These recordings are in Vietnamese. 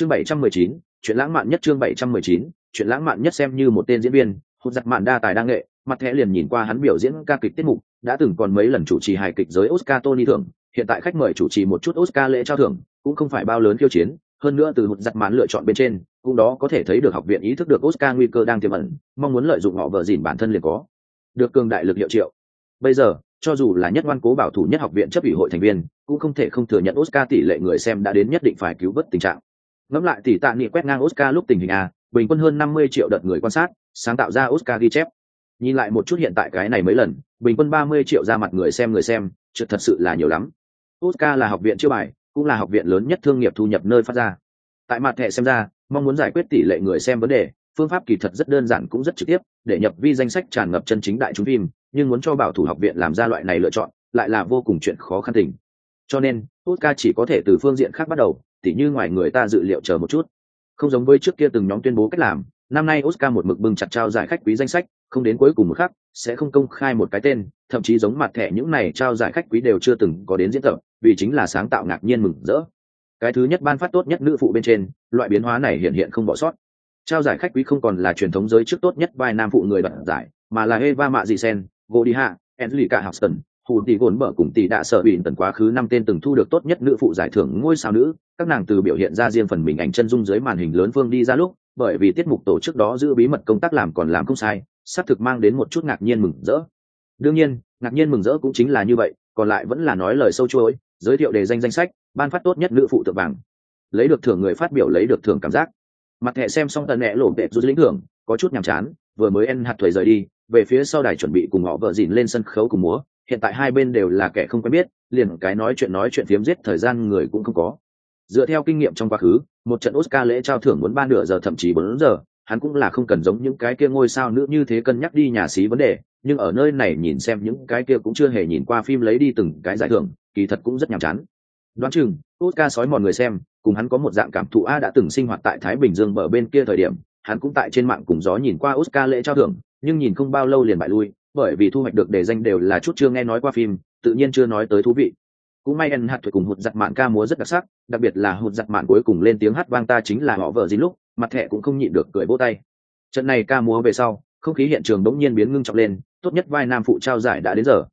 chương bảy trăm mười chín, chuyện lãng mạn nhất chương bảy trăm mười chín, chuyện lãng mạn nhất xem như một tên diễn viên hụt giặc mạn đa tài đa nghệ, mặt thẻ liền nhìn qua hắn biểu diễn ca kịch tiết mục, đã từng còn mấy lần chủ trì hài kịch giới oscar tony thưởng, hiện tại khách mời chủ trì một chút oscar lễ trao thưởng, cũng không phải bao lớn khiêu chiến, hơn nữa từ hụt giặc mạn lựa chọn bên trên, cũng đó có thể thấy được học viện ý thức được oscar nguy cơ đang tiềm ẩn, mong muốn lợi dụng họ vợ dìn bản thân liền có. Được cường đại lực hiệu triệu. Bây giờ, cho dù là nhất ngoan cố bảo thủ nhất học viện chấp ủy hội thành viên, cũng không thể không thừa nhận oscar tỷ lệ người xem đã đến nhất định phải cứu vớt tình trạng ngẫm lại tỷ tạ nghị quét ngang oscar lúc tình hình a bình quân hơn năm mươi triệu đợt người quan sát, sáng tạo ra oscar ghi chép. Nhìn lại một chút hiện tại cái này mấy lần, bình quân ba mươi triệu ra mặt người xem người xem, trượt thật sự là nhiều lắm. Oscar là học viện chưa bài, cũng là học viện lớn nhất thương nghiệp thu nhập nơi phát ra. Tại mặt thẻ xem ra, mong muốn giải quyết tỷ lệ người xem vấn đề, phương pháp kỳ thật rất đơn giản cũng rất trực tiếp, để nhập vi danh sách tràn ngập chân chính đại chúng phim, nhưng muốn cho bảo thủ học viện làm ra loại này lựa chọn, lại là vô cùng chuyện khó khăn tình. Cho nên, oscar chỉ có thể từ phương diện khác bắt đầu tỉ như ngoài người ta dự liệu chờ một chút. Không giống với trước kia từng nhóm tuyên bố cách làm, năm nay oscar một mực bưng chặt trao giải khách quý danh sách, không đến cuối cùng một khắc, sẽ không công khai một cái tên, thậm chí giống mặt thẻ những này trao giải khách quý đều chưa từng có đến diễn tập, vì chính là sáng tạo ngạc nhiên mừng rỡ. Cái thứ nhất ban phát tốt nhất nữ phụ bên trên, loại biến hóa này hiện hiện không bỏ sót. Trao giải khách quý không còn là truyền thống giới trước tốt nhất vai nam phụ người đoạt giải, mà là eva mạ dị sen godiha angelica houston hù tỷ gồn mở cùng tỷ đạ sợ bị tần quá khứ năm tên từng thu được tốt nhất nữ phụ giải thưởng ngôi sao nữ. Các nàng từ biểu hiện ra riêng phần mình ảnh chân dung dưới màn hình lớn phương đi ra lúc, bởi vì tiết mục tổ chức đó giữ bí mật công tác làm còn làm không sai xác thực mang đến một chút ngạc nhiên mừng rỡ. Đương nhiên, ngạc nhiên mừng rỡ cũng chính là như vậy, còn lại vẫn là nói lời sâu chuối giới thiệu đề danh danh sách, ban phát tốt nhất nữ phụ tượng vàng. Lấy được thưởng người phát biểu lấy được thưởng cảm giác. Mặt thẻ xem xong tần nẹ lộ tệ rút lĩnh thưởng, có chút nhàm chán, vừa mới en hạt thuế rời đi, về phía sau đài chuẩn bị cùng họ vợ dìn lên sân khấu cùng múa hiện tại hai bên đều là kẻ không quen biết, liền cái nói chuyện nói chuyện phiếm giết thời gian người cũng không có. Dựa theo kinh nghiệm trong quá khứ, một trận oscar lễ trao thưởng muốn ba nửa giờ thậm chí bốn giờ, hắn cũng là không cần giống những cái kia ngôi sao nữ như thế cân nhắc đi nhà xí vấn đề, nhưng ở nơi này nhìn xem những cái kia cũng chưa hề nhìn qua phim lấy đi từng cái giải thưởng, kỳ thật cũng rất nhàm chán. Đoán chừng, oscar sói mòn người xem, cùng hắn có một dạng cảm thụ a đã từng sinh hoạt tại thái bình dương bờ bên kia thời điểm, hắn cũng tại trên mạng cùng gió nhìn qua oscar lễ trao thưởng, nhưng nhìn không bao lâu liền bại lui bởi vì thu hoạch được đề danh đều là chút chưa nghe nói qua phim, tự nhiên chưa nói tới thú vị. Cũng may en hạt thuật cùng hụt giặt mạn ca múa rất đặc sắc, đặc biệt là hụt giặt mạn cuối cùng lên tiếng hát vang ta chính là họ vợ gì lúc, mặt thẻ cũng không nhịn được cười vỗ tay. Trận này ca múa về sau, không khí hiện trường bỗng nhiên biến ngưng trọng lên, tốt nhất vai nam phụ trao giải đã đến giờ.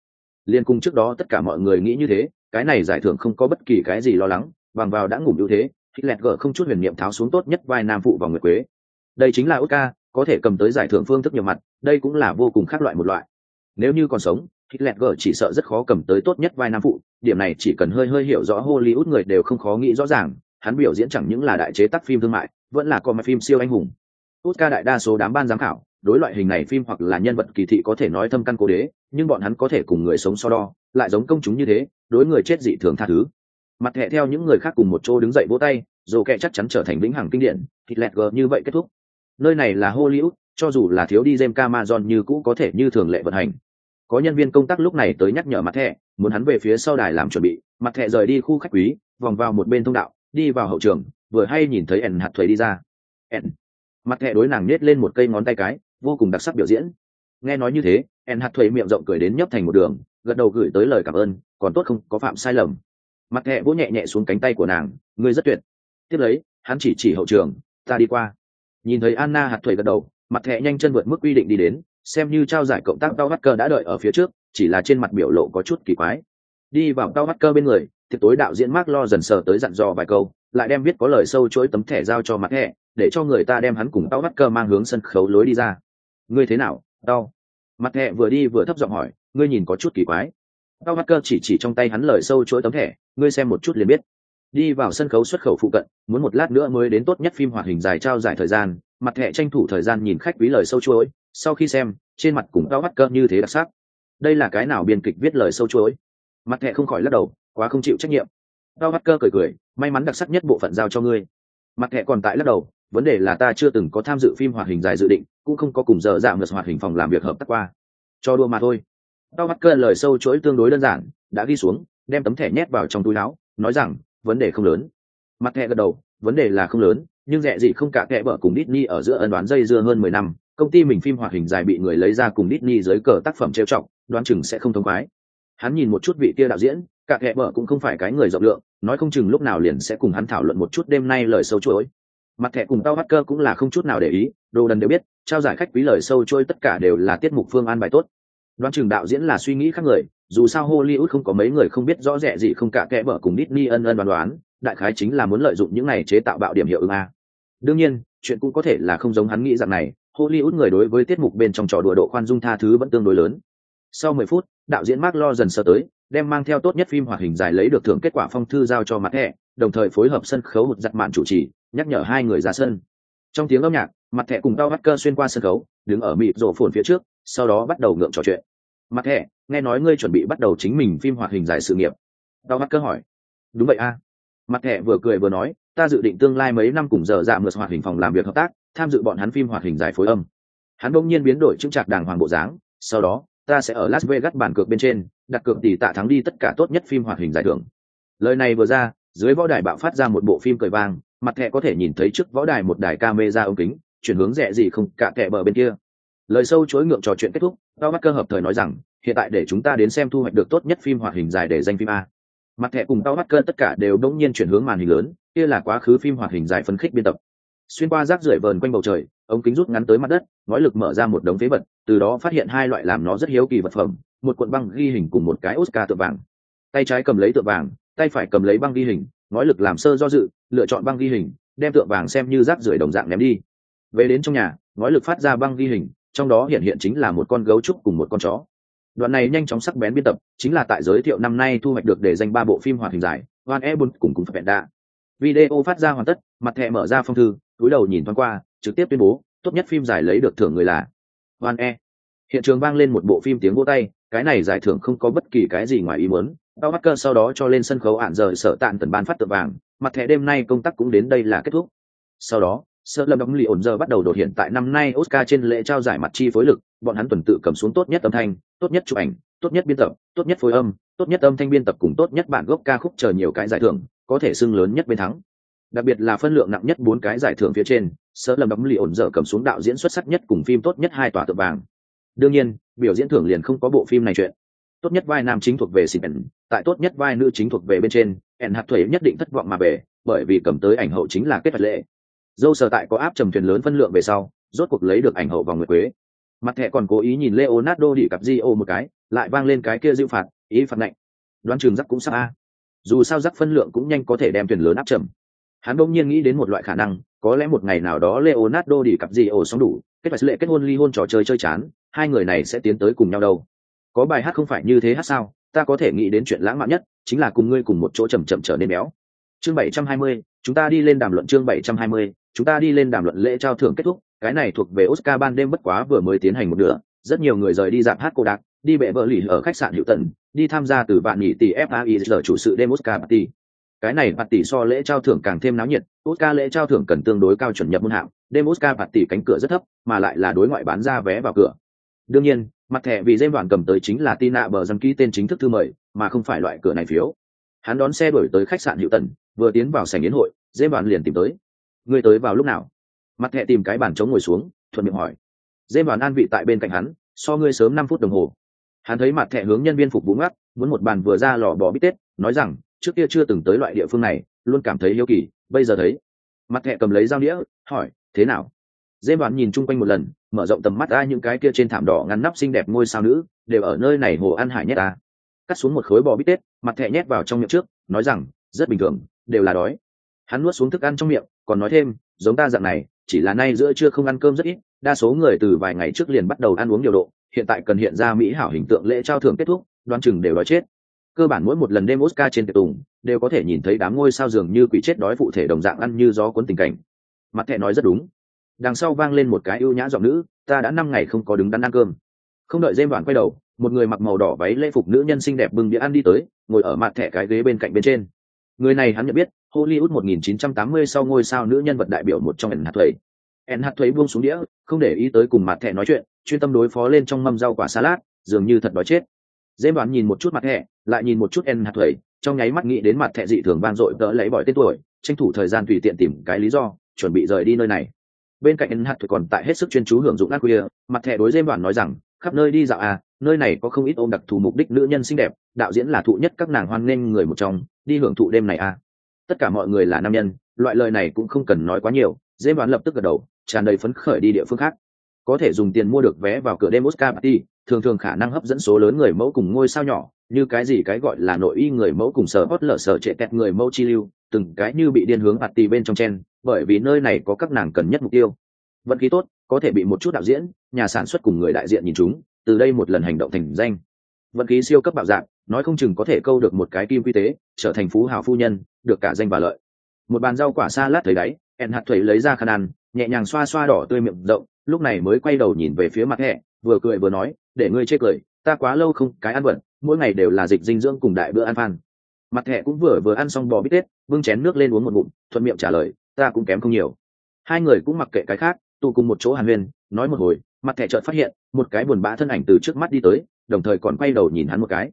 Liên cùng trước đó tất cả mọi người nghĩ như thế, cái này giải thưởng không có bất kỳ cái gì lo lắng, bằng vào đã ngủ ưu thế hít lẹt gở không chút huyền niệm tháo xuống tốt nhất vai nam phụ vào nguyệt quế. Đây chính là oscar, có thể cầm tới giải thưởng phương thức nhiều mặt, đây cũng là vô cùng khác loại một loại nếu như còn sống Hitler G chỉ sợ rất khó cầm tới tốt nhất vai nam phụ, điểm này chỉ cần hơi hơi hiểu rõ Hollywood người đều không khó nghĩ rõ ràng, hắn biểu diễn chẳng những là đại chế tác phim thương mại, vẫn là có phim siêu anh hùng. Oscar đại đa số đám ban giám khảo, đối loại hình này phim hoặc là nhân vật kỳ thị có thể nói thâm căn cố đế, nhưng bọn hắn có thể cùng người sống so đo, lại giống công chúng như thế, đối người chết dị thường tha thứ. Mặt hệ theo những người khác cùng một chỗ đứng dậy vỗ tay, dù kẻ chắc chắn trở thành vĩnh hằng kinh điển, Hitler gờ như vậy kết thúc. Nơi này là Hollywood, cho dù là thiếu đi jem Cameron như cũ có thể như thường lệ vận hành. Có nhân viên công tác lúc này tới nhắc nhở mặt thẻ, muốn hắn về phía sau đài làm chuẩn bị. Mặt thẻ rời đi khu khách quý, vòng vào một bên thông đạo, đi vào hậu trường, vừa hay nhìn thấy ẩn hạt thuế đi ra. Ẩn mặt thẻ đối nàng nhét lên một cây ngón tay cái, vô cùng đặc sắc biểu diễn. Nghe nói như thế ẩn hạt thuế miệng rộng cười đến nhấp thành một đường, gật đầu gửi tới lời cảm ơn, còn tốt không có phạm sai lầm. Mặt thẻ vỗ nhẹ nhẹ xuống cánh tay của nàng, ngươi rất tuyệt. Tiếp lấy, hắn chỉ chỉ hậu trường, ta đi qua. Nhìn thấy anna hạt thuế gật đầu mặt thẻ nhanh chân vượt mức quy định đi đến, xem như trao giải cộng tác tao bắt cơ đã đợi ở phía trước, chỉ là trên mặt biểu lộ có chút kỳ quái. Đi vào tao bắt cơ bên người, thì tối đạo diễn mark lo dần sờ tới dặn dò vài câu, lại đem viết có lời sâu chuỗi tấm thẻ giao cho mặt thẻ, để cho người ta đem hắn cùng tao bắt cơ mang hướng sân khấu lối đi ra. Ngươi thế nào đau mặt thẻ vừa đi vừa thấp giọng hỏi, ngươi nhìn có chút kỳ quái. Tao bắt cơ chỉ chỉ trong tay hắn lời sâu chuỗi tấm thẻ, ngươi xem một chút liền biết. Đi vào sân khấu xuất khẩu phụ cận, muốn một lát nữa mới đến tốt nhất phim hoạt hình dài trao giải thời gian mặt thẻ tranh thủ thời gian nhìn khách quý lời sâu chuỗi, sau khi xem, trên mặt cùng tao bắt cơ như thế đặc sắc. Đây là cái nào biên kịch viết lời sâu chuối mặt hệ không khỏi lắc đầu, quá không chịu trách nhiệm. Tao bắt cơ cười cười, may mắn đặc sắc nhất bộ phận giao cho ngươi. Mặt hệ còn tại lắc đầu, vấn đề là ta chưa từng có tham dự phim hoạt hình dài dự định, cũng không có cùng giờ dạng ngược hoạt hình phòng làm việc hợp tác qua. Cho đua mà thôi. Tao bắt cơ lời sâu chuỗi tương đối đơn giản, đã ghi xuống, đem tấm thẻ nhét vào trong túi áo, nói rằng, vấn đề không lớn. Mặt hệ gật đầu, vấn đề là không lớn nhưng rẻ gì không cả kẽ bở cùng Disney ở giữa ân đoán dây dưa hơn mười năm công ty mình phim hoạt hình dài bị người lấy ra cùng Disney dưới cờ tác phẩm trêu chọc đoán chừng sẽ không thông khoái. Hắn nhìn một chút vị kia đạo diễn, cả kẽ bở cũng không phải cái người rộng lượng nói không chừng lúc nào liền sẽ cùng hắn thảo luận một chút đêm nay lời sâu chuỗi. Mặt thẻ cùng tao bắt cơ cũng là không chút nào để ý đồ đần đều biết trao giải khách quý lời sâu chuỗi tất cả đều là tiết mục phương an bài tốt. Đoán chừng đạo diễn là suy nghĩ khác người dù sao hollywood không có mấy người không biết rõ rẻ gì không cả kẽ bở cùng Disney ân ân đoán đoán đại khái chính là muốn lợi dụng những này chế tạo bạo điểm hiệu ứng a. Đương nhiên, chuyện cũng có thể là không giống hắn nghĩ rằng này, hollywood người đối với tiết mục bên trong trò đùa độ khoan dung tha thứ vẫn tương đối lớn. Sau mười phút, đạo diễn mark lo dần sơ tới, đem mang theo tốt nhất phim hoạt hình dài lấy được thưởng kết quả phong thư giao cho mặt thẻ đồng thời phối hợp sân khấu một giặt mạn chủ trì, nhắc nhở hai người ra sân. Trong tiếng âm nhạc, mặt thẻ cùng tao bắt cơ xuyên qua sân khấu, đứng ở mịt rổ phồn phía trước, sau đó bắt đầu ngượng trò chuyện. Mặt thẻ nghe nói ngươi chuẩn bị bắt đầu chính mình phim hoạt hình dài sự nghiệp. Tao bắt cơ hỏi. Đúng vậy a mặt thẻ vừa cười vừa nói, ta dự định tương lai mấy năm cùng giờ dạ mượt hoạt hình phòng làm việc hợp tác, tham dự bọn hắn phim hoạt hình dài phối âm. Hắn bỗng nhiên biến đổi chững chạc đàng hoàng bộ dáng, sau đó, ta sẽ ở las vegas bàn cược bên trên, đặt cược tỷ tạ thắng đi tất cả tốt nhất phim hoạt hình giải thưởng. Lời này vừa ra, dưới võ đài bạo phát ra một bộ phim cười vang, mặt thẻ có thể nhìn thấy trước võ đài một đài camera ống kính, chuyển hướng rẻ gì không, cả kẻ bờ bên kia. Lời sâu chối ngượng trò chuyện kết thúc tao bắt cơ hợp thời nói rằng, hiện tại để chúng ta đến xem thu hoạch được tốt nhất phim hoạt hình dài để danh phim a mặt thẻ cùng tao bắt cơn tất cả đều đống nhiên chuyển hướng màn hình lớn, kia là quá khứ phim hoạt hình dài phấn khích biên tập. Xuyên qua rác rưởi vờn quanh bầu trời, ống kính rút ngắn tới mặt đất ngói lực mở ra một đống phế vật, từ đó phát hiện hai loại làm nó rất hiếu kỳ vật phẩm, một cuộn băng ghi hình cùng một cái oscar tượng vàng. Tay trái cầm lấy tượng vàng, tay phải cầm lấy băng ghi hình ngói lực làm sơ do dự, lựa chọn băng ghi hình, đem tượng vàng xem như rác rưởi đồng dạng ném đi. Về đến trong nhà ngói lực phát ra băng ghi hình, trong đó hiện hiện chính là một con gấu trúc cùng một con chó đoạn này nhanh chóng sắc bén biên tập, chính là tại giới thiệu năm nay thu hoạch được để danh ba bộ phim hoạt hình dài van e bun cùng cùng phép đa video phát ra hoàn tất, mặt thẻ mở ra phong thư, túi đầu nhìn thoáng qua, trực tiếp tuyên bố, tốt nhất phim giải lấy được thưởng người là van e hiện trường vang lên một bộ phim tiếng vỗ tay, cái này giải thưởng không có bất kỳ cái gì ngoài ý muốn. Bao mắt cơ sau đó cho lên sân khấu ạn rời sở tạn tần ban phát tượng vàng, mặt thẻ đêm nay công tác cũng đến đây là kết thúc. Sau đó sợ lâm đóng lì ổn giờ bắt đầu đột hiện tại năm nay oscar trên lễ trao giải mặt chi phối lực, bọn hắn tuần tự cầm xuống tốt nhất âm thanh, tốt nhất chụp ảnh, tốt nhất biên tập, tốt nhất phối âm, tốt nhất âm thanh biên tập cùng tốt nhất bản gốc ca khúc chờ nhiều cái giải thưởng, có thể xưng lớn nhất bên thắng. Đặc biệt là phân lượng nặng nhất bốn cái giải thưởng phía trên, sợ lâm đóng lì ổn giờ cầm xuống đạo diễn xuất sắc nhất cùng phim tốt nhất hai tòa tượng vàng. Đương nhiên, biểu diễn thưởng liền không có bộ phim này chuyện. Tốt nhất vai nam chính thuộc về xịn tại tốt nhất vai nữ chính thuộc về bên trên ẻn hạt thuế nhất định thất vọng mà về, bởi vì cầm tới ảnh hậu chính là kết vật lệ dâu sở tại có áp trầm thuyền lớn phân lượng về sau, rốt cuộc lấy được ảnh hậu vòng nguyệt quế. Mặt thẻ còn cố ý nhìn leonardo đi cặp di ô một cái, lại vang lên cái kia dịu phạt, ý phạt lạnh. Đoán trường giắc cũng sắp a. Dù sao giắc phân lượng cũng nhanh có thể đem thuyền lớn áp trầm. Hắn bỗng nhiên nghĩ đến một loại khả năng, có lẽ một ngày nào đó leonardo đi cặp di ô xong đủ, kết quả lệ kết hôn ly hôn trò chơi chơi chán, hai người này sẽ tiến tới cùng nhau đâu. Có bài hát không phải như thế hát sao? Ta có thể nghĩ đến chuyện lãng mạn nhất, chính là cùng ngươi cùng một chỗ chầm chậm trở nên béo. Chương bảy trăm hai mươi chúng ta đi lên đàm luận chương bảy trăm hai mươi chúng ta đi lên đàm luận lễ trao thưởng kết thúc. Cái này thuộc về oscar ban đêm bất quá vừa mới tiến hành một nửa. Rất nhiều người rời đi dạp hát cô đặc đi bệ vợ lì ở khách sạn hiệu tận, đi tham gia từ vạn nghỉ tỷ fai chủ sự đêm oscar party. Cái này party so lễ trao thưởng càng thêm náo nhiệt. Oscar lễ trao thưởng cần tương đối cao chuẩn nhập môn hạng. Đêm oscar party cánh cửa rất thấp mà lại là đối ngoại bán ra vé vào cửa. Đương nhiên mặt thẻ vì dêm đoàn cầm tới chính là tina bờ dân ký tên chính thức thư mời mà không phải loại cửa này phiếu. Hắn đón xe đổi tới khách sạn hiệu tận vừa tiến vào sảnh yến hội dễ bạn liền tìm tới. Ngươi tới vào lúc nào? Mặt thẹ tìm cái bàn trống ngồi xuống, thuận miệng hỏi. Dễ bạn an vị tại bên cạnh hắn, so ngươi sớm năm phút đồng hồ. Hắn thấy mặt thẹ hướng nhân viên phục vụ ngắt, muốn một bàn vừa ra lò bò bít tết, nói rằng, trước kia chưa từng tới loại địa phương này, luôn cảm thấy hiếu kỳ, bây giờ thấy. Mặt thẹ cầm lấy dao đĩa, hỏi, thế nào? Dễ bạn nhìn chung quanh một lần, mở rộng tầm mắt ra những cái kia trên thảm đỏ ngăn nắp xinh đẹp ngôi sao nữ, đều ở nơi này hồ ăn hải nhét ta. Cắt xuống một khối bò bít tết, mặt thẹ nhét vào trong miệng trước, nói rằng, rất bình thường đều là đói. Hắn nuốt xuống thức ăn trong miệng, còn nói thêm, giống ta dạng này, chỉ là nay giữa trưa không ăn cơm rất ít, đa số người từ vài ngày trước liền bắt đầu ăn uống điều độ, hiện tại cần hiện ra mỹ hảo hình tượng lễ trao thưởng kết thúc, đoan chừng đều đói chết. Cơ bản mỗi một lần đêm oscar trên tiệc tùng, đều có thể nhìn thấy đám ngôi sao dường như quỷ chết đói phụ thể đồng dạng ăn như gió cuốn tình cảnh. Mặt thẹ nói rất đúng. Đằng sau vang lên một cái ưu nhã giọng nữ, ta đã năm ngày không có đứng đắn ăn cơm. Không đợi dêm đoạn quay đầu, một người mặc màu đỏ váy lễ phục nữ nhân xinh đẹp bưng đĩa ăn đi tới, ngồi ở mặt thẻ cái ghế bên cạnh bên trên người này hắn nhận biết, hollywood 1980 sau ngôi sao nữ nhân vật đại biểu một trong ẩn hạt thuế. Ẩn hạt thuế buông xuống đĩa, không để ý tới cùng mặt thẻ nói chuyện, chuyên tâm đối phó lên trong mâm rau quả salad, dường như thật đói chết. Dễ đoán nhìn một chút mặt thẻ, lại nhìn một chút ẩn hạt thuế, trong nháy mắt nghĩ đến mặt thẻ dị thường vang dội đỡ lấy bỏi tên tuổi, tranh thủ thời gian tùy tiện tìm cái lý do, chuẩn bị rời đi nơi này. Bên cạnh ẩn hạt còn tại hết sức chuyên chú hưởng dụng ác khuya mặt thẻ đối Dễ đoán nói rằng, khắp nơi đi dạo à nơi này có không ít ôm đặc thù mục đích nữ nhân xinh đẹp, đạo diễn là thụ nhất các nàng hoan nghênh người một trong, đi hưởng thụ đêm này à. Tất cả mọi người là nam nhân, loại lời này cũng không cần nói quá nhiều dễ đoán lập tức gật đầu, tràn đầy phấn khởi đi địa phương khác. Có thể dùng tiền mua được vé vào cửa đêm oscar party, thường thường khả năng hấp dẫn số lớn người mẫu cùng ngôi sao nhỏ, như cái gì cái gọi là nội y người mẫu cùng sở hót lở sở trệ tẹt người mẫu chi lưu, từng cái như bị điên hướng party bên trong chen, bởi vì nơi này có các nàng cần nhất mục tiêu. Vận khí tốt, có thể bị một chút đạo diễn, nhà sản xuất cùng người đại diện nhìn chúng từ đây một lần hành động thành danh. Vận khí siêu cấp bạo dạng nói không chừng có thể câu được một cái kim quy tế, trở thành phú hào phu nhân, được cả danh và lợi. Một bàn rau quả xa lát thấy đáy, ẹn hạt thủy lấy ra khăn ăn, nhẹ nhàng xoa xoa đỏ tươi miệng rộng, lúc này mới quay đầu nhìn về phía mặt hẹ, vừa cười vừa nói, để ngươi chê cười, ta quá lâu không, cái ăn bẩn mỗi ngày đều là dịch dinh dưỡng cùng đại bữa ăn phan. Mặt hẹ cũng vừa vừa ăn xong bò bít tết, bưng chén nước lên uống một ngụm, thuận miệng trả lời, ta cũng kém không nhiều. Hai người cũng mặc kệ cái khác, tụ cùng một chỗ hàn huyên, nói một hồi mặt thẻ chợt phát hiện, một cái buồn bã thân ảnh từ trước mắt đi tới, đồng thời còn quay đầu nhìn hắn một cái.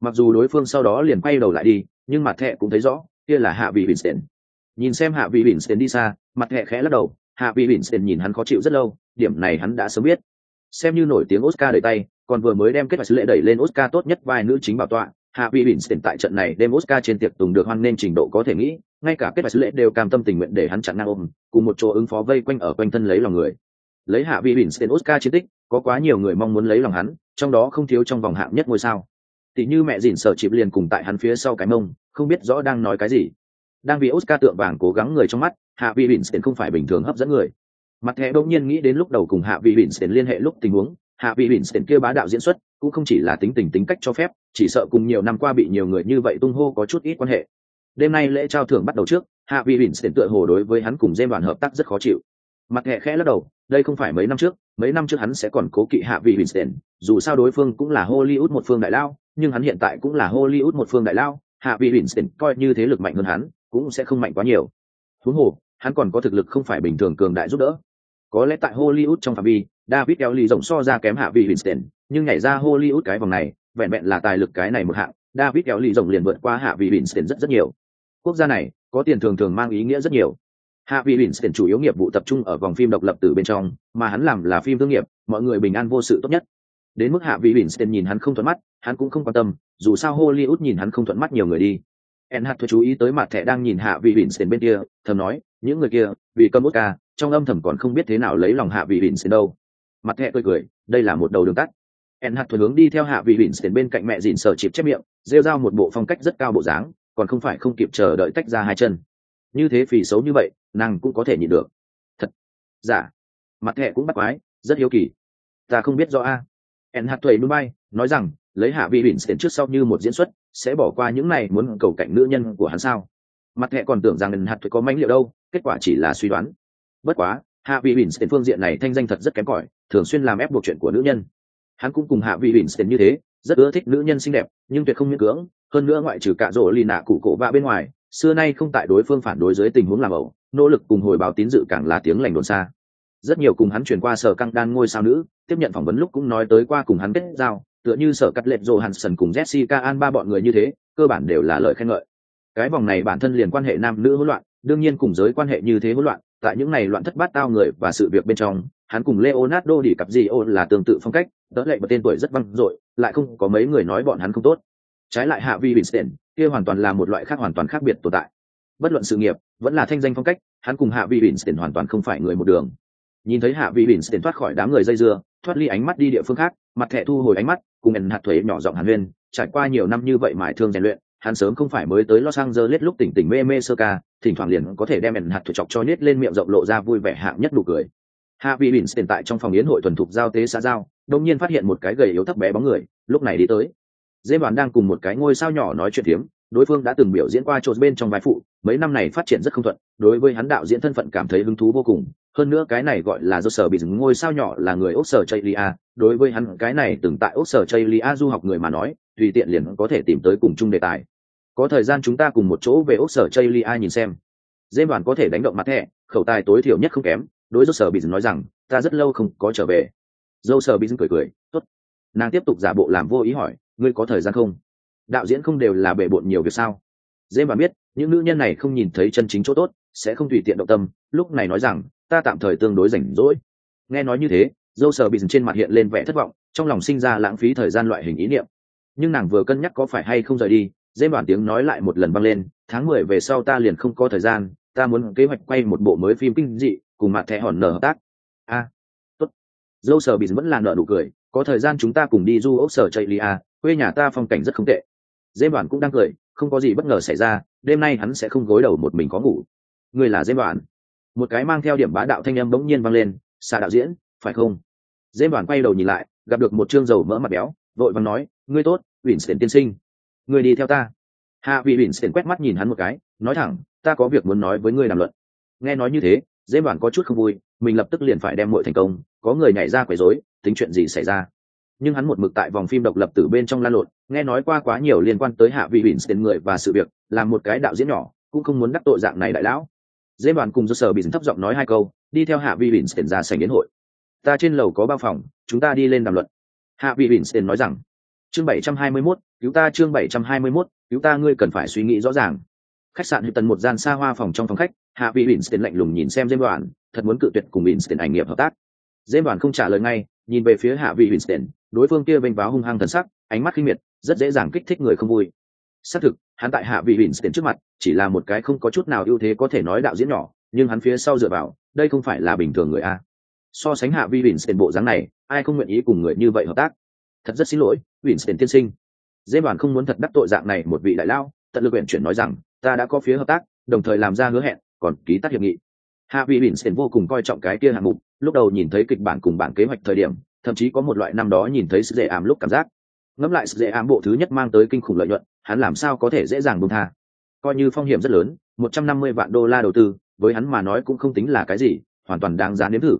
Mặc dù đối phương sau đó liền quay đầu lại đi, nhưng mặt thẻ cũng thấy rõ, kia là hạ vị vincent. Nhìn xem hạ vị vincent đi xa, mặt thẻ khẽ lắc đầu, hạ vị vincent nhìn hắn khó chịu rất lâu, điểm này hắn đã sớm biết. Xem như nổi tiếng oscar đẩy tay, còn vừa mới đem kết quả sứ lệ đẩy lên oscar tốt nhất vai nữ chính bảo tọa, hạ vị vincent tại trận này đem oscar trên tiệc tùng được hoan nên trình độ có thể nghĩ, ngay cả kết quả sứ lệ đều cam tâm tình nguyện để hắn chặn ngang ôm, cùng một chỗ ứng phó vây quanh ở quanh thân lấy lòng người lấy hạ vị vincent oscar chiến tích, có quá nhiều người mong muốn lấy lòng hắn, trong đó không thiếu trong vòng hạng nhất ngôi sao. Tỷ như mẹ dìn sợ chịp liền cùng tại hắn phía sau cái mông, không biết rõ đang nói cái gì. Đang vì oscar tượng vàng cố gắng người trong mắt, hạ vị vincent không phải bình thường hấp dẫn người. Mặt thẻ bỗng nhiên nghĩ đến lúc đầu cùng hạ vị vincent liên hệ lúc tình huống, hạ vị vincent kia bá đạo diễn xuất, cũng không chỉ là tính tình tính cách cho phép, chỉ sợ cùng nhiều năm qua bị nhiều người như vậy tung hô có chút ít quan hệ. Đêm nay lễ trao thưởng bắt đầu trước, hạ vị vincent tựa hồ đối với hắn cùng dêm đoàn hợp tác rất khó chịu mặt hẹ khẽ lắc đầu, đây không phải mấy năm trước, mấy năm trước hắn sẽ còn cố kỵ hạ vị winston, dù sao đối phương cũng là hollywood một phương đại lao, nhưng hắn hiện tại cũng là hollywood một phương đại lao, hạ vị winston coi như thế lực mạnh hơn hắn, cũng sẽ không mạnh quá nhiều. Huống hồ, hắn còn có thực lực không phải bình thường cường đại giúp đỡ. Có lẽ tại hollywood trong phạm vi, david eo rộng so ra kém hạ vị winston, nhưng nhảy ra hollywood cái vòng này, vẹn vẹn là tài lực cái này một hạng, david eo rộng liền vượt qua hạ vị winston rất rất nhiều. Quốc gia này, có tiền thường thường mang ý nghĩa rất nhiều hạ vị vincent chủ yếu nghiệp vụ tập trung ở vòng phim độc lập từ bên trong, mà hắn làm là phim thương nghiệp, mọi người bình an vô sự tốt nhất. Đến mức hạ vị vincent nhìn hắn không thuận mắt, hắn cũng không quan tâm, dù sao hollywood nhìn hắn không thuận mắt nhiều người đi. En hạt chú ý tới mặt thẻ đang nhìn hạ vị vincent bên kia, thầm nói, những người kia, vì cơm ca, trong âm thầm còn không biết thế nào lấy lòng hạ vị vincent đâu. Mặt thẻ cười cười, đây là một đầu đường tắt. En hạt hướng đi theo hạ vị vincent bên cạnh mẹ dìn sờ chịp chép miệng, rêu rao một bộ phong cách rất cao bộ dáng, còn không phải không kịp chờ đợi tách ra hai chân như thế phì xấu như vậy, nàng cũng có thể nhịn được. Thật? Giả mặt thẹ cũng bắt quái, rất hiếu kỳ. Ta không biết rõ a. Ẹn hạt thuầy núi bay nói rằng, lấy hạ vị bỉn tiền trước sau như một diễn xuất, sẽ bỏ qua những này muốn cầu cạnh nữ nhân của hắn sao? Mặt thẹ còn tưởng rằng ẹn hạt thuầy có manh liệu đâu, kết quả chỉ là suy đoán. Bất quá, hạ vị bỉn tiền phương diện này thanh danh thật rất kém cỏi, thường xuyên làm ép buộc chuyện của nữ nhân. Hắn cũng cùng hạ vị bỉn tiền như thế, rất ưa thích nữ nhân xinh đẹp, nhưng tuyệt không miễn cưỡng, hơn nữa ngoại trừ cả rổ lì nạ cụ cổ bạ bên ngoài xưa nay không tại đối phương phản đối dưới tình huống làm ẩu, nỗ lực cùng hồi báo tín dự càng là tiếng lành đồn xa. Rất nhiều cùng hắn chuyển qua sở căng đan ngôi sao nữ, tiếp nhận phỏng vấn lúc cũng nói tới qua cùng hắn kết giao, tựa như sở cắt lệch johansson cùng jessica an ba bọn người như thế, cơ bản đều là lời khen ngợi. Cái vòng này bản thân liền quan hệ nam nữ hỗn loạn, đương nhiên cùng giới quan hệ như thế hỗn loạn, tại những này loạn thất bát tao người và sự việc bên trong, hắn cùng leonardo đi cặp gì ô là tương tự phong cách đỡ lệ một tên tuổi rất văng dội, lại không có mấy người nói bọn hắn không tốt. Trái lại hạ vi vincent kia hoàn toàn là một loại khác hoàn toàn khác biệt tồn tại bất luận sự nghiệp vẫn là thanh danh phong cách hắn cùng hạ vi tiền hoàn toàn không phải người một đường nhìn thấy hạ vi tiền thoát khỏi đám người dây dưa thoát ly ánh mắt đi địa phương khác mặt thẻ thu hồi ánh mắt cùng ẩn hạt thuế nhỏ giọng hàn huyên trải qua nhiều năm như vậy mài thương rèn luyện hắn sớm không phải mới tới Los Angeles lúc tỉnh tỉnh mê mê sơ ca, thỉnh thoảng liền có thể đem ẩn hạt thuế chọc cho nết lên miệng rộng lộ ra vui vẻ hạng nhất nụ cười. Hạ vị Winston tại trong phòng yến hội thuần thục giao tế xã giao, đột nhiên phát hiện một cái gầy yếu thấp bé bóng người, lúc này đi tới. Dễ đoàn đang cùng một cái ngôi sao nhỏ nói chuyện thiếm, đối phương đã từng biểu diễn qua trộn bên trong vai phụ, mấy năm này phát triển rất không thuận, đối với hắn đạo diễn thân phận cảm thấy hứng thú vô cùng. Hơn nữa cái này gọi là do sở bị dừng ngôi sao nhỏ là người ốc sở Chaylia, đối với hắn cái này từng tại ốc sở Chaylia du học người mà nói, tùy tiện liền có thể tìm tới cùng chung đề tài. Có thời gian chúng ta cùng một chỗ về ốc sở Chaylia nhìn xem. Dễ đoàn có thể đánh động mặt thẻ, khẩu tài tối thiểu nhất không kém, đối với sở bị nói rằng, ta rất lâu không có trở về. Dâu sở bị cười cười, tốt. Nàng tiếp tục giả bộ làm vô ý hỏi, ngươi có thời gian không? đạo diễn không đều là bề bộn nhiều việc sao? Dễ mà biết những nữ nhân này không nhìn thấy chân chính chỗ tốt sẽ không tùy tiện động tâm lúc này nói rằng ta tạm thời tương đối rảnh rỗi. Nghe nói như thế dâu sờ bị trên mặt hiện lên vẻ thất vọng trong lòng sinh ra lãng phí thời gian loại hình ý niệm. Nhưng nàng vừa cân nhắc có phải hay không rời đi dễ bản tiếng nói lại một lần vang lên tháng mười về sau ta liền không có thời gian ta muốn kế hoạch quay một bộ mới phim kinh dị cùng mặt thẻ hòn nở hợp tác. A à, tốt. Dâu sờ bị vẫn là nợ nụ cười có thời gian chúng ta cùng đi du ốc sở chạy lia à, quê nhà ta phong cảnh rất không tệ. Dê đoàn cũng đang cười, không có gì bất ngờ xảy ra, đêm nay hắn sẽ không gối đầu một mình có ngủ. Người là dê đoàn một cái mang theo điểm bá đạo thanh âm bỗng nhiên vang lên xa đạo diễn, phải không? Dê đoàn quay đầu nhìn lại, gặp được một chương dầu mỡ mặt béo, vội vàng nói, ngươi tốt winston tiên sinh. Ngươi đi theo ta. Hạ vị winston quét mắt nhìn hắn một cái, nói thẳng, ta có việc muốn nói với ngươi đàm luận. Nghe nói như thế dễ bản có chút không vui, mình lập tức liền phải đem muội thành công có người nhảy ra quấy rối tính chuyện gì xảy ra? Nhưng hắn một mực tại vòng phim độc lập từ bên trong lan lộn nghe nói qua quá nhiều liên quan tới hạ vị winston người và sự việc làm một cái đạo diễn nhỏ cũng không muốn đắc tội dạng này đại lão. Dễ đoàn cùng do sở bị thấp giọng nói hai câu đi theo hạ vị winston ra sảnh đến hội. Ta trên lầu có bao phòng chúng ta đi lên đàm luận. Hạ vị winston nói rằng chương 721, cứu ta chương 721, cứu ta ngươi cần phải suy nghĩ rõ ràng. Khách sạn Hilton một gian xa hoa phòng trong phòng khách hạ vị winston lạnh lùng nhìn xem dễ đoàn thật muốn cự tuyệt cùng winston ảnh nghiệp hợp tác dêm đoàn không trả lời ngay, nhìn về phía hạ vị winston, đối phương kia vênh váo hung hăng thần sắc, ánh mắt khinh miệt, rất dễ dàng kích thích người không vui. Xác thực, hắn tại hạ vị winston trước mặt, chỉ là một cái không có chút nào ưu thế có thể nói đạo diễn nhỏ, nhưng hắn phía sau dựa vào, đây không phải là bình thường người a. So sánh hạ vi winston bộ dáng này, ai không nguyện ý cùng người như vậy hợp tác? Thật rất xin lỗi, winston tiên sinh. Dễ đoàn không muốn thật đắc tội dạng này một vị đại lao, tận lực huyện chuyển nói rằng, ta đã có phía hợp tác, đồng thời làm ra hứa hẹn, còn ký tác hiệp nghị hạ vị Sển vô cùng coi trọng cái kia hạng mục, lúc đầu nhìn thấy kịch bản cùng bản kế hoạch thời điểm, thậm chí có một loại năm đó nhìn thấy sự dễ ảm lúc cảm giác. Ngẫm lại sự dễ ảm bộ thứ nhất mang tới kinh khủng lợi nhuận, hắn làm sao có thể dễ dàng buông tha? Coi như phong hiểm rất lớn, một trăm năm mươi vạn đô la đầu tư, với hắn mà nói cũng không tính là cái gì, hoàn toàn đáng giá nếm thử.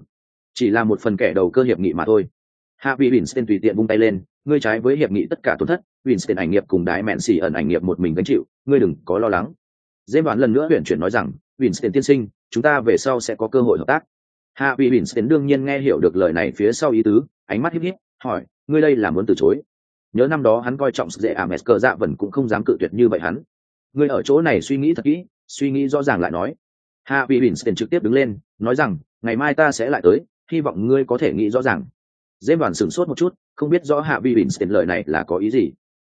Chỉ là một phần kẻ đầu cơ hiệp nghị mà thôi. Hạ vị winston tùy tiện vung tay lên, ngươi trái với hiệp nghị tất cả tổn thất winston ảnh nghiệp cùng đái mẹn xỉ ẩn ảnh nghiệp một mình gánh chịu, ngươi đừng có lo lắng. Dễ đoán lần nữa huyện chuyển nói rằng winston tiên sinh chúng ta về sau sẽ có cơ hội hợp tác. Hạ vị Tiễn đương nhiên nghe hiểu được lời này phía sau ý tứ, ánh mắt híp híp, hỏi, ngươi đây là muốn từ chối? Nhớ năm đó hắn coi trọng sự dễ ảm cờ dạ vần cũng không dám cự tuyệt như vậy hắn. Ngươi ở chỗ này suy nghĩ thật kỹ, suy nghĩ rõ ràng lại nói. Hạ vị Tiễn trực tiếp đứng lên, nói rằng, ngày mai ta sẽ lại tới, hy vọng ngươi có thể nghĩ rõ ràng. Dễ đoàn sửng sốt một chút, không biết rõ hạ vị Tiễn lời này là có ý gì.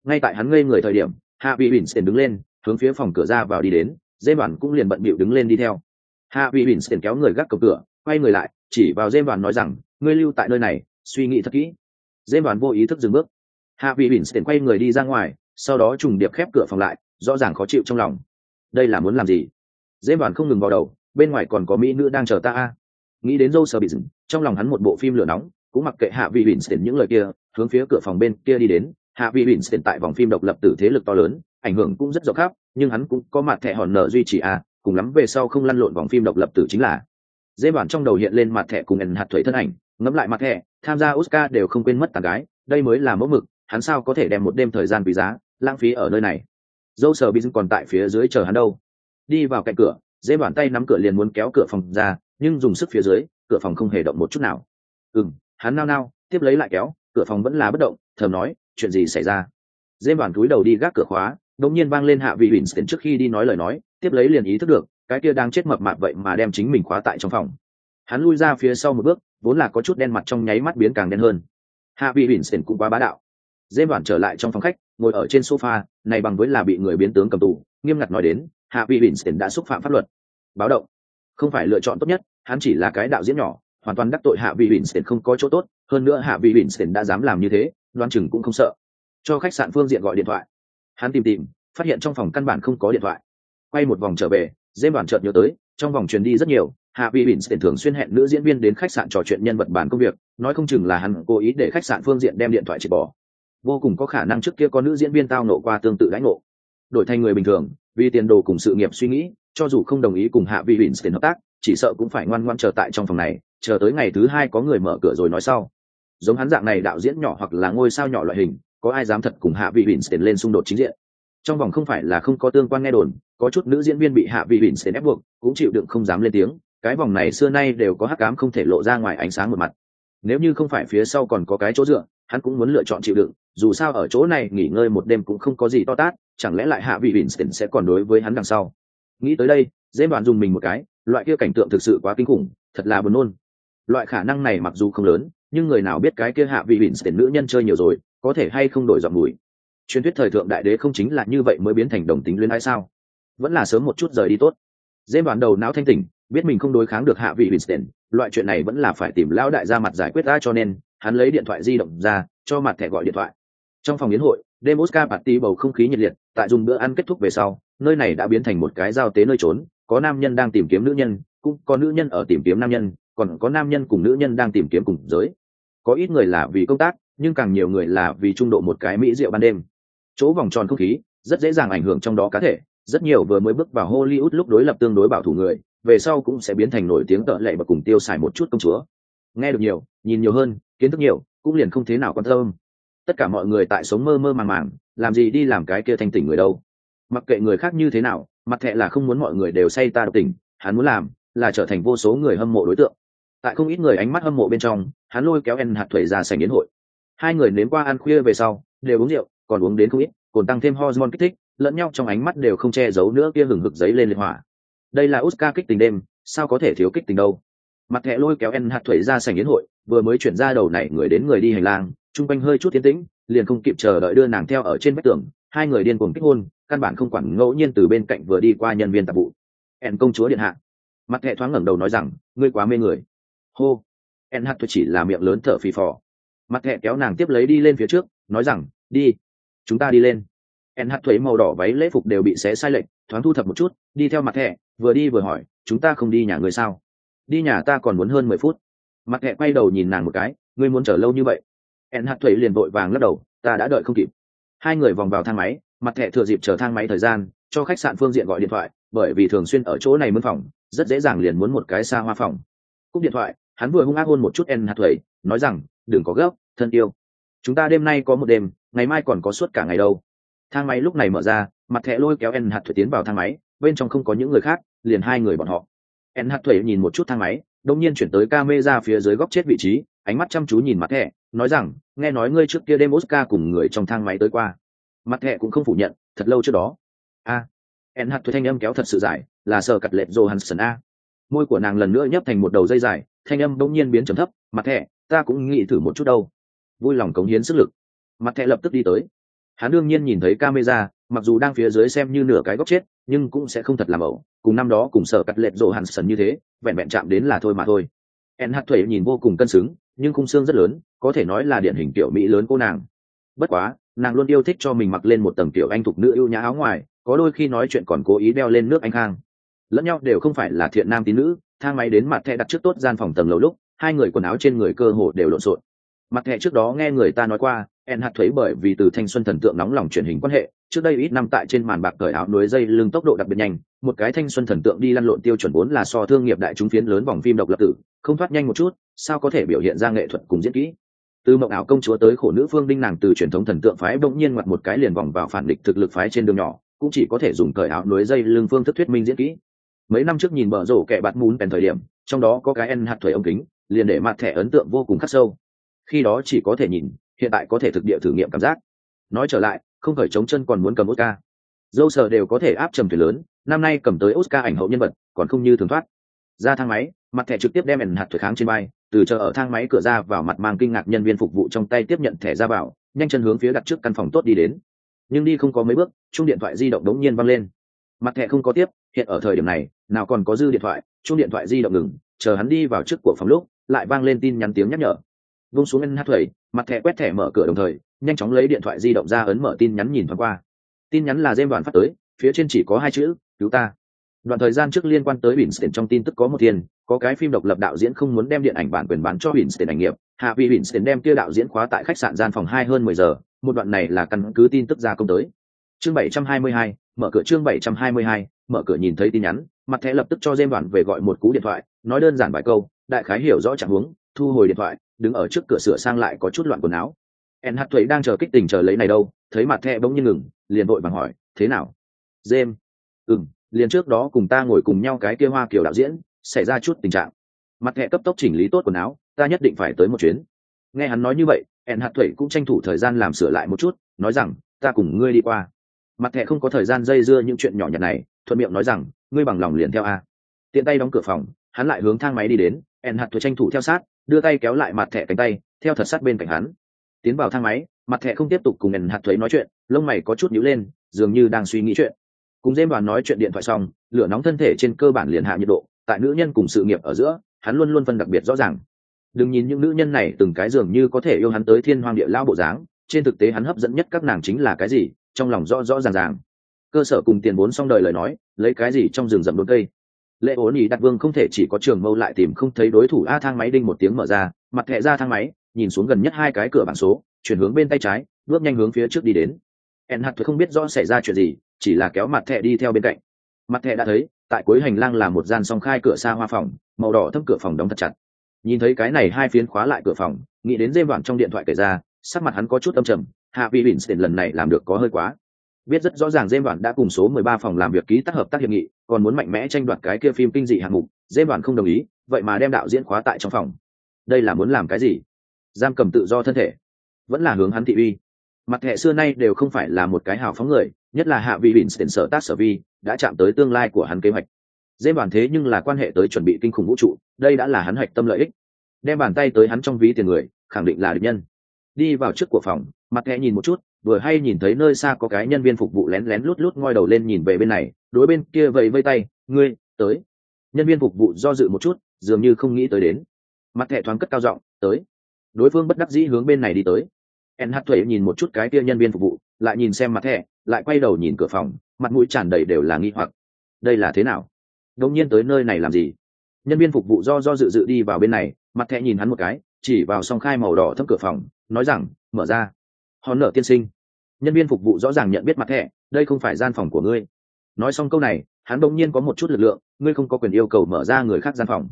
Ngay tại hắn ngây người thời điểm, hạ vị Tiễn đứng lên, hướng phía phòng cửa ra vào đi đến dễ đoàn cũng liền bận bịu đứng lên đi theo hạ vị winston kéo người gác cổng cửa, quay người lại, chỉ vào dêm đoàn nói rằng, ngươi lưu tại nơi này, suy nghĩ thật kỹ. Dêm đoàn vô ý thức dừng bước. Hạ vị winston quay người đi ra ngoài, sau đó trùng điệp khép cửa phòng lại, rõ ràng khó chịu trong lòng. Đây là muốn làm gì? Dêm đoàn không ngừng vào đầu, bên ngoài còn có mỹ nữ đang chờ ta a. Nghĩ đến dâu sờ bị dừng, trong lòng hắn một bộ phim lửa nóng, cũng mặc kệ hạ vị winston những lời kia, hướng phía cửa phòng bên kia đi đến. Hạ vị winston tại vòng phim độc lập từ thế lực to lớn, ảnh hưởng cũng rất rộng khắp, nhưng hắn cũng có mặt thẻ hòn nợ duy trì a cùng lắm về sau không lăn lộn vòng phim độc lập tử chính là. Dễ bản trong đầu hiện lên mặt thẻ cùng ẩn hạt thuế thân ảnh, ngẫm lại mặt thẻ, tham gia oscar đều không quên mất tàn gái, đây mới là mẫu mực, hắn sao có thể đem một đêm thời gian quý giá, lãng phí ở nơi này? Dâu sờ bin còn tại phía dưới chờ hắn đâu. Đi vào cạnh cửa dễ bản tay nắm cửa liền muốn kéo cửa phòng ra, nhưng dùng sức phía dưới, cửa phòng không hề động một chút nào. Ừ m hắn nao nao, tiếp lấy lại kéo, cửa phòng vẫn là bất động, thầm nói, chuyện gì xảy ra? Dễ bản túi đầu đi gác cửa khóa đ nhiên vang lên hạ vị huỳnh trước khi đi nói lời nói, tiếp lấy liền ý thức được, cái kia đang chết mập mạp vậy mà đem chính mình khóa tại trong phòng. Hắn lui ra phía sau một bước, vốn là có chút đen mặt trong nháy mắt biến càng đen hơn. Hạ vị huỳnh cũng quá bá đạo. Dê bản trở lại trong phòng khách, ngồi ở trên sofa, này bằng với là bị người biến tướng cầm tù, nghiêm ngặt nói đến, hạ vị huỳnh đã xúc phạm pháp luật. Báo động. Không phải lựa chọn tốt nhất, hắn chỉ là cái đạo diễn nhỏ, hoàn toàn đắc tội hạ vị winston không có chỗ tốt, hơn nữa hạ vị winston đã dám làm như thế, đoan chừng cũng không sợ. Cho khách sạn phương diện gọi điện thoại hắn tìm tìm, phát hiện trong phòng căn bản không có điện thoại. Quay một vòng trở về dê bản chợt nhớ tới, trong vòng truyền đi rất nhiều, hạ vị tiền thường xuyên hẹn nữ diễn viên đến khách sạn trò chuyện nhân vật bản công việc, nói không chừng là hắn cố ý để khách sạn phương diện đem điện thoại chị bỏ. Vô cùng có khả năng trước kia có nữ diễn viên tao nộ qua tương tự lãnh ngộ. Đổi thành người bình thường, vì tiền đồ cùng sự nghiệp suy nghĩ, cho dù không đồng ý cùng hạ vị tiền hợp tác, chỉ sợ cũng phải ngoan ngoan chờ tại trong phòng này, chờ tới ngày thứ hai có người mở cửa rồi nói sau. Giống hắn dạng này đạo diễn nhỏ hoặc là ngôi sao nhỏ loại hình có ai dám thật cùng hạ vị winston lên xung đột chính diện? Trong vòng không phải là không có tương quan nghe đồn, có chút nữ diễn viên bị hạ vị winston ép buộc, cũng chịu đựng không dám lên tiếng, cái vòng này xưa nay đều có hắc cám không thể lộ ra ngoài ánh sáng một mặt. Nếu như không phải phía sau còn có cái chỗ dựa, hắn cũng muốn lựa chọn chịu đựng, dù sao ở chỗ này nghỉ ngơi một đêm cũng không có gì to tát, chẳng lẽ lại hạ vị winston sẽ còn đối với hắn đằng sau? Nghĩ tới đây, dễ đoàn dùng mình một cái, loại kia cảnh tượng thực sự quá kinh khủng, thật là buồn nôn. Loại khả năng này mặc dù không lớn, nhưng người nào biết cái kia hạ vị bỉn tiền nữ nhân chơi nhiều rồi có thể hay không đổi giọng mùi. Truyền thuyết thời thượng đại đế không chính là như vậy mới biến thành đồng tính luyến hay sao? Vẫn là sớm một chút rời đi tốt. Dễ đoán đầu não thanh tỉnh biết mình không đối kháng được hạ vị Winston, loại chuyện này vẫn là phải tìm lão đại ra mặt giải quyết ra cho nên hắn lấy điện thoại di động ra cho mặt thẻ gọi điện thoại. Trong phòng yến hội đêm oscar party bầu không khí nhiệt liệt tại dùng bữa ăn kết thúc về sau nơi này đã biến thành một cái giao tế nơi trốn có nam nhân đang tìm kiếm nữ nhân cũng có nữ nhân ở tìm kiếm nam nhân còn có nam nhân cùng nữ nhân đang tìm kiếm cùng giới. Có ít người là vì công tác nhưng càng nhiều người là vì trung độ một cái mỹ rượu ban đêm. Chỗ vòng tròn không khí rất dễ dàng ảnh hưởng trong đó cá thể, rất nhiều vừa mới bước vào hollywood lúc đối lập tương đối bảo thủ người, về sau cũng sẽ biến thành nổi tiếng tợ lệ và cùng tiêu xài một chút công chúa. Nghe được nhiều, nhìn nhiều hơn, kiến thức nhiều, cũng liền không thế nào quan tâm. Tất cả mọi người tại sống mơ mơ màng màng, làm gì đi làm cái kia thanh tỉnh người đâu. Mặc kệ người khác như thế nào, mặt thẹ là không muốn mọi người đều say ta độc tỉnh, hắn muốn làm là trở thành vô số người hâm mộ đối tượng. Tại không ít người ánh mắt hâm mộ bên trong, hắn lôi kéo en hạt thuẩy ra sành đến hội hai người nếm qua ăn khuya về sau, đều uống rượu, còn uống đến không ít, còn tăng thêm hormone kích thích, lẫn nhau trong ánh mắt đều không che giấu nữa kia hừng hực giấy lên liệt hỏa. Đây là oscar kích tình đêm, sao có thể thiếu kích tình đâu? Mặt thẹ lôi kéo en hạt thuẩy ra sảnh yến hội, vừa mới chuyển ra đầu này người đến người đi hành lang, chung quanh hơi chút tiến tĩnh, liền không kịp chờ đợi đưa nàng theo ở trên vách tường, hai người điên cuồng kích hôn, căn bản không quản ngẫu nhiên từ bên cạnh vừa đi qua nhân viên tạp vụ. En công chúa điện hạ. Mặt thẹ thoáng ngẩng đầu nói rằng, ngươi quá mê người. Hô. En hạt thuẩy chỉ là miệng lớn thở phì phò mặt thẹ kéo nàng tiếp lấy đi lên phía trước nói rằng đi chúng ta đi lên. En hạt thuế màu đỏ váy lễ phục đều bị xé sai lệch thoáng thu thập một chút đi theo mặt thẹ, vừa đi vừa hỏi chúng ta không đi nhà người sao? Đi nhà ta còn muốn hơn mười phút. Mặt thẹ quay đầu nhìn nàng một cái ngươi muốn chờ lâu như vậy? En hạt thuế liền vội vàng lắc đầu ta đã đợi không kịp. Hai người vòng vào thang máy mặt thẹ thừa dịp chờ thang máy thời gian cho khách sạn phương diện gọi điện thoại bởi vì thường xuyên ở chỗ này mướn phòng rất dễ dàng liền muốn một cái xa hoa phòng. Cúp điện thoại hắn vừa hung ác hôn một chút en hạt thuế nói rằng đừng có gấp, thân yêu. Chúng ta đêm nay có một đêm, ngày mai còn có suốt cả ngày đâu. Thang máy lúc này mở ra, mặt thẻ lôi kéo en hạt thuế tiến vào thang máy, bên trong không có những người khác, liền hai người bọn họ. En hạt thuế nhìn một chút thang máy đông nhiên chuyển tới ca mê ra phía dưới góc chết vị trí, ánh mắt chăm chú nhìn mặt thẻ, nói rằng, nghe nói ngươi trước kia đêm oscar cùng người trong thang máy tới qua. Mặt thẻ cũng không phủ nhận, thật lâu trước đó. A en hạt thuế thanh âm kéo thật sự dài, là sợ cặt lệ johansson a. Môi của nàng lần nữa nhấp thành một đầu dây dài, thanh âm đông nhiên biến trầm thấp, mặt thẻ ta cũng nghĩ thử một chút đâu. Vui lòng cống hiến sức lực. Mặt thẹ lập tức đi tới. Hắn đương nhiên nhìn thấy camera, mặc dù đang phía dưới xem như nửa cái góc chết, nhưng cũng sẽ không thật làm ẩu cùng năm đó cùng sở cắt lệch rộ hẳn sần như thế, vẹn vẹn chạm đến là thôi mà thôi. En hát thuế nhìn vô cùng cân xứng, nhưng khung xương rất lớn, có thể nói là điển hình kiểu mỹ lớn cô nàng. Bất quá, nàng luôn yêu thích cho mình mặc lên một tầng kiểu anh thục nữ ưu nhã áo ngoài, có đôi khi nói chuyện còn cố ý đeo lên nước anh khang lẫn nhau đều không phải là thiện nam tín nữ, thang máy đến mặt thẹ đặt trước tốt gian phòng tầng lầu lúc hai người quần áo trên người cơ hồ đều lộn xộn. Mặt thẻ trước đó nghe người ta nói qua en hạt thuế bởi vì từ thanh xuân thần tượng nóng lòng truyền hình quan hệ, trước đây ít năm tại trên màn bạc cởi áo núi dây lưng tốc độ đặc biệt nhanh, một cái thanh xuân thần tượng đi lăn lộn tiêu chuẩn vốn là so thương nghiệp đại chúng phiến lớn vòng phim độc lập tử, không thoát nhanh một chút, sao có thể biểu hiện ra nghệ thuật cùng diễn kỹ? Từ mộng ảo công chúa tới khổ nữ phương đinh nàng từ truyền thống thần tượng phái bỗng nhiên ngoặt một cái liền vòng vào phản địch thực lực phái trên đường nhỏ, cũng chỉ có thể dùng cởi áo núi dây lưng phương thức thuyết minh diễn kỹ. Mấy năm trước nhìn bờ rổ kẻ bạt mún bèn thời điểm, trong đó có cái en hạt thuế ống kính liền để mặt thẻ ấn tượng vô cùng khắc sâu. Khi đó chỉ có thể nhìn, hiện tại có thể thực địa thử nghiệm cảm giác. Nói trở lại, không phải chống chân còn muốn cầm oscar. Dâu sờ đều có thể áp trầm thuyền lớn, năm nay cầm tới oscar ảnh hậu nhân vật, còn không như thường thoát. Ra thang máy, mặt thẻ trực tiếp đem ẩn hạt thuế kháng trên bay từ chờ ở thang máy cửa ra vào mặt mang kinh ngạc nhân viên phục vụ trong tay tiếp nhận thẻ ra vào, nhanh chân hướng phía đặt trước căn phòng tốt đi đến. Nhưng đi không có mấy bước chung điện thoại di động đống nhiên văng lên. Mặt thẻ không có tiếp, hiện ở thời điểm này, nào còn có dư điện thoại chung điện thoại di động ngừng, chờ hắn đi vào trước của phòng lúc lại vang lên tin nhắn tiếng nhắc nhở. Vung xuống ngân hát thuẩy mặt thẻ quét thẻ mở cửa đồng thời nhanh chóng lấy điện thoại di động ra ấn mở tin nhắn nhìn thoáng qua. Tin nhắn là dêm đoàn phát tới phía trên chỉ có hai chữ cứu ta. Đoạn thời gian trước liên quan tới Winston trong tin tức có một tiền, có cái phim độc lập đạo diễn không muốn đem điện ảnh bản quyền bán cho Winston ảnh nghiệp, hạ vì Winston đem kia đạo diễn khóa tại khách sạn gian phòng hai hơn mười giờ, một đoạn này là căn cứ tin tức ra công tới. Chương bảy trăm hai mươi hai, mở cửa chương bảy trăm hai mươi hai, mở cửa nhìn thấy tin nhắn, mặt thẻ lập tức cho Dêm đoàn về gọi một cú điện thoại, nói đơn giản vài câu, đại khái hiểu rõ trạng huống, thu hồi điện thoại, đứng ở trước cửa sửa sang lại có chút loạn quần áo. En hát thuế đang chờ kích tình chờ lấy này đâu thấy mặt thẹ bỗng nhiên ngừng liền vội vàng hỏi thế nào? Jem ừ liền trước đó cùng ta ngồi cùng nhau cái kia hoa kiểu đạo diễn xảy ra chút tình trạng. Mặt thẹ cấp tốc chỉnh lý tốt quần áo ta nhất định phải tới một chuyến. Nghe hắn nói như vậy en hạt thuế cũng tranh thủ thời gian làm sửa lại một chút nói rằng ta cùng ngươi đi qua. Mặt thẹ không có thời gian dây dưa những chuyện nhỏ nhặt này thuận miệng nói rằng ngươi bằng lòng liền theo a. Tiện tay đóng cửa phòng hắn lại hướng thang máy đi đến ẹn hạt thuế tranh thủ theo sát, đưa tay kéo lại mặt thẻ cánh tay, theo thật sát bên cạnh hắn. Tiến vào thang máy, mặt thẻ không tiếp tục cùng ẹn hạt thuế nói chuyện, lông mày có chút nhíu lên, dường như đang suy nghĩ chuyện. Cùng dêm đoàn nói chuyện điện thoại xong, lửa nóng thân thể trên cơ bản liền hạ nhiệt độ, tại nữ nhân cùng sự nghiệp ở giữa, hắn luôn luôn phân đặc biệt rõ ràng. Đừng nhìn những nữ nhân này từng cái dường như có thể yêu hắn tới thiên hoang địa lao bộ dáng, trên thực tế hắn hấp dẫn nhất các nàng chính là cái gì, trong lòng rõ rõ ràng ràng. Cơ sở cùng tiền vốn xong đời lời nói, lấy cái gì trong rừng rậm đốn cây? Lệ ổn ý đặt vương không thể chỉ có trường mâu lại tìm không thấy đối thủ a thang máy đinh một tiếng mở ra, mặt thẹ ra thang máy, nhìn xuống gần nhất hai cái cửa bảng số, chuyển hướng bên tay trái, bước nhanh hướng phía trước đi đến. En hạt không biết rõ xảy ra chuyện gì, chỉ là kéo mặt thẹ đi theo bên cạnh. Mặt thẹ đã thấy, tại cuối hành lang là một gian song khai cửa xa hoa phòng, màu đỏ thâm cửa phòng đóng thật chặt. Nhìn thấy cái này hai phiến khóa lại cửa phòng, nghĩ đến dêm vàng trong điện thoại kể ra, sắc mặt hắn có chút âm trầm, hạ vị bỉn lần này làm được có hơi quá biết rất rõ ràng dêm đoàn đã cùng số mười ba phòng làm việc ký tác hợp tác hiệp nghị, còn muốn mạnh mẽ tranh đoạt cái kia phim kinh dị hạng mục dêm đoàn không đồng ý, vậy mà đem đạo diễn khóa tại trong phòng. Đây là muốn làm cái gì? Giam cầm tự do thân thể. Vẫn là hướng hắn thị uy. Mặt thẻ xưa nay đều không phải là một cái hào phóng người, nhất là hạ vị bỉn tiền sở tác sở vi, đã chạm tới tương lai của hắn kế hoạch. Dêm đoàn thế nhưng là quan hệ tới chuẩn bị kinh khủng vũ trụ, đây đã là hắn hoạch tâm lợi ích. Đem bàn tay tới hắn trong ví tiền người, khẳng định là địch nhân. Đi vào trước của phòng, mặt thẻ nhìn một chút vừa hay nhìn thấy nơi xa có cái nhân viên phục vụ lén lén lút lút ngoi đầu lên nhìn về bên này, đối bên kia vẫy vây tay, ngươi, tới. Nhân viên phục vụ do dự một chút, dường như không nghĩ tới đến. Mặt thẻ thoáng cất cao giọng, tới. Đối phương bất đắc dĩ hướng bên này đi tới. En hát thuế nhìn một chút cái kia nhân viên phục vụ, lại nhìn xem mặt thẻ, lại quay đầu nhìn cửa phòng, mặt mũi tràn đầy đều là nghi hoặc. Đây là thế nào? Đông nhiên tới nơi này làm gì? Nhân viên phục vụ do do dự dự đi vào bên này, mặt thẻ nhìn hắn một cái, chỉ vào song khai màu đỏ thấp cửa phòng, nói rằng, mở ra. Hòn nở tiên sinh nhân viên phục vụ rõ ràng nhận biết mặt thẻ, đây không phải gian phòng của ngươi. Nói xong câu này, hắn đông nhiên có một chút lực lượng, ngươi không có quyền yêu cầu mở ra người khác gian phòng.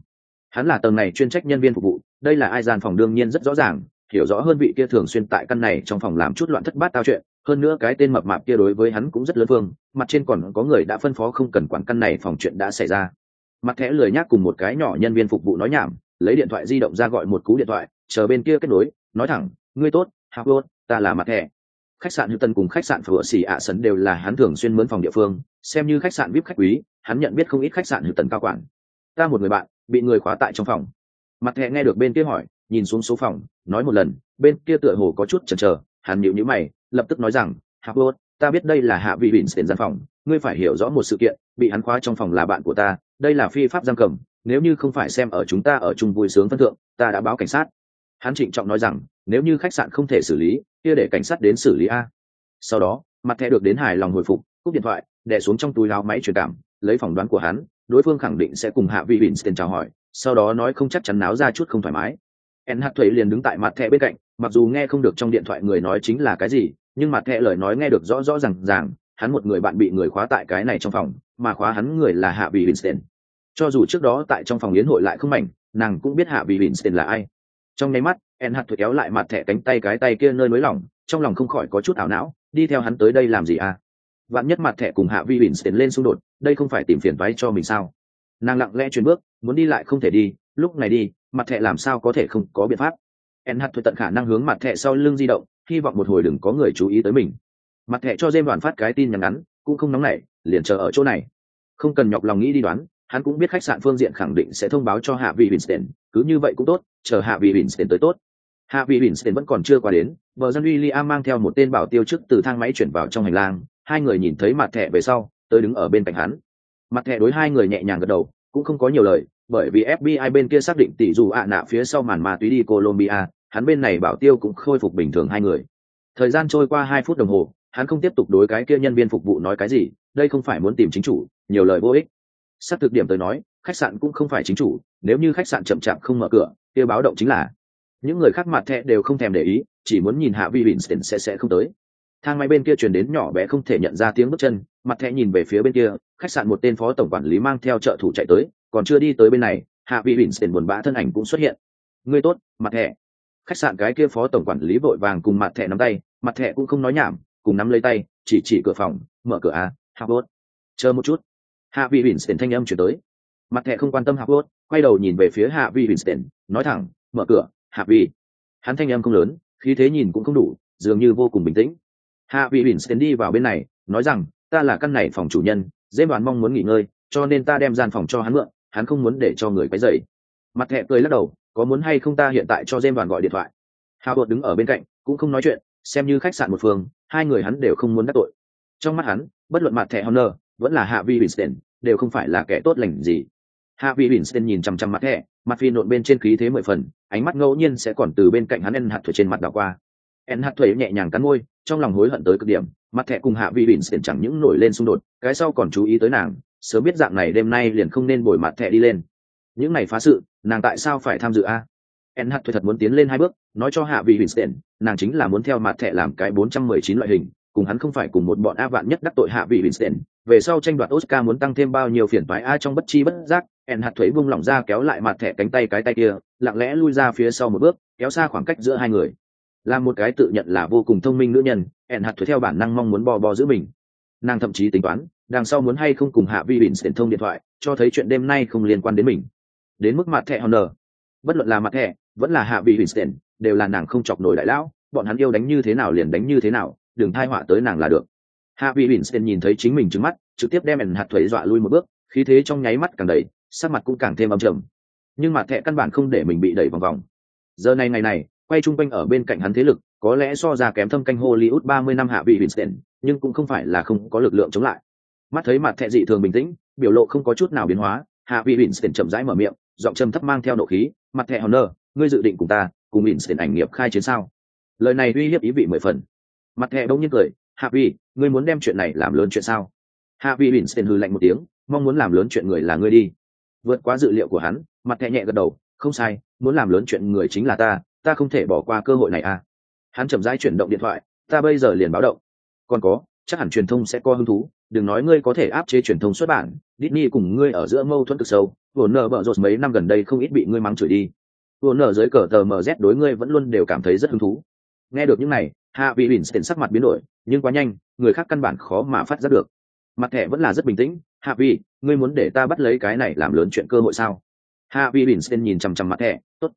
Hắn là tầng này chuyên trách nhân viên phục vụ, đây là ai gian phòng đương nhiên rất rõ ràng, hiểu rõ hơn vị kia thường xuyên tại căn này trong phòng làm chút loạn thất bát tao chuyện, hơn nữa cái tên mập mạp kia đối với hắn cũng rất lớn phương mặt trên còn có người đã phân phó không cần quản căn này phòng chuyện đã xảy ra. Mặt thẻ lười nhác cùng một cái nhỏ nhân viên phục vụ nói nhảm, lấy điện thoại di động ra gọi một cú điện thoại, chờ bên kia kết nối, nói thẳng, ngươi tốt hạc lốt ta là mặt thẻ khách sạn Newton cùng khách sạn phở Sĩ ạ sấn đều là hắn thường xuyên mướn phòng địa phương, xem như khách sạn vip khách quý, hắn nhận biết không ít khách sạn Newton tần cao quản. Ta một người bạn, bị người khóa tại trong phòng. Mặt thẻ nghe được bên kia hỏi, nhìn xuống số phòng, nói một lần, bên kia tựa hồ có chút chần chờ, hắn nhíu nhíu mày, lập tức nói rằng hạc lốt ta biết đây là hạ vị bỉn tiền gian phòng, ngươi phải hiểu rõ một sự kiện, bị hắn khóa trong phòng là bạn của ta, đây là phi pháp giam cầm, nếu như không phải xem ở chúng ta ở chung vui sướng phân thượng, ta đã báo cảnh sát hắn trịnh trọng nói rằng, nếu như khách sạn không thể xử lý, kia để cảnh sát đến xử lý a. Sau đó, mặt thẻ được đến hài lòng hồi phục, cúp điện thoại, đè xuống trong túi áo máy truyền cảm, lấy phỏng đoán của hắn, đối phương khẳng định sẽ cùng hạ vị bỉn tiền chào hỏi, sau đó nói không chắc chắn náo ra chút không thoải mái. En hạt thuế liền đứng tại mặt thẻ bên cạnh, mặc dù nghe không được trong điện thoại người nói chính là cái gì, nhưng mặt thẻ lời nói nghe được rõ rõ r à n g ràng, hắn một người bạn bị người khóa tại cái này trong phòng, mà khóa hắn người là hạ vị bỉn cho dù trước đó tại trong phòng yến hội lại không mảnh, nàng cũng biết hạ vị bỉn là ai trong nháy mắt, en hạt thuế kéo lại mặt thẻ cánh tay cái tay kia nơi nới lỏng, trong lòng không khỏi có chút ảo não, đi theo hắn tới đây làm gì à? Vạn nhất mặt thẻ cùng hạ vi winston lên xung đột, đây không phải tìm phiền toái cho mình sao? Nàng lặng lẽ chuyển bước, muốn đi lại không thể đi, lúc này đi, mặt thẻ làm sao có thể không có biện pháp? En hạt thuận tận khả năng hướng mặt thẻ sau lưng di động, hy vọng một hồi đừng có người chú ý tới mình. Mặt thẻ cho dêm đoàn phát cái tin nhắn ngắn, cũng không nóng nảy, liền chờ ở chỗ này. Không cần nhọc lòng nghĩ đi đoán hắn cũng biết khách sạn phương diện khẳng định sẽ thông báo cho hạ vị winston cứ như vậy cũng tốt chờ hạ vị winston tới tốt hạ vị winston vẫn còn chưa qua đến vợ dân William mang theo một tên bảo tiêu chức từ thang máy chuyển vào trong hành lang hai người nhìn thấy mặt thẻ về sau tới đứng ở bên cạnh hắn mặt thẻ đối hai người nhẹ nhàng gật đầu cũng không có nhiều lời bởi vì FBI bên kia xác định tỷ dù ạ nạ phía sau màn ma túy đi Colombia, hắn bên này bảo tiêu cũng khôi phục bình thường hai người. Thời gian trôi qua hai phút đồng hồ, hắn không tiếp tục đối cái kia nhân viên phục vụ nói cái gì, đây không phải muốn tìm chính chủ, nhiều lời vô ích. Sát thực điểm tới nói, khách sạn cũng không phải chính chủ, nếu như khách sạn chậm chạp không mở cửa, kia báo động chính là. Những người khác mặt thẻ đều không thèm để ý, chỉ muốn nhìn hạ Vi Winston sẽ sẽ không tới. Thang máy bên kia truyền đến nhỏ bé không thể nhận ra tiếng bước chân, mặt thẻ nhìn về phía bên kia, khách sạn một tên phó tổng quản lý mang theo trợ thủ chạy tới, còn chưa đi tới bên này hạ Vi bỉn tiền buồn bã thân ảnh cũng xuất hiện. Ngươi tốt mặt thẻ. Khách sạn cái kia phó tổng quản lý vội vàng cùng mặt thẻ nắm tay mặt thẻ cũng không nói nhảm cùng nắm lấy tay chỉ chỉ cửa phòng mở cửa à hạ bốt chờ một chút hạ vị bỉn tiền thanh âm chuyển tới. Mặt thẻ không quan tâm hạ bốt quay đầu nhìn về phía hạ vị bỉn tiền nói thẳng, mở cửa, hạ vị. Hắn thanh âm không lớn, khí thế nhìn cũng không đủ, dường như vô cùng bình tĩnh. Hạ vị bỉn tiền đi vào bên này, nói rằng, ta là căn này phòng chủ nhân, dễ Đoàn mong muốn nghỉ ngơi, cho nên ta đem gian phòng cho hắn mượn, hắn không muốn để cho người quấy dậy mặt thẹ cười lắc đầu, có muốn hay không ta hiện tại cho jem đoàn gọi điện thoại? Hào bột đứng ở bên cạnh, cũng không nói chuyện, xem như khách sạn một phương, hai người hắn đều không muốn đắc tội. Trong mắt hắn, bất luận mặt thẻ honor vẫn là hạ vi winston đều không phải là kẻ tốt lành gì. Hạ vi winston nhìn chằm chằm mặt thẻ mặt phi nộn bên trên khí thế mười phần ánh mắt ngẫu nhiên sẽ còn từ bên cạnh hắn en hạt thuế trên mặt đảo qua. En hạt thuế nhẹ nhàng cắn môi trong lòng hối hận tới cực điểm mặt thẻ cùng hạ vi winston chẳng những nổi lên xung đột cái sau còn chú ý tới nàng sớm biết dạng này đêm nay liền không nên bồi mặt thẻ đi lên. Những này phá sự nàng tại sao phải tham dự a? En hạt thuế thật muốn tiến lên hai bước nói cho hạ vi winston nàng chính là muốn theo mặt thẻ làm cái bốn trăm mười chín loại hình cùng hắn không phải cùng một bọn a vạn nhất đắc tội hạ vị Winston, về sau tranh đoạt Oscar muốn tăng thêm bao nhiêu phiền toái a trong bất chi bất giác, En hạt thuế vung lỏng ra kéo lại mặt thẻ cánh tay cái tay kia, lặng lẽ lui ra phía sau một bước, kéo xa khoảng cách giữa hai người. Là một cái tự nhận là vô cùng thông minh nữ nhân, En hạt thuế theo bản năng mong muốn bò bò giữ mình. Nàng thậm chí tính toán, đằng sau muốn hay không cùng hạ Vi Bỉnh Winston thông điện thoại, cho thấy chuyện đêm nay không liên quan đến mình. Đến mức mặt thẻ Honor, bất luận là mặt thẻ, vẫn là hạ vị Winston, đều là nàng không chọc nổi đại lão, bọn hắn yêu đánh như thế nào liền đánh như thế nào, đừng thai họa tới nàng là được hạ vị winston nhìn thấy chính mình trứng mắt, trực tiếp đem ẩn hạt thuế dọa lui một bước, khí thế trong nháy mắt càng đầy, sắc mặt cũng càng thêm âm trầm. Nhưng mặt thẹ căn bản không để mình bị đẩy vòng vòng. Giờ này ngày này, quay chung quanh ở bên cạnh hắn thế lực, có lẽ so ra kém thâm canh hollywood ba mươi năm hạ vị winston nhưng cũng không phải là không có lực lượng chống lại. Mắt thấy mặt thẹ dị thường bình tĩnh, biểu lộ không có chút nào biến hóa, hạ vị winston chậm rãi mở miệng, giọng trầm thấp mang theo nộ khí, mặt thẹ honor, ngươi dự định cùng ta cùng winston ảnh nghiệp khai chiến sao? Lời này uy hiếp ý vị mười phần. Mặt thẹ đông nhiên cười hạ vi ngươi muốn đem chuyện này làm lớn chuyện sao? Hạ vi bỉn hư lạnh một tiếng, mong muốn làm lớn chuyện người là ngươi đi. Vượt quá dự liệu của hắn, mặt thẹ nhẹ gật đầu, không sai, muốn làm lớn chuyện người chính là ta ta không thể bỏ qua cơ hội này à. Hắn chậm rãi chuyển động điện thoại, ta bây giờ liền báo động. Còn có, chắc hẳn truyền thông sẽ có hứng thú, đừng nói ngươi có thể áp chế truyền thông xuất bản, Disney cùng ngươi ở giữa mâu thuẫn cực sâu vốn nợ bợ rột mấy năm gần đây không ít bị ngươi mắng chửi đi. Vốn nợ dưới cờ tờ mz đối ngươi vẫn luôn đều cảm thấy rất hứng thú. Nghe được những này hạ vị bỉn tiền sắc mặt biến đổi, nhưng quá nhanh, người khác căn bản khó mà phát giác được. Mặt thẻ vẫn là rất bình tĩnh, hạ vị, ngươi muốn để ta bắt lấy cái này làm lớn chuyện cơ hội sao? Hạ vị bỉn tiền nhìn chằm chằm mặt thẻ, tốt,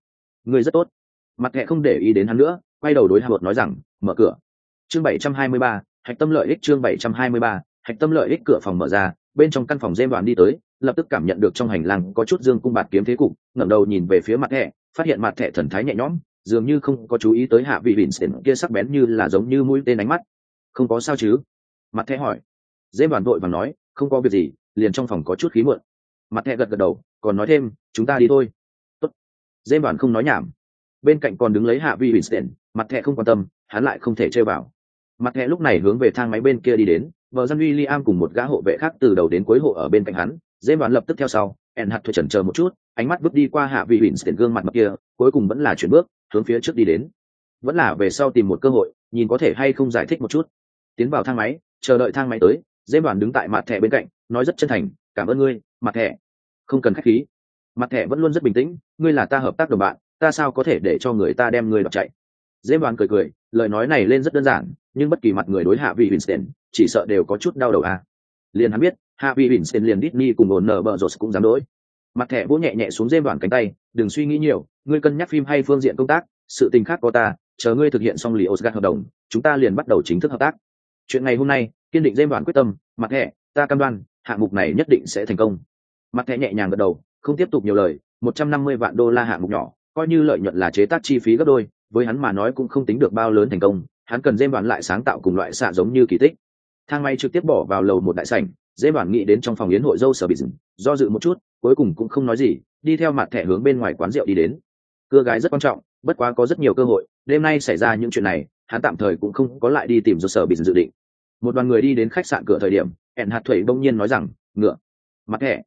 ngươi rất tốt. Mặt thẻ không để ý đến hắn nữa, quay đầu đối hạ bột nói rằng, mở cửa. Chương bảy trăm hai mươi ba, hạch tâm lợi ích chương bảy trăm hai mươi ba, hạch tâm lợi ích cửa phòng mở ra, bên trong căn phòng dêm đoàn đi tới, lập tức cảm nhận được trong hành lang có chút dương cung bạt kiếm thế cục, ngẩng đầu nhìn về phía mặt thẻ, phát hiện mặt thẻ thần thái nhẹ nhõm dường như không có chú ý tới hạ vị Vincent kia sắc bén như là giống như mũi tên ánh mắt. Không có sao chứ? Mặt thẻ hỏi. Dễ đoàn đội và nói, không có việc gì, liền trong phòng có chút khí mượn. Mặt thẻ gật gật đầu, còn nói thêm, chúng ta đi thôi. Tốt. Dễ đoàn không nói nhảm. Bên cạnh còn đứng lấy hạ vị Vincent, mặt thẻ không quan tâm, hắn lại không thể chơi vào. Mặt thẻ lúc này hướng về thang máy bên kia đi đến, vợ dân William cùng một gã hộ vệ khác từ đầu đến cuối hộ ở bên cạnh hắn, dễ đoàn lập tức theo sau, En hạt thuê chần chờ một chút, ánh mắt bước đi qua hạ vị Vincent gương mặt mặt kia, cuối cùng vẫn là chuyển bước, hướng phía trước đi đến. Vẫn là về sau tìm một cơ hội, nhìn có thể hay không giải thích một chút. Tiến vào thang máy, chờ đợi thang máy tới dễ đoàn đứng tại mặt thẻ bên cạnh, nói rất chân thành, cảm ơn ngươi, mặt thẻ. Không cần khách khí. Mặt thẻ vẫn luôn rất bình tĩnh, ngươi là ta hợp tác đồng bạn, ta sao có thể để cho người ta đem ngươi đọc chạy? Dễ đoàn cười cười, lời nói này lên rất đơn giản, nhưng bất kỳ mặt người đối hạ vị winston, chỉ sợ đều có chút đau đầu à. liền hắn biết, hạ vị winston liền Disney cùng ổn nở bờ rột cũng dám đối. Mặt thẻ vỗ nhẹ nhẹ xuống dê đoàn cánh tay, đừng suy nghĩ nhiều ngươi cân nhắc phim hay phương diện công tác, sự tình khác có ta, chờ ngươi thực hiện xong lì oscar hợp đồng, chúng ta liền bắt đầu chính thức hợp tác. Chuyện ngày hôm nay, kiên định dêm đoàn quyết tâm mặt thẻ ta cam đoan, hạng mục này nhất định sẽ thành công. Mặt thẻ nhẹ nhàng gật đầu, không tiếp tục nhiều lời, một trăm năm mươi vạn đô la hạng mục nhỏ, coi như lợi nhuận là chế tác chi phí gấp đôi, với hắn mà nói cũng không tính được bao lớn thành công, hắn cần dêm đoàn lại sáng tạo cùng loại xạ giống như kỳ tích. Thang máy trực tiếp bỏ vào lầu một đại sảnh dễ bản nghĩ đến trong phòng yến hội dâu sở bị dừng do dự một chút, cuối cùng cũng không nói gì, đi theo mặt thẻ hướng bên ngoài quán rượu đi đến cưa gái rất quan trọng, bất quá có rất nhiều cơ hội, đêm nay xảy ra những chuyện này, hắn tạm thời cũng không có lại đi tìm do sở bị dự định. Một đoàn người đi đến khách sạn cửa thời điểm ẻn hạt thuẩy bỗng nhiên nói rằng, ngựa. Mặt thẻ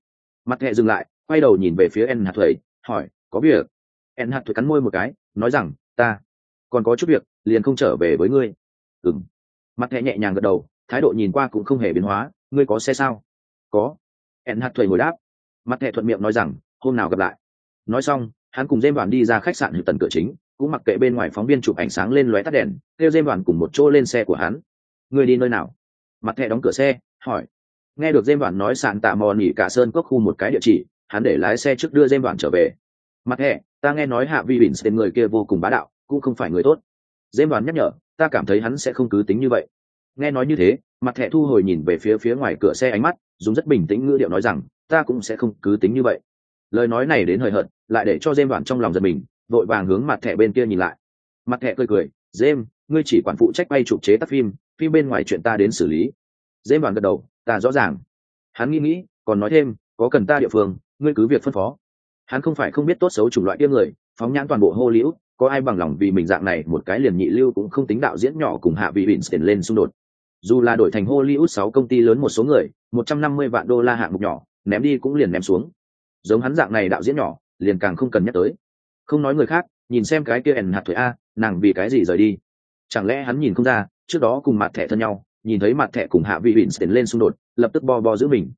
mặt thẻ dừng lại, quay đầu nhìn về phía ẻn hạt thuẩy hỏi, có việc? Ẻn hạt thuẩy cắn môi một cái, nói rằng, ta còn có chút việc, liền không trở về với ngươi. Ừng mặt thẻ nhẹ nhàng gật đầu, thái độ nhìn qua cũng không hề biến hóa, ngươi có xe sao? Có. Ẻn hạt thuẩy ngồi đáp. Mặt thẻ thuận miệng nói rằng, hôm nào gặp lại. Nói xong hắn cùng dêm đoàn đi ra khách sạn hữu tần cửa chính, cũng mặc kệ bên ngoài phóng viên chụp ánh sáng lên lóe tắt đèn, kêu dêm đoàn cùng một chỗ lên xe của hắn. Người đi nơi nào? Mặt thẻ đóng cửa xe, hỏi. Nghe được dêm đoàn nói sạn tạ mò nỉ cả sơn cốc khu một cái địa chỉ, hắn để lái xe trước đưa dêm đoàn trở về. Mặt thẻ, ta nghe nói hạ vi bỉn tên người kia vô cùng bá đạo, cũng không phải người tốt. Dêm đoàn nhắc nhở, ta cảm thấy hắn sẽ không cứ tính như vậy. Nghe nói như thế, mặt thẻ thu hồi nhìn về phía phía ngoài cửa xe ánh mắt, dùng rất bình tĩnh ngữ điệu nói rằng, ta cũng sẽ không cứ tính như vậy. Lời nói này đến hời hợt lại để cho dêm đoàn trong lòng giật mình, vội vàng hướng mặt thẻ bên kia nhìn lại. Mặt thẻ cười cười dêm ngươi chỉ quản phụ trách bay chụp chế tác phim phim bên ngoài chuyện ta đến xử lý. Dêm đoàn gật đầu, ta rõ ràng. Hắn nghĩ nghĩ, còn nói thêm, có cần ta địa phương, ngươi cứ việc phân phó. Hắn không phải không biết tốt xấu chủng loại kia người, phóng nhãn toàn bộ hô liễu có ai bằng lòng vì mình dạng này một cái liền nhị lưu cũng không tính đạo diễn nhỏ cùng hạ vị Winston lên xung đột. Dù là đổi thành hollywood sáu công ty lớn một số người, một trăm năm mươi vạn đô la hạng mục nhỏ, ném đi cũng liền ném xuống. Giống hắn dạng này đạo diễn nhỏ liền càng không cần nhắc tới. Không nói người khác, nhìn xem cái kia ẩn hạt thuế a, nàng vì cái gì rời đi? Chẳng lẽ hắn nhìn không ra, trước đó cùng mặt thẻ thân nhau, nhìn thấy mặt thẻ cùng hạ vị Winston lên xung đột, lập tức bo bo giữ mình.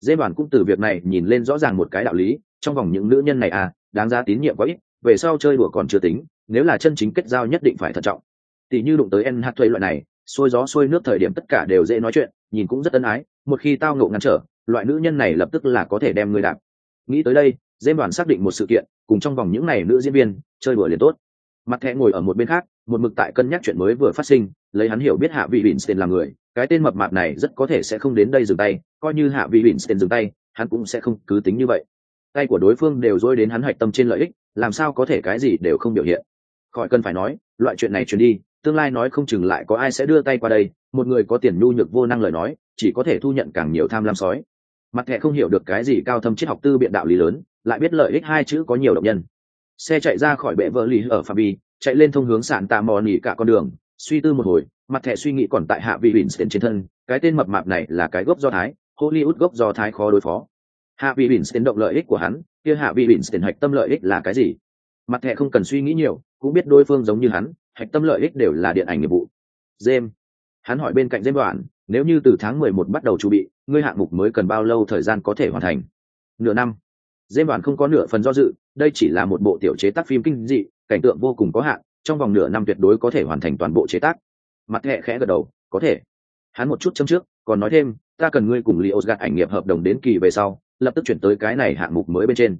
Dễ bản cũng từ việc này nhìn lên rõ ràng một cái đạo lý, trong vòng những nữ nhân này à đáng giá tín nhiệm quá ít, về sau chơi đùa còn chưa tính, nếu là chân chính kết giao nhất định phải thận trọng. Tỷ như đụng tới en hát thuê loại này, xôi gió xôi nước thời điểm tất cả đều dễ nói chuyện, nhìn cũng rất ân ái, một khi tao ngộ ngăn trở, loại nữ nhân này lập tức là có thể đem người đạp. Nghĩ tới đây dêm đoàn xác định một sự kiện, cùng trong vòng những ngày nữ diễn viên chơi đùa liền tốt. Mặt thẹ ngồi ở một bên khác, một mực tại cân nhắc chuyện mới vừa phát sinh, lấy hắn hiểu biết hạ vị bỉn tên là người, cái tên mập mạp này rất có thể sẽ không đến đây dừng tay, coi như hạ vị bỉn tên dừng tay, hắn cũng sẽ không cứ tính như vậy. Tay của đối phương đều dối đến hắn hạch tâm trên lợi ích, làm sao có thể cái gì đều không biểu hiện. Khỏi cần phải nói, loại chuyện này truyền đi, tương lai nói không chừng lại có ai sẽ đưa tay qua đây, một người có tiền nhu nhược vô năng lời nói, chỉ có thể thu nhận càng nhiều tham lam sói. Mặt thẹ không hiểu được cái gì cao thâm triết học tư biện đạo lý lớn lại biết lợi ích hai chữ có nhiều động nhân. Xe chạy ra khỏi bệ vợ lì ở phạm vi, chạy lên thông hướng sạn tà mò nỉ cả con đường suy tư một hồi mặt thẻ suy nghĩ còn tại hạ vị bỉn trên thân cái tên mập mạp này là cái gốc do thái hollywood gốc do thái khó đối phó. Hạ vị bỉn động lợi ích của hắn kia hạ vị bỉn hạch tâm lợi ích là cái gì? Mặt thẻ không cần suy nghĩ nhiều cũng biết đối phương giống như hắn hạch tâm lợi ích đều là điện ảnh nghiệp vụ. James. hắn hỏi bên cạnh James đoạn nếu như từ tháng mười một bắt đầu chuẩn bị ngươi hạng mục mới cần bao lâu thời gian có thể hoàn thành? Nửa năm dêm đoàn không có nửa phần do dự, đây chỉ là một bộ tiểu chế tác phim kinh dị, cảnh tượng vô cùng có hạn, trong vòng nửa năm tuyệt đối có thể hoàn thành toàn bộ chế tác. Mặt hẹ khẽ gật đầu, có thể. Hắn một chút châm trước, còn nói thêm, ta cần ngươi cùng Leo gạt ảnh nghiệp hợp đồng đến kỳ về sau, lập tức chuyển tới cái này hạng mục mới bên trên.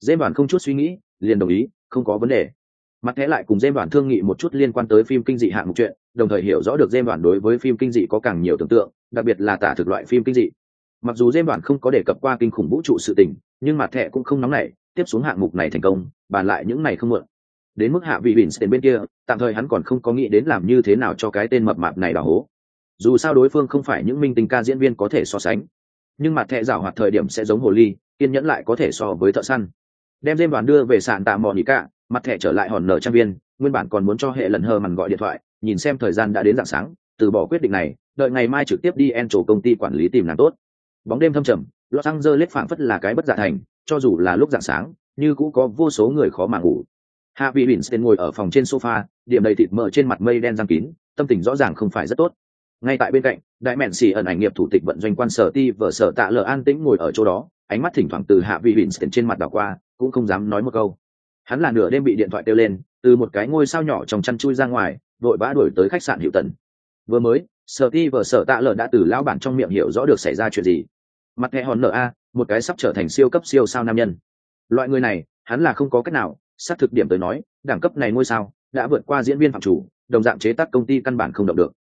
Dêm đoàn không chút suy nghĩ, liền đồng ý, không có vấn đề. Mặt thế lại cùng dêm đoàn thương nghị một chút liên quan tới phim kinh dị hạng mục chuyện, đồng thời hiểu rõ được dêm đoàn đối với phim kinh dị có càng nhiều tưởng tượng, đặc biệt là tả thực loại phim kinh dị. Mặc dù dêm đoàn không có đề cập qua kinh khủng vũ trụ sự tình nhưng mặt thẻ cũng không nóng nảy, tiếp xuống hạng mục này thành công, bàn lại những này không mượn đến mức hạ vị bỉn tên bên kia, tạm thời hắn còn không có nghĩ đến làm như thế nào cho cái tên mập mạp này đào hố. Dù sao đối phương không phải những minh tinh ca diễn viên có thể so sánh. Nhưng mặt thẻ rào hoạt thời điểm sẽ giống hồ ly, kiên nhẫn lại có thể so với thợ săn. Đem đêm đoàn đưa về sàn tạ mò nỉ cả, mặt thẻ trở lại hòn nở trang viên, nguyên bản còn muốn cho hệ lần hờ mằn gọi điện thoại, nhìn xem thời gian đã đến dạng sáng, từ bỏ quyết định này, đợi ngày mai trực tiếp đi en trổ công ty quản lý tìm nàng tốt. Bóng đêm thâm trầm los angeles phảng phất là cái bất giả thành, cho dù là lúc dạng sáng, như cũng có vô số người khó mà ngủ. Hạ vị winston ngồi ở phòng trên sofa, điểm đầy thịt mỡ trên mặt mây đen răng kín, tâm tình rõ ràng không phải rất tốt. Ngay tại bên cạnh, đại mện xì ẩn ảnh nghiệp thủ tịch vận doanh quan sở ti vở sở tạ lờ an tĩnh ngồi ở chỗ đó, ánh mắt thỉnh thoảng từ hạ vị winston trên mặt đảo qua, cũng không dám nói một câu. Hắn là nửa đêm bị điện thoại kêu lên, từ một cái ngôi sao nhỏ trong chăn chui ra ngoài, vội vã đuổi tới khách sạn hiệu tần vừa mới, sở ti vở sở tạ lờ đã từ lão bản trong miệng hiểu rõ được xảy ra chuyện gì mặt nghe hòn nợ a, một cái sắp trở thành siêu cấp siêu sao nam nhân. Loại người này, hắn là không có cách nào, xác thực điểm tới nói, đẳng cấp này ngôi sao, đã vượt qua diễn viên phạm chủ, đồng dạng chế tác công ty căn bản không động được.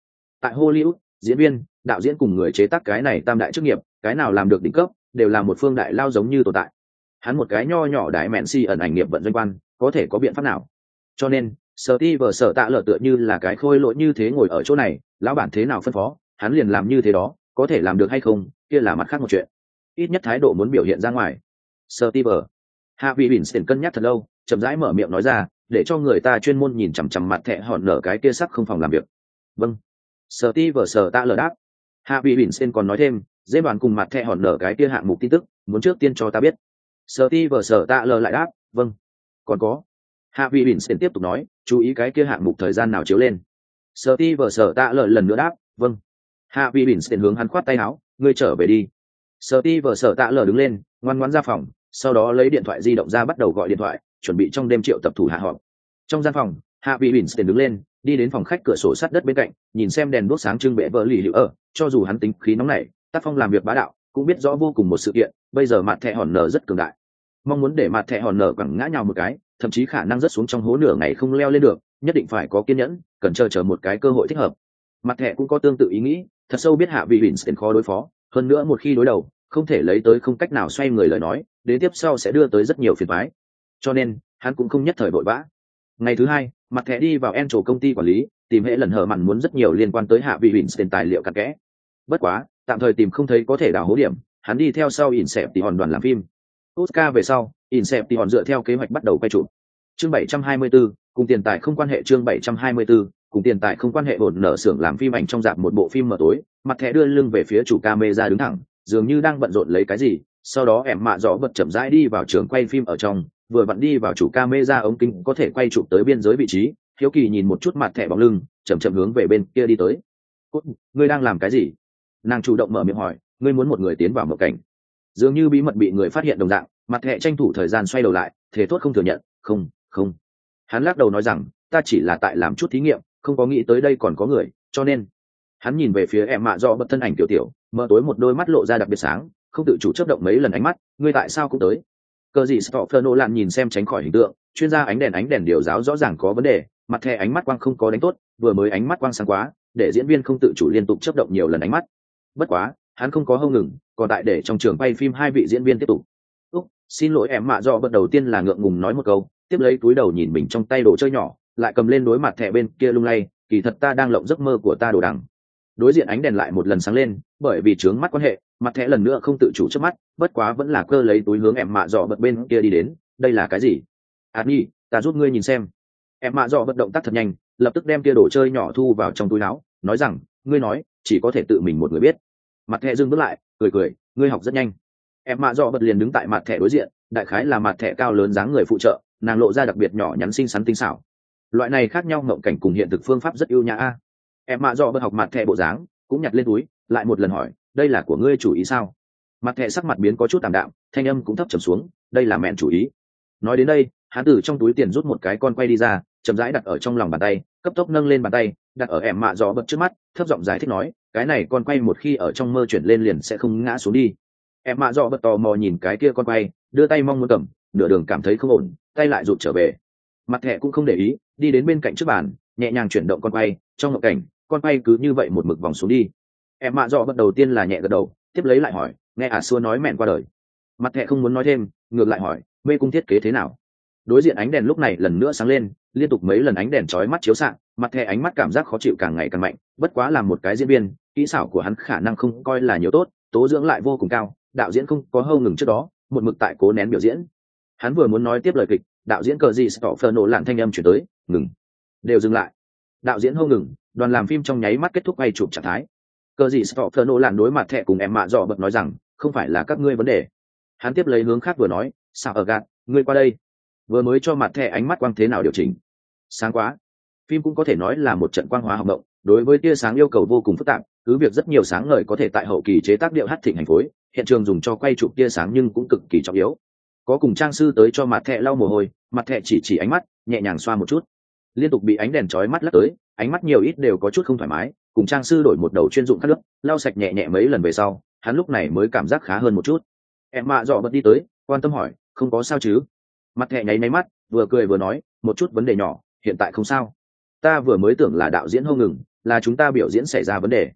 Tại hollywood, diễn viên, đạo diễn cùng người chế tác cái này tam đại chức nghiệp, cái nào làm được đỉnh cấp, đều là một phương đại lao giống như tồn tại. Hắn một cái nho nhỏ đại mẹn si ẩn ảnh nghiệp vận doanh quan, có thể có biện pháp nào? Cho nên, sở ti vờ sở tạ lở tựa như là cái khôi lỗi như thế ngồi ở chỗ này, lão bản thế nào phân phó, hắn liền làm như thế đó có thể làm được hay không, kia là mặt khác một chuyện. Ít nhất thái độ muốn biểu hiện ra ngoài. Sơ ti vờ hạ vị bỉn xỉn cân nhắc thật lâu, chậm rãi mở miệng nói ra, để cho người ta chuyên môn nhìn chằm chằm mặt thẹ hòn nở cái kia sắc không phòng làm việc. Vâng. Sơ ti vờ sở ta lờ đáp. Hạ vị bỉn xỉn còn nói thêm, dễ bàn cùng mặt thẹ hòn nở cái kia hạng mục tin tức, muốn trước tiên cho ta biết. Sơ ti vờ sở ta lờ lại đáp vâng. Còn có. Hạ vị bỉn xỉn tiếp tục nói, chú ý cái kia hạng mục thời gian nào chiếu lên. Sơ ti vờ sở ta lờ lần nữa đáp vâng hạ Vi Bỉnh xỉn hướng hắn khoát tay áo, ngươi trở về đi. Sở ti vừa sở tạ lờ đứng lên, ngoan ngoan ra phòng, sau đó lấy điện thoại di động ra bắt đầu gọi điện thoại, chuẩn bị trong đêm triệu tập thủ hạ họp. Trong gian phòng, hạ vị Bỉnh xỉn đứng lên, đi đến phòng khách cửa sổ sát đất bên cạnh, nhìn xem đèn đuốc sáng trưng bệ vợ lì hữu ở, cho dù hắn tính khí nóng nảy, tác phong làm việc bá đạo, cũng biết rõ vô cùng một sự kiện, bây giờ mặt thẻ hòn nở rất cường đại. Mong muốn để mặt thẻ hòn nở quẳng ngã nhào một cái, thậm chí khả năng rất xuống trong hố nửa ngày không leo lên được, nhất định phải có kiên nhẫn, cần chờ chờ một cái cơ hội thích hợp. Mặt thẻ cũng có tương tự ý nghĩ thật sâu biết hạ vị Winston khó đối phó hơn nữa một khi đối đầu không thể lấy tới không cách nào xoay người lời nói đến tiếp sau sẽ đưa tới rất nhiều phiền toái. Cho nên hắn cũng không nhất thời vội vã. Ngày thứ hai mặt thẻ đi vào en công ty quản lý tìm hệ lần hở mặn muốn rất nhiều liên quan tới hạ vị Winston tài liệu cặn kẽ. Bất quá tạm thời tìm không thấy có thể đào hố điểm hắn đi theo sau ỉn xẹp thì hòn đoàn làm phim. Oscar về sau ỉn xẹp thì hòn dựa theo kế hoạch bắt đầu quay chụp. Chương 724, cùng tiền tài không quan hệ chương 724, cùng tiền tài không quan hệ ổn nở xưởng làm phim ảnh trong dạp một bộ phim mở tối, mặt thẻ đưa lưng về phía chủ camera đứng thẳng, dường như đang bận rộn lấy cái gì, sau đó em mạ rõ bật chậm rãi đi vào trường quay phim ở trong, vừa vặn đi vào chủ camera ống kính có thể quay chụp tới biên giới vị trí, hiếu kỳ nhìn một chút mặt thẻ bóng lưng, chậm chậm hướng về bên kia đi tới. Cốt, ngươi đang làm cái gì? Nàng chủ động mở miệng hỏi, ngươi muốn một người tiến vào một cảnh. Dường như bí mật bị người phát hiện đồng dạng, mặt thẻ tranh thủ thời gian xoay đầu lại thế thốt không thừa nhận, không không. Hắn lắc đầu nói rằng, ta chỉ là tại làm chút thí nghiệm không có nghĩ tới đây còn có người, cho nên hắn nhìn về phía em mạ do bật thân ảnh tiểu tiểu, mở tối một đôi mắt lộ ra đặc biệt sáng, không tự chủ chấp động mấy lần ánh mắt, ngươi tại sao cũng tới? Cờ gì stopher nô lạn nhìn xem tránh khỏi hình tượng, chuyên gia ánh đèn ánh đèn điều giáo rõ ràng có vấn đề, mặt thẻ ánh mắt quang không có đánh tốt, vừa mới ánh mắt quang sáng quá, để diễn viên không tự chủ liên tục chấp động nhiều lần ánh mắt. Bất quá, hắn không có hâu ngừng, còn tại để trong trường quay phim hai vị diễn viên tiếp tục. Úc, xin lỗi em mạ do bật đầu tiên là ngượng ngùng nói một câu, tiếp lấy túi đầu nhìn mình trong tay đồ chơi nhỏ lại cầm lên đối mặt thẻ bên kia lung lay, kỳ thật ta đang lộng giấc mơ của ta đồ đằng. Đối diện ánh đèn lại một lần sáng lên, bởi vì trướng mắt quan hệ, mặt thẻ lần nữa không tự chủ trước mắt, bất quá vẫn là cơ lấy túi hướng em mạ dọ bật bên kia đi đến, đây là cái gì? À nhi, ta giúp ngươi nhìn xem. Em mạ dọ bật động tác thật nhanh, lập tức đem kia đồ chơi nhỏ thu vào trong túi áo, nói rằng, ngươi nói, chỉ có thể tự mình một người biết. Mặt thẻ dừng bước lại, cười cười, ngươi học rất nhanh. Em mạ dọ bật liền đứng tại mặt thẻ đối diện, đại khái là mặt thẻ cao lớn dáng người phụ trợ, nàng lộ ra đặc biệt nhỏ nhắn xinh xắn tinh xảo loại này khác nhau ngộng cảnh cùng hiện thực phương pháp rất ưu nhã a. Em mạ dọ bật học mặt thẻ bộ dáng, cũng nhặt lên túi, lại một lần hỏi, đây là của ngươi chủ ý sao? Mặt thẻ sắc mặt biến có chút tạm đạm, thanh âm cũng thấp trầm xuống, đây là mẹn chủ ý. Nói đến đây, hắn từ trong túi tiền rút một cái con quay đi ra, chậm rãi đặt ở trong lòng bàn tay, cấp tốc nâng lên bàn tay, đặt ở em mạ dọ bật trước mắt, thấp giọng giải thích nói, cái này con quay một khi ở trong mơ chuyển lên liền sẽ không ngã xuống đi. Em mạ dọ bật tò mò nhìn cái kia con quay, đưa tay mong muốn cầm, nửa đường cảm thấy không ổn, tay lại rụt trở về. Mặt thẻ cũng không để ý đi đến bên cạnh trước bàn, nhẹ nhàng chuyển động con quay, trong ngộ cảnh, con quay cứ như vậy một mực vòng xuống đi. Em mạ dọ bắt đầu tiên là nhẹ gật đầu, tiếp lấy lại hỏi, nghe ả à xua nói mẹn qua đời. Mặt thẹ không muốn nói thêm, ngược lại hỏi, mê cung thiết kế thế nào? Đối diện ánh đèn lúc này lần nữa sáng lên, liên tục mấy lần ánh đèn chói mắt chiếu s mặt thẹ ánh mắt cảm giác khó chịu càng ngày càng mạnh, bất quá là một cái diễn viên, kỹ xảo của hắn khả năng không coi là nhiều tốt, tố dưỡng lại vô cùng cao, đạo diễn không có hâu ngừng trước đó, một mực tại cố nén biểu diễn. Hắn vừa muốn nói tiếp lời kịch, đạo diễn cờ gì stoffer nổ lặn thanh âm chuyển tới ngừng. Đều dừng lại. Đạo diễn hô ngừng, đoàn làm phim trong nháy mắt kết thúc quay chụp trạng thái. Cờ gì stoffer nổ lặn đối mặt thẹ cùng em mạ dọ bật nói rằng, không phải là các ngươi vấn đề. Hắn tiếp lấy hướng khác vừa nói, sao ở gạt, ngươi qua đây. Vừa mới cho mặt thẻ ánh mắt quang thế nào điều chỉnh? Sáng quá. Phim cũng có thể nói là một trận quang hóa học động, đối với tia sáng yêu cầu vô cùng phức tạp, cứ việc rất nhiều sáng ngời có thể tại hậu kỳ chế tác điệu hát thịnh hành phối, hiện trường dùng cho quay chụp tia sáng nhưng cũng cực kỳ trọng yếu. Có cùng trang sư tới cho mặt thẹ lau mồ hôi, mặt thẹ chỉ chỉ ánh mắt, nhẹ nhàng xoa một chút liên tục bị ánh đèn chói mắt lắc tới, ánh mắt nhiều ít đều có chút không thoải mái, cùng trang sư đổi một đầu chuyên dụng khát nước lau sạch nhẹ nhẹ mấy lần về sau, hắn lúc này mới cảm giác khá hơn một chút. Em mạ dọ bật đi tới, quan tâm hỏi, không có sao chứ? Mặt thẹ nháy máy mắt, vừa cười vừa nói, một chút vấn đề nhỏ, hiện tại không sao. Ta vừa mới tưởng là đạo diễn hô ngừng, là chúng ta biểu diễn xảy ra vấn đề.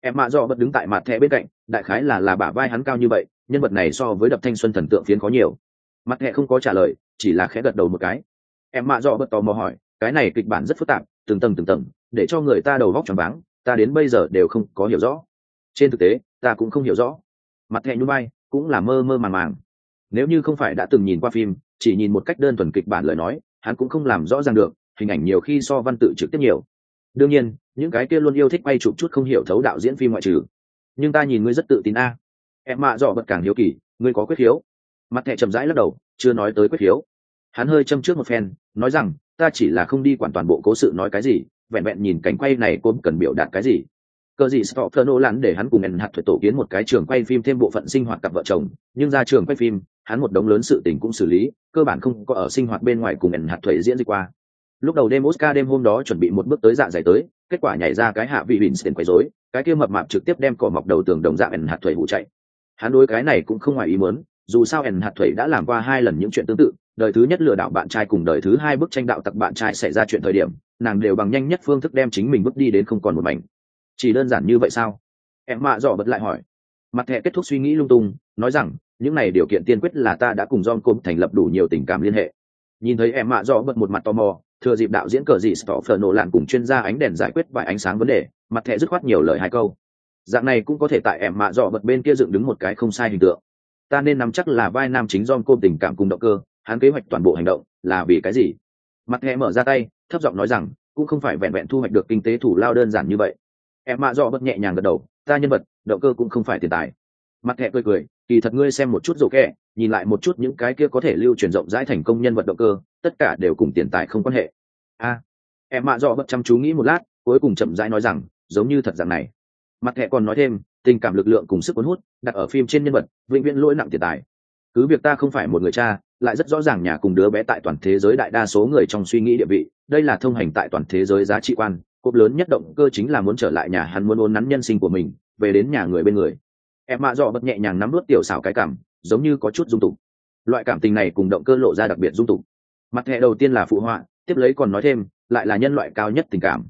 Em mạ dọ bật đứng tại mặt thẹ bên cạnh, đại khái là là bả vai hắn cao như vậy, nhân vật này so với đập thanh xuân thần tượng phiến có nhiều. Mặt thẹ không có trả lời, chỉ là khẽ gật đầu một cái. Em mạ dọ bật tò mò hỏi cái này kịch bản rất phức tạp, từng tầng từng tầng, để cho người ta đầu vóc tròn váng, ta đến bây giờ đều không có hiểu rõ. Trên thực tế, ta cũng không hiểu rõ. Mặt thẹn như bay cũng là mơ mơ màng màng. Nếu như không phải đã từng nhìn qua phim, chỉ nhìn một cách đơn thuần kịch bản lời nói, hắn cũng không làm rõ ràng được, hình ảnh nhiều khi so văn tự trực tiếp nhiều. Đương nhiên, những cái kia luôn yêu thích quay chụp chút không hiểu thấu đạo diễn phim ngoại trừ. Nhưng ta nhìn ngươi rất tự tin a. Em mạ dọ bật càng hiếu kỳ, ngươi có quyết hiếu. Mặt thẹ chậm rãi lắc đầu, chưa nói tới quyết hiếu. Hắn hơi châm trước một phen, nói rằng ta chỉ là không đi quản toàn bộ cố sự nói cái gì, vẹn vẹn nhìn cảnh quay này cô cần biểu đạt cái gì. Cờ gì stopher lắn để hắn cùng ẩn hạt thuật tổ kiến một cái trường quay phim thêm bộ phận sinh hoạt cặp vợ chồng, nhưng ra trường quay phim, hắn một đống lớn sự tình cũng xử lý, cơ bản không có ở sinh hoạt bên ngoài cùng ẩn hạt thuế diễn dịch qua. Lúc đầu đêm oscar đêm hôm đó chuẩn bị một bước tới dạ dày tới, kết quả nhảy ra cái hạ vị bình tiền quấy rối, cái kia mập mạp trực tiếp đem cỏ mọc đầu tường đồng dạng ẩn hạt thuế hụ chạy. Hắn đối cái này cũng không ngoài ý muốn, dù sao ẩn hạt thuế đã làm qua hai lần những chuyện tương tự đời thứ nhất lừa đảo bạn trai cùng đời thứ hai bức tranh đạo tặc bạn trai xảy ra chuyện thời điểm, nàng đều bằng nhanh nhất phương thức đem chính mình bước đi đến không còn một mảnh. Chỉ đơn giản như vậy sao? Em mạ dọ bật lại hỏi. Mặt thẻ kết thúc suy nghĩ lung tung, nói rằng, những này điều kiện tiên quyết là ta đã cùng John Côm thành lập đủ nhiều tình cảm liên hệ. nhìn thấy em mạ dọ bật một mặt tò mò, thừa dịp đạo diễn cờ dị stoffer nổ lạn cùng chuyên gia ánh đèn giải quyết vài ánh sáng vấn đề, mặt thẻ dứt khoát nhiều lời hai câu. Dạng này cũng có thể tại em mạ dọ bật bên kia dựng đứng một cái không sai hình tượng. Ta nên nắm chắc là vai nam chính John côm tình cảm cùng động cơ hắn kế hoạch toàn bộ hành động là vì cái gì? Mặt hẹ mở ra tay, thấp giọng nói rằng, cũng không phải vẹn vẹn thu hoạch được kinh tế thủ lao đơn giản như vậy. Em mạ dọ bất nhẹ nhàng gật đầu, ta nhân vật, động cơ cũng không phải tiền tài. Mặt hẹ cười cười, kỳ thật ngươi xem một chút rổ kẹ, nhìn lại một chút những cái kia có thể lưu truyền rộng rãi thành công nhân vật động cơ, tất cả đều cùng tiền tài không quan hệ. A. Em mạ dọ bất chăm chú nghĩ một lát, cuối cùng chậm rãi nói rằng, giống như thật dạng này. Mặt hẹ còn nói thêm, tình cảm lực lượng cùng sức cuốn hút, đặt ở phim trên nhân vật, vĩnh viễn lỗi nặng tiền tài. Cứ việc ta không phải một người cha lại rất rõ ràng nhà cùng đứa bé tại toàn thế giới đại đa số người trong suy nghĩ địa vị, đây là thông hành tại toàn thế giới giá trị quan, cốt lớn nhất động cơ chính là muốn trở lại nhà hắn muốn ôn nắn nhân sinh của mình, về đến nhà người bên người. Em mạ dọ bật nhẹ nhàng nắm nuốt tiểu xảo cái cảm, giống như có chút dung tục loại cảm tình này cùng động cơ lộ ra đặc biệt dung tục mặt hệ đầu tiên là phụ họa, tiếp lấy còn nói thêm, lại là nhân loại cao nhất tình cảm.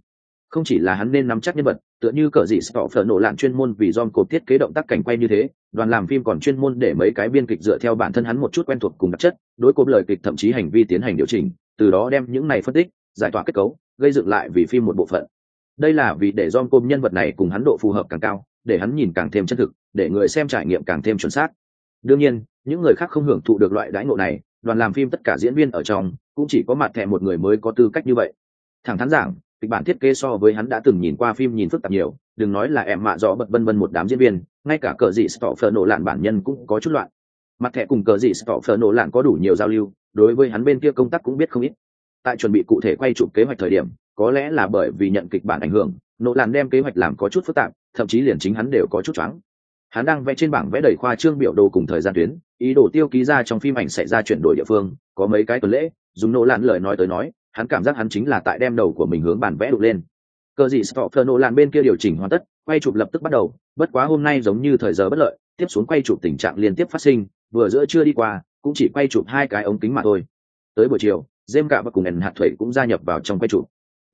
Không chỉ là hắn nên nắm chắc nhân vật, tựa như cờ dị sọ phở nổ lạn chuyên môn vì John cột thiết kế động tác cảnh quay như thế đoàn làm phim còn chuyên môn để mấy cái biên kịch dựa theo bản thân hắn một chút quen thuộc cùng đặc chất, đối cốm lời kịch thậm chí hành vi tiến hành điều chỉnh, từ đó đem những này phân tích, giải tỏa kết cấu, gây dựng lại vì phim một bộ phận. Đây là vì để dom côm nhân vật này cùng hắn độ phù hợp càng cao, để hắn nhìn càng thêm chân thực, để người xem trải nghiệm càng thêm chuẩn xác. Đương nhiên, những người khác không hưởng thụ được loại đãi ngộ này, đoàn làm phim tất cả diễn viên ở trong cũng chỉ có mặt thẻ một người mới có tư cách như vậy. Thẳng thắn giảng kịch bản thiết kế so với hắn đã từng nhìn qua phim nhìn phức tạp nhiều, đừng nói là em mạ rõ bật vân vân một đám diễn viên, ngay cả cờ dị phở nổ lạn bản nhân cũng có chút loạn. Mặt thẻ cùng cờ dị phở nổ lạn có đủ nhiều giao lưu, đối với hắn bên kia công tác cũng biết không ít. Tại chuẩn bị cụ thể quay chụp kế hoạch thời điểm, có lẽ là bởi vì nhận kịch bản ảnh hưởng nỗ làn đem kế hoạch làm có chút phức tạp, thậm chí liền chính hắn đều có chút choáng. Hắn đang vẽ trên bảng vẽ đầy khoa trương biểu đồ cùng thời gian tuyến, ý đồ tiêu ký ra trong phim ảnh xảy ra chuyển đổi địa phương, có mấy cái tuần lễ, dùng nỗ làn lời nói tới nói hắn cảm giác hắn chính là tại đem đầu của mình hướng bản vẽ đục lên. Cờ gì stopper nổ làn bên kia điều chỉnh hoàn tất, quay chụp lập tức bắt đầu, bất quá hôm nay giống như thời giờ bất lợi, tiếp xuống quay chụp tình trạng liên tiếp phát sinh, vừa giữa chưa đi qua, cũng chỉ quay chụp hai cái ống kính mà thôi. Tới buổi chiều jem cạ và cùng ẩn hạt thủy cũng gia nhập vào trong quay chụp.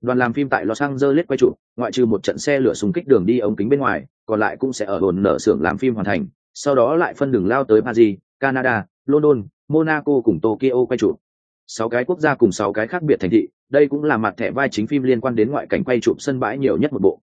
Đoàn làm phim tại los angeles quay chụp, ngoại trừ một trận xe lửa xung kích đường đi ống kính bên ngoài, còn lại cũng sẽ ở hồn nở xưởng làm phim hoàn thành, sau đó lại phân đường lao tới paris, canada, london, monaco cùng tokyo quay chụp sáu cái quốc gia cùng sáu cái khác biệt thành thị, đây cũng là mặt thẻ vai chính phim liên quan đến ngoại cảnh quay chụp sân bãi nhiều nhất một bộ.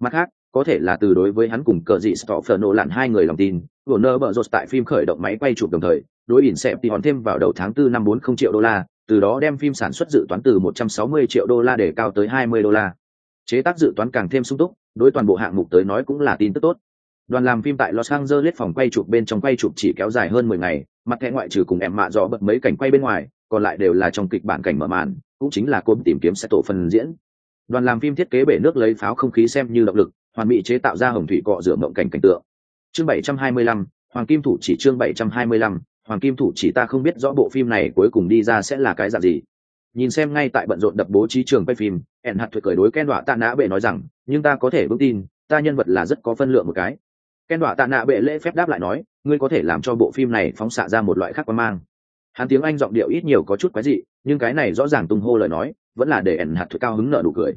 Mặt khác, có thể là từ đối với hắn cùng cờ dị phở nổ lặn hai người lòng tin Warner Bros tại phim khởi động máy quay chụp đồng thời, đối ỉn xẹp thì hòn thêm vào đầu tháng 4 năm 40 triệu đô la, từ đó đem phim sản xuất dự toán từ 160 triệu đô la để cao tới 20 đô la. Chế tác dự toán càng thêm sung túc, đối toàn bộ hạng mục tới nói cũng là tin tức tốt. Đoàn làm phim tại los angeles phòng quay chụp bên trong quay chụp chỉ kéo dài hơn 10 ngày, mặt thẻ ngoại trừ cùng em mạ dọ bật mấy cảnh quay bên ngoài còn lại đều là trong kịch bản cảnh mở màn cũng chính là côm tìm kiếm sẽ tổ phần diễn. Đoàn làm phim thiết kế bể nước lấy pháo không khí xem như động lực hoàn mỹ chế tạo ra hồng thủy cọ rửa mộng cảnh cảnh tượng. Chương 725, hoàng kim thủ chỉ chương 725, hoàng kim thủ chỉ ta không biết rõ bộ phim này cuối cùng đi ra sẽ là cái dạng gì. Nhìn xem ngay tại bận rộn đập bố trí trường quay phim ẻn hạt thuật cười đối ken đọa tạ nã bệ nói rằng nhưng ta có thể vững tin ta nhân vật là rất có phân lượng một cái. Ken đọa tạ nạ bệ lễ phép đáp lại nói ngươi có thể làm cho bộ phim này phóng xạ ra một loại khác quan mang hắn tiếng anh giọng điệu ít nhiều có chút quái dị, nhưng cái này rõ ràng tung hô lời nói, vẫn là để ẻn hạt thuật cao hứng nợ đủ cười.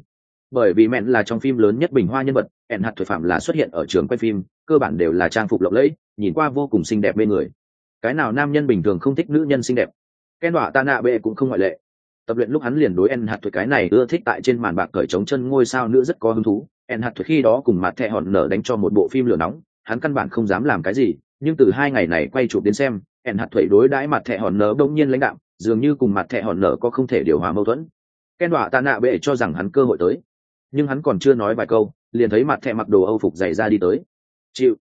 Bởi vì mẹn là trong phim lớn nhất bình hoa nhân vật, ẻn hạt thuật phạm là xuất hiện ở trường quay phim, cơ bản đều là trang phục lộng lẫy, nhìn qua vô cùng xinh đẹp bên người. Cái nào nam nhân bình thường không thích nữ nhân xinh đẹp? Ken đọa ta nạ bệ cũng không ngoại lệ. Tập luyện lúc hắn liền đối en hạt thuật cái này ưa thích tại trên màn bạc cởi trống chân ngôi sao nữ rất có hứng thú. en hạt thuật khi đó cùng mặt thẹ hòn nở đánh cho một bộ phim lửa nóng, hắn căn bản không dám làm cái gì, nhưng từ hai ngày này quay chụp đến xem en hạt thuẩy đối đãi mặt thẻ hòn nở đông nhiên lãnh đạo dường như cùng mặt thẻ hòn nở có không thể điều hòa mâu thuẫn. Ken đọa tạ nạ bệ cho rằng hắn cơ hội tới. Nhưng hắn còn chưa nói vài câu, liền thấy mặt thẻ mặc đồ âu phục dày ra đi tới. Chịu.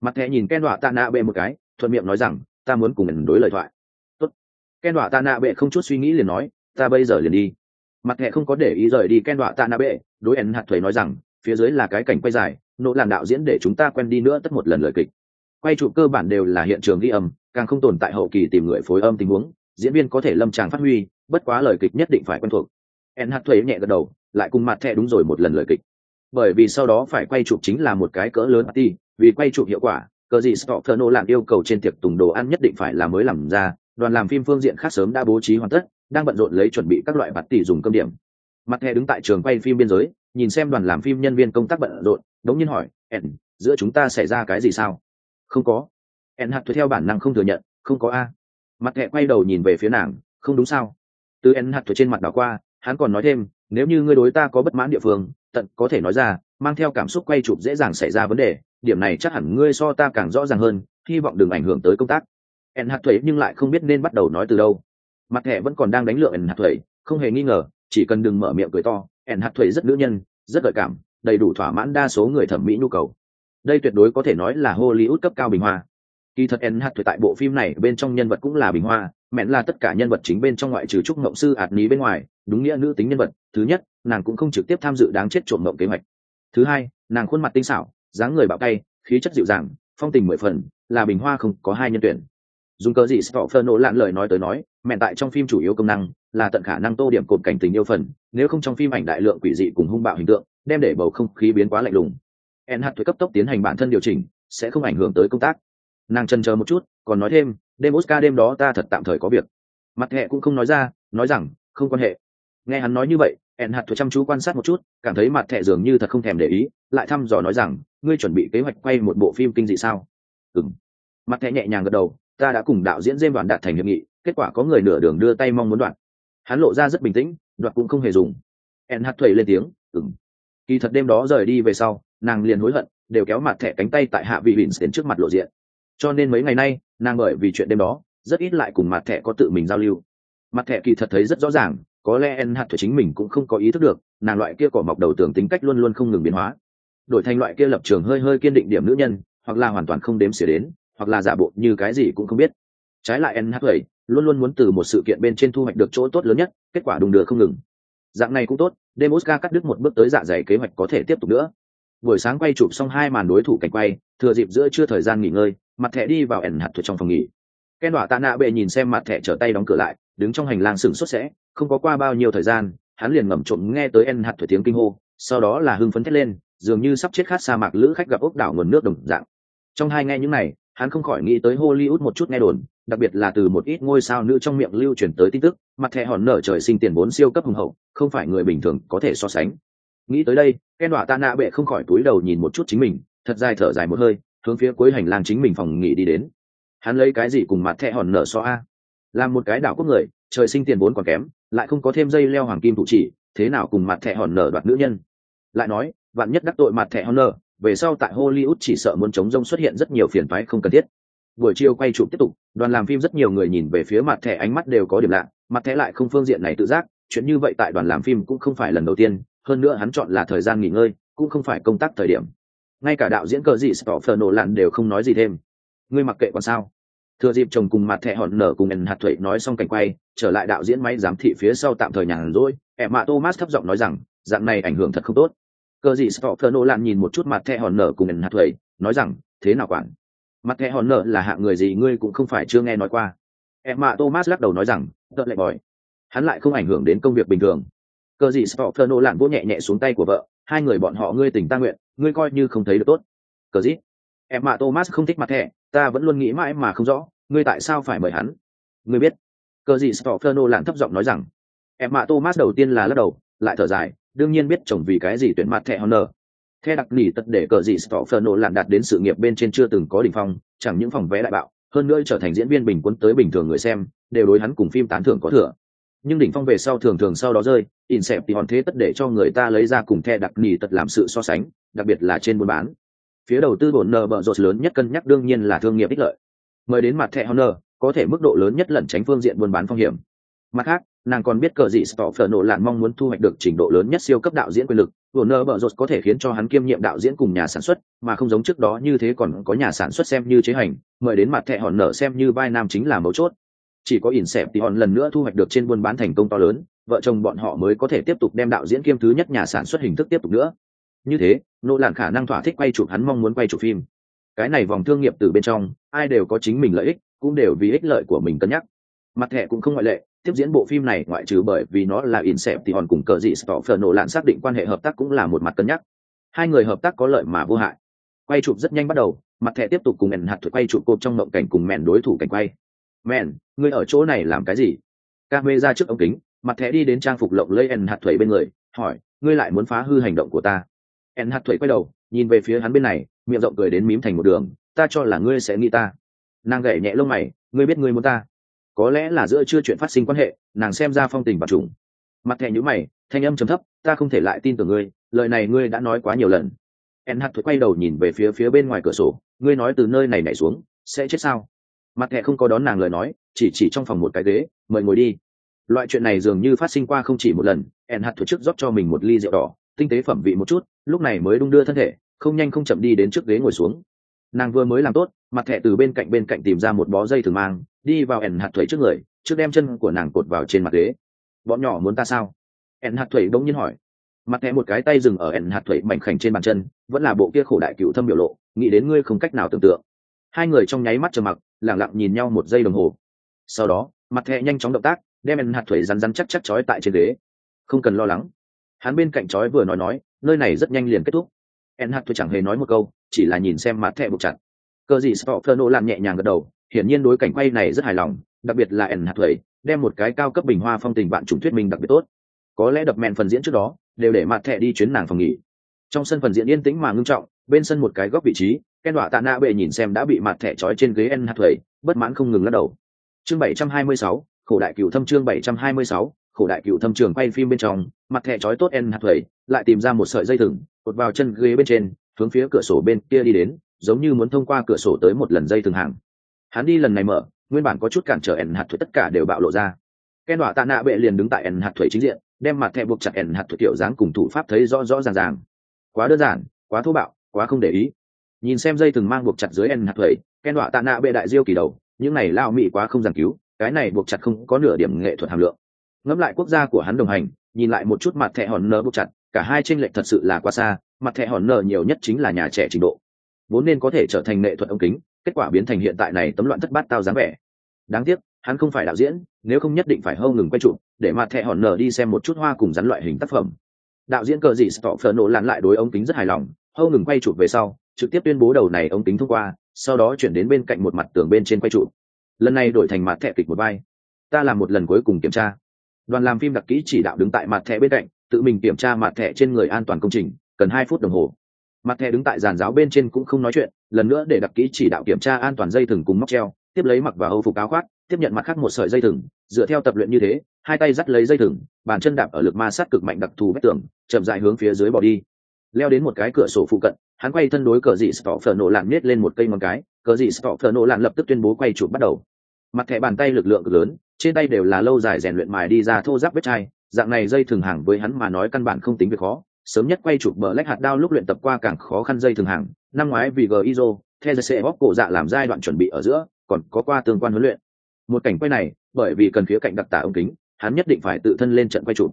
Mặt thẻ nhìn ken đọa tạ nạ bệ một cái, thuận miệng nói rằng, ta muốn cùng ẩn đối lời thoại. Tốt. ken đọa tạ nạ bệ không chút suy nghĩ liền nói, ta bây giờ liền đi. Mặt thẻ không có để ý rời đi ken đọa tạ nạ bệ, đối ẩn hạt thuẩy nói rằng, phía dưới là cái cảnh quay dài, nỗ làm đạo diễn để chúng ta quen đi nữa tất một lần lời kịch. Quay chụp cơ bản đều là hiện trường ghi âm càng không tồn tại hậu kỳ tìm người phối âm tình huống, diễn viên có thể lâm tràng phát huy, bất quá lời kịch nhất định phải quen thuộc. En hát thuế nhẹ gật đầu, lại cùng mặt thẹ đúng rồi một lần lời kịch. Bởi vì sau đó phải quay chụp chính là một cái cỡ lớn party, vì quay chụp hiệu quả, cờ gì Stoffer nô làm yêu cầu trên tiệc tùng đồ ăn nhất định phải là mới làm ra, đoàn làm phim phương diện khác sớm đã bố trí hoàn tất, đang bận rộn lấy chuẩn bị các loại bạt tỷ dùng cơm điểm. Mặt thẻ đứng tại trường quay phim biên giới, nhìn xem đoàn làm phim nhân viên công tác bận rộn, đống nhiên hỏi ẻn giữa chúng ta xảy ra cái gì sao? Không có ẹn hạt thuế theo bản năng không thừa nhận, không có a. Mặt thẻ quay đầu nhìn về phía nàng, không đúng sao? Từ en hạt thuế trên mặt đảo qua, hắn còn nói thêm, nếu như ngươi đối ta có bất mãn địa phương, tận có thể nói ra, mang theo cảm xúc quay chụp dễ dàng xảy ra vấn đề, điểm này chắc hẳn ngươi so ta càng rõ ràng hơn, hy vọng đừng ảnh hưởng tới công tác. en hạt thuế nhưng lại không biết nên bắt đầu nói từ đâu. Mặt thẻ vẫn còn đang đánh lượng en hạt thuế, không hề nghi ngờ, chỉ cần đừng mở miệng cười to en hạt thuế rất nữ nhân, rất gợi cảm, đầy đủ thỏa mãn đa số người thẩm mỹ nhu cầu. Đây tuyệt đối có thể nói là hollywood cấp cao bình hoa kỳ thật en hạt thuế tại bộ phim này bên trong nhân vật cũng là bình hoa, mẹn là tất cả nhân vật chính bên trong ngoại trừ trúc mộng sư ạt ní bên ngoài, đúng nghĩa nữ tính nhân vật. Thứ nhất, nàng cũng không trực tiếp tham dự đáng chết trộm mộng kế hoạch. Thứ hai, nàng khuôn mặt tinh xảo, dáng người bạo tay, khí chất dịu dàng, phong tình mười phần, là bình hoa không có hai nhân tuyển. Dùng cờ gì Stoffer nổ lạn lời nói tới nói, mẹn tại trong phim chủ yếu công năng là tận khả năng tô điểm cột cảnh tình yêu phần, nếu không trong phim ảnh đại lượng quỷ dị cùng hung bạo hình tượng, đem để bầu không khí biến quá lạnh lùng. En hạt thuế cấp tốc tiến hành bản thân điều chỉnh, sẽ không ảnh hưởng tới công tác nàng trần chờ một chút, còn nói thêm, đêm oscar đêm đó ta thật tạm thời có việc. Mặt hệ cũng không nói ra, nói rằng, không quan hệ. Nghe hắn nói như vậy ẹn hạt thuộc chăm chú quan sát một chút, cảm thấy mặt thẻ dường như thật không thèm để ý, lại thăm dò nói rằng, ngươi chuẩn bị kế hoạch quay một bộ phim kinh dị sao? Ừng mặt thẻ nhẹ nhàng gật đầu, ta đã cùng đạo diễn dêm đoàn đạt thành hiệp nghị, kết quả có người nửa đường đưa tay mong muốn đoạn. Hắn lộ ra rất bình tĩnh đoạt cũng không hề dùng. Ẹn hạt thuầy lên tiếng ừng kỳ thật đêm đó rời đi về sau, nàng liền hối hận, đều kéo mặt thẻ cánh tay tại hạ vị bỉn đến trước mặt lộ diện cho nên mấy ngày nay, nàng bởi vì chuyện đêm đó, rất ít lại cùng mặt thẻ có tự mình giao lưu. Mặt thẻ kỳ thật thấy rất rõ ràng, có lẽ en hạt thuở chính mình cũng không có ý thức được, nàng loại kia cỏ mọc đầu tưởng tính cách luôn luôn không ngừng biến hóa. Đổi thành loại kia lập trường hơi hơi kiên định điểm nữ nhân, hoặc là hoàn toàn không đếm xỉa đến, hoặc là giả bộ như cái gì cũng không biết. Trái lại en hạt luôn luôn muốn từ một sự kiện bên trên thu hoạch được chỗ tốt lớn nhất, kết quả đùng đưa không ngừng. Dạng này cũng tốt, đêm oscar cắt đứt một bước tới dạ dày kế hoạch có thể tiếp tục nữa. Buổi sáng quay chụp xong hai màn đối thủ cảnh quay, thừa dịp giữa chưa thời gian nghỉ ngơi mặt thẻ đi vào ẩn hạt thuật trong phòng nghỉ. Ken đọa tạ nạ bệ nhìn xem mặt thẻ trở tay đóng cửa lại, đứng trong hành lang sững sốt sẽ, không có qua bao nhiêu thời gian, hắn liền ngầm trộm nghe tới ẩn hạt thuật tiếng kinh hô, sau đó là hưng phấn thét lên, dường như sắp chết khát sa mạc lữ khách gặp ốc đảo nguồn nước đồng dạng. Trong hai nghe những này, hắn không khỏi nghĩ tới hollywood một chút nghe đồn, đặc biệt là từ một ít ngôi sao nữ trong miệng lưu truyền tới tin tức, mặt thẻ hòn nở trời sinh tiền vốn siêu cấp hùng hậu, không phải người bình thường có thể so sánh. Nghĩ tới đây, ken đọa tạ nạ bệ không khỏi túi đầu nhìn một chút chính mình, thật dài thở dài một hơi hướng phía cuối hành lang chính mình phòng nghỉ đi đến. Hắn lấy cái gì cùng mặt thẹ hòn nở so a? Làm một cái đảo quốc người, trời sinh tiền vốn còn kém, lại không có thêm dây leo hoàng kim thụ chỉ, thế nào cùng mặt thẹ hòn nở đoạt nữ nhân? Lại nói, vạn nhất đắc tội mặt thẹ hòn nở, về sau tại hollywood chỉ sợ muốn chống rông xuất hiện rất nhiều phiền toái không cần thiết. Buổi chiều quay chụp tiếp tục, đoàn làm phim rất nhiều người nhìn về phía mặt thẻ ánh mắt đều có điểm lạ, mặt thẻ lại không phương diện này tự giác, chuyện như vậy tại đoàn làm phim cũng không phải lần đầu tiên, hơn nữa hắn chọn là thời gian nghỉ ngơi, cũng không phải công tác thời điểm ngay cả đạo diễn cờ gì phờ nổ lặn đều không nói gì thêm. Ngươi mặc kệ còn sao? Thừa dịp chồng cùng mặt thẻ hòn nở cùng ẩn hạt thuệ nói xong cảnh quay, trở lại đạo diễn máy giám thị phía sau tạm thời nhàn rỗi em mạ thomas thấp giọng nói rằng, dạng này ảnh hưởng thật không tốt. Cờ gì phờ nổ lặn nhìn một chút mặt thẻ hòn nở cùng ẩn hạt thuệ nói rằng, thế nào quản? Mặt thẻ hòn nở là hạng người gì ngươi cũng không phải chưa nghe nói qua. Em mạ thomas lắc đầu nói rằng, tợ lại bòi. Hắn lại không ảnh hưởng đến công việc bình thường cờ gì stoffer nô lạn vỗ nhẹ nhẹ xuống tay của vợ hai người bọn họ ngươi tình ta nguyện ngươi coi như không thấy được tốt. Cờ gì, em mà thomas không thích mặt thẻ ta vẫn luôn nghĩ mãi mà không rõ ngươi tại sao phải mời hắn? Ngươi biết. Cờ gì stofferno lạn thấp giọng nói rằng em mà thomas đầu tiên là lắc đầu lại thở dài đương nhiên biết chồng vì cái gì tuyển mặt thẻ honor. Theo đặc nỉ tật để cờ gì stofferno lạn đạt đến sự nghiệp bên trên chưa từng có đỉnh phong chẳng những phòng vé đại bạo hơn nữa trở thành diễn viên bình quân tới bình thường người xem đều đối hắn cùng phim tán thưởng có thừa nhưng đỉnh phong về sau thường thường sau đó rơi, in xẹp thì hòn thế tất để cho người ta lấy ra cùng the đặc nỉ tật làm sự so sánh, đặc biệt là trên buôn bán. Phía đầu tư bổn nợ bợ rột lớn nhất cân nhắc đương nhiên là thương nghiệp ích lợi. Mời đến mặt thẻ honor, có thể mức độ lớn nhất lẩn tránh phương diện buôn bán phong hiểm. Mặt khác, nàng còn biết cờ gì stop nổ lạn mong muốn thu hoạch được trình độ lớn nhất siêu cấp đạo diễn quyền lực. Bổn nợ bợ rột có thể khiến cho hắn kiêm nhiệm đạo diễn cùng nhà sản xuất, mà không giống trước đó như thế còn có nhà sản xuất xem như chế hành. Mời đến mặt thẻ hòn xem như vai nam chính là mấu chốt chỉ có ỉn xẹp thì hòn lần nữa thu hoạch được trên buôn bán thành công to lớn, vợ chồng bọn họ mới có thể tiếp tục đem đạo diễn kiêm thứ nhất nhà sản xuất hình thức tiếp tục nữa. Như thế nỗ lạn khả năng thỏa thích quay chụp hắn mong muốn quay chụp phim. Cái này vòng thương nghiệp từ bên trong, ai đều có chính mình lợi ích, cũng đều vì ích lợi của mình cân nhắc. Mặt thẻ cũng không ngoại lệ, tiếp diễn bộ phim này ngoại trừ bởi vì nó là in xẹp thì hòn cùng cờ dị stoffer nổ lạn xác định quan hệ hợp tác cũng là một mặt cân nhắc. Hai người hợp tác có lợi mà vô hại. Quay chụp rất nhanh bắt đầu, mặt thẻ tiếp tục cùng mèn hạt thuật quay chụp cột trong mộng cảnh cùng mèn đối thủ cảnh quay. Mẹn, ngươi ở chỗ này làm cái gì? Ca mê ra trước ống kính mặt thẻ đi đến trang phục lộng lấy ẩn hạt thuẩy bên người hỏi ngươi lại muốn phá hư hành động của ta? En hạt thuẩy quay đầu nhìn về phía hắn bên này miệng rộng cười đến mím thành một đường ta cho là ngươi sẽ nghĩ ta. Nàng gậy nhẹ lông mày ngươi biết ngươi muốn ta. Có lẽ là giữa chưa chuyện phát sinh quan hệ nàng xem ra phong tình và trùng. Mặt thẻ nhữ mày thanh âm trầm thấp ta không thể lại tin tưởng ngươi lời này ngươi đã nói quá nhiều lần. En hạt thuật quay đầu nhìn về phía phía bên ngoài cửa sổ ngươi nói từ nơi này nhảy xuống sẽ chết sao? Mặt thẹ không có đón nàng lời nói, chỉ chỉ trong phòng một cái ghế, mời ngồi đi. Loại chuyện này dường như phát sinh qua không chỉ một lần ẹn hạt thuật trước rót cho mình một ly rượu đỏ, tinh tế phẩm vị một chút, lúc này mới đung đưa thân thể, không nhanh không chậm đi đến trước ghế ngồi xuống. Nàng vừa mới làm tốt, mặt thẹ từ bên cạnh bên cạnh tìm ra một bó dây thường mang, đi vào ẻn hạt thuẩy trước người, trước đem chân của nàng cột vào trên mặt ghế. Bọn nhỏ muốn ta sao? Ẻn hạt thuẩy đông nhiên hỏi. Mặt thẹ một cái tay dừng ở ẻn hạt thuẩy mảnh khảnh trên bàn chân, vẫn là bộ kia khổ đại cựu thâm biểu lộ, nghĩ đến ngươi không cách nào tưởng tượng. Hai người trong nháy mắt trầm mặc lẳng lặng nhìn nhau một giây đồng hồ. Sau đó mặt thẹ nhanh chóng động tác đem ẻn hạt thuẩy rắn rắn chắc chắc chói tại trên ghế. Không cần lo lắng. Hắn bên cạnh chói vừa nói nói nơi này rất nhanh liền kết thúc. Ẻn hạt thuẩy chẳng hề nói một câu chỉ là nhìn xem mặt thẹ buộc chặt. Cờ gì Stofferno làm nhẹ nhàng gật đầu, hiển nhiên đối cảnh quay này rất hài lòng, đặc biệt là ẩn hạt thuế, đem một cái cao cấp bình hoa phong tình bạn chủng thuyết minh đặc biệt tốt. Có lẽ đập mẹn phần diễn trước đó, đều để mặt thẹ đi chuyến nàng phòng nghỉ. Trong sân phần diễn yên tĩnh mà ngưng trọng, bên sân một cái góc vị trí, Ken Đọa Tạ Nạ bệ nhìn xem đã bị mặt thẻ trói trên ghế En hạt thủy, bất mãn không ngừng lắc đầu. Chương 726, khổ đại cửu thâm chương 726, khổ đại cửu thâm trường quay phim bên trong, mặt thẻ trói tốt En hạt thủy, lại tìm ra một sợi dây thừng, cột vào chân ghế bên trên, hướng phía cửa sổ bên kia đi đến, giống như muốn thông qua cửa sổ tới một lần dây thừng hàng hắn đi lần này mở nguyên bản có chút cản trở ẩn hạt thuế tất cả đều bạo lộ ra. Ken đọa tạ nạ bệ liền đứng tại ẩn hạt thuế chính diện đem mặt thẻ buộc chặt ẩn hạt thuế kiểu dáng cùng thủ pháp thấy rõ rõ ràng ràng. Quá đơn giản quá thô bạo quá không để ý nhìn xem dây từng mang buộc chặt dưới ẩn hạt thuẩy, ken đọa tạ nạ bệ đại diêu kỳ đầu, những này lao mị quá không giảng cứu, cái này buộc chặt không có nửa điểm nghệ thuật hàm lượng. Ngẫm lại quốc gia của hắn đồng hành, nhìn lại một chút mặt thẻ hòn nơ buộc chặt, cả hai tranh lệch thật sự là quá xa, mặt thẻ hòn nơ nhiều nhất chính là nhà trẻ trình độ. Vốn nên có thể trở thành nghệ thuật ống kính, kết quả biến thành hiện tại này tấm loạn thất bát tao dáng vẻ. Đáng tiếc, hắn không phải đạo diễn, nếu không nhất định phải hâu ngừng quay chụp, để mặt thẻ hòn nở đi xem một chút hoa cùng rắn loại hình tác phẩm. Đạo diễn cờ dị phở nổ lặn lại đối ống kính rất hài lòng, hâu ngừng quay chụp về sau trực tiếp tuyên bố đầu này ống kính thông qua, sau đó chuyển đến bên cạnh một mặt tường bên trên quay trụ. lần này đổi thành mặt thẹ kịch một vai. Ta làm một lần cuối cùng kiểm tra. Đoàn làm phim đặc kỹ chỉ đạo đứng tại mặt thẻ bên cạnh, tự mình kiểm tra mặt thẻ trên người an toàn công trình, cần hai phút đồng hồ. Mặt thẻ đứng tại giàn giáo bên trên cũng không nói chuyện, lần nữa để đặc kỹ chỉ đạo kiểm tra an toàn dây thừng cùng móc treo, tiếp lấy mặc và âu phục áo khoác, tiếp nhận mặt khác một sợi dây thừng, dựa theo tập luyện như thế, hai tay dắt lấy dây thừng, bàn chân đạp ở lực ma sát cực mạnh đặc thù vách tường, chậm dại hướng phía dưới bỏ đi. Leo đến một cái cửa sổ phụ cận hắn quay thân đối cờ dị phở nổ lạn nết lên một cây ngón cái, cờ dị phở nổ lạn lập tức tuyên bố quay chụp bắt đầu. Mặt thẻ bàn tay lực lượng cực lớn, trên tay đều là lâu dài rèn luyện mài đi ra thô giáp vết chai, dạng này dây thường hàng với hắn mà nói căn bản không tính việc khó, sớm nhất quay chụp bờ lách hạt đao lúc luyện tập qua càng khó khăn dây thường hàng năm ngoái vì gizo theo sẽ bóp cổ dạ làm giai đoạn chuẩn bị ở giữa, còn có qua tương quan huấn luyện. Một cảnh quay này, bởi vì cần phía cạnh đặc tả ống kính, hắn nhất định phải tự thân lên trận quay chụp.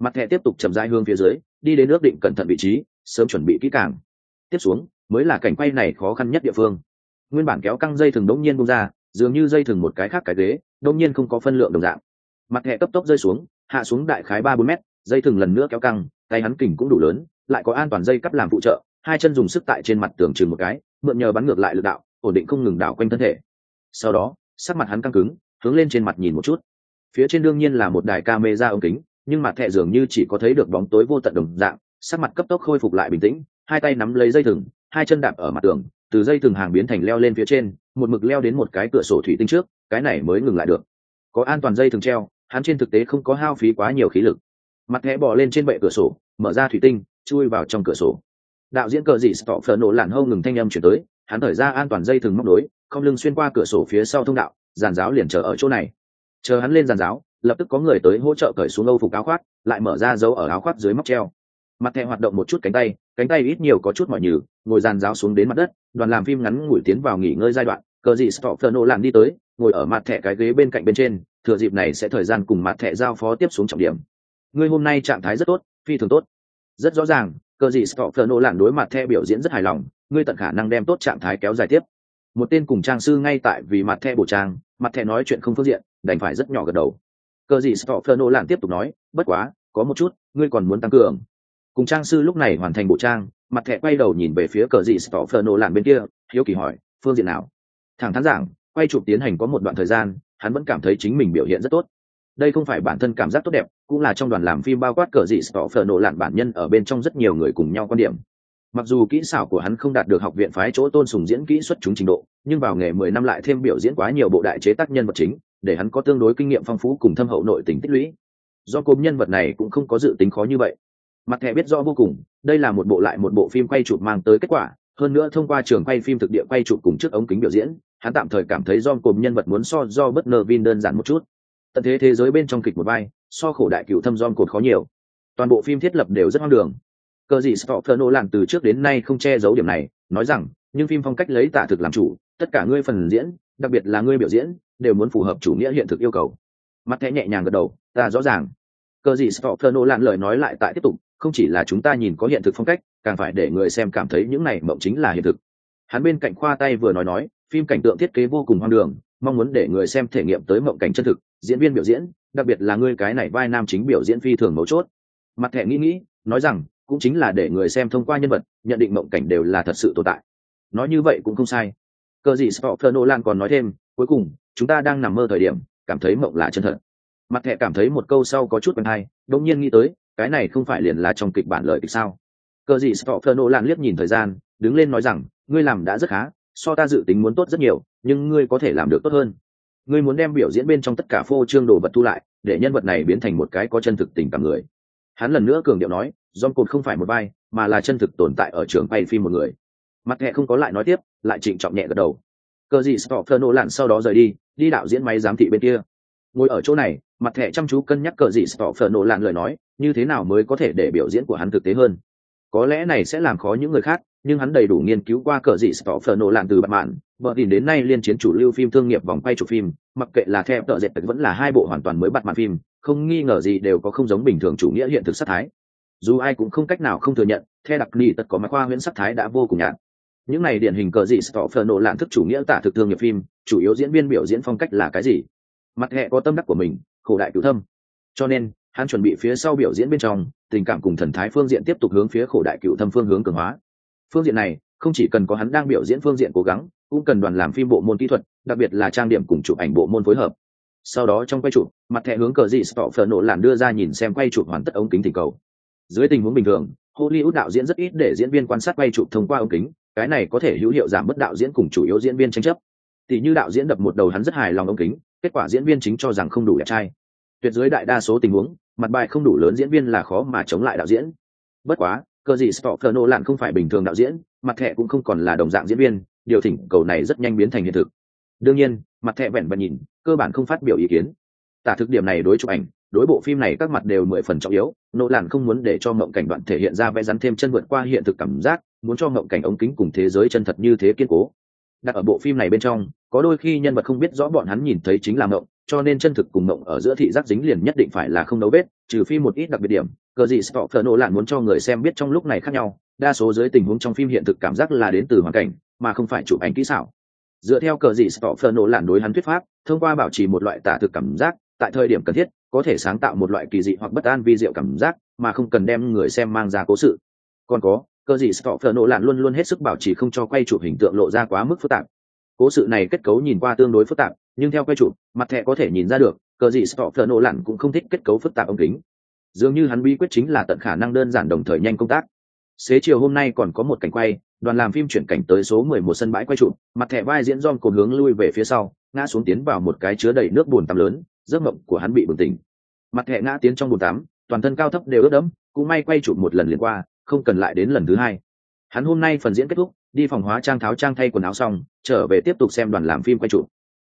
Mặt thẻ tiếp tục chậm rãi hướng phía dưới, đi đến ước định cẩn thận vị trí, sớm chuẩn bị kỹ càng tiếp xuống, mới là cảnh quay này khó khăn nhất địa phương. Nguyên bản kéo căng dây thừng đống nhiên bung ra, dường như dây thừng một cái khác cái ghế, đống nhiên không có phân lượng đồng dạng. Mặt hệ cấp tốc rơi xuống, hạ xuống đại khái ba bốn mét, dây thừng lần nữa kéo căng, tay hắn kình cũng đủ lớn, lại có an toàn dây cắp làm phụ trợ, hai chân dùng sức tại trên mặt tường chừng một cái, mượn nhờ bắn ngược lại lực đạo, ổn định không ngừng đảo quanh thân thể. Sau đó, sắc mặt hắn căng cứng, hướng lên trên mặt nhìn một chút. Phía trên đương nhiên là một đài ca mê ra ống kính, nhưng mặt thẹ dường như chỉ có thấy được bóng tối vô tận đồng dạng, sắc mặt cấp tốc khôi phục lại bình tĩnh hai tay nắm lấy dây thừng, hai chân đạp ở mặt tường, từ dây thừng hàng biến thành leo lên phía trên, một mực leo đến một cái cửa sổ thủy tinh trước, cái này mới ngừng lại được. Có an toàn dây thừng treo, hắn trên thực tế không có hao phí quá nhiều khí lực. Mặt thẻ bỏ lên trên bệ cửa sổ, mở ra thủy tinh, chui vào trong cửa sổ. Đạo diễn cờ dị stọ phở nổ lản hâu ngừng thanh âm chuyển tới, hắn thở ra an toàn dây thừng móc đối không lưng xuyên qua cửa sổ phía sau thông đạo, giàn giáo liền chờ ở chỗ này. Chờ hắn lên giàn giáo, lập tức có người tới hỗ trợ cởi xuống âu phục áo khoác, lại mở ra dấu ở áo khoác dưới móc treo. Mặt thẻ hoạt động một chút cánh tay cánh tay ít nhiều có chút mọi nhừ, ngồi dàn giáo xuống đến mặt đất, đoàn làm phim ngắn ngủi tiến vào nghỉ ngơi giai đoạn, cờ dị stọ làm đi tới, ngồi ở mặt thẻ cái ghế bên cạnh bên trên, thừa dịp này sẽ thời gian cùng mặt thẻ giao phó tiếp xuống trọng điểm. Ngươi hôm nay trạng thái rất tốt, phi thường tốt. Rất rõ ràng, cờ dị stopher làm đối mặt thẻ biểu diễn rất hài lòng ngươi tận khả năng đem tốt trạng thái kéo dài tiếp. Một tên cùng trang sư ngay tại vì mặt thẻ bổ trang, mặt thẻ nói chuyện không phương diện, đành phải rất nhỏ gật đầu. Cờ dị stopher làm tiếp tục nói, bất quá, có một chút, ngươi còn muốn tăng cường cùng trang sư lúc này hoàn thành bộ trang, mặt thẻ quay đầu nhìn về phía cờ dị stopher nô lạn bên kia, hiếu kỳ hỏi, phương diện nào? Thẳng thắn giảng, quay chụp tiến hành có một đoạn thời gian, hắn vẫn cảm thấy chính mình biểu hiện rất tốt. Đây không phải bản thân cảm giác tốt đẹp, cũng là trong đoàn làm phim bao quát cờ dị stỏ phờ nổ lạn bản nhân ở bên trong rất nhiều người cùng nhau quan điểm. Mặc dù kỹ xảo của hắn không đạt được học viện phái chỗ tôn sùng diễn kỹ xuất chúng trình độ, nhưng vào nghề mười năm lại thêm biểu diễn quá nhiều bộ đại chế tác nhân vật chính, để hắn có tương đối kinh nghiệm phong phú cùng thâm hậu nội tình tích lũy. Do cốm nhân vật này cũng không có dự tính khó như vậy mặt thẻ biết rõ vô cùng, đây là một bộ lại một bộ phim quay chụp mang tới kết quả, hơn nữa thông qua trường quay phim thực địa quay chụp cùng trước ống kính biểu diễn, hắn tạm thời cảm thấy do cùng nhân vật muốn so do bất ngờ vin đơn giản một chút. Tận thế thế giới bên trong kịch một vai, so khổ đại cựu thâm giom cột khó nhiều. Toàn bộ phim thiết lập đều rất hoang đường. Cờ gì stopher nô lặn từ trước đến nay không che giấu điểm này, nói rằng, nhưng phim phong cách lấy tả thực làm chủ, tất cả ngươi phần diễn, đặc biệt là ngươi biểu diễn, đều muốn phù hợp chủ nghĩa hiện thực yêu cầu. Mặt thẻ nhẹ nhàng gật đầu, ta rõ ràng. Cờ gì stopher nô lặn lời nói lại tại tiếp tục không chỉ là chúng ta nhìn có hiện thực phong cách, càng phải để người xem cảm thấy những này mộng chính là hiện thực. Hắn bên cạnh khoa tay vừa nói nói, phim cảnh tượng thiết kế vô cùng hoang đường, mong muốn để người xem thể nghiệm tới mộng cảnh chân thực, diễn viên biểu diễn, đặc biệt là ngươi cái này vai nam chính biểu diễn phi thường mấu chốt. Mặt thẻ nghĩ nghĩ, nói rằng, cũng chính là để người xem thông qua nhân vật, nhận định mộng cảnh đều là thật sự tồn tại. Nói như vậy cũng không sai. Cờ gì Stoffer Nolan còn nói thêm, cuối cùng, chúng ta đang nằm mơ thời điểm, cảm thấy mộng là chân thật. Mặt thẻ cảm thấy một câu sau có chút quen hay, đột nhiên nghĩ tới cái này không phải liền là trong kịch bản lời kịch sao? Cờ gì Stoffer Nolan liếc nhìn thời gian, đứng lên nói rằng, ngươi làm đã rất khá, so ta dự tính muốn tốt rất nhiều, nhưng ngươi có thể làm được tốt hơn. Ngươi muốn đem biểu diễn bên trong tất cả phô trương đồ vật thu lại, để nhân vật này biến thành một cái có chân thực tình cảm người. Hắn lần nữa cường điệu nói dòng cột không phải một vai, mà là chân thực tồn tại ở trường bay phim một người. Mặt hẹ không có lại nói tiếp, lại trịnh trọng nhẹ gật đầu. Cờ gì stopher nô lặn sau đó rời đi đi đạo diễn máy giám thị bên kia. Ngồi ở chỗ này mặt thẻ chăm chú cân nhắc cờ gì stopher nổ lạn lời nói, như thế nào mới có thể để biểu diễn của hắn thực tế hơn? Có lẽ này sẽ làm khó những người khác, nhưng hắn đầy đủ nghiên cứu qua cờ dị phở nổ lạn từ bạn mạn vợ tìm đến nay liên chiến chủ lưu phim thương nghiệp vòng quay chụp phim, mặc kệ là theo tợ dệt vẫn là hai bộ hoàn toàn mới bắt mạn phim, không nghi ngờ gì đều có không giống bình thường chủ nghĩa hiện thực sắc thái. Dù ai cũng không cách nào không thừa nhận theo đặc nỉ tật có mái khoa huyễn sắc thái đã vô cùng nhạt. Những này điển hình cờ dị phở nổ lạn thức chủ nghĩa tả thực thương nghiệp phim, chủ yếu diễn viên biểu diễn phong cách là cái gì? Mặt hệ có tâm đắc của mình khổ đại cứu thâm. Cho nên, hắn chuẩn bị phía sau biểu diễn bên trong, tình cảm cùng thần thái phương diện tiếp tục hướng phía khổ đại cựu thâm phương hướng cường hóa. Phương diện này, không chỉ cần có hắn đang biểu diễn phương diện cố gắng, cũng cần đoàn làm phim bộ môn kỹ thuật, đặc biệt là trang điểm cùng chụp ảnh bộ môn phối hợp. Sau đó trong quay chụp, mặt thẻ hướng cờ dị stop phở nổ làn đưa ra nhìn xem quay chụp hoàn tất ống kính tình cầu. Dưới tình huống bình thường, hollywood đạo diễn rất ít để diễn viên quan sát quay chụp thông qua ống kính, cái này có thể hữu hiệu giảm bớt đạo diễn cùng chủ yếu diễn viên tranh chấp. Tỷ như đạo diễn đập một đầu hắn rất hài lòng ống kính kết quả diễn viên chính cho rằng không đủ đẹp trai. Tuyệt dưới đại đa số tình huống, mặt bài không đủ lớn diễn viên là khó mà chống lại đạo diễn. Bất quá cờ gì Stoffer nô lạn không phải bình thường đạo diễn, mặt thẻ cũng không còn là đồng dạng diễn viên, điều thỉnh cầu này rất nhanh biến thành hiện thực. Đương nhiên, mặt thẻ vẹn vẹn nhìn, cơ bản không phát biểu ý kiến. Tả thực điểm này đối chụp ảnh, đối bộ phim này các mặt đều mười phần trọng yếu nô lạn không muốn để cho mộng cảnh đoạn thể hiện ra vẽ rắn thêm chân vượt qua hiện thực cảm giác, muốn cho mộng cảnh ống kính cùng thế giới chân thật như thế kiên cố. Đặt ở bộ phim này bên trong có đôi khi nhân vật không biết rõ bọn hắn nhìn thấy chính là mộng, cho nên chân thực cùng mộng ở giữa thị giác dính liền nhất định phải là không đấu vết, trừ phi một ít đặc biệt điểm. Cờ gì stop nổ lạn muốn cho người xem biết trong lúc này khác nhau, đa số dưới tình huống trong phim hiện thực cảm giác là đến từ hoàn cảnh, mà không phải chụp ảnh kỹ xảo. Dựa theo cờ gì stop nổ lạn đối hắn thuyết pháp, thông qua bảo trì một loại tả thực cảm giác, tại thời điểm cần thiết, có thể sáng tạo một loại kỳ dị hoặc bất an vi diệu cảm giác, mà không cần đem người xem mang ra cố sự. Còn có, cờ gì stop nổ lạn luôn luôn hết sức bảo trì không cho quay chụp hình tượng lộ ra quá mức phức tạp cố sự này kết cấu nhìn qua tương đối phức tạp, nhưng theo quay chụp, mặt thẻ có thể nhìn ra được, cờ gì stop nổ lặn cũng không thích kết cấu phức tạp ống kính. Dường như hắn bí quyết chính là tận khả năng đơn giản đồng thời nhanh công tác. Xế chiều hôm nay còn có một cảnh quay, đoàn làm phim chuyển cảnh tới số 11 sân bãi quay trụ mặt thẻ vai diễn don cồn hướng lui về phía sau, ngã xuống tiến vào một cái chứa đầy nước bùn tắm lớn, giấc mộng của hắn bị bừng tỉnh. Mặt thẻ ngã tiến trong bùn tắm, toàn thân cao thấp đều ướt đẫm, cũng may quay trụ một lần liền qua, không cần lại đến lần thứ hai. Hắn hôm nay phần diễn kết thúc đi phòng hóa trang tháo trang thay quần áo xong, trở về tiếp tục xem đoàn làm phim quay trụ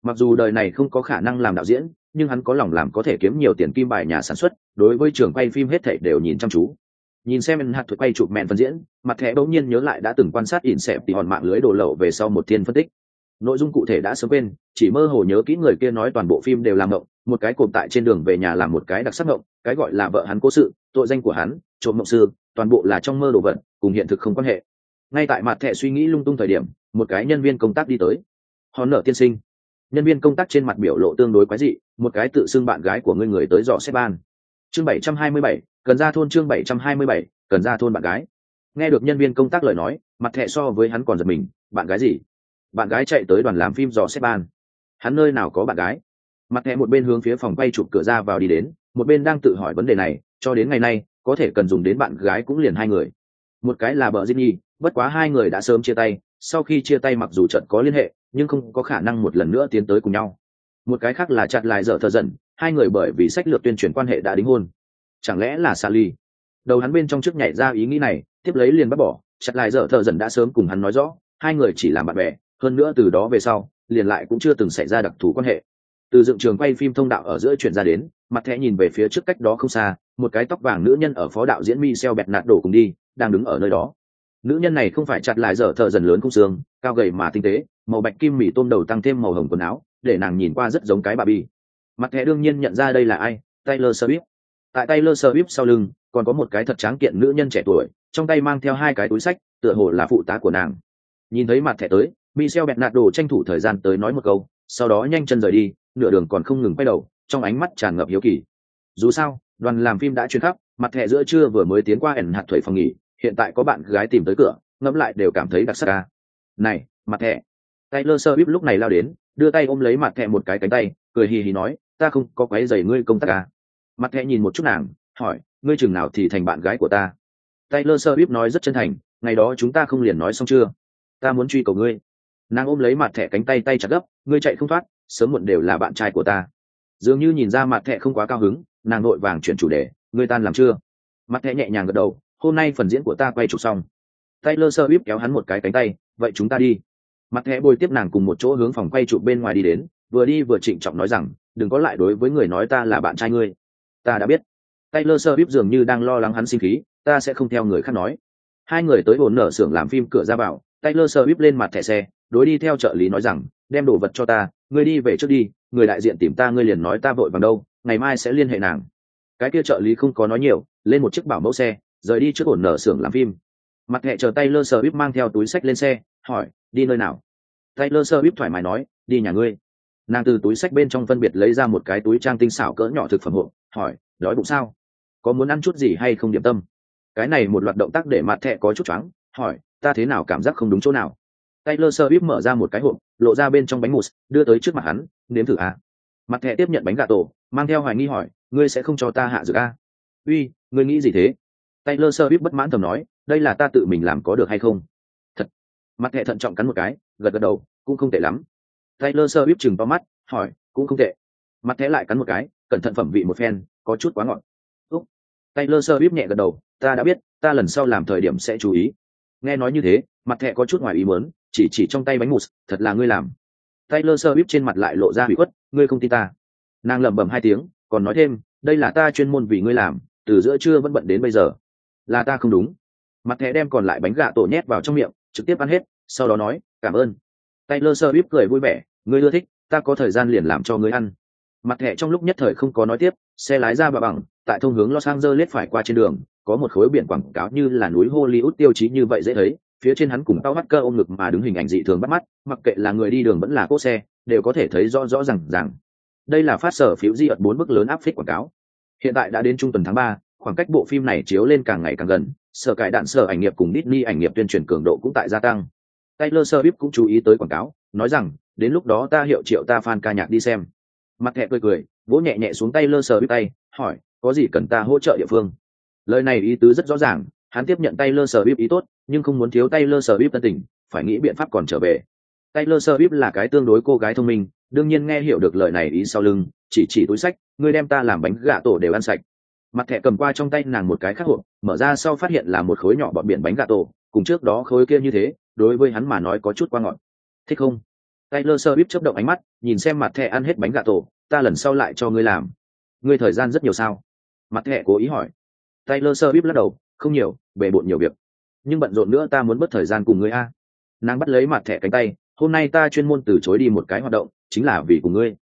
mặc dù đời này không có khả năng làm đạo diễn, nhưng hắn có lòng làm có thể kiếm nhiều tiền kim bài nhà sản xuất, đối với trường quay phim hết thảy đều nhìn chăm chú. Nhìn xem hạt thuật quay chụp mẹn phân diễn, mặt thẻ bỗng nhiên nhớ lại đã từng quan sát ỉn xẹp thì hòn mạng lưới đổ lậu về sau một thiên phân tích. Nội dung cụ thể đã sớm quên, chỉ mơ hồ nhớ kỹ người kia nói toàn bộ phim đều làm mộng một cái cộp tại trên đường về nhà làm một cái đặc sắc mộng cái gọi là vợ hắn cố sự, tội danh của hắn, trộm mộng sư toàn bộ là trong mơ đồ vật, cùng hiện thực không quan hệ ngay tại mặt thẻ suy nghĩ lung tung thời điểm, một cái nhân viên công tác đi tới. Hòn nở tiên sinh. Nhân viên công tác trên mặt biểu lộ tương đối quái dị, một cái tự xưng bạn gái của ngươi người tới dò xếp ban. Chương bảy trăm hai mươi bảy, cần ra thôn chương bảy trăm hai mươi bảy, cần ra thôn bạn gái. Nghe được nhân viên công tác lời nói, mặt thẹ so với hắn còn giật mình, bạn gái gì? Bạn gái chạy tới đoàn làm phim dò xếp ban. Hắn nơi nào có bạn gái? Mặt thẹ một bên hướng phía phòng quay chụp cửa ra vào đi đến, một bên đang tự hỏi vấn đề này, cho đến ngày nay, có thể cần dùng đến bạn gái cũng liền hai người một cái là bờ diên nhi bất quá hai người đã sớm chia tay, sau khi chia tay mặc dù trận có liên hệ, nhưng không có khả năng một lần nữa tiến tới cùng nhau. Một cái khác là chặt lại dở thờ dần, hai người bởi vì sách lược tuyên truyền quan hệ đã đính hôn. Chẳng lẽ là sally? Đầu hắn bên trong trước nhảy ra ý nghĩ này, tiếp lấy liền bắt bỏ, chặt lại dở thợ dần đã sớm cùng hắn nói rõ, hai người chỉ làm bạn bè, hơn nữa từ đó về sau, liền lại cũng chưa từng xảy ra đặc thù quan hệ. Từ dựng trường quay phim thông đạo ở giữa chuyển ra đến, mặt thẻ nhìn về phía trước cách đó không xa, một cái tóc vàng nữ nhân ở phó đạo diễn Michel bẹt nạt đổ cùng đi đang đứng ở nơi đó. Nữ nhân này không phải chặt lại dở thợ dần lớn cung xương, cao gầy mà tinh tế, màu bạch kim mì tôm đầu tăng thêm màu hồng quần áo, để nàng nhìn qua rất giống cái bà bi. Mặt thẻ đương nhiên nhận ra đây là ai? Taylor swift. Tại taylor swift sau lưng, còn có một cái thật tráng kiện nữ nhân trẻ tuổi, trong tay mang theo hai cái túi sách, tựa hồ là phụ tá của nàng. Nhìn thấy mặt thẻ tới, michel bẹt nạt đồ tranh thủ thời gian tới nói một câu, sau đó nhanh chân rời đi, nửa đường còn không ngừng quay đầu, trong ánh mắt tràn ngập hiếu kỳ. Dù sao, đoàn làm phim đã chuyên khắp, mặt thẻ giữa trưa vừa mới tiến qua ẩn hạt thuẩy phòng nghỉ hiện tại có bạn gái tìm tới cửa, ngẫm lại đều cảm thấy đặc sắc ca này, mặt thẻ. Taylor sơ bíp lúc này lao đến, đưa tay ôm lấy mặt thẻ một cái cánh tay, cười hì hì nói, ta không có quấy giày ngươi công tác ca mặt thẻ nhìn một chút nàng, hỏi, ngươi chừng nào thì thành bạn gái của ta? Taylor sơ bíp nói rất chân thành, ngày đó chúng ta không liền nói xong chưa? Ta muốn truy cầu ngươi. Nàng ôm lấy mặt thẻ cánh tay tay chặt gấp, ngươi chạy không thoát, sớm muộn đều là bạn trai của ta. Dường như nhìn ra mặt thẻ không quá cao hứng, nàng nội vàng chuyển chủ đề, ngươi tan làm chưa? Mặt thẻ nhẹ nhàng gật đầu hôm nay phần diễn của ta quay chụp xong. Taylor sơ bíp kéo hắn một cái cánh tay, vậy chúng ta đi. Mặt thẻ bồi tiếp nàng cùng một chỗ hướng phòng quay chụp bên ngoài đi đến, vừa đi vừa trịnh trọng nói rằng, đừng có lại đối với người nói ta là bạn trai ngươi. Ta đã biết. Taylor sơ bíp dường như đang lo lắng hắn sinh khí, ta sẽ không theo người khác nói. Hai người tới bồn nở xưởng làm phim cửa ra vào, taylor sơ bíp lên mặt thẻ xe, đối đi theo trợ lý nói rằng, đem đồ vật cho ta, ngươi đi về trước đi, người đại diện tìm ta ngươi liền nói ta vội vàng đâu, ngày mai sẽ liên hệ nàng. Cái kia trợ lý không có nói nhiều, lên một chiếc bảo mẫu xe rời đi trước ổn nở xưởng làm phim mặt hệ chờ tay lơ sơ bíp mang theo túi sách lên xe hỏi đi nơi nào tay lơ sơ bíp thoải mái nói đi nhà ngươi nàng từ túi sách bên trong phân biệt lấy ra một cái túi trang tinh xảo cỡ nhỏ thực phẩm hộp. hỏi đói bụng sao có muốn ăn chút gì hay không điểm tâm cái này một loạt động tác để mặt thẻ có chút choáng hỏi ta thế nào cảm giác không đúng chỗ nào Taylor Swift mở ra một cái hộp, lộ ra bên trong bánh mousse, đưa tới trước mặt hắn, nếm thử à. Mặt thẻ tiếp nhận bánh gà tổ, mang theo hoài nghi hỏi, ngươi sẽ không cho ta hạ dược à? Uy, ngươi nghĩ gì thế? Taylor Swift bất mãn thầm nói, đây là ta tự mình làm có được hay không? Thật. Mặt thẻ thận trọng cắn một cái, gật gật đầu, cũng không tệ lắm. Taylor Swift chừng to mắt, hỏi, cũng không tệ. Mặt thẻ lại cắn một cái, cẩn thận phẩm vị một phen, có chút quá ngọt. Úc. Taylor Swift nhẹ gật đầu, ta đã biết, ta lần sau làm thời điểm sẽ chú ý. Nghe nói như thế, mặt thẻ có chút ngoài ý muốn, chỉ chỉ trong tay bánh mousse, thật là ngươi làm. Taylor Swift trên mặt lại lộ ra ủy khuất, ngươi không tin ta. Nàng lẩm bẩm hai tiếng, còn nói thêm, đây là ta chuyên môn vì ngươi làm, từ giữa trưa vẫn bận đến bây giờ. Là ta không đúng. Mặt thẻ đem còn lại bánh gà tổ nhét vào trong miệng, trực tiếp ăn hết, sau đó nói, cảm ơn. Taylor Swift cười vui vẻ, ngươi ưa thích, ta có thời gian liền làm cho ngươi ăn. Mặt thẻ trong lúc nhất thời không có nói tiếp, xe lái ra bà bằng, tại thông hướng Los Angeles phải qua trên đường, có một khối biển quảng cáo như là núi Hollywood tiêu chí như vậy dễ thấy, phía trên hắn cùng tao mắt cơ ôm ngực mà đứng hình ảnh dị thường bắt mắt mặc kệ là người đi đường vẫn là cỗ xe đều có thể thấy rõ rõ r à n g rằng đây là phát sở phiếu di ợt bốn bức lớn áp phích quảng cáo hiện tại đã đến trung tuần tháng ba khoảng cách bộ phim này chiếu lên càng ngày càng gần sở cải đạn sở ảnh nghiệp cùng Disney ảnh nghiệp tuyên truyền cường độ cũng tại gia tăng Taylor Swift cũng chú ý tới quảng cáo nói rằng đến lúc đó ta hiệu triệu ta fan ca nhạc đi xem mặt thẹ cười cười vỗ nhẹ nhẹ xuống Taylor Swift tay hỏi có gì cần ta hỗ trợ địa phương lời này ý tứ rất rõ ràng hắn tiếp nhận Taylor Swift ý tốt, nhưng không muốn thiếu Taylor Swift tân tình, phải nghĩ biện pháp còn trở về. Taylor Swift là cái tương đối cô gái thông minh, đương nhiên nghe hiểu được lời này ý sau lưng, chỉ chỉ túi sách, ngươi đem ta làm bánh gà tổ đều ăn sạch. Mặt thẻ cầm qua trong tay nàng một cái khắc hộp, mở ra sau phát hiện là một khối nhỏ bọt biển bánh gà tổ, cùng trước đó khối kia như thế, đối với hắn mà nói có chút qua ngọn Thích không? Taylor Swift chớp động ánh mắt, nhìn xem mặt thẻ ăn hết bánh gà tổ, ta lần sau lại cho ngươi làm. Ngươi thời gian rất nhiều sao? Mặt thẻ cố ý hỏi. Taylor Swift lắc đầu, không nhiều bề bộn nhiều việc nhưng bận rộn nữa ta muốn mất thời gian cùng ngươi a nàng bắt lấy mặt thẻ cánh tay hôm nay ta chuyên môn từ chối đi một cái hoạt động chính là vì cùng ngươi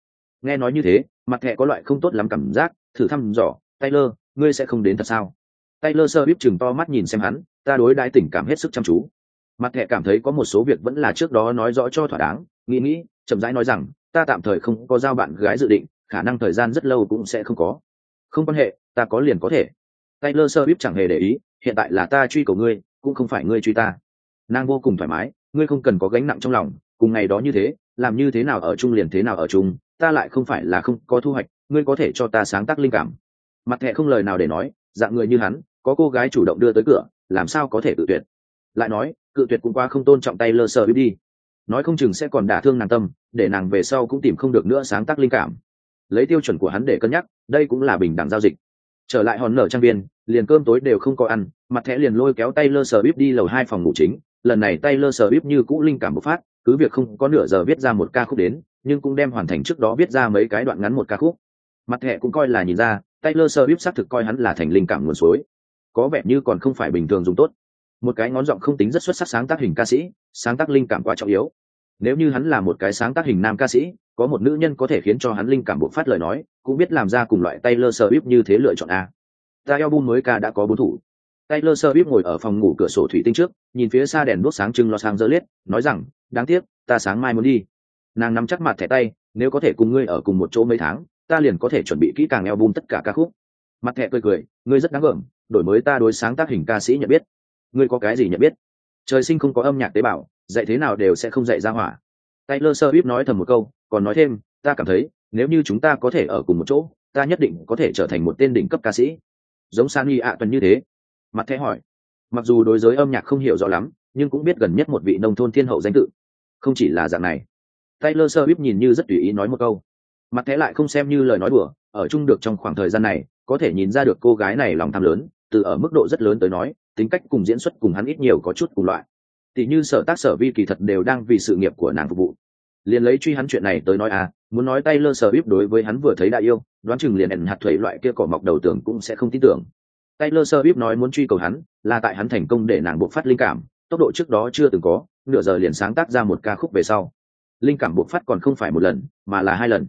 nghe nói như thế mặt thẻ có loại không tốt lắm cảm giác thử thăm dò taylor ngươi sẽ không đến thật sao taylor sơ bíp chừng to mắt nhìn xem hắn ta đối đãi tình cảm hết sức chăm chú mặt thẻ cảm thấy có một số việc vẫn là trước đó nói rõ cho thỏa đáng nghĩ nghĩ chậm rãi nói rằng ta tạm thời không có giao bạn gái dự định khả năng thời gian rất lâu cũng sẽ không có không quan hệ ta có liền có thể Taylor Swift chẳng hề để ý, hiện tại là ta truy cầu ngươi, cũng không phải ngươi truy ta. Nàng vô cùng thoải mái, ngươi không cần có gánh nặng trong lòng, cùng ngày đó như thế, làm như thế nào ở chung liền thế nào ở chung, ta lại không phải là không có thu hoạch, ngươi có thể cho ta sáng tác linh cảm. Mặt thẻ không lời nào để nói, dạng người như hắn, có cô gái chủ động đưa tới cửa, làm sao có thể tự tuyệt. Lại nói, cự tuyệt cũng qua không tôn trọng tay Taylor Swift đi. nói không chừng sẽ còn đả thương nàng tâm để nàng về sau cũng tìm không được nữa sáng tác linh cảm lấy tiêu chuẩn của hắn để cân nhắc đây cũng là bình đẳng giao dịch trở lại hòn nở trang viên liền cơm tối đều không có ăn mặt thẻ liền lôi kéo tay lơ sờ bíp đi lầu hai phòng ngủ chính lần này tay lơ sờ bíp như cũ linh cảm bộc phát cứ việc không có nửa giờ viết ra một ca khúc đến nhưng cũng đem hoàn thành trước đó viết ra mấy cái đoạn ngắn một ca khúc mặt thẻ cũng coi là nhìn ra Taylor Swift xác thực coi hắn là thành linh cảm nguồn suối. Có vẻ như còn không phải bình thường dùng tốt. Một cái ngón giọng không tính rất xuất sắc sáng tác hình ca sĩ, sáng tác linh cảm quá trọng yếu. Nếu như hắn là một cái sáng tác hình nam ca sĩ, có một nữ nhân có thể khiến cho hắn linh cảm bộc phát lời nói, cũng biết làm ra cùng loại Taylor Swift như thế lựa chọn a. Ta album mới ca đã có bốn thủ. Taylor Swift ngồi ở phòng ngủ cửa sổ thủy tinh trước, nhìn phía xa đèn đuốc sáng trưng lo sang dỡ liết nói rằng, đáng tiếc, ta sáng mai muốn đi. Nàng nắm chắc mặt thẻ tay, nếu có thể cùng ngươi ở cùng một chỗ mấy tháng ta liền có thể chuẩn bị kỹ càng album tất cả ca khúc. Mặt thẻ cười cười, ngươi rất đáng gờm đổi mới ta đối sáng tác hình ca sĩ nhận biết. Ngươi có cái gì nhận biết? Trời sinh không có âm nhạc tế bào, dạy thế nào đều sẽ không dạy ra hỏa. Taylor Swift nói thầm một câu, còn nói thêm, ta cảm thấy, nếu như chúng ta có thể ở cùng một chỗ, ta nhất định có thể trở thành một tên đỉnh cấp ca sĩ. Giống Sani ạ, tuần như thế. Mặt thẻ hỏi, mặc dù đối giới âm nhạc không hiểu rõ lắm, nhưng cũng biết gần nhất một vị nông thôn thiên hậu danh tự. Không chỉ là dạng này. Taylor Swift nhìn như rất tùy ý nói một câu mặt thế lại không xem như lời nói đùa, ở chung được trong khoảng thời gian này, có thể nhìn ra được cô gái này lòng tham lớn, từ ở mức độ rất lớn tới nói, tính cách cùng diễn xuất cùng hắn ít nhiều có chút cùng loại. Tỷ như sở tác sở vi kỳ thật đều đang vì sự nghiệp của nàng phục vụ. Liền lấy truy hắn chuyện này tới nói à muốn nói tay lơ sờ bíp đối với hắn vừa thấy đại yêu, đoán chừng liền ẩn hạt thuế loại kia cỏ mọc đầu tưởng cũng sẽ không tin tưởng. Tay lơ sờ bíp nói muốn truy cầu hắn, là tại hắn thành công để nàng buộc phát linh cảm, tốc độ trước đó chưa từng có, nửa giờ liền sáng tác ra một ca khúc về sau. Linh cảm buộc phát còn không phải một lần, mà là hai lần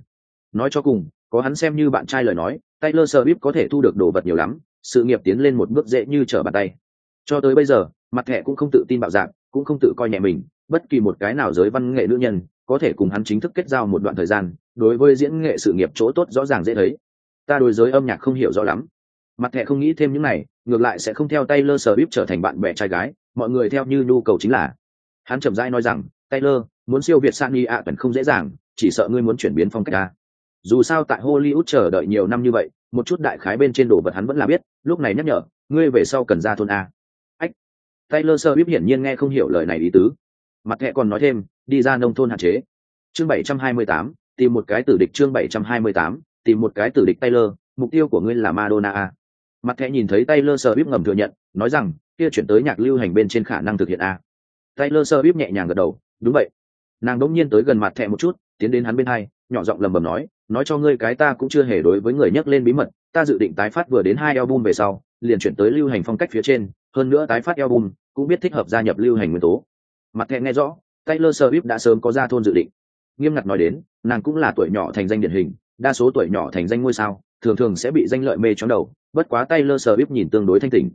nói cho cùng, có hắn xem như bạn trai lời nói tay lơ bíp có thể thu được đồ vật nhiều lắm, sự nghiệp tiến lên một bước dễ như trở bàn tay. Cho tới bây giờ, mặt thẻ cũng không tự tin bạo dạng, cũng không tự coi nhẹ mình, bất kỳ một cái nào giới văn nghệ nữ nhân, có thể cùng hắn chính thức kết giao một đoạn thời gian, đối với diễn nghệ sự nghiệp chỗ tốt rõ ràng dễ thấy. Ta đối giới âm nhạc không hiểu rõ lắm. Mặt thẻ không nghĩ thêm những này, ngược lại sẽ không theo taylor sờ bíp trở thành bạn bè trai gái, mọi người theo như nhu cầu chính là. Hắn chậm rãi nói rằng, taylor, muốn siêu việt san y ạ vẫn không dễ dàng, chỉ sợ ngươi muốn chuyển biến phong cách ta dù sao tại hollywood chờ đợi nhiều năm như vậy một chút đại khái bên trên đồ vật hắn vẫn là biết lúc này nhắc nhở ngươi về sau cần ra thôn a. Ách. Taylor swift hiển nhiên nghe không hiểu lời này ý tứ. Mặt thẹ còn nói thêm đi ra nông thôn hạn chế. Chương 728, tìm một cái tử địch chương 728, tìm một cái tử địch taylor mục tiêu của ngươi là madonna a. Mặt thẹ nhìn thấy taylor swift ngầm thừa nhận nói rằng kia chuyển tới nhạc lưu hành bên trên khả năng thực hiện a. Taylor swift nhẹ nhàng gật đầu đúng vậy. Nàng đỗng nhiên tới gần mặt thẹ một chút tiến đến hắn bên hai nhỏ giọng lầm bầm nói nói cho ngươi cái ta cũng chưa hề đối với người nhắc lên bí mật, ta dự định tái phát vừa đến hai album về sau, liền chuyển tới lưu hành phong cách phía trên, hơn nữa tái phát album, cũng biết thích hợp gia nhập lưu hành nguyên tố. Mặt thẹn nghe rõ, taylor swift đã sớm có ra thôn dự định. Nghiêm ngặt nói đến, nàng cũng là tuổi nhỏ thành danh điển hình, đa số tuổi nhỏ thành danh ngôi sao, thường thường sẽ bị danh lợi mê chóng đầu, bất quá taylor swift nhìn tương đối thanh tỉnh.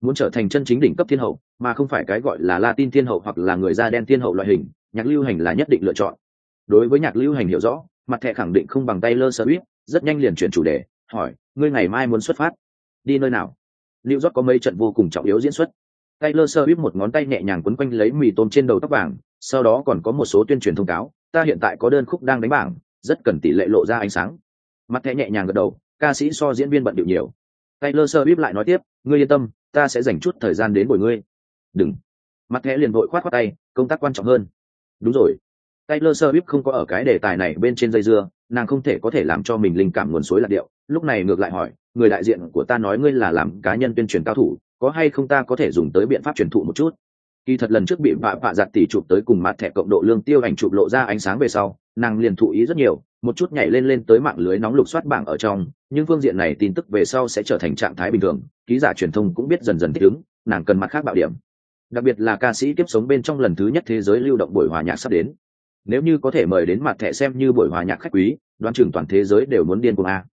Muốn trở thành chân chính đỉnh cấp thiên hậu, mà không phải cái gọi là latin thiên hậu hoặc là người da đen thiên hậu loại hình, nhạc lưu hành là nhất định lựa chọn. Đối với nhạc lưu hành hiểu rõ mặt thẻ khẳng định không bằng tay lơ Sơ swift rất nhanh liền chuyển chủ đề hỏi ngươi ngày mai muốn xuất phát đi nơi nào New York có mấy trận vô cùng trọng yếu diễn xuất. Taylor Swift một ngón tay nhẹ nhàng quấn quanh lấy mì tôm trên đầu tóc vàng, sau đó còn có một số tuyên truyền thông cáo, ta hiện tại có đơn khúc đang đánh bảng, rất cần tỷ lệ lộ ra ánh sáng. Mặt thẻ nhẹ nhàng gật đầu, ca sĩ so diễn viên bận điệu nhiều. Taylor Swift lại nói tiếp, ngươi yên tâm, ta sẽ dành chút thời gian đến bồi ngươi. Đừng. Mặt thẻ liền vội khoát khoát tay, công tác quan trọng hơn. Đúng rồi, Taylor Swift không có ở cái đề tài này bên trên dây dưa, nàng không thể có thể làm cho mình linh cảm nguồn suối là điệu, lúc này ngược lại hỏi, người đại diện của ta nói ngươi là làm cá nhân tuyên truyền cao thủ, có hay không ta có thể dùng tới biện pháp truyền thụ một chút. Kỳ thật lần trước bị vạ vạ giặt tỷ chụp tới cùng mặt thẻ cộng độ lương tiêu ảnh chụp lộ ra ánh sáng về sau, nàng liền thụ ý rất nhiều, một chút nhảy lên lên tới mạng lưới nóng lục soát bảng ở trong, nhưng phương diện này tin tức về sau sẽ trở thành trạng thái bình thường, ký giả truyền thông cũng biết dần dần thích ứng, nàng cần mặt khác bạo điểm. Đặc biệt là ca sĩ tiếp sống bên trong lần thứ nhất thế giới lưu động buổi hòa nhạc sắp đến, nếu như có thể mời đến mặt thẻ xem như buổi hòa nhạc khách quý đoán chừng toàn thế giới đều muốn điên cuồng a.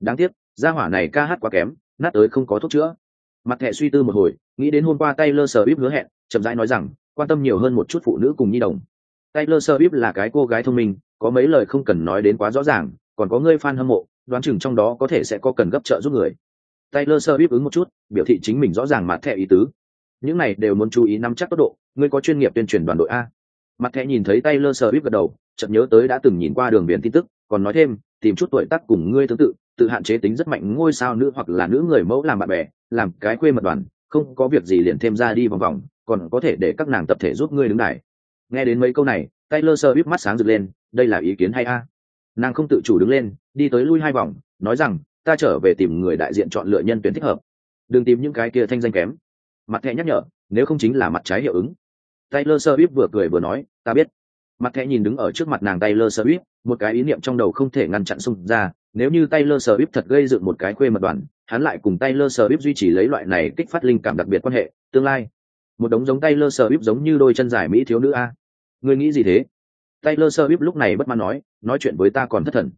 Đáng tiếc gia hỏa này ca hát quá kém nát tới không có thuốc chữa. Mặt thẻ suy tư một hồi nghĩ đến hôm qua Taylor sờ bíp hứa hẹn chậm rãi nói rằng quan tâm nhiều hơn một chút phụ nữ cùng nhi đồng. Taylor sờ bíp là cái cô gái thông minh có mấy lời không cần nói đến quá rõ ràng còn có người fan hâm mộ đoán chừng trong đó có thể sẽ có cần gấp trợ giúp người. Taylor Swift ứng một chút, biểu thị chính mình rõ ràng mặt thẻ ý tứ. Những này đều muốn chú ý nắm chắc tốc độ, ngươi có chuyên nghiệp tuyên truyền đoàn đội a mặt thẻ nhìn thấy tay lơ sờ bíp gật đầu, chợt nhớ tới đã từng nhìn qua đường biển tin tức, còn nói thêm, tìm chút tuổi tác cùng ngươi tương tự tự hạn chế tính rất mạnh ngôi sao nữ hoặc là nữ người mẫu làm bạn bè, làm cái quê mật đoàn, không có việc gì liền thêm ra đi vòng vòng, còn có thể để các nàng tập thể giúp ngươi đứng đài. Nghe đến mấy câu này tay lơ sơ bíp mắt sáng rực lên, đây là ý kiến hay a? Nàng không tự chủ đứng lên, đi tới lui hai vòng, nói rằng, ta trở về tìm người đại diện chọn lựa nhân tuyển thích hợp. Đừng tìm những cái kia thanh danh kém. Mặt thẻ nhắc nhở, nếu không chính là mặt trái hiệu ứng taylor swift vừa cười vừa nói, ta biết. Mặt thẻ nhìn đứng ở trước mặt nàng taylor swift, một cái ý niệm trong đầu không thể ngăn chặn xung ra, nếu như taylor swift thật gây dựng một cái khuê mật đoàn, hắn lại cùng taylor swift duy trì lấy loại này kích phát linh cảm đặc biệt quan hệ, tương lai. Một đống giống taylor swift giống như đôi chân dài mỹ thiếu nữ a. Người nghĩ gì thế? Taylor swift lúc này bất mãn nói nói chuyện với ta còn thất thần.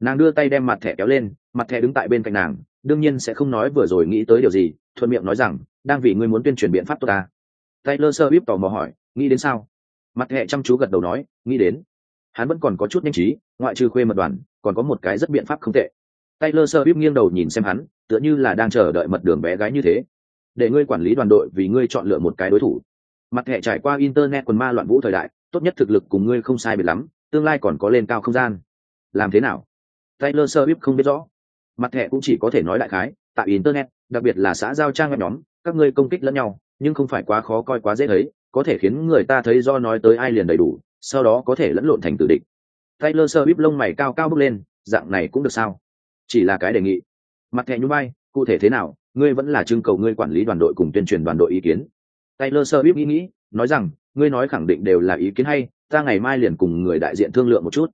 Nàng đưa tay đem mặt thẻ kéo lên, mặt thẻ đứng tại bên cạnh nàng, đương nhiên sẽ không nói vừa rồi nghĩ tới điều gì, thuận miệng nói rằng, đang vì ngươi muốn tuyên truyền biện pháp tốt ta taylor Swift tò mò hỏi, nghĩ đến sao? Mặt hệ chăm chú gật đầu nói, nghĩ đến. Hắn vẫn còn có chút nhanh trí, ngoại trừ khuê mật đoàn, còn có một cái rất biện pháp không tệ. Taylor Swift nghiêng đầu nhìn xem hắn, tựa như là đang chờ đợi mật đường bé gái như thế. Để ngươi quản lý đoàn đội vì ngươi chọn lựa một cái đối thủ. Mặt hệ trải qua internet quần ma loạn vũ thời đại, tốt nhất thực lực cùng ngươi không sai biệt lắm, tương lai còn có lên cao không gian. Làm thế nào? Taylor Swift không biết rõ. Mặt hệ cũng chỉ có thể nói đại khái, tại internet, đặc biệt là xã giao trang web nhóm, các ngươi công kích lẫn nhau nhưng không phải quá khó coi quá dễ thấy có thể khiến người ta thấy do nói tới ai liền đầy đủ sau đó có thể lẫn lộn thành tử địch. Taylor sơ bíp lông mày cao cao bước lên dạng này cũng được sao? Chỉ là cái đề nghị. Mặt thẻ nhún bay cụ thể thế nào ngươi vẫn là trưng cầu ngươi quản lý đoàn đội cùng tuyên truyền đoàn đội ý kiến. Taylor sơ bíp nghĩ nghĩ nói rằng ngươi nói khẳng định đều là ý kiến hay ta ngày mai liền cùng người đại diện thương lượng một chút.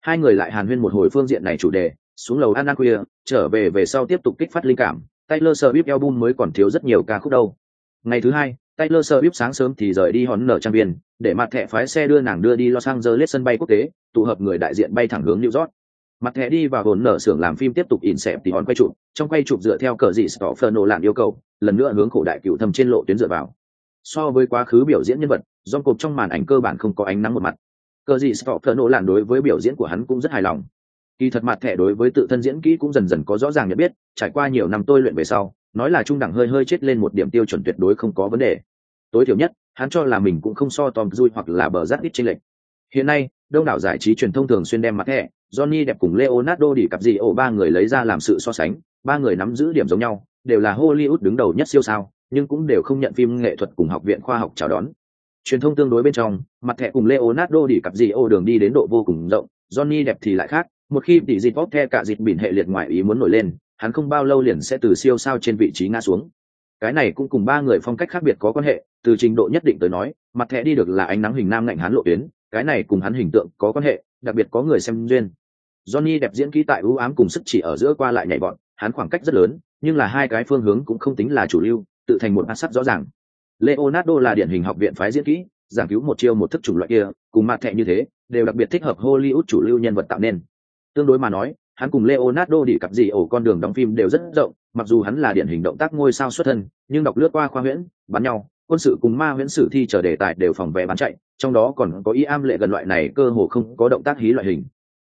Hai người lại hàn huyên một hồi phương diện này chủ đề xuống lầu Anna Khuya, trở về về sau tiếp tục kích phát linh cảm, Taylor Swift album mới còn thiếu rất nhiều ca khúc đâu. Ngày thứ hai, Taylor Swift sáng sớm thì rời đi hòn nở trang viên, để mặt thẻ phái xe đưa nàng đưa đi Los Angeles sân bay quốc tế, tụ hợp người đại diện bay thẳng hướng New York. Mặt thẻ đi vào hồn nở xưởng làm phim tiếp tục in xẹp thì hòn quay chụp, trong quay chụp dựa theo cờ dị Stoffer làm yêu cầu, lần nữa hướng khổ đại cựu thâm trên lộ tuyến dựa vào. So với quá khứ biểu diễn nhân vật, John cột trong màn ảnh cơ bản không có ánh nắng một mặt. Cờ dị Stoffer làm đối với biểu diễn của hắn cũng rất hài lòng kỳ thật mặt thẻ đối với tự thân diễn kỹ cũng dần dần có rõ ràng nhận biết trải qua nhiều năm tôi luyện về sau nói là trung đẳng hơi hơi chết lên một điểm tiêu chuẩn tuyệt đối không có vấn đề. Tối thiểu nhất, hắn cho là mình cũng không so tom dui hoặc là bờ rát ít trên lệch. Hiện nay, đông đảo giải trí truyền thông thường xuyên đem mặt thẻ johnny đẹp cùng leonardo đi cặp gì ổ ba người lấy ra làm sự so sánh, ba người nắm giữ điểm giống nhau, đều là hollywood đứng đầu nhất siêu sao, nhưng cũng đều không nhận phim nghệ thuật cùng học viện khoa học chào đón. Truyền thông tương đối bên trong, mặt thẻ cùng leonardo đi cặp gì ổ đường đi đến độ vô cùng rộng, johnny đẹp thì lại khác, một khi tỷ dịp bóp the cả dịp bỉn hệ liệt ngoại ý muốn nổi lên hắn không bao lâu liền sẽ từ siêu sao trên vị trí ngã xuống. Cái này cũng cùng ba người phong cách khác biệt có quan hệ, từ trình độ nhất định tới nói, mặt thẻ đi được là ánh nắng hình nam ngạnh hắn lộ tuyến, cái này cùng hắn hình tượng có quan hệ, đặc biệt có người xem duyên. Johnny đẹp diễn kỹ tại ưu ám cùng sức chỉ ở giữa qua lại nhảy bọn, hắn khoảng cách rất lớn, nhưng là hai cái phương hướng cũng không tính là chủ lưu, tự thành một át sắc rõ ràng. Leonardo là điển hình học viện phái diễn kỹ, giảng cứu một chiêu một thức chủng loại kia, cùng mặt thẻ như thế, đều đặc biệt thích hợp hollywood chủ lưu nhân vật tạo nên. Tương đối mà nói hắn cùng leonardo đi cặp gì ổ con đường đóng phim đều rất rộng, mặc dù hắn là điển hình động tác ngôi sao xuất thân, nhưng đọc lướt qua khoa huyễn, bắn nhau, quân sự cùng ma huyễn sử thi chờ đề tài đều phòng vé bán chạy, trong đó còn có ý am lệ gần loại này cơ hồ không có động tác hí loại hình.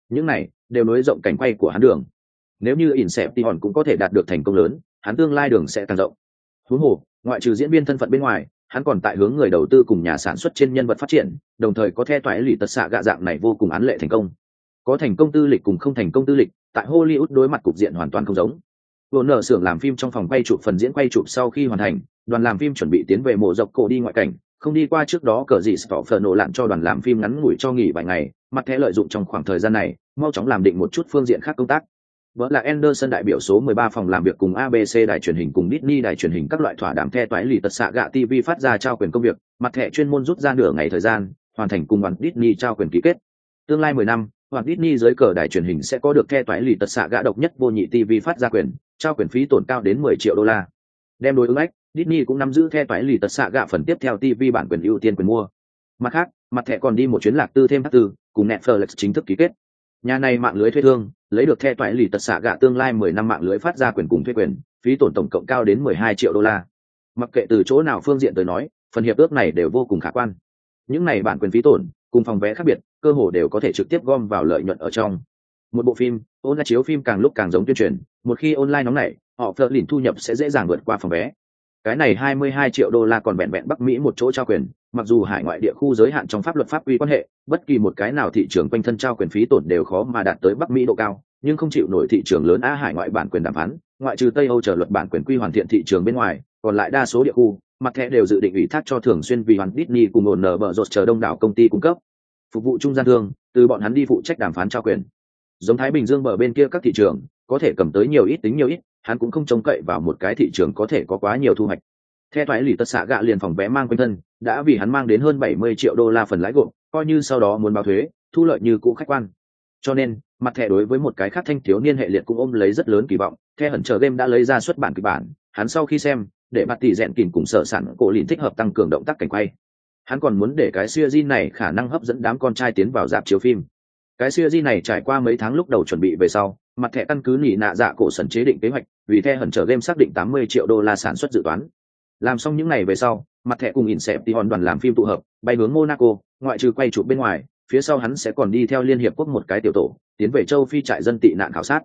Những này đều nối rộng cảnh quay của hắn đường. Nếu như ỉn xẹp thì hòn cũng có thể đạt được thành công lớn, hắn tương lai đường sẽ càng rộng. Thú hồ, ngoại trừ diễn viên thân phận bên ngoài, hắn còn tại hướng người đầu tư cùng nhà sản xuất trên nhân vật phát triển, đồng thời có theo toại lì tật xạ gạ dạng này vô cùng án lệ thành công có thành công tư lịch cùng không thành công tư lịch tại hollywood đối mặt cục diện hoàn toàn không giống vô nợ xưởng làm phim trong phòng quay chụp phần diễn quay chụp sau khi hoàn thành đoàn làm phim chuẩn bị tiến về mộ dọc cổ đi ngoại cảnh không đi qua trước đó cờ gì stoffer nổ lặn cho đoàn làm phim ngắn ngủi cho nghỉ vài ngày mặt thẻ lợi dụng trong khoảng thời gian này mau chóng làm định một chút phương diện khác công tác vợ là Anderson đại biểu số 13 phòng làm việc cùng ABC đài truyền hình cùng Disney đài truyền hình các loại thỏa đàm the toái lì tật xạ gạ TV phát ra trao quyền công việc, mặt thẻ chuyên môn rút ra nửa ngày thời gian, hoàn thành cùng đoàn Disney trao quyền ký kết. Tương lai 10 năm, hoặc Disney dưới cờ đài truyền hình sẽ có được khe toái lì tật xạ gã độc nhất vô nhị TV phát ra quyền, trao quyền phí tổn cao đến 10 triệu đô la. Đem đối ứng ách, Disney cũng nắm giữ khe toái lì tật xạ gã phần tiếp theo TV bản quyền ưu tiên quyền mua. Mặt khác, mặt thẻ còn đi một chuyến lạc tư thêm hát tư, cùng Netflix chính thức ký kết. Nhà này mạng lưới thuê thương, lấy được khe toái lì tật xạ gã tương lai 10 năm mạng lưới phát ra quyền cùng thuê quyền, phí tổn tổng cộng cao đến 12 triệu đô la. Mặc kệ từ chỗ nào phương diện tới nói, phần hiệp ước này đều vô cùng khả quan. Những này bản quyền phí tổn, cùng phòng vé khác biệt cơ hồ đều có thể trực tiếp gom vào lợi nhuận ở trong. Một bộ phim online chiếu phim càng lúc càng giống tuyên truyền một khi online nóng này, họ phờ lìn thu nhập sẽ dễ dàng vượt qua phòng vé. Cái này 22 triệu đô la còn vẹn vẹn bắc mỹ một chỗ trao quyền mặc dù hải ngoại địa khu giới hạn trong pháp luật pháp quy quan hệ bất kỳ một cái nào thị trường quanh thân trao quyền phí tổn đều khó mà đạt tới bắc mỹ độ cao nhưng không chịu nổi thị trường lớn á hải ngoại bản quyền đàm phán ngoại trừ tây âu chờ luật bản quyền quy hoàn thiện thị trường bên ngoài còn lại đa số địa khu mặt thẻ đều dự định ủy thác cho thường xuyên vì hoàn Disney cùng ổn nở bờ rột chờ đông đảo công ty cung cấp phục vụ trung gian thương, từ bọn hắn đi phụ trách đàm phán trao quyền. Giống thái bình dương bờ bên kia các thị trường, có thể cầm tới nhiều ít tính nhiều ít, hắn cũng không trông cậy vào một cái thị trường có thể có quá nhiều thu hoạch. Theo thoái lì tất xạ gạ liền phòng vé mang quanh thân, đã vì hắn mang đến hơn bảy mươi triệu đô la phần lãi gộp, coi như sau đó muốn báo thuế, thu lợi như cũ khách quan. Cho nên, mặt thẻ đối với một cái khác thanh thiếu niên hệ liệt cũng ôm lấy rất lớn kỳ vọng theo hẩn chờ game đã lấy ra xuất bản kịch bản, hắn sau khi xem, để mặt tỷ rèn kìm cùng sở sản cổ lìn thích hợp tăng cường động tác cảnh quay hắn còn muốn để cái siêu di này khả năng hấp dẫn đám con trai tiến vào dạp chiếu phim. Cái siêu di này trải qua mấy tháng lúc đầu chuẩn bị về sau mặt thẻ căn cứ nỉ nạ dạ cổ sẩn chế định kế hoạch vì the hẩn trở game xác định 80 triệu đô la sản xuất dự toán. Làm xong những ngày về sau mặt thẻ cùng ỉn xẹp thì hòn đoàn làm phim tụ hợp bay hướng monaco ngoại trừ quay chụp bên ngoài phía sau hắn sẽ còn đi theo liên hiệp quốc một cái tiểu tổ tiến về châu phi trại dân tị nạn khảo sát.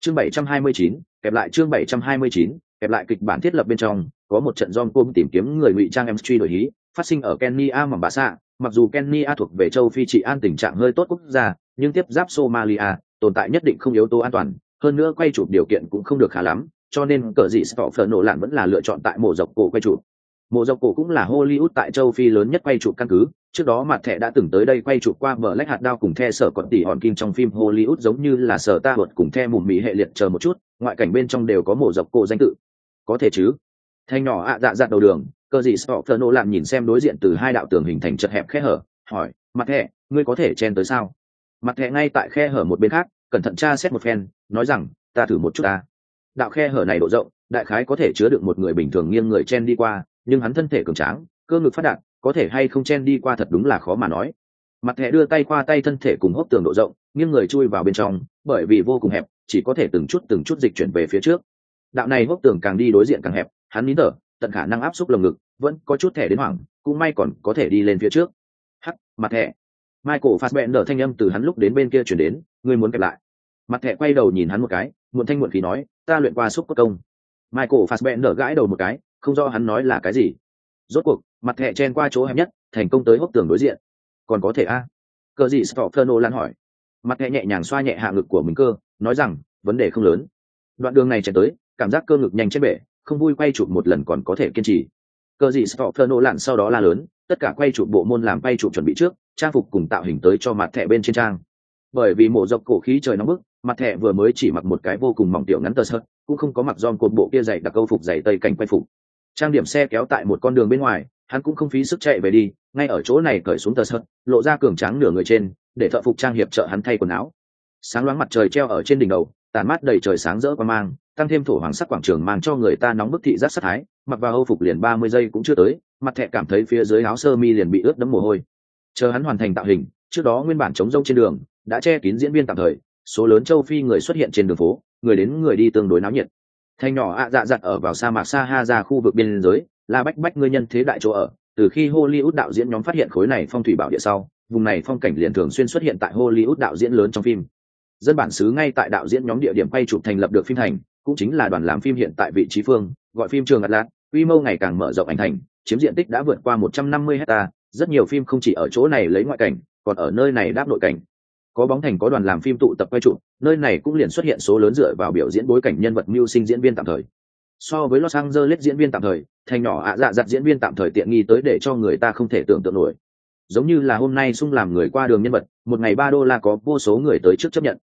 Chương 729, kẹp lại chương 729, kẹp lại kịch bản thiết lập bên trong có một trận dom cung tìm kiếm người ngụy trang mc đổi hí phát sinh ở kenya mà bà xạ mặc dù kenya thuộc về châu phi trị an tình trạng hơi tốt quốc gia, nhưng tiếp giáp somalia, tồn tại nhất định không yếu tố an toàn, hơn nữa quay chụp điều kiện cũng không được khá lắm, cho nên cờ dị phở nổ lạn vẫn là lựa chọn tại mộ dọc cổ quay chụp. Mộ dọc cổ cũng là hollywood tại châu phi lớn nhất quay chụp căn cứ, trước đó mặt thẻ đã từng tới đây quay chụp qua vở lách hạt đao cùng the sở còn tỷ hòn kim trong phim hollywood giống như là sở ta luật cùng the mùm mỹ hệ liệt chờ một chút, ngoại cảnh bên trong đều có mộ dọc cổ danh tự. Có thể chứ? Thanh nhỏ ạ dạ dạ đầu đường cờ dị Stoffer nô làm nhìn xem đối diện từ hai đạo tường hình thành chật hẹp khe hở, hỏi, mặt thẻ ngươi có thể chen tới sao? Mặt thẻ ngay tại khe hở một bên khác, cẩn thận tra xét một phen, nói rằng, ta thử một chút ta. Đạo khe hở này độ rộng, đại khái có thể chứa được một người bình thường nghiêng người chen đi qua, nhưng hắn thân thể cường tráng, cơ ngực phát đạt, có thể hay không chen đi qua thật đúng là khó mà nói. Mặt thẻ đưa tay qua tay thân thể cùng hốc tường độ rộng, nghiêng người chui vào bên trong, bởi vì vô cùng hẹp, chỉ có thể từng chút từng chút dịch chuyển về phía trước. Đạo này hốc tường càng đi đối diện càng hẹp, hắn nín thở, tận khả năng áp xúc lồng ngực vẫn có chút thẻ đến hoảng, cũng may còn có thể đi lên phía trước. Hắc, mặt thẻ. Michael phát bẹn đỡ thanh âm từ hắn lúc đến bên kia chuyển đến, ngươi muốn kẹp lại. Mặt thẻ quay đầu nhìn hắn một cái, muộn thanh muộn khí nói, ta luyện qua xúc cốt công. Michael fassbender gãi đầu một cái, không rõ hắn nói là cái gì. Rốt cuộc, mặt thẻ chen qua chỗ hẹp nhất, thành công tới hốc tường đối diện. Còn có thể a? À? cờ gì stofferno lan hỏi. Mặt thẻ nhẹ nhàng xoa nhẹ hạ ngực của mình cơ, nói rằng, vấn đề không lớn. Đoạn đường này chạy tới, cảm giác cơ ngực nhanh trên bể, không vui quay chụp một lần còn có thể kiên trì cờ gì nô lặn sau đó la lớn, tất cả quay chụp bộ môn làm quay chụp chuẩn bị trước, trang phục cùng tạo hình tới cho mặt thẻ bên trên trang. Bởi vì mổ dọc cổ khí trời nóng bức, mặt thẻ vừa mới chỉ mặc một cái vô cùng mỏng tiểu ngắn tờ sợt cũng không có mặc giòn cột bộ kia dày đặc câu phục dày tây cảnh quay phục. Trang điểm xe kéo tại một con đường bên ngoài, hắn cũng không phí sức chạy về đi, ngay ở chỗ này cởi xuống tờ sợt lộ ra cường tráng nửa người trên, để thợ phục trang hiệp trợ hắn thay quần áo. Sáng loáng mặt trời treo ở trên đỉnh đầu, tàn mát đầy trời sáng rỡ qua mang tăng thêm thổ hoàng sắc quảng trường mang cho người ta nóng bức thị giác sắc thái, mặc vào âu phục liền ba mươi giây cũng chưa tới, mặt thẹ cảm thấy phía dưới áo sơ mi liền bị ướt đẫm mồ hôi. Chờ hắn hoàn thành tạo hình, trước đó nguyên bản chống rông trên đường, đã che kín diễn viên tạm thời, số lớn châu phi người xuất hiện trên đường phố, người đến người đi tương đối náo nhiệt. Thanh nhỏ ạ dạ dặt ở vào sa mạc sa ha ra khu vực biên giới là bách bách ngươi nhân thế đại chỗ ở, từ khi hollywood đạo diễn nhóm phát hiện khối này phong thủy bảo địa sau, vùng này phong cảnh liền thường xuyên xuất hiện tại hollywood đạo diễn lớn trong phim. Dân bản xứ ngay tại đạo diễn nhóm địa điểm quay chụp thành lập được phim thành cũng chính là đoàn làm phim hiện tại vị trí phương, gọi phim trường atlas, quy mô ngày càng mở rộng ảnh thành, chiếm diện tích đã vượt qua 150 hecta, rất nhiều phim không chỉ ở chỗ này lấy ngoại cảnh, còn ở nơi này đáp nội cảnh. Có bóng thành có đoàn làm phim tụ tập quay trụ nơi này cũng liền xuất hiện số lớn dựa vào biểu diễn bối cảnh nhân vật mưu sinh diễn viên tạm thời. So với los angeles diễn viên tạm thời, thành nhỏ ạ dạ dặt diễn viên tạm thời tiện nghi tới để cho người ta không thể tưởng tượng nổi. Giống như là hôm nay sung làm người qua đường nhân vật, một ngày ba đô la có vô số người tới trước chấp nhận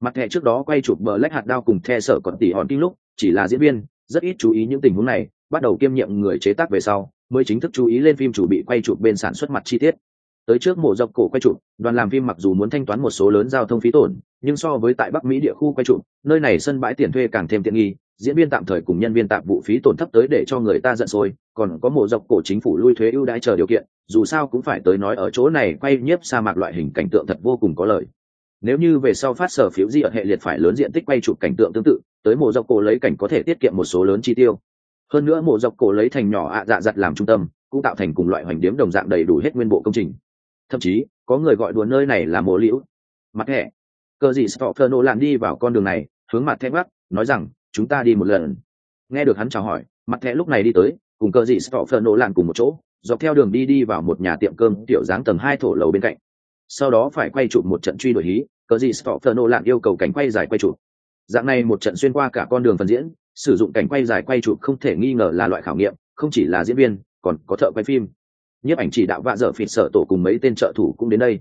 mặt thẻ trước đó quay chụp bờ lách hạt đao cùng the sở còn tỉ hòn kinh lúc, chỉ là diễn viên, rất ít chú ý những tình huống này, bắt đầu kiêm nhiệm người chế tác về sau, mới chính thức chú ý lên phim chủ bị quay chụp bên sản xuất mặt chi tiết. Tới trước mổ dọc cổ quay chụp, đoàn làm phim mặc dù muốn thanh toán một số lớn giao thông phí tổn, nhưng so với tại bắc mỹ địa khu quay chụp, nơi này sân bãi tiền thuê càng thêm tiện nghi, diễn viên tạm thời cùng nhân viên tạm vụ phí tổn thấp tới để cho người ta giận sôi, còn có mổ dọc cổ chính phủ lui thuế ưu đãi chờ điều kiện, dù sao cũng phải tới nói ở chỗ này quay nhiếp sa mạc loại hình cảnh tượng thật vô cùng có lợi nếu như về sau phát sở phiếu di ở hệ liệt phải lớn diện tích quay chụp cảnh tượng tương tự, tới mộ dọc cổ lấy cảnh có thể tiết kiệm một số lớn chi tiêu. Hơn nữa mộ dọc cổ lấy thành nhỏ ạ dạ dặt làm trung tâm, cũng tạo thành cùng loại hoành điếm đồng dạng đầy đủ hết nguyên bộ công trình. Thậm chí, có người gọi đùa nơi này là mộ liễu. Mặt hẹ. Cờ gì stopher nổ làn đi vào con đường này, hướng mặt thép bắc nói rằng, chúng ta đi một lần. Nghe được hắn chào hỏi, mặt thẹ lúc này đi tới, cùng cờ gì stopher nổ làn cùng một chỗ, dọc theo đường đi đi vào một nhà tiệm cơm tiểu dáng tầng hai thổ lầu bên cạnh sau đó phải quay chụp một trận truy đuổi hí, cờ gì stopher lạn yêu cầu cảnh quay dài quay chụp. Dạng này một trận xuyên qua cả con đường phần diễn, sử dụng cảnh quay dài quay chụp không thể nghi ngờ là loại khảo nghiệm, không chỉ là diễn viên, còn có thợ quay phim. Nhiếp ảnh chỉ đạo vạ dở phịt sợ tổ cùng mấy tên trợ thủ cũng đến đây.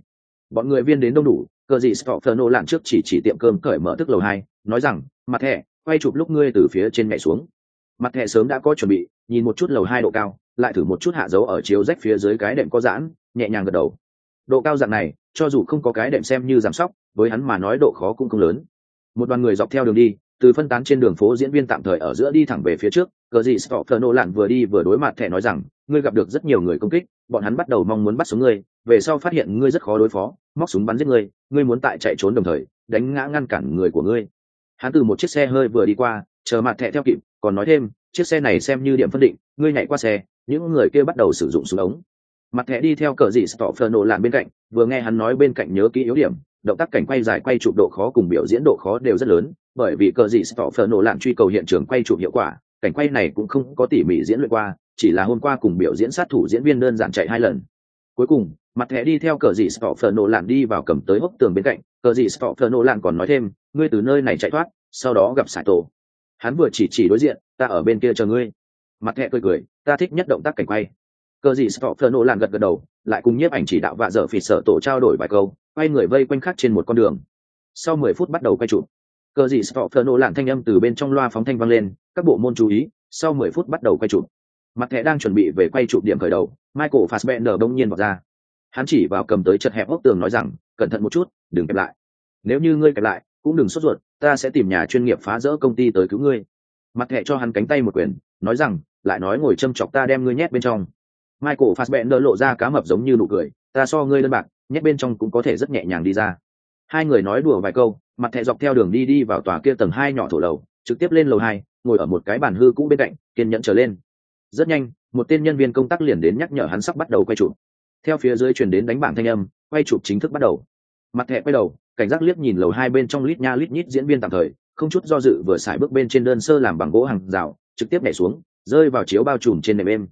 Bọn người viên đến đông đủ, cờ gì stofferno lạn trước chỉ chỉ tiệm cơm cởi mở thức lầu hai, nói rằng, mặt thẻ, quay chụp lúc ngươi từ phía trên mẹ xuống. Mặt thẻ sớm đã có chuẩn bị, nhìn một chút lầu hai độ cao, lại thử một chút hạ dấu ở chiếu rách phía dưới cái đệm có giãn, nhẹ nhàng gật đầu độ cao dạng này, cho dù không có cái đệm xem như giảm sóc, với hắn mà nói độ khó cũng không lớn. Một đoàn người dọc theo đường đi, từ phân tán trên đường phố diễn viên tạm thời ở giữa đi thẳng về phía trước, cờ gì nô lạn vừa đi vừa đối mặt thẻ nói rằng, ngươi gặp được rất nhiều người công kích, bọn hắn bắt đầu mong muốn bắt sống ngươi, về sau phát hiện ngươi rất khó đối phó, móc súng bắn giết ngươi ngươi muốn tại chạy trốn đồng thời, đánh ngã ngăn cản người của ngươi. Hắn từ một chiếc xe hơi vừa đi qua, chờ mặt thẻ theo kịp, còn nói thêm, chiếc xe này xem như điểm phân định, ngươi nhảy qua xe, những người kia bắt đầu sử dụng súng ống mặt thẻ đi theo cờ dị nổ lặn bên cạnh, vừa nghe hắn nói bên cạnh nhớ kỹ yếu điểm, động tác cảnh quay dài quay chụp độ khó cùng biểu diễn độ khó đều rất lớn, bởi vì cờ dị nổ lặn truy cầu hiện trường quay chụp hiệu quả, cảnh quay này cũng không có tỉ mỉ diễn luyện qua, chỉ là hôm qua cùng biểu diễn sát thủ diễn viên đơn giản chạy hai lần. Cuối cùng, mặt thẻ đi theo cờ dị nổ lặn đi vào cầm tới hốc tường bên cạnh, cờ dị nổ lặn còn nói thêm, ngươi từ nơi này chạy thoát, sau đó gặp sải tổ hắn vừa chỉ chỉ đối diện, ta ở bên kia chờ ngươi. Mặt thẻ cười cười, ta thích nhất động tác cảnh quay cờ dị nổ lạn gật gật đầu, lại cùng nhiếp ảnh chỉ đạo vạ dở phỉ sợ tổ trao đổi vài câu, quay người vây quanh khắc trên một con đường. Sau mười phút bắt đầu quay chụp cờ dị nổ lạn thanh âm từ bên trong loa phóng thanh vang lên, các bộ môn chú ý, sau mười phút bắt đầu quay chụp. Mặt thẻ đang chuẩn bị về quay chụp điểm khởi đầu, michael fassbender đông nhiên vào ra. Hắn chỉ vào cầm tới chật hẹp ốc tường nói rằng, cẩn thận một chút, đừng kẹp lại. Nếu như ngươi kẹp lại, cũng đừng sốt ruột, ta sẽ tìm nhà chuyên nghiệp phá rỡ công ty tới cứu ngươi. Mặt thẻ cho hắn cánh tay một quyền, nói rằng, lại nói ngồi châm chọc ta đem ngươi nhét bên trong michael fassbender lộ ra cá mập giống như nụ cười, ta so ngươi đơn bạc, nhét bên trong cũng có thể rất nhẹ nhàng đi ra. Hai người nói đùa vài câu, mặt thẻ dọc theo đường đi đi vào tòa kia tầng hai nhỏ thổ lầu, trực tiếp lên lầu hai, ngồi ở một cái bàn hư cũ bên cạnh, kiên nhẫn trở lên. Rất nhanh, một tên nhân viên công tác liền đến nhắc nhở hắn sắp bắt đầu quay chụp. Theo phía dưới truyền đến đánh bảng thanh âm, quay chụp chính thức bắt đầu. Mặt thẻ quay đầu, cảnh giác liếc nhìn lầu hai bên trong lít nha lít nhít diễn viên tạm thời, không chút do dự vừa xài bước bên trên đơn sơ làm bằng gỗ hàng rào, trực tiếp nhảy xuống, rơi vào chiếu bao trùm trên nệm êm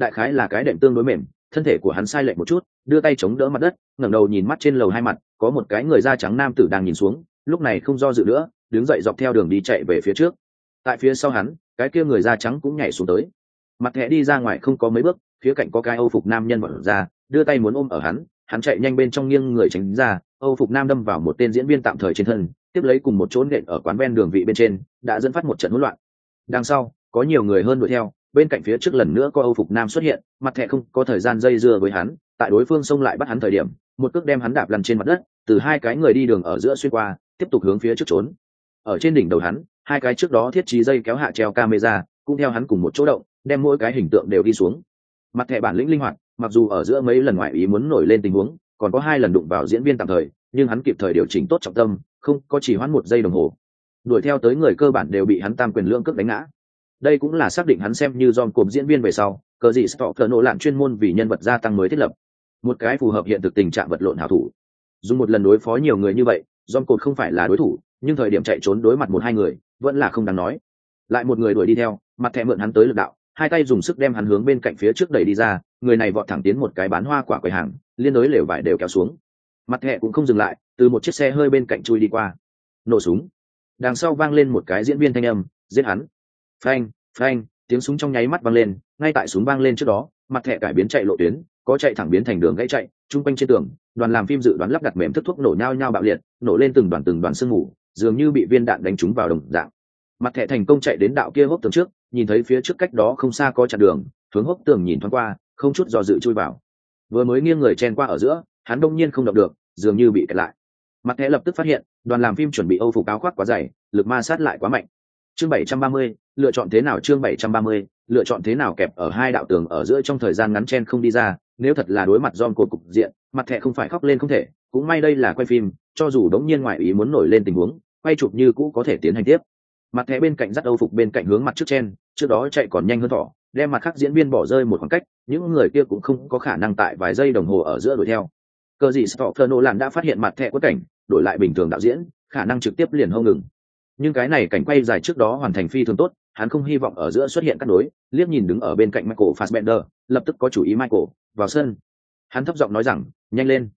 đại khái là cái đệm tương đối mềm, thân thể của hắn sai lệch một chút, đưa tay chống đỡ mặt đất, ngẩng đầu nhìn mắt trên lầu hai mặt, có một cái người da trắng nam tử đang nhìn xuống, lúc này không do dự nữa, đứng dậy dọc theo đường đi chạy về phía trước. Tại phía sau hắn, cái kia người da trắng cũng nhảy xuống tới. Mặt thẻ đi ra ngoài không có mấy bước, phía cạnh có cái âu phục nam nhân mở ra, đưa tay muốn ôm ở hắn hắn chạy nhanh bên trong nghiêng người tránh ra, âu phục nam đâm vào một tên diễn viên tạm thời trên thân, tiếp lấy cùng một chỗ nện ở quán ven đường vị bên trên, đã dẫn phát một trận hỗn loạn. Đằng sau, có nhiều người hơn đuổi theo bên cạnh phía trước lần nữa có âu phục nam xuất hiện, mặt thẻ không có thời gian dây dưa với hắn, tại đối phương xông lại bắt hắn thời điểm, một cước đem hắn đạp lăn trên mặt đất, từ hai cái người đi đường ở giữa xuyên qua, tiếp tục hướng phía trước trốn. Ở trên đỉnh đầu hắn, hai cái trước đó thiết trí dây kéo hạ treo camera, cũng theo hắn cùng một chỗ động, đem mỗi cái hình tượng đều đi xuống. Mặt thẻ bản lĩnh linh hoạt, mặc dù ở giữa mấy lần ngoại ý muốn nổi lên tình huống, còn có hai lần đụng vào diễn viên tạm thời, nhưng hắn kịp thời điều chỉnh tốt trọng tâm, không có chỉ hoãn một giây đồng hồ. Đuổi theo tới người cơ bản đều bị hắn tam quyền lương cước đánh ngã đây cũng là xác định hắn xem như dòm cộm diễn viên về sau, cờ gì stop thờ nộ lạn chuyên môn vì nhân vật gia tăng mới thiết lập. Một cái phù hợp hiện thực tình trạng vật lộn hảo thủ. Dùng một lần đối phó nhiều người như vậy, dòm cột không phải là đối thủ, nhưng thời điểm chạy trốn đối mặt một hai người, vẫn là không đáng nói. Lại một người đuổi đi theo, mặt thẻ mượn hắn tới lực đạo, hai tay dùng sức đem hắn hướng bên cạnh phía trước đẩy đi ra, người này vọt thẳng tiến một cái bán hoa quả quầy hàng, liên đối lều vải đều kéo xuống. Mặt thẻ cũng không dừng lại, từ một chiếc xe hơi bên cạnh chui đi qua. Nổ súng. Đằng sau vang lên một cái diễn viên thanh âm, giết hắn phanh phanh, tiếng súng trong nháy mắt vang lên, ngay tại súng vang lên trước đó, mặt thẻ cải biến chạy lộ tuyến, có chạy thẳng biến thành đường gãy chạy, chung quanh trên tường, đoàn làm phim dự đoán lắp đặt mềm thức thuốc nổ nhao nhao bạo liệt, nổ lên từng đoàn từng đoàn sương mù, dường như bị viên đạn đánh trúng vào đồng dạng. Mặt thẻ thành công chạy đến đạo kia hốc tường trước, nhìn thấy phía trước cách đó không xa có chặn đường, hướng hốc tường nhìn thoáng qua, không chút do dự chui vào. Vừa mới nghiêng người chen qua ở giữa, hắn đông nhiên không động được, dường như bị kẹt lại. Mặt thẻ lập tức phát hiện, đoàn làm phim chuẩn bị âu phục áo khoác quá dày, lực ma sát lại quá mạnh chương 730, lựa chọn thế nào chương 730, lựa chọn thế nào kẹp ở hai đạo tường ở giữa trong thời gian ngắn chen không đi ra nếu thật là đối mặt giòm cột cục diện mặt thẻ không phải khóc lên không thể cũng may đây là quay phim cho dù đống nhiên ngoại ý muốn nổi lên tình huống quay chụp như cũ có thể tiến hành tiếp. Mặt thẻ bên cạnh dắt âu phục bên cạnh hướng mặt trước chen trước đó chạy còn nhanh hơn thỏ đem mặt khác diễn viên bỏ rơi một khoảng cách những người kia cũng không có khả năng tại vài giây đồng hồ ở giữa đuổi theo. Cờ gì stopher làm đã phát hiện mặt thẻ quất cảnh đổi lại bình thường đạo diễn khả năng trực tiếp liền hông ngừng nhưng cái này cảnh quay dài trước đó hoàn thành phi thường tốt, hắn không hy vọng ở giữa xuất hiện các đối liếc nhìn đứng ở bên cạnh michael fassbender, lập tức có chủ ý michael, vào sân. Hắn thấp giọng nói rằng, nhanh lên.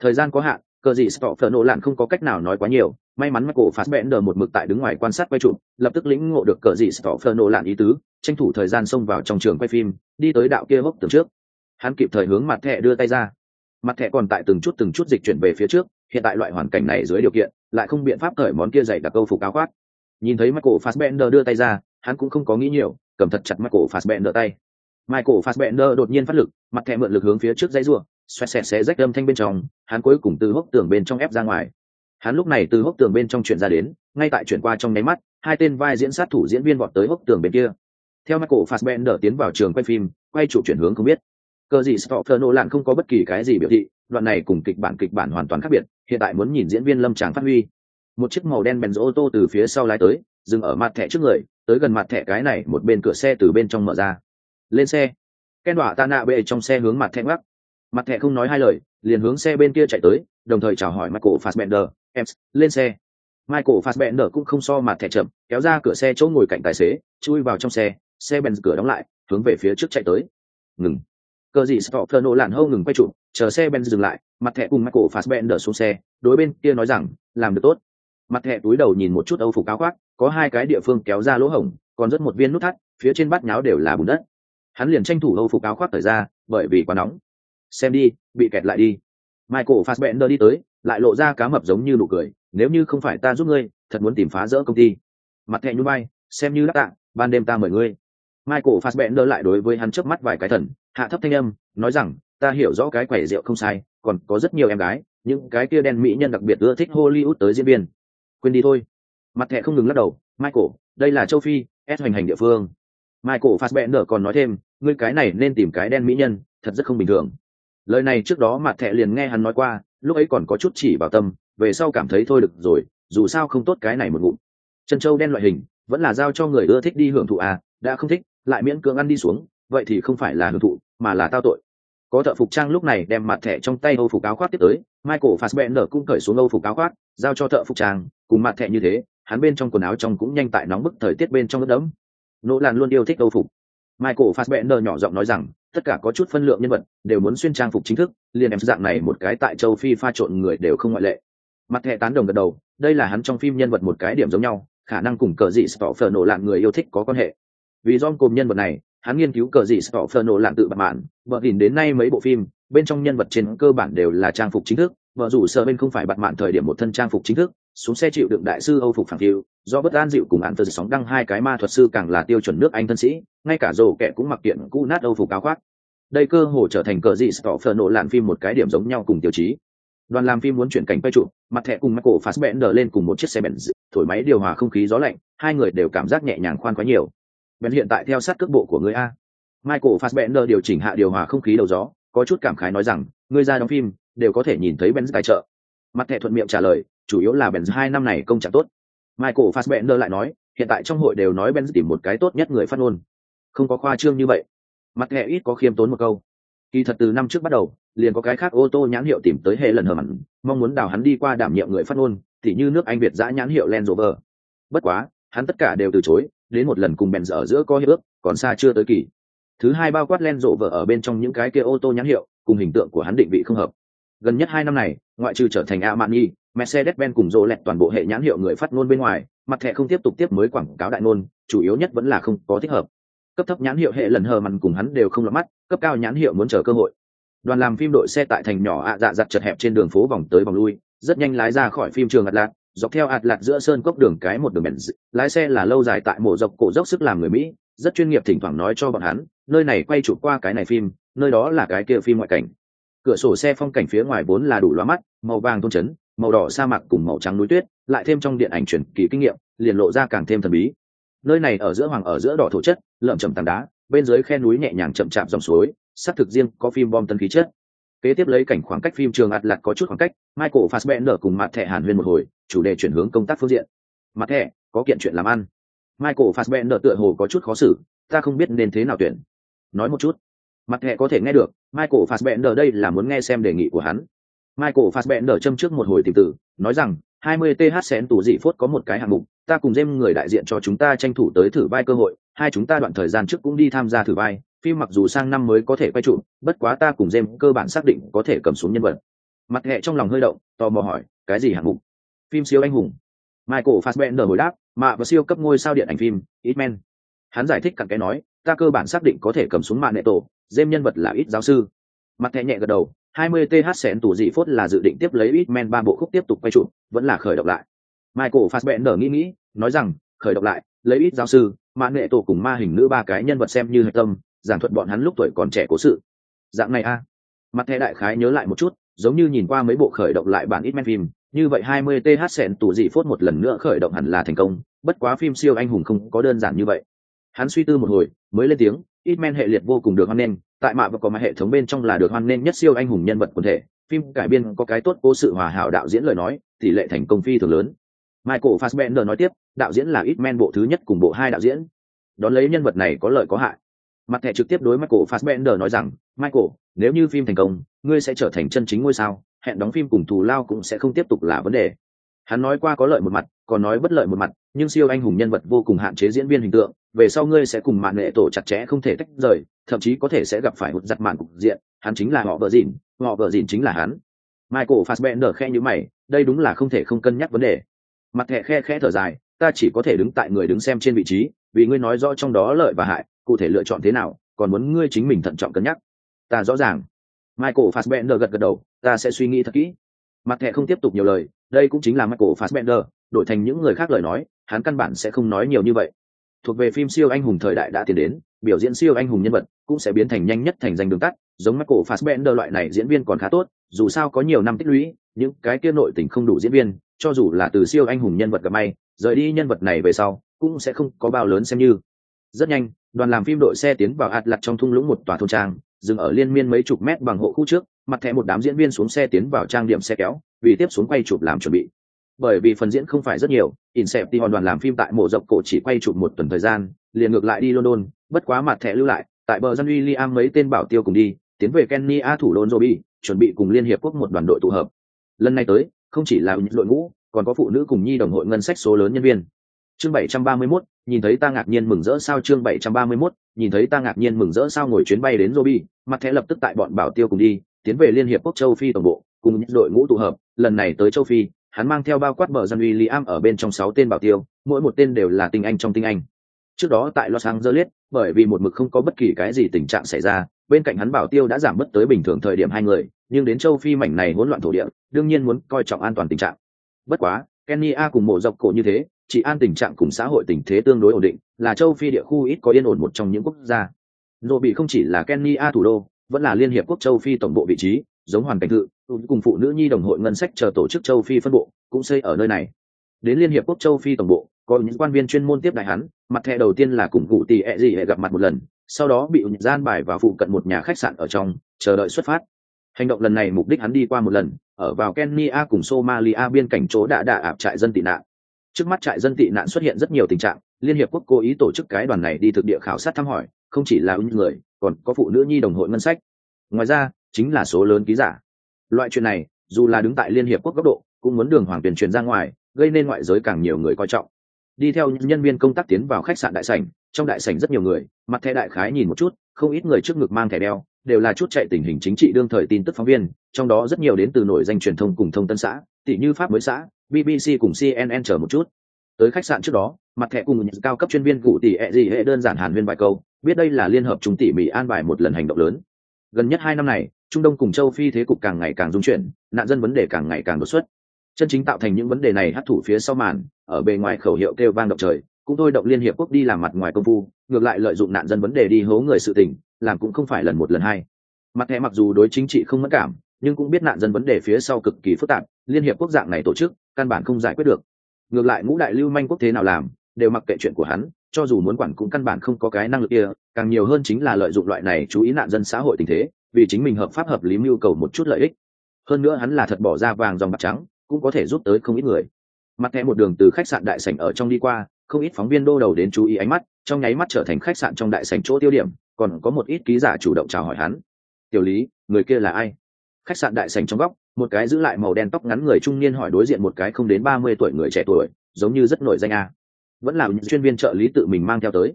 Thời gian có hạn, cờ gì stopher nổ lạn không có cách nào nói quá nhiều, may mắn michael fassbender một mực tại đứng ngoài quan sát quay trụ lập tức lĩnh ngộ được cờ gì stopher nổ lạn ý tứ, tranh thủ thời gian xông vào trong trường quay phim, đi tới đạo kia hốc tường trước. Hắn kịp thời hướng mặt thẻ đưa tay ra. Mặt thẻ còn tại từng chút từng chút dịch chuyển về phía trước, hiện tại loại hoàn cảnh này dưới điều kiện lại không biện pháp cởi món kia dày đặc câu phục áo khoác. Nhìn thấy michael fassbender đưa tay ra, hắn cũng không có nghĩ nhiều, cầm thật chặt michael fassbender tay. Michael fassbender đột nhiên phát lực, mặt thẻ mượn lực hướng phía trước dãy rùa xoẹt xẹt xé rách âm thanh bên trong, hắn cuối cùng từ hốc tường bên trong ép ra ngoài. Hắn lúc này từ hốc tường bên trong chuyển ra đến, ngay tại chuyển qua trong nháy mắt, hai tên vai diễn sát thủ diễn viên vọt tới hốc tường bên kia. Theo michael fassbender tiến vào trường quay phim, quay trụ chuyển hướng không biết cờ gì stopher nô lạn không có bất kỳ cái gì biểu thị, đoạn này cùng kịch bản kịch bản hoàn toàn khác biệt, hiện tại muốn nhìn diễn viên lâm tràng phát huy. Một chiếc màu đen bèn ô tô từ phía sau lái tới, dừng ở mặt thẻ trước người, tới gần mặt thẻ cái này, một bên cửa xe từ bên trong mở ra. Lên xe. Ken đọa ta nạ bệ trong xe hướng mặt thẻ gác mặt thẻ không nói hai lời, liền hướng xe bên kia chạy tới, đồng thời chào hỏi michael fassbender. Em, lên xe. Michael fassbender cũng không so mặt thẻ chậm, kéo ra cửa xe chỗ ngồi cạnh tài xế, chui vào trong xe xe bèn cửa đóng lại, hướng về phía trước chạy tới. Ngừng cờ gì stopher nổ lạn hâu ngừng quay trụ chờ xe ben dừng lại, mặt thẻ cùng michael fassbender xuống xe, đối bên kia nói rằng, làm được tốt. Mặt thẻ túi đầu nhìn một chút âu phục áo khoác, có hai cái địa phương kéo ra lỗ hổng, còn rất một viên nút thắt, phía trên bát nháo đều là bùn đất. Hắn liền tranh thủ âu phục áo khoác thời ra, bởi vì quá nóng. Xem đi, bị kẹt lại đi. Michael fassbender đi tới, lại lộ ra cá mập giống như nụ cười, nếu như không phải ta giúp ngươi, thật muốn tìm phá rỡ công ty. Mặt thẻ như bay xem như đắc tạ, ban đêm ta mời ngươi. Michael fassbender lại đối với hắn chớp mắt vài cái thần hạ thấp thanh âm, nói rằng, ta hiểu rõ cái quẻ rượu không sai, còn có rất nhiều em gái, những cái kia đen mỹ nhân đặc biệt ưa thích hollywood tới diễn viên. Quên đi thôi. Mặt thẻ không ngừng lắc đầu, michael, đây là châu phi ép hoành hành địa phương. Michael fassbender còn nói thêm, ngươi cái này nên tìm cái đen mỹ nhân, thật rất không bình thường. Lời này trước đó mặt thẻ liền nghe hắn nói qua, lúc ấy còn có chút chỉ vào tâm, về sau cảm thấy thôi được rồi, dù sao không tốt cái này một ngụm. Chân châu đen loại hình, vẫn là giao cho người ưa thích đi hưởng thụ à đã không thích, lại miễn cưỡng ăn đi xuống, vậy thì không phải là hưởng thụ mà là tao tội. Có thợ phục trang lúc này đem mặt thẻ trong tay âu phục áo khoác tiếp tới, michael fassbender cũng cởi xuống âu phục áo khoác, giao cho thợ phục trang, cùng mặt thẻ như thế, hắn bên trong quần áo trong cũng nhanh tại nóng bức thời tiết bên trong ướt đẫm. Nỗ làn luôn yêu thích âu phục. Michael fassbender nhỏ giọng nói rằng, tất cả có chút phân lượng nhân vật, đều muốn xuyên trang phục chính thức, liền em dạng này một cái tại châu phi pha trộn người đều không ngoại lệ. Mặt thẻ tán đồng gật đầu, đây là hắn trong phim nhân vật một cái điểm giống nhau, khả năng cùng cờ dị phở nổ lạn người yêu thích có quan hệ. Vì do cùng nhân vật này hắn nghiên cứu cờ dị stoffer nổ lạng tự bạc mạn, vợ nhìn đến nay mấy bộ phim, bên trong nhân vật trên cơ bản đều là trang phục chính thức, vợ dù sợ bên không phải bạc mạn thời điểm một thân trang phục chính thức, xuống xe chịu đựng đại sư âu phục phản phiu do bất an dịu cùng án tờ sóng đăng hai cái ma thuật sư càng là tiêu chuẩn nước anh thân sĩ, ngay cả rổ kẹ cũng mặc kiện cũ nát âu phục áo khoác. Đây cơ hồ trở thành cờ dị stoffer nổ lạng phim một cái điểm giống nhau cùng tiêu chí. Đoàn làm phim muốn chuyển cảnh quay trụ, mặt thẻ cùng michael fassbender lên cùng một chiếc xe benz, thổi máy điều hòa không khí gió lạnh, hai người đều cảm giác nhẹ nhàng khoan quá nhiều bèn hiện tại theo sát cước bộ của người a. Michael fassbender điều chỉnh hạ điều hòa không khí đầu gió, có chút cảm khái nói rằng người ra đóng phim, đều có thể nhìn thấy benz tài trợ. Mặt thẻ thuận miệng trả lời, chủ yếu là benz hai năm này công trạng tốt. Michael fassbender lại nói, hiện tại trong hội đều nói benz tìm một cái tốt nhất người phát ngôn. Không có khoa trương như vậy. Mặt thẻ ít có khiêm tốn một câu. Kỳ thật từ năm trước bắt đầu, liền có cái khác ô tô nhãn hiệu tìm tới hệ lần hờ mặn, mong muốn đào hắn đi qua đảm nhiệm người phát ngôn thì như nước anh việt giã nhãn hiệu Land Rover. bất quá, hắn tất cả đều từ chối đến một lần cùng bèn ở giữa có hiệp ước, còn xa chưa tới kỳ. Thứ hai bao quát len rộ vợ ở bên trong những cái kia ô tô nhãn hiệu, cùng hình tượng của hắn định vị không hợp. Gần nhất hai năm này, ngoại trừ trở thành a mani mercedes-benz cùng rộ lẹt toàn bộ hệ nhãn hiệu người phát ngôn bên ngoài, mặt thẻ không tiếp tục tiếp mới quảng cáo đại ngôn, chủ yếu nhất vẫn là không có thích hợp. Cấp thấp nhãn hiệu hệ lần hờ mặn cùng hắn đều không lọt mắt, cấp cao nhãn hiệu muốn chờ cơ hội. Đoàn làm phim đội xe tại thành nhỏ ạ dạ dặt chật hẹp trên đường phố vòng tới vòng lui, rất nhanh lái ra khỏi phim trường ạt lạc dọc theo ạt lạc giữa sơn cốc đường cái một đường bèn lái xe là lâu dài tại mộ dọc cổ dốc sức làm người mỹ, rất chuyên nghiệp thỉnh thoảng nói cho bọn hắn, nơi này quay chụp qua cái này phim, nơi đó là cái kia phim ngoại cảnh. Cửa sổ xe phong cảnh phía ngoài vốn là đủ loa mắt, màu vàng tôn trấn màu đỏ sa mạc cùng màu trắng núi tuyết, lại thêm trong điện ảnh truyền kỳ kinh nghiệm, liền lộ ra càng thêm thần bí. Nơi này ở giữa hoàng ở giữa đỏ thổ chất lợm chầm tảng đá, bên dưới khe núi nhẹ nhàng chậm chạp dòng suối, xác thực riêng có phim bom tân khí chất kế tiếp lấy cảnh khoảng cách phim trường ạt lạc có chút khoảng cách, michael fassbender cùng mặt thẻ hàn huyên một hồi, chủ đề chuyển hướng công tác phương diện. Mặt thẻ, có kiện chuyện làm ăn. Michael fassbender tựa hồ có chút khó xử, ta không biết nên thế nào tuyển. Nói một chút. Mặt thẻ có thể nghe được, michael fassbender đây là muốn nghe xem đề nghị của hắn. Michael fassbender châm trước một hồi tìm tử nói rằng 20 th xén tủ dị phốt có một cái hạng mục, ta cùng dêm người đại diện cho chúng ta tranh thủ tới thử vai cơ hội, hai chúng ta đoạn thời gian trước cũng đi tham gia thử vai phim mặc dù sang năm mới có thể quay trụ bất quá ta cùng jem cơ bản xác định có thể cầm xuống nhân vật. Mặt hệ trong lòng hơi động, tò mò hỏi, cái gì hạng mục? Phim siêu anh hùng. Michael fassbender hồi đáp, mạ và siêu cấp ngôi sao điện ảnh phim, Hitman. hắn giải thích cặn cái nói, ta cơ bản xác định có thể cầm xuống mạng nệ tổ jem nhân vật là ít giáo sư. Mặt hệ nhẹ gật đầu 20 th sẹn tủ dị phốt là dự định tiếp lấy ít men ba bộ khúc tiếp tục quay trụ vẫn là khởi động lại. Michael fassbender nghĩ nghĩ, nói rằng, khởi động lại, lấy ít giáo sư, mạng nệ tổ cùng ma hình nữ ba cái nhân vật xem như hạch tâm giảng thuật bọn hắn lúc tuổi còn trẻ cố sự. Dạng này a. Mặt thẻ đại khái nhớ lại một chút, giống như nhìn qua mấy bộ khởi động lại bản ít men phim, như vậy 20 th sẹn tù dị phốt một lần nữa khởi động hẳn là thành công, bất quá phim siêu anh hùng không có đơn giản như vậy. Hắn suy tư một hồi, mới lên tiếng ít men hệ liệt vô cùng được hoan nghênh, tại mạ và có mà hệ thống bên trong là được hoan nghênh nhất siêu anh hùng nhân vật quần thể. Phim cải biên có cái tốt cố sự hòa hảo đạo diễn lời nói, tỷ lệ thành công phi thường lớn. Michael fassbender nói tiếp, đạo diễn là ít men bộ thứ nhất cùng bộ hai đạo diễn. Đón lấy nhân vật này có lợi có hại mặt thẻ trực tiếp đối michael fassbender nói rằng, michael, nếu như phim thành công, ngươi sẽ trở thành chân chính ngôi sao, hẹn đóng phim cùng thù lao cũng sẽ không tiếp tục là vấn đề. Hắn nói qua có lợi một mặt, còn nói bất lợi một mặt, nhưng siêu anh hùng nhân vật vô cùng hạn chế diễn viên hình tượng, về sau ngươi sẽ cùng màn nghệ tổ chặt chẽ không thể tách rời, thậm chí có thể sẽ gặp phải hụt giặt màn cục diện, hắn chính là họ vợ dìn họ vợ dìn chính là hắn. Michael fassbender khe như mày, đây đúng là không thể không cân nhắc vấn đề. Mặt thẻ khe khe thở dài, ta chỉ có thể đứng tại người đứng xem trên vị trí, vì ngươi nói rõ trong đó lợi và hại cụ thể lựa chọn thế nào, còn muốn ngươi chính mình thận trọng cân nhắc. Ta rõ ràng. Michael fassbender gật gật đầu, ta sẽ suy nghĩ thật kỹ. Mặt thẻ không tiếp tục nhiều lời, đây cũng chính là michael fassbender, đổi thành những người khác lời nói, hắn căn bản sẽ không nói nhiều như vậy. Thuộc về phim siêu anh hùng thời đại đã tiến đến, biểu diễn siêu anh hùng nhân vật cũng sẽ biến thành nhanh nhất thành danh đường tắt, giống michael fassbender loại này diễn viên còn khá tốt, dù sao có nhiều năm tích lũy, những cái kia nội tình không đủ diễn viên, cho dù là từ siêu anh hùng nhân vật gặp may, rời đi nhân vật này về sau, cũng sẽ không có bao lớn xem như rất nhanh đoàn làm phim đội xe tiến vào ạt lặt trong thung lũng một tòa thôn trang dừng ở liên miên mấy chục mét bằng hộ khu trước mặt thẻ một đám diễn viên xuống xe tiến vào trang điểm xe kéo vì tiếp xuống quay chụp làm chuẩn bị. Bởi vì phần diễn không phải rất nhiều Inception đoàn làm phim tại mộ dọc cổ chỉ quay chụp một tuần thời gian liền ngược lại đi london bất quá mặt thẻ lưu lại tại bờ dân William mấy tên bảo tiêu cùng đi tiến về kenny a thủ đô joby chuẩn bị cùng liên hiệp quốc một đoàn đội tụ hợp. Lần này tới không chỉ là những đội ngũ còn có phụ nữ cùng nhi đồng hội ngân sách số lớn nhân viên. Chương 731, nhìn thấy ta ngạc nhiên mừng rỡ sao chương 731, nhìn thấy ta ngạc nhiên mừng rỡ sao ngồi chuyến bay đến Robi, mặt thẻ lập tức tại bọn bảo tiêu cùng đi, tiến về Liên hiệp quốc châu Phi tổng bộ, cùng những đội ngũ tụ hợp, lần này tới châu Phi, hắn mang theo bao quát bờ dân William ở bên trong sáu tên bảo tiêu, mỗi một tên đều là tinh anh trong tinh anh. Trước đó tại Los Angeles, bởi vì một mực không có bất kỳ cái gì tình trạng xảy ra, bên cạnh hắn bảo tiêu đã giảm mất tới bình thường thời điểm hai người, nhưng đến châu Phi mảnh này hỗn loạn thổ địa, đương nhiên muốn coi trọng an toàn tình trạng. Bất quá, Kenya cùng mộ dọc cổ như thế, trị an tình trạng cùng xã hội tình thế tương đối ổn định, là châu Phi địa khu ít có yên ổn một trong những quốc gia. Nô bị không chỉ là Kenya thủ đô, vẫn là Liên hiệp quốc châu Phi tổng bộ vị trí, giống hoàn cảnh tự, cùng phụ nữ nhi đồng hội ngân sách chờ tổ chức châu Phi phân bộ, cũng xây ở nơi này. Đến Liên hiệp quốc châu Phi tổng bộ, có những quan viên chuyên môn tiếp đại hắn, mặt thẻ đầu tiên là cùng cụ tỷ ẹ gì gặp mặt một lần, sau đó bị gian bài và phụ cận một nhà khách sạn ở trong, chờ đợi xuất phát. Hành động lần này mục đích hắn đi qua một lần, ở vào Kenya cùng Somalia biên cảnh chỗ đã đạ ạp trại dân tị nạn. Trước mắt trại dân tị nạn xuất hiện rất nhiều tình trạng, Liên hiệp quốc cố ý tổ chức cái đoàn này đi thực địa khảo sát thăm hỏi, không chỉ là những người, còn có phụ nữ nhi đồng hội ngân sách. Ngoài ra, chính là số lớn ký giả. Loại chuyện này, dù là đứng tại Liên hiệp quốc góc độ, cũng muốn đường hoàng tuyển truyền ra ngoài, gây nên ngoại giới càng nhiều người coi trọng. Đi theo nhân viên công tác tiến vào khách sạn đại sảnh, trong đại sảnh rất nhiều người, mặt thẻ đại khái nhìn một chút, không ít người trước ngực mang thẻ đeo, đều là chút chạy tình hình chính trị đương thời tin tức phóng viên, trong đó rất nhiều đến từ nổi danh truyền thông cùng thông tân xã, tỷ như pháp mới xã, BBC cùng CNN chờ một chút. Tới khách sạn trước đó, mặt thẻ cùng những cao cấp chuyên viên cụ tỷ ẹ gì hệ đơn giản hàn huyên vài câu, biết đây là liên hợp chúng tỉ mỉ an bài một lần hành động lớn. Gần nhất hai năm này, Trung Đông cùng châu Phi thế cục càng ngày càng dung chuyển, nạn dân vấn đề càng ngày càng đột xuất. Chân chính tạo thành những vấn đề này hấp thủ phía sau màn, ở bề ngoài khẩu hiệu kêu vang động trời, cũng thôi động liên hiệp quốc đi làm mặt ngoài công phu, ngược lại lợi dụng nạn dân vấn đề đi hố người sự tình, làm cũng không phải lần một lần hai mặt thẻ mặc dù đối chính trị không mất cảm nhưng cũng biết nạn dân vấn đề phía sau cực kỳ phức tạp liên hiệp quốc dạng này tổ chức căn bản không giải quyết được. Ngược lại ngũ đại lưu manh quốc thế nào làm, đều mặc kệ chuyện của hắn, cho dù muốn quản cũng căn bản không có cái năng lực kia, càng nhiều hơn chính là lợi dụng loại này chú ý nạn dân xã hội tình thế, vì chính mình hợp pháp hợp lý mưu cầu một chút lợi ích. Hơn nữa hắn là thật bỏ ra vàng dòng bạc trắng, cũng có thể giúp tới không ít người. Mặt thẻ một đường từ khách sạn đại sảnh ở trong đi qua, không ít phóng viên đô đầu đến chú ý ánh mắt, trong nháy mắt trở thành khách sạn trong đại sảnh chỗ tiêu điểm, còn có một ít ký giả chủ động chào hỏi hắn. Tiểu lý, người kia là ai? Khách sạn đại sảnh trong góc một cái giữ lại màu đen tóc ngắn người trung niên hỏi đối diện một cái không đến ba mươi tuổi người trẻ tuổi, giống như rất nổi danh a. Vẫn là những chuyên viên trợ lý tự mình mang theo tới.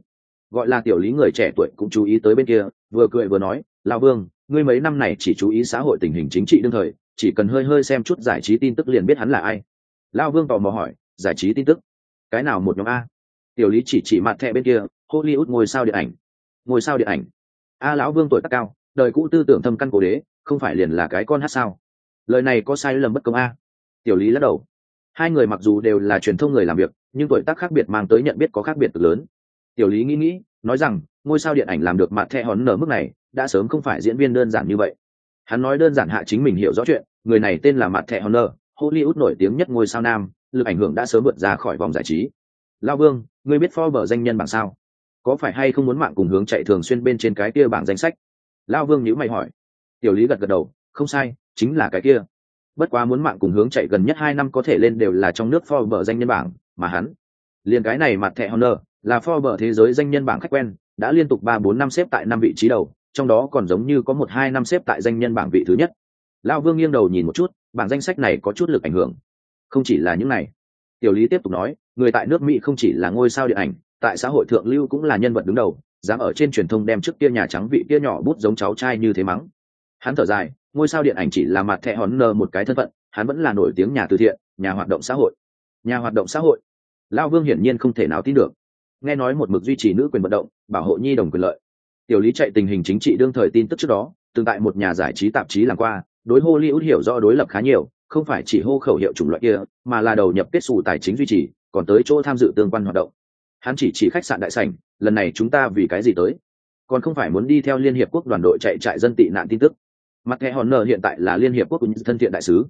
Gọi là tiểu lý người trẻ tuổi cũng chú ý tới bên kia, vừa cười vừa nói lao vương, ngươi mấy năm này chỉ chú ý xã hội tình hình chính trị đương thời, chỉ cần hơi hơi xem chút giải trí tin tức liền biết hắn là ai. Lao vương tò mò hỏi, giải trí tin tức? Cái nào một nhóm a? Tiểu lý chỉ chỉ mặt thẹ bên kia, hollywood ngôi sao điện ảnh. Ngôi sao điện ảnh? A, lão vương tuổi tác cao, đời cũ tư tưởng thâm căn cổ đế, không phải liền là cái con hát sao? Lời này có sai lầm bất công a. Tiểu lý lắc đầu. Hai người mặc dù đều là truyền thông người làm việc, nhưng tuổi tác khác biệt mang tới nhận biết có khác biệt lớn. Tiểu lý nghĩ nghĩ, nói rằng, ngôi sao điện ảnh làm được mặt thẹ hòn nở mức này, đã sớm không phải diễn viên đơn giản như vậy. Hắn nói đơn giản hạ chính mình hiểu rõ chuyện, người này tên là mặt thẹ hòn nở, hollywood nổi tiếng nhất ngôi sao nam, lực ảnh hưởng đã sớm vượt ra khỏi vòng giải trí. Lao vương, ngươi biết Forbes danh nhân bảng sao? Có phải hay không muốn mạng cùng hướng chạy thường xuyên bên trên cái kia bảng danh sách? Lao vương nhữ mày hỏi. Tiểu lý gật gật đầu, không sai chính là cái kia. Bất quá muốn mạng cùng hướng chạy gần nhất hai năm có thể lên đều là trong nước Forbes danh nhân bảng, mà hắn, liền cái này mặt thẻ honor, là Forbes thế giới danh nhân bảng khách quen, đã liên tục ba bốn năm xếp tại năm vị trí đầu, trong đó còn giống như có một hai năm xếp tại danh nhân bảng vị thứ nhất. Lão vương nghiêng đầu nhìn một chút, bảng danh sách này có chút lực ảnh hưởng. Không chỉ là những này. Tiểu lý tiếp tục nói, người tại nước mỹ không chỉ là ngôi sao điện ảnh, tại xã hội thượng lưu cũng là nhân vật đứng đầu, dám ở trên truyền thông đem trước kia nhà trắng vị kia nhỏ bút giống cháu trai như thế mắng hắn thở dài, ngôi sao điện ảnh chỉ là mặt thẻ hòn nờ một cái thân phận, hắn vẫn là nổi tiếng nhà từ thiện, nhà hoạt động xã hội. Nhà hoạt động xã hội? Lao vương hiển nhiên không thể nào tin được. Nghe nói một mực duy trì nữ quyền vận động, bảo hộ nhi đồng quyền lợi. Tiểu lý chạy tình hình chính trị đương thời tin tức trước đó, từng tại một nhà giải trí tạp chí làm qua, đối hollywood hiểu rõ đối lập khá nhiều, không phải chỉ hô khẩu hiệu chủng loại kia, mà là đầu nhập kết xù tài chính duy trì, còn tới chỗ tham dự tương quan hoạt động. Hắn chỉ chỉ khách sạn đại sảnh, lần này chúng ta vì cái gì tới? Còn không phải muốn đi theo liên hiệp quốc đoàn đội chạy trại dân tị nạn tin tức mặt thẻ hòn nờ hiện tại là liên hiệp quốc của những thân thiện đại sứ.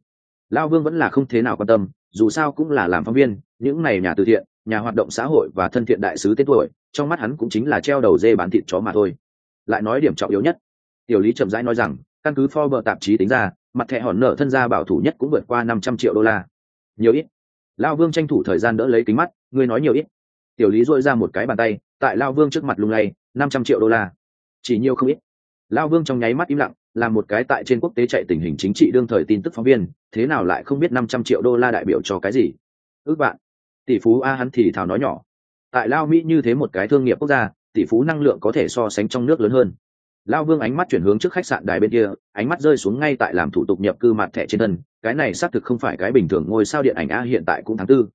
Lao vương vẫn là không thế nào quan tâm, dù sao cũng là làm phóng viên, những này nhà từ thiện, nhà hoạt động xã hội và thân thiện đại sứ tên tuổi, trong mắt hắn cũng chính là treo đầu dê bán thịt chó mà thôi. Lại nói điểm trọng yếu nhất, tiểu lý chậm rãi nói rằng, căn cứ Forbes tạp chí tính ra, mặt thẻ hòn nợ thân gia bảo thủ nhất cũng vượt qua năm trăm triệu đô la. Nhiều ít. Lao vương tranh thủ thời gian đỡ lấy kính mắt, ngươi nói nhiều ít. Tiểu lý dội ra một cái bàn tay, tại lao vương trước mặt lung lay, năm trăm triệu đô la. Chỉ nhiều không ít lao vương trong nháy mắt im lặng, là một cái tại trên quốc tế chạy tình hình chính trị đương thời tin tức phóng viên, thế nào lại không biết năm trăm triệu đô la đại biểu cho cái gì? Ước bạn tỷ phú a hắn thì thào nói nhỏ. Tại lao mỹ như thế một cái thương nghiệp quốc gia, tỷ phú năng lượng có thể so sánh trong nước lớn hơn. Lao vương ánh mắt chuyển hướng trước khách sạn đài bên kia, ánh mắt rơi xuống ngay tại làm thủ tục nhập cư mặt thẻ trên thân, cái này xác thực không phải cái bình thường ngôi sao điện ảnh a hiện tại cũng tháng tư.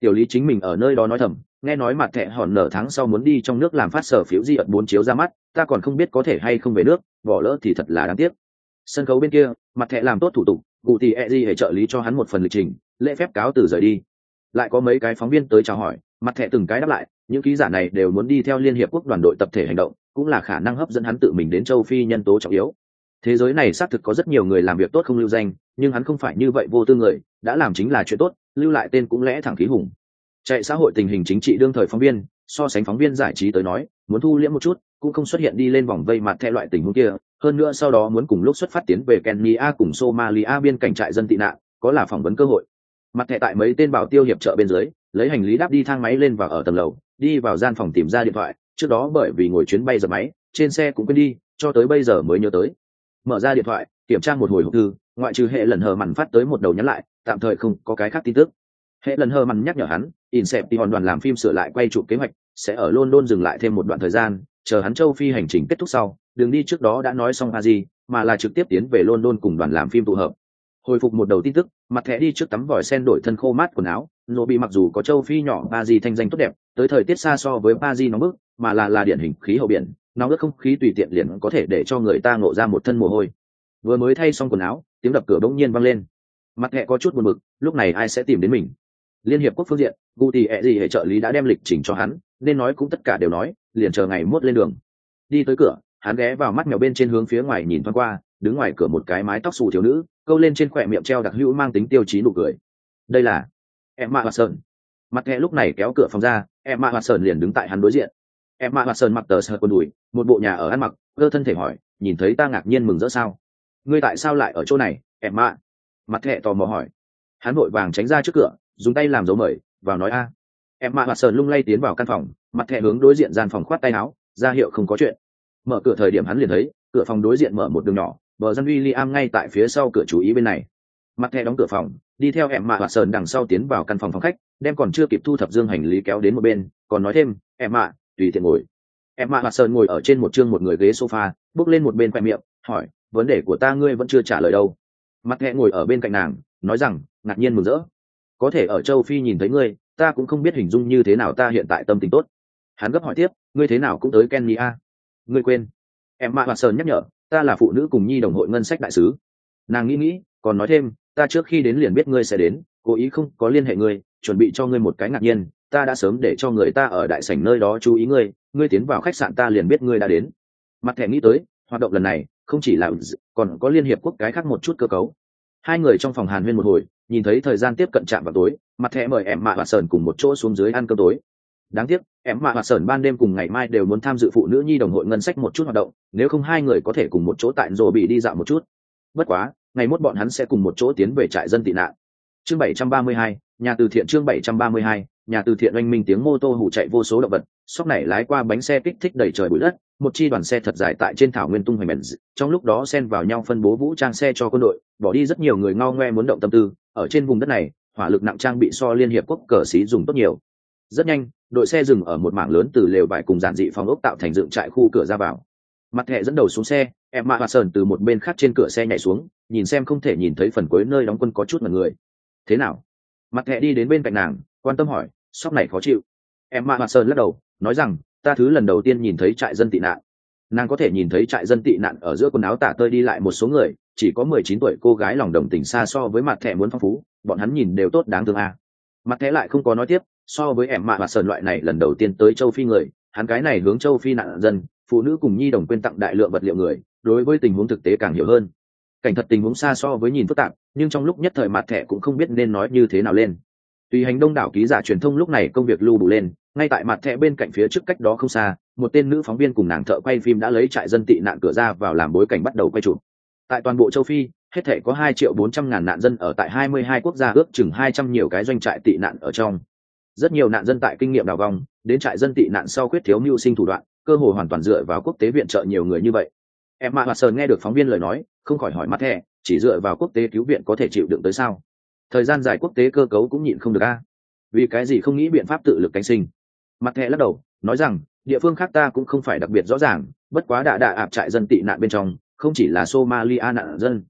Tiểu lý chính mình ở nơi đó nói thầm, nghe nói mặt thẻ hòn nở tháng sau muốn đi trong nước làm phát sở phiếu di ẩn bốn chiếu ra mắt ta còn không biết có thể hay không về nước, bỏ lỡ thì thật là đáng tiếc. Sân khấu bên kia, mặt thẹ làm tốt thủ tục, cụ thì e di hệ trợ lý cho hắn một phần lịch trình, lễ phép cáo từ rời đi. Lại có mấy cái phóng viên tới chào hỏi, mặt thẹ từng cái đáp lại, những ký giả này đều muốn đi theo liên hiệp quốc đoàn đội tập thể hành động, cũng là khả năng hấp dẫn hắn tự mình đến châu phi nhân tố trọng yếu. Thế giới này xác thực có rất nhiều người làm việc tốt không lưu danh, nhưng hắn không phải như vậy vô tư người, đã làm chính là chuyện tốt, lưu lại tên cũng lẽ thẳng khí hùng. Chạy xã hội tình hình chính trị đương thời phóng viên, so sánh phóng viên giải trí tới nói, muốn thu liễm một chút cũng không xuất hiện đi lên vòng vây mặt theo loại tình huống kia. Hơn nữa sau đó muốn cùng lúc xuất phát tiến về kenya cùng somalia biên cảnh trại dân tị nạn, có là phỏng vấn cơ hội. Mặt thẻ tại mấy tên bảo tiêu hiệp trợ bên dưới, lấy hành lý đáp đi thang máy lên và ở tầng lầu, đi vào gian phòng tìm ra điện thoại. Trước đó bởi vì ngồi chuyến bay giật máy, trên xe cũng quên đi, cho tới bây giờ mới nhớ tới. Mở ra điện thoại, kiểm tra một hồi hộp thư, ngoại trừ hệ lần hờ mằn phát tới một đầu nhắn lại, tạm thời không có cái khác tin tức. Hệ lần hờ mằn nhắc nhở hắn insep thì hoàn đoàn làm phim sửa lại quay chụp kế hoạch, sẽ ở london dừng lại thêm một đoạn thời gian chờ hắn châu phi hành trình kết thúc sau, đường đi trước đó đã nói xong a gì mà là trực tiếp tiến về london cùng đoàn làm phim tụ hợp. Hồi phục một đầu tin tức, mặt thẻ đi trước tắm vòi sen đổi thân khô mát quần áo, nô bị mặc dù có châu phi nhỏ ba di thanh danh tốt đẹp, tới thời tiết xa so với ba di nóng bức, mà là là điển hình khí hậu biển, nóng ướt không khí tùy tiện liền có thể để cho người ta ngộ ra một thân mồ hôi. Vừa mới thay xong quần áo, tiếng đập cửa bỗng nhiên vang lên. Mặt thẻ có chút buồn bực, lúc này ai sẽ tìm đến mình? Liên hiệp quốc phương diện gu tì ẹ gì hệ trợ lý đã đem lịch trình cho hắn, nên nói cũng tất cả đều nói, liền chờ ngày mốt lên đường. Đi tới cửa, hắn ghé vào mắt mèo bên trên hướng phía ngoài nhìn thoáng qua, đứng ngoài cửa một cái mái tóc xù thiếu nữ, câu lên trên khỏe miệng treo đặc hữu mang tính tiêu chí nụ cười. Đây là em mạ hoạt sơn mặt nghe lúc này kéo cửa phòng ra em mạ hoạt sơn liền đứng tại hắn đối diện. Em mạ hoạt sơn mặc tờ sợ quần đùi, một bộ nhà ở ăn mặc, cơ thân thể hỏi, nhìn thấy ta ngạc nhiên mừng rỡ sao? Ngươi tại sao lại ở chỗ này em mạ mặt thẹ tò mò hỏi. Hắn vội vàng tránh ra trước cửa dùng tay làm dấu mời, vào nói a. Em mạ hoạt sơn lung lay tiến vào căn phòng, mặt thẹ hướng đối diện gian phòng khoát tay áo, ra hiệu không có chuyện. Mở cửa thời điểm hắn liền thấy, cửa phòng đối diện mở một đường nhỏ, bờ dân William ngay tại phía sau cửa chú ý bên này. Mặt thẻ đóng cửa phòng, đi theo em mạ hoạt sờn đằng sau tiến vào căn phòng phòng khách, đem còn chưa kịp thu thập dương hành lý kéo đến một bên, còn nói thêm, em mạ, tùy tiện ngồi. Em mạ hoạt sờn ngồi ở trên một chương một người ghế sofa, bước lên một bên khoe miệng, hỏi, vấn đề của ta ngươi vẫn chưa trả lời đâu. Mặt thẻ ngồi ở bên cạnh nàng, nói rằng, ngạc nhiên mừng rỡ có thể ở châu phi nhìn thấy ngươi, ta cũng không biết hình dung như thế nào ta hiện tại tâm tình tốt. Hắn gấp hỏi tiếp, ngươi thế nào cũng tới kenya ngươi quên. Em mạ hoạt sơn nhắc nhở, ta là phụ nữ cùng nhi đồng hội ngân sách đại sứ. Nàng nghĩ nghĩ, còn nói thêm, ta trước khi đến liền biết ngươi sẽ đến, cố ý không có liên hệ ngươi, chuẩn bị cho ngươi một cái ngạc nhiên, ta đã sớm để cho người ta ở đại sảnh nơi đó chú ý ngươi ngươi tiến vào khách sạn ta liền biết ngươi đã đến. Mặt thẻ nghĩ tới, hoạt động lần này, không chỉ là, còn có liên hiệp quốc cái khác một chút cơ cấu. Hai người trong phòng hàn huyên một hồi nhìn thấy thời gian tiếp cận chạm vào tối mặt thẻ mời em mạ và sờn cùng một chỗ xuống dưới ăn cơm tối. Đáng tiếc em mạ và sờn ban đêm cùng ngày mai đều muốn tham dự phụ nữ nhi đồng hội ngân sách một chút hoạt động nếu không hai người có thể cùng một chỗ tại rồ bị đi dạo một chút. Bất quá ngày mốt bọn hắn sẽ cùng một chỗ tiến về trại dân tị nạn. Chương 732, nhà từ thiện chương 732, nhà từ thiện oanh minh tiếng mô tô hủ chạy vô số động vật, sóc này lái qua bánh xe kích thích đầy trời bụi đất, một chi đoàn xe thật dài tại trên thảo nguyên tung hoành mèn trong lúc đó xen vào nhau phân bố vũ trang xe cho quân đội, bỏ đi rất nhiều người ngao ngoe muốn động tâm tư, ở trên vùng đất này, hỏa lực nặng trang bị so liên hiệp quốc cờ xí dùng tốt nhiều. Rất nhanh, đội xe dừng ở một mảng lớn từ lều vải cùng giản dị phòng ốc tạo thành dựng trại khu cửa ra vào. Mặt hệ dẫn đầu xuống xe, em mạ hoa sơn từ một bên khác trên cửa xe nhảy xuống, nhìn xem không thể nhìn thấy phần cuối nơi đóng quân có chút mật người. Thế nào? Mặt hệ đi đến bên cạnh nàng quan tâm hỏi, sóc này khó chịu. Em mạ hoa sơn lắc đầu, nói rằng, ta thứ lần đầu tiên nhìn thấy trại dân tị nạn. Nàng có thể nhìn thấy trại dân tị nạn ở giữa quần áo tả tơi đi lại một số người, chỉ có mười chín tuổi cô gái lòng đồng tình xa so với mặt thẻ muốn phong phú, bọn hắn nhìn đều tốt đáng thương à. mặt thẻ lại không có nói tiếp, so với em mạ và sơn loại này lần đầu tiên tới châu phi người, hắn cái này hướng châu phi nạn dân, phụ nữ cùng nhi đồng quyên tặng đại lượng vật liệu người, đối với tình huống thực tế càng hiểu hơn. Cảnh thật tình huống xa so với nhìn phức tạp, nhưng trong lúc nhất thời mặt thẻ cũng không biết nên nói như thế nào lên tùy hành đông đảo ký giả truyền thông lúc này công việc lưu đủ lên, ngay tại mặt thẻ bên cạnh phía trước cách đó không xa, một tên nữ phóng viên cùng nàng thợ quay phim đã lấy trại dân tị nạn cửa ra vào làm bối cảnh bắt đầu quay chụp. Tại toàn bộ châu phi, hết thể có hai triệu bốn trăm ngàn nạn dân ở tại hai mươi hai quốc gia ước chừng hai trăm nhiều cái doanh trại tị nạn ở trong. Rất nhiều nạn dân tại kinh nghiệm đào vong, đến trại dân tị nạn sau khuyết thiếu mưu sinh thủ đoạn, cơ hội hoàn toàn dựa vào quốc tế viện trợ nhiều người như vậy. Em mạ hoạt sơn nghe được phóng viên lời nói, không khỏi hỏi mặt thẻ, chỉ dựa vào quốc tế cứu viện có thể chịu đựng tới sao? Thời gian dài quốc tế cơ cấu cũng nhịn không được a. Vì cái gì không nghĩ biện pháp tự lực cánh sinh? Mặt thẹ lắc đầu, nói rằng, địa phương khác ta cũng không phải đặc biệt rõ ràng, bất quá đạ đạ ạp trại dân tị nạn bên trong, không chỉ là somalia nạn dân.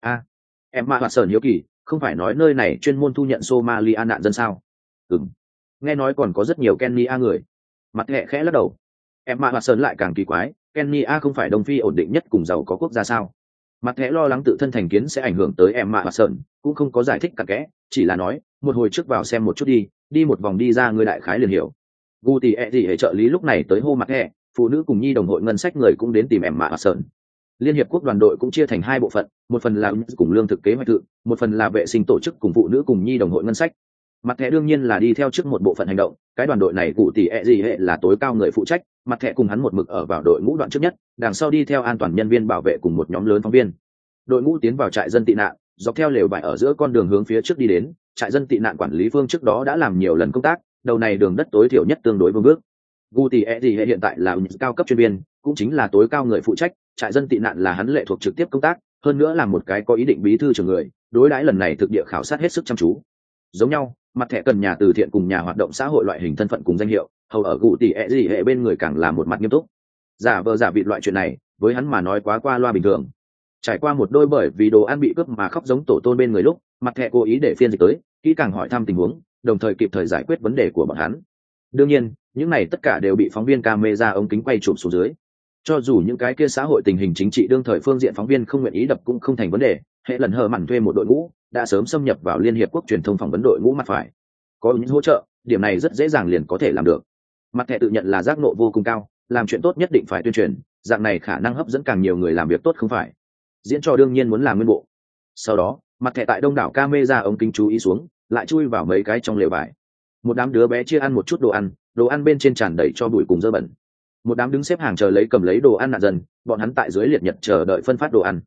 A, em mạ hoạt sờn hiếu kỳ, không phải nói nơi này chuyên môn thu nhận somalia nạn dân sao? Ừng nghe nói còn có rất nhiều kenya người. Mặt thẹ khẽ lắc đầu. Em mạ hoạt sơn lại càng kỳ quái, kenya không phải đông phi ổn định nhất cùng giàu có quốc gia sao? Mặt thẻ lo lắng tự thân thành kiến sẽ ảnh hưởng tới em mạ và sơn cũng không có giải thích cặn kẽ, chỉ là nói, một hồi trước vào xem một chút đi đi một vòng đi ra người đại khái liền hiểu. Gu tỉ e tỉ hệ trợ lý lúc này tới hô mặt thẻ, phụ nữ cùng nhi đồng hội ngân sách người cũng đến tìm em mạ và sơn liên hiệp quốc đoàn đội cũng chia thành hai bộ phận, một phần là cùng lương thực kế hoạch tự, một phần là vệ sinh tổ chức cùng phụ nữ cùng nhi đồng hội ngân sách mặt thẻ đương nhiên là đi theo trước một bộ phận hành động, cái đoàn đội này cụ tỷ e gì hệ là tối cao người phụ trách, mặt thẻ cùng hắn một mực ở vào đội ngũ đoạn trước nhất, đằng sau đi theo an toàn nhân viên bảo vệ cùng một nhóm lớn phóng viên. Đội ngũ tiến vào trại dân tị nạn, dọc theo lều vải ở giữa con đường hướng phía trước đi đến, trại dân tị nạn quản lý phương trước đó đã làm nhiều lần công tác, đầu này đường đất tối thiểu nhất tương đối vương bước. Gu tỷ e gì hệ hiện tại là cao cấp chuyên viên, cũng chính là tối cao người phụ trách, trại dân tị nạn là hắn lệ thuộc trực tiếp công tác, hơn nữa là một cái có ý định bí thư trưởng người, đối đãi lần này thực địa khảo sát hết sức chăm chú. Giống nhau mặt thẻ cần nhà từ thiện cùng nhà hoạt động xã hội loại hình thân phận cùng danh hiệu, hầu ở cụ tỷ ẹ gì hệ bên người càng là một mặt nghiêm túc. Giả vờ giả vịt loại chuyện này, với hắn mà nói quá qua loa bình thường. Trải qua một đôi bởi vì đồ ăn bị cướp mà khóc giống tổ tôn bên người lúc, mặt thẻ cố ý để phiên dịch tới, kỹ càng hỏi thăm tình huống, đồng thời kịp thời giải quyết vấn đề của bọn hắn. Đương nhiên, những này tất cả đều bị phóng viên camera ống kính quay chụp xuống dưới. Cho dù những cái kia xã hội tình hình chính trị đương thời phương diện phóng viên không nguyện ý đập cũng không thành vấn đề, hệ lần hờ mặn thuê một đội ngũ đã sớm xâm nhập vào liên hiệp quốc truyền thông phỏng vấn đội ngũ mặt phải. Có những hỗ trợ, điểm này rất dễ dàng liền có thể làm được. Mặt thẻ tự nhận là giác nộ vô cùng cao, làm chuyện tốt nhất định phải tuyên truyền, dạng này khả năng hấp dẫn càng nhiều người làm việc tốt không phải. Diễn trò đương nhiên muốn làm nguyên bộ. Sau đó, mặt thẻ tại đông đảo ca mê ra ống kính chú ý xuống, lại chui vào mấy cái trong lều vải một đám đứa bé chia ăn một chút đồ ăn đồ ăn bên trên tràn đầy cho bụi cùng dơ bẩn. Một đám đứng xếp hàng chờ lấy cầm lấy đồ ăn nạn dần, bọn hắn tại dưới liệt nhật chờ đợi phân phát đồ ăn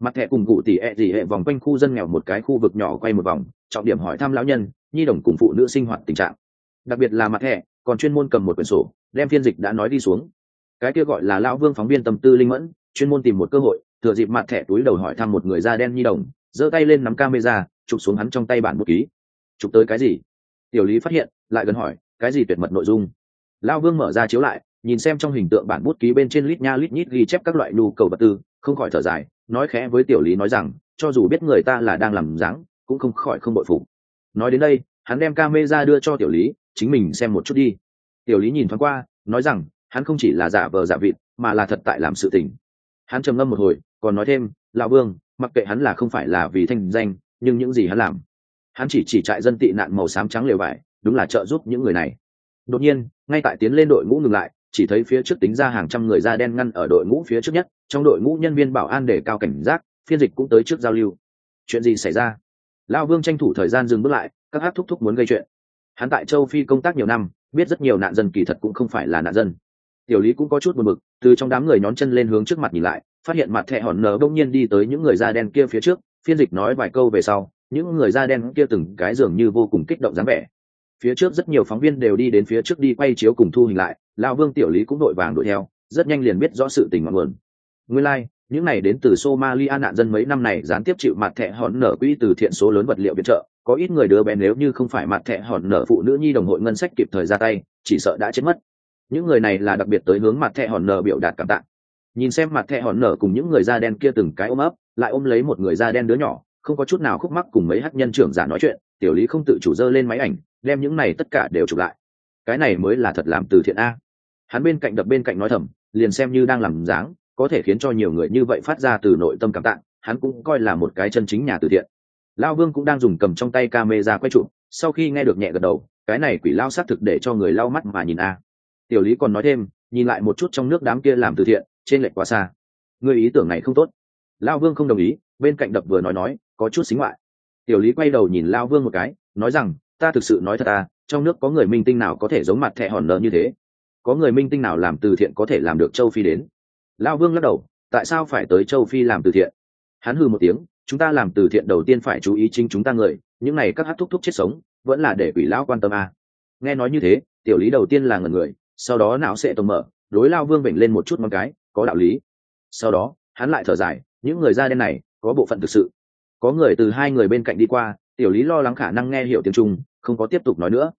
mặt thẻ cùng cụ tỉ ẹ gì hệ vòng quanh khu dân nghèo một cái khu vực nhỏ quay một vòng, trọng điểm hỏi thăm lão nhân, nhi đồng cùng phụ nữ sinh hoạt tình trạng. Đặc biệt là mặt thẻ, còn chuyên môn cầm một quyển sổ, đem phiên dịch đã nói đi xuống. Cái kia gọi là lão vương phóng viên tâm tư linh mẫn, chuyên môn tìm một cơ hội, thừa dịp mặt thẻ túi đầu hỏi thăm một người da đen nhi đồng, giơ tay lên nắm camera, chụp xuống hắn trong tay bản bút ký. Chụp tới cái gì? Tiểu lý phát hiện, lại gần hỏi, cái gì tuyệt mật nội dung? Lão vương mở ra chiếu lại, nhìn xem trong hình tượng bản bút ký bên trên lít nha lít nhít ghi chép các loại nhu cầu vật tư không khỏi thở dài, nói khẽ với tiểu lý nói rằng, cho dù biết người ta là đang làm dáng, cũng không khỏi không bội phục. Nói đến đây, hắn đem ca mê ra đưa cho tiểu lý, chính mình xem một chút đi. Tiểu lý nhìn thoáng qua, nói rằng, hắn không chỉ là giả vờ giả vịt, mà là thật tại làm sự tình. Hắn trầm ngâm một hồi, còn nói thêm, lão vương, mặc kệ hắn là không phải là vì thanh danh, nhưng những gì hắn làm, hắn chỉ chỉ trại dân tị nạn màu xám trắng lều vải, đúng là trợ giúp những người này. Đột nhiên, ngay tại tiến lên đội ngũ ngừng lại chỉ thấy phía trước tính ra hàng trăm người da đen ngăn ở đội ngũ phía trước nhất, trong đội ngũ nhân viên bảo an để cao cảnh giác, phiên dịch cũng tới trước giao lưu. Chuyện gì xảy ra? Lao vương tranh thủ thời gian dừng bước lại, các hát thúc thúc muốn gây chuyện. Hắn tại châu phi công tác nhiều năm, biết rất nhiều nạn dân kỳ thật cũng không phải là nạn dân. Tiểu lý cũng có chút buồn bực, từ trong đám người nhón chân lên hướng trước mặt nhìn lại, phát hiện mặt thẹ hòn nở đông nhiên đi tới những người da đen kia phía trước, phiên dịch nói vài câu về sau, những người da đen kia từng cái dường như vô cùng kích động dáng vẻ phía trước rất nhiều phóng viên đều đi đến phía trước đi quay chiếu cùng thu hình lại lao vương tiểu lý cũng đội vàng đuổi theo rất nhanh liền biết rõ sự tình ngọn nguồn nguyên lai、like, những này đến từ somalia nạn dân mấy năm này gián tiếp chịu mặt thẹ hòn nở quỹ từ thiện số lớn vật liệu viện trợ có ít người đứa bé nếu như không phải mặt thẹ hòn nở phụ nữ nhi đồng hội ngân sách kịp thời ra tay chỉ sợ đã chết mất. Những người này là đặc biệt tới hướng mặt thẹ hòn nở biểu đạt cảm tạng nhìn xem mặt thẹ hòn nở cùng những người da đen kia từng cái ôm ấp lại ôm lấy một người da đen đứa nhỏ không có chút nào khúc mắc cùng mấy hát nhân trưởng giả nói chuyện tiểu lý không tự chủ dơ lên máy ảnh đem những này tất cả đều chụp lại. Cái này mới là thật làm từ thiện a. Hắn bên cạnh đập bên cạnh nói thầm, liền xem như đang làm dáng, có thể khiến cho nhiều người như vậy phát ra từ nội tâm cảm tạng hắn cũng coi là một cái chân chính nhà từ thiện. Lao vương cũng đang dùng cầm trong tay ca mê ra quay chụp, sau khi nghe được nhẹ gật đầu, cái này quỷ lao xác thực để cho người lao mắt mà nhìn a. Tiểu lý còn nói thêm, nhìn lại một chút trong nước đám kia làm từ thiện, trên lệch quá xa. Người ý tưởng này không tốt. Lao vương không đồng ý, bên cạnh đập vừa nói nói, có chút xính ngoại. Tiểu lý quay đầu nhìn lao vương một cái, nói rằng ta thực sự nói thật à trong nước có người minh tinh nào có thể giống mặt thẹ hòn nợ như thế? Có người minh tinh nào làm từ thiện có thể làm được châu phi đến? Lao vương lắc đầu, tại sao phải tới châu phi làm từ thiện? Hắn hừ một tiếng, chúng ta làm từ thiện đầu tiên phải chú ý chính chúng ta người, những này các hát thúc thúc chết sống, vẫn là để quỷ lão quan tâm à. nghe nói như thế, tiểu lý đầu tiên là ngần người, sau đó não sẽ tông mở, đối lao vương vểnh lên một chút một cái, có đạo lý. Sau đó, hắn lại thở dài, những người da đen này, có bộ phận thực sự. Có người từ hai người bên cạnh đi qua tiểu lý lo lắng khả năng nghe hiểu tiếng trung, không có tiếp tục nói nữa.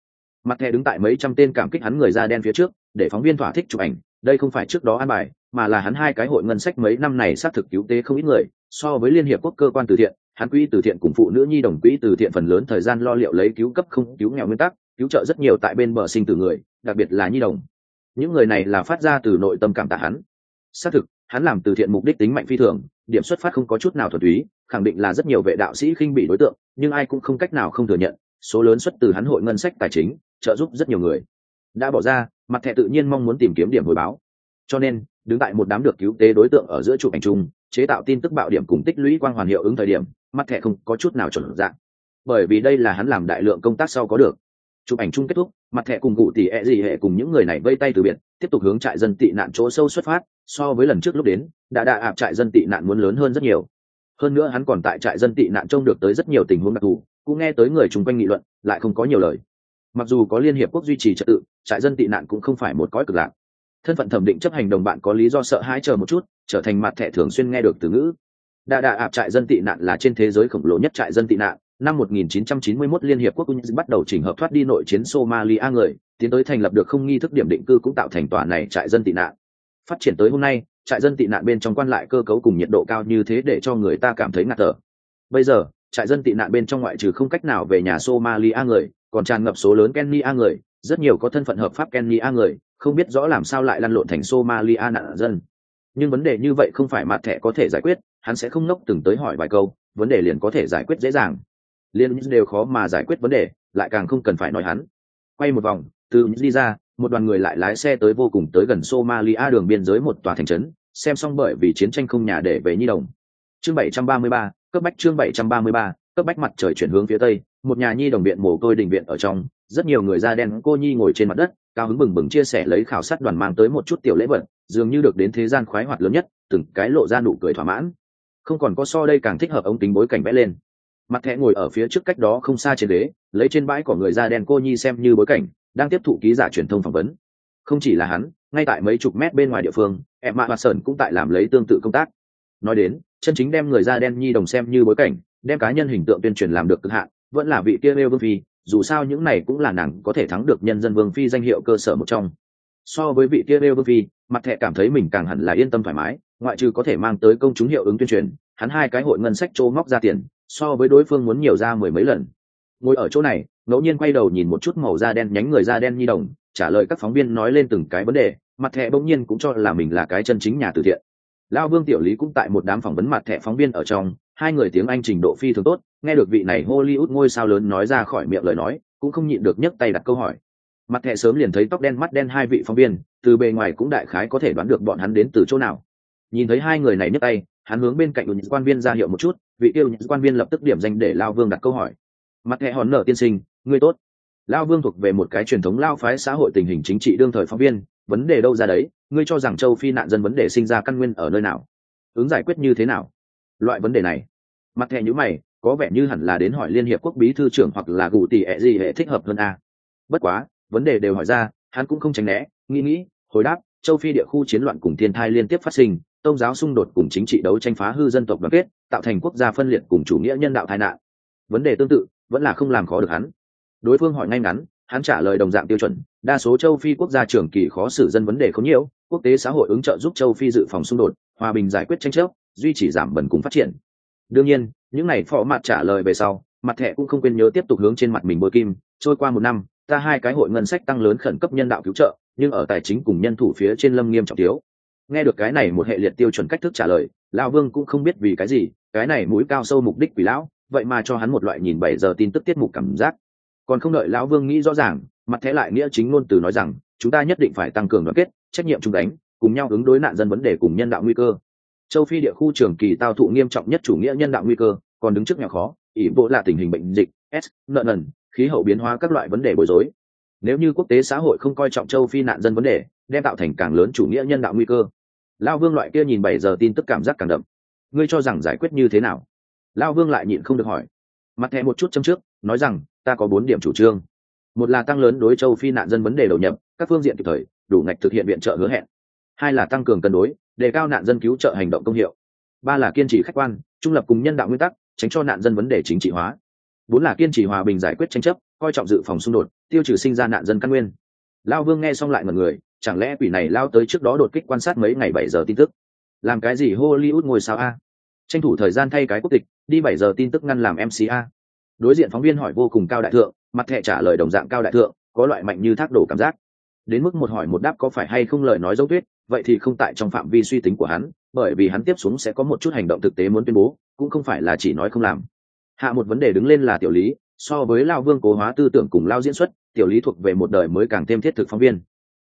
Mặt thẻ đứng tại mấy trăm tên cảm kích hắn người da đen phía trước, để phóng viên thỏa thích chụp ảnh. Đây không phải trước đó an bài, mà là hắn hai cái hội ngân sách mấy năm này xác thực cứu tế không ít người. So với liên hiệp quốc cơ quan từ thiện, hắn quỹ từ thiện cùng phụ nữ nhi đồng quỹ từ thiện phần lớn thời gian lo liệu lấy cứu cấp không, cứu nghèo nguyên tắc, cứu trợ rất nhiều tại bên bờ sinh từ người, đặc biệt là nhi đồng. Những người này là phát ra từ nội tâm cảm tạ hắn. Xác thực, hắn làm từ thiện mục đích tính mạnh phi thường, điểm xuất phát không có chút nào thuần túy khẳng định là rất nhiều vệ đạo sĩ khinh bị đối tượng, nhưng ai cũng không cách nào không thừa nhận, số lớn xuất từ hắn hội ngân sách tài chính, trợ giúp rất nhiều người. Đã bỏ ra, mặt thẻ tự nhiên mong muốn tìm kiếm điểm hồi báo. Cho nên, đứng tại một đám được cứu tế đối tượng ở giữa chụp ảnh chung, chế tạo tin tức bạo điểm cùng tích lũy quang hoàn hiệu ứng thời điểm, mặt thẻ không có chút nào chuẩn dạng. Bởi vì đây là hắn làm đại lượng công tác sau có được. Chụp ảnh chung kết thúc, mặt thẻ cùng cụ tỷ e gì hệ cùng những người này vây tay từ biệt, tiếp tục hướng trại dân tị nạn chỗ sâu xuất phát, so với lần trước lúc đến, đã đạ ạp trại dân tị nạn muốn lớn hơn rất nhiều hơn nữa hắn còn tại trại dân tị nạn trông được tới rất nhiều tình huống đặc thù cũng nghe tới người chung quanh nghị luận lại không có nhiều lời. Mặc dù có liên hiệp quốc duy trì trật tự trại dân tị nạn cũng không phải một cõi cực lạc. Thân phận thẩm định chấp hành đồng bạn có lý do sợ hãi chờ một chút trở thành mặt thẻ thường xuyên nghe được từ ngữ. Đà đà ạp trại dân tị nạn là trên thế giới khổng lồ nhất trại dân tị nạn. Năm 1991 Liên Hiệp Quốc bắt đầu chỉnh hợp thoát đi nội chiến Somalia người, tiến tới thành lập được không nghi thức điểm định cư cũng tạo thành tòa này trại dân tị nạn. Phát triển tới hôm nay, trại dân tị nạn bên trong quan lại cơ cấu cùng nhiệt độ cao như thế để cho người ta cảm thấy ngạt thở. Bây giờ, trại dân tị nạn bên trong ngoại trừ không cách nào về nhà Somalia người, còn tràn ngập số lớn Kenya người, rất nhiều có thân phận hợp pháp Kenya người, không biết rõ làm sao lại lăn lộn thành Somalia nạn dân. Nhưng vấn đề như vậy không phải mặt thẻ có thể giải quyết, hắn sẽ không nốc từng tới hỏi vài câu, vấn đề liền có thể giải quyết dễ dàng liên đều khó mà giải quyết vấn đề lại càng không cần phải nói hắn quay một vòng từ đi ra một đoàn người lại lái xe tới vô cùng tới gần somalia đường biên giới một tòa thành trấn xem xong bởi vì chiến tranh không nhà để về nhi đồng. Chương 733, cấp bách chương 733, cấp bách mặt trời chuyển hướng phía tây một nhà nhi đồng viện mồ côi đình viện ở trong rất nhiều người da đen cô nhi ngồi trên mặt đất cao hứng bừng bừng chia sẻ lấy khảo sát đoàn mang tới một chút tiểu lễ vật dường như được đến thế gian khoái hoạt lớn nhất từng cái lộ ra nụ cười thỏa mãn. Không còn có so đây càng thích hợp ống kính bối cảnh vẽ lên. Mặt thẻ ngồi ở phía trước cách đó không xa trên đế lấy trên bãi của người da đen cô nhi xem như bối cảnh đang tiếp thụ ký giả truyền thông phỏng vấn. Không chỉ là hắn ngay tại mấy chục mét bên ngoài địa phương em mạ và sơn cũng tại làm lấy tương tự công tác. Nói đến, chân chính đem người da đen nhi đồng xem như bối cảnh, đem cá nhân hình tượng tuyên truyền làm được cực hạn, vẫn là vị kia nêu vương phi, dù sao những này cũng là nàng có thể thắng được nhân dân vương phi danh hiệu cơ sở một trong. So với vị kia nêu vương phi, mặt thẹ cảm thấy mình càng hẳn là yên tâm thoải mái, ngoại trừ có thể mang tới công chúng hiệu ứng tuyên truyền, hắn hai cái hội ngân sách trô ngóc ra tiền, so với đối phương muốn nhiều ra mười mấy lần. Ngồi ở chỗ này, ngẫu nhiên quay đầu nhìn một chút màu da đen nhánh người da đen nhi đồng trả lời các phóng viên nói lên từng cái vấn đề, mặt thẻ bỗng nhiên cũng cho là mình là cái chân chính nhà từ thiện. Lao vương tiểu lý cũng tại một đám phỏng vấn mặt thẻ phóng viên ở trong, hai người tiếng anh trình độ phi thường tốt, nghe được vị này hollywood ngôi sao lớn nói ra khỏi miệng lời nói, cũng không nhịn được nhấc tay đặt câu hỏi. Mặt thẻ sớm liền thấy tóc đen mắt đen hai vị phóng viên, từ bề ngoài cũng đại khái có thể đoán được bọn hắn đến từ chỗ nào. Nhìn thấy hai người này nhấc tay, hắn hướng bên cạnh những quan viên ra hiệu một chút, vị yêu những quan viên lập tức điểm danh để lao vương đặt câu hỏi. Mặt thẻ hòn nở tiên sinh, ngươi tốt lao vương thuộc về một cái truyền thống lao phái xã hội tình hình chính trị đương thời phóng viên, vấn đề đâu ra đấy, ngươi cho rằng châu phi nạn dân vấn đề sinh ra căn nguyên ở nơi nào? Ứng giải quyết như thế nào? Loại vấn đề này. Mặt thẻ nhữ mày, có vẻ như hẳn là đến hỏi liên hiệp quốc bí thư trưởng hoặc là gù tỷ ẹ gì hệ thích hợp hơn a. Bất quá, vấn đề đều hỏi ra, hắn cũng không tránh né, nghĩ nghĩ, hồi đáp, châu phi địa khu chiến loạn cùng thiên thai liên tiếp phát sinh tôn giáo xung đột cùng chính trị đấu tranh phá hư dân tộc đoàn kết, tạo thành quốc gia phân liệt cùng chủ nghĩa nhân đạo tai nạn. Vấn đề tương tự, vẫn là không làm khó được hắn đối phương hỏi ngay ngắn, hắn trả lời đồng dạng tiêu chuẩn, đa số châu phi quốc gia trưởng kỳ khó xử dân vấn đề không nhiều, quốc tế xã hội ứng trợ giúp châu phi dự phòng xung đột, hòa bình giải quyết tranh chấp, duy trì giảm bẩn cùng phát triển. Đương nhiên, những này phó mặt trả lời về sau, mặt thẻ cũng không quên nhớ tiếp tục hướng trên mặt mình bôi kim, trôi qua một năm, ta hai cái hội ngân sách tăng lớn khẩn cấp nhân đạo cứu trợ, nhưng ở tài chính cùng nhân thủ phía trên lâm nghiêm trọng thiếu. Nghe được cái này một hệ liệt tiêu chuẩn cách thức trả lời, lão vương cũng không biết vì cái gì, cái này mũi cao sâu mục đích quỷ lão, vậy mà cho hắn một loại nhìn bảy giờ tin tức tiết mục cảm giác còn không đợi lão vương nghĩ rõ ràng, mặt thế lại nghĩa chính ngôn từ nói rằng, chúng ta nhất định phải tăng cường đoàn kết, trách nhiệm chung đánh, cùng nhau ứng đối nạn dân vấn đề cùng nhân đạo nguy cơ. Châu phi địa khu trường kỳ tao thụ nghiêm trọng nhất chủ nghĩa nhân đạo nguy cơ, còn đứng trước nghèo khó, ỷ bộ là tình hình bệnh dịch, s, nợ nần, khí hậu biến hóa các loại vấn đề bối rối. Nếu như quốc tế xã hội không coi trọng châu phi nạn dân vấn đề, đem tạo thành càng lớn chủ nghĩa nhân đạo nguy cơ. Lao vương loại kia nhìn bảy giờ tin tức cảm giác càng đậm. Ngươi cho rằng giải quyết như thế nào? Lao vương lại nhịn không được hỏi. Mặt thẹ một chút châm trước, nói rằng ta có bốn điểm chủ trương. Một là tăng lớn đối châu phi nạn dân vấn đề đầu nhập, các phương diện kịp thời, đủ ngạch thực hiện viện trợ hứa hẹn. Hai là tăng cường cân đối, đề cao nạn dân cứu trợ hành động công hiệu. Ba là kiên trì khách quan, trung lập cùng nhân đạo nguyên tắc, tránh cho nạn dân vấn đề chính trị hóa. Bốn là kiên trì hòa bình giải quyết tranh chấp, coi trọng dự phòng xung đột, tiêu trừ sinh ra nạn dân căn nguyên. Lao vương nghe xong lại mật người, chẳng lẽ quỷ này lao tới trước đó đột kích quan sát mấy ngày bảy giờ tin tức? Làm cái gì hollywood ngồi sao a? Tranh thủ thời gian thay cái quốc tịch, đi bảy giờ tin tức ngăn làm mca đối diện phóng viên hỏi vô cùng cao đại thượng, mặt thẹ trả lời đồng dạng cao đại thượng, có loại mạnh như thác đổ cảm giác. Đến mức một hỏi một đáp có phải hay không lời nói dấu tuyết, vậy thì không tại trong phạm vi suy tính của hắn, bởi vì hắn tiếp xuống sẽ có một chút hành động thực tế muốn tuyên bố, cũng không phải là chỉ nói không làm. Hạ một vấn đề đứng lên là tiểu lý, so với lao vương cố hóa tư tưởng cùng lao diễn xuất, tiểu lý thuộc về một đời mới càng thêm thiết thực phóng viên.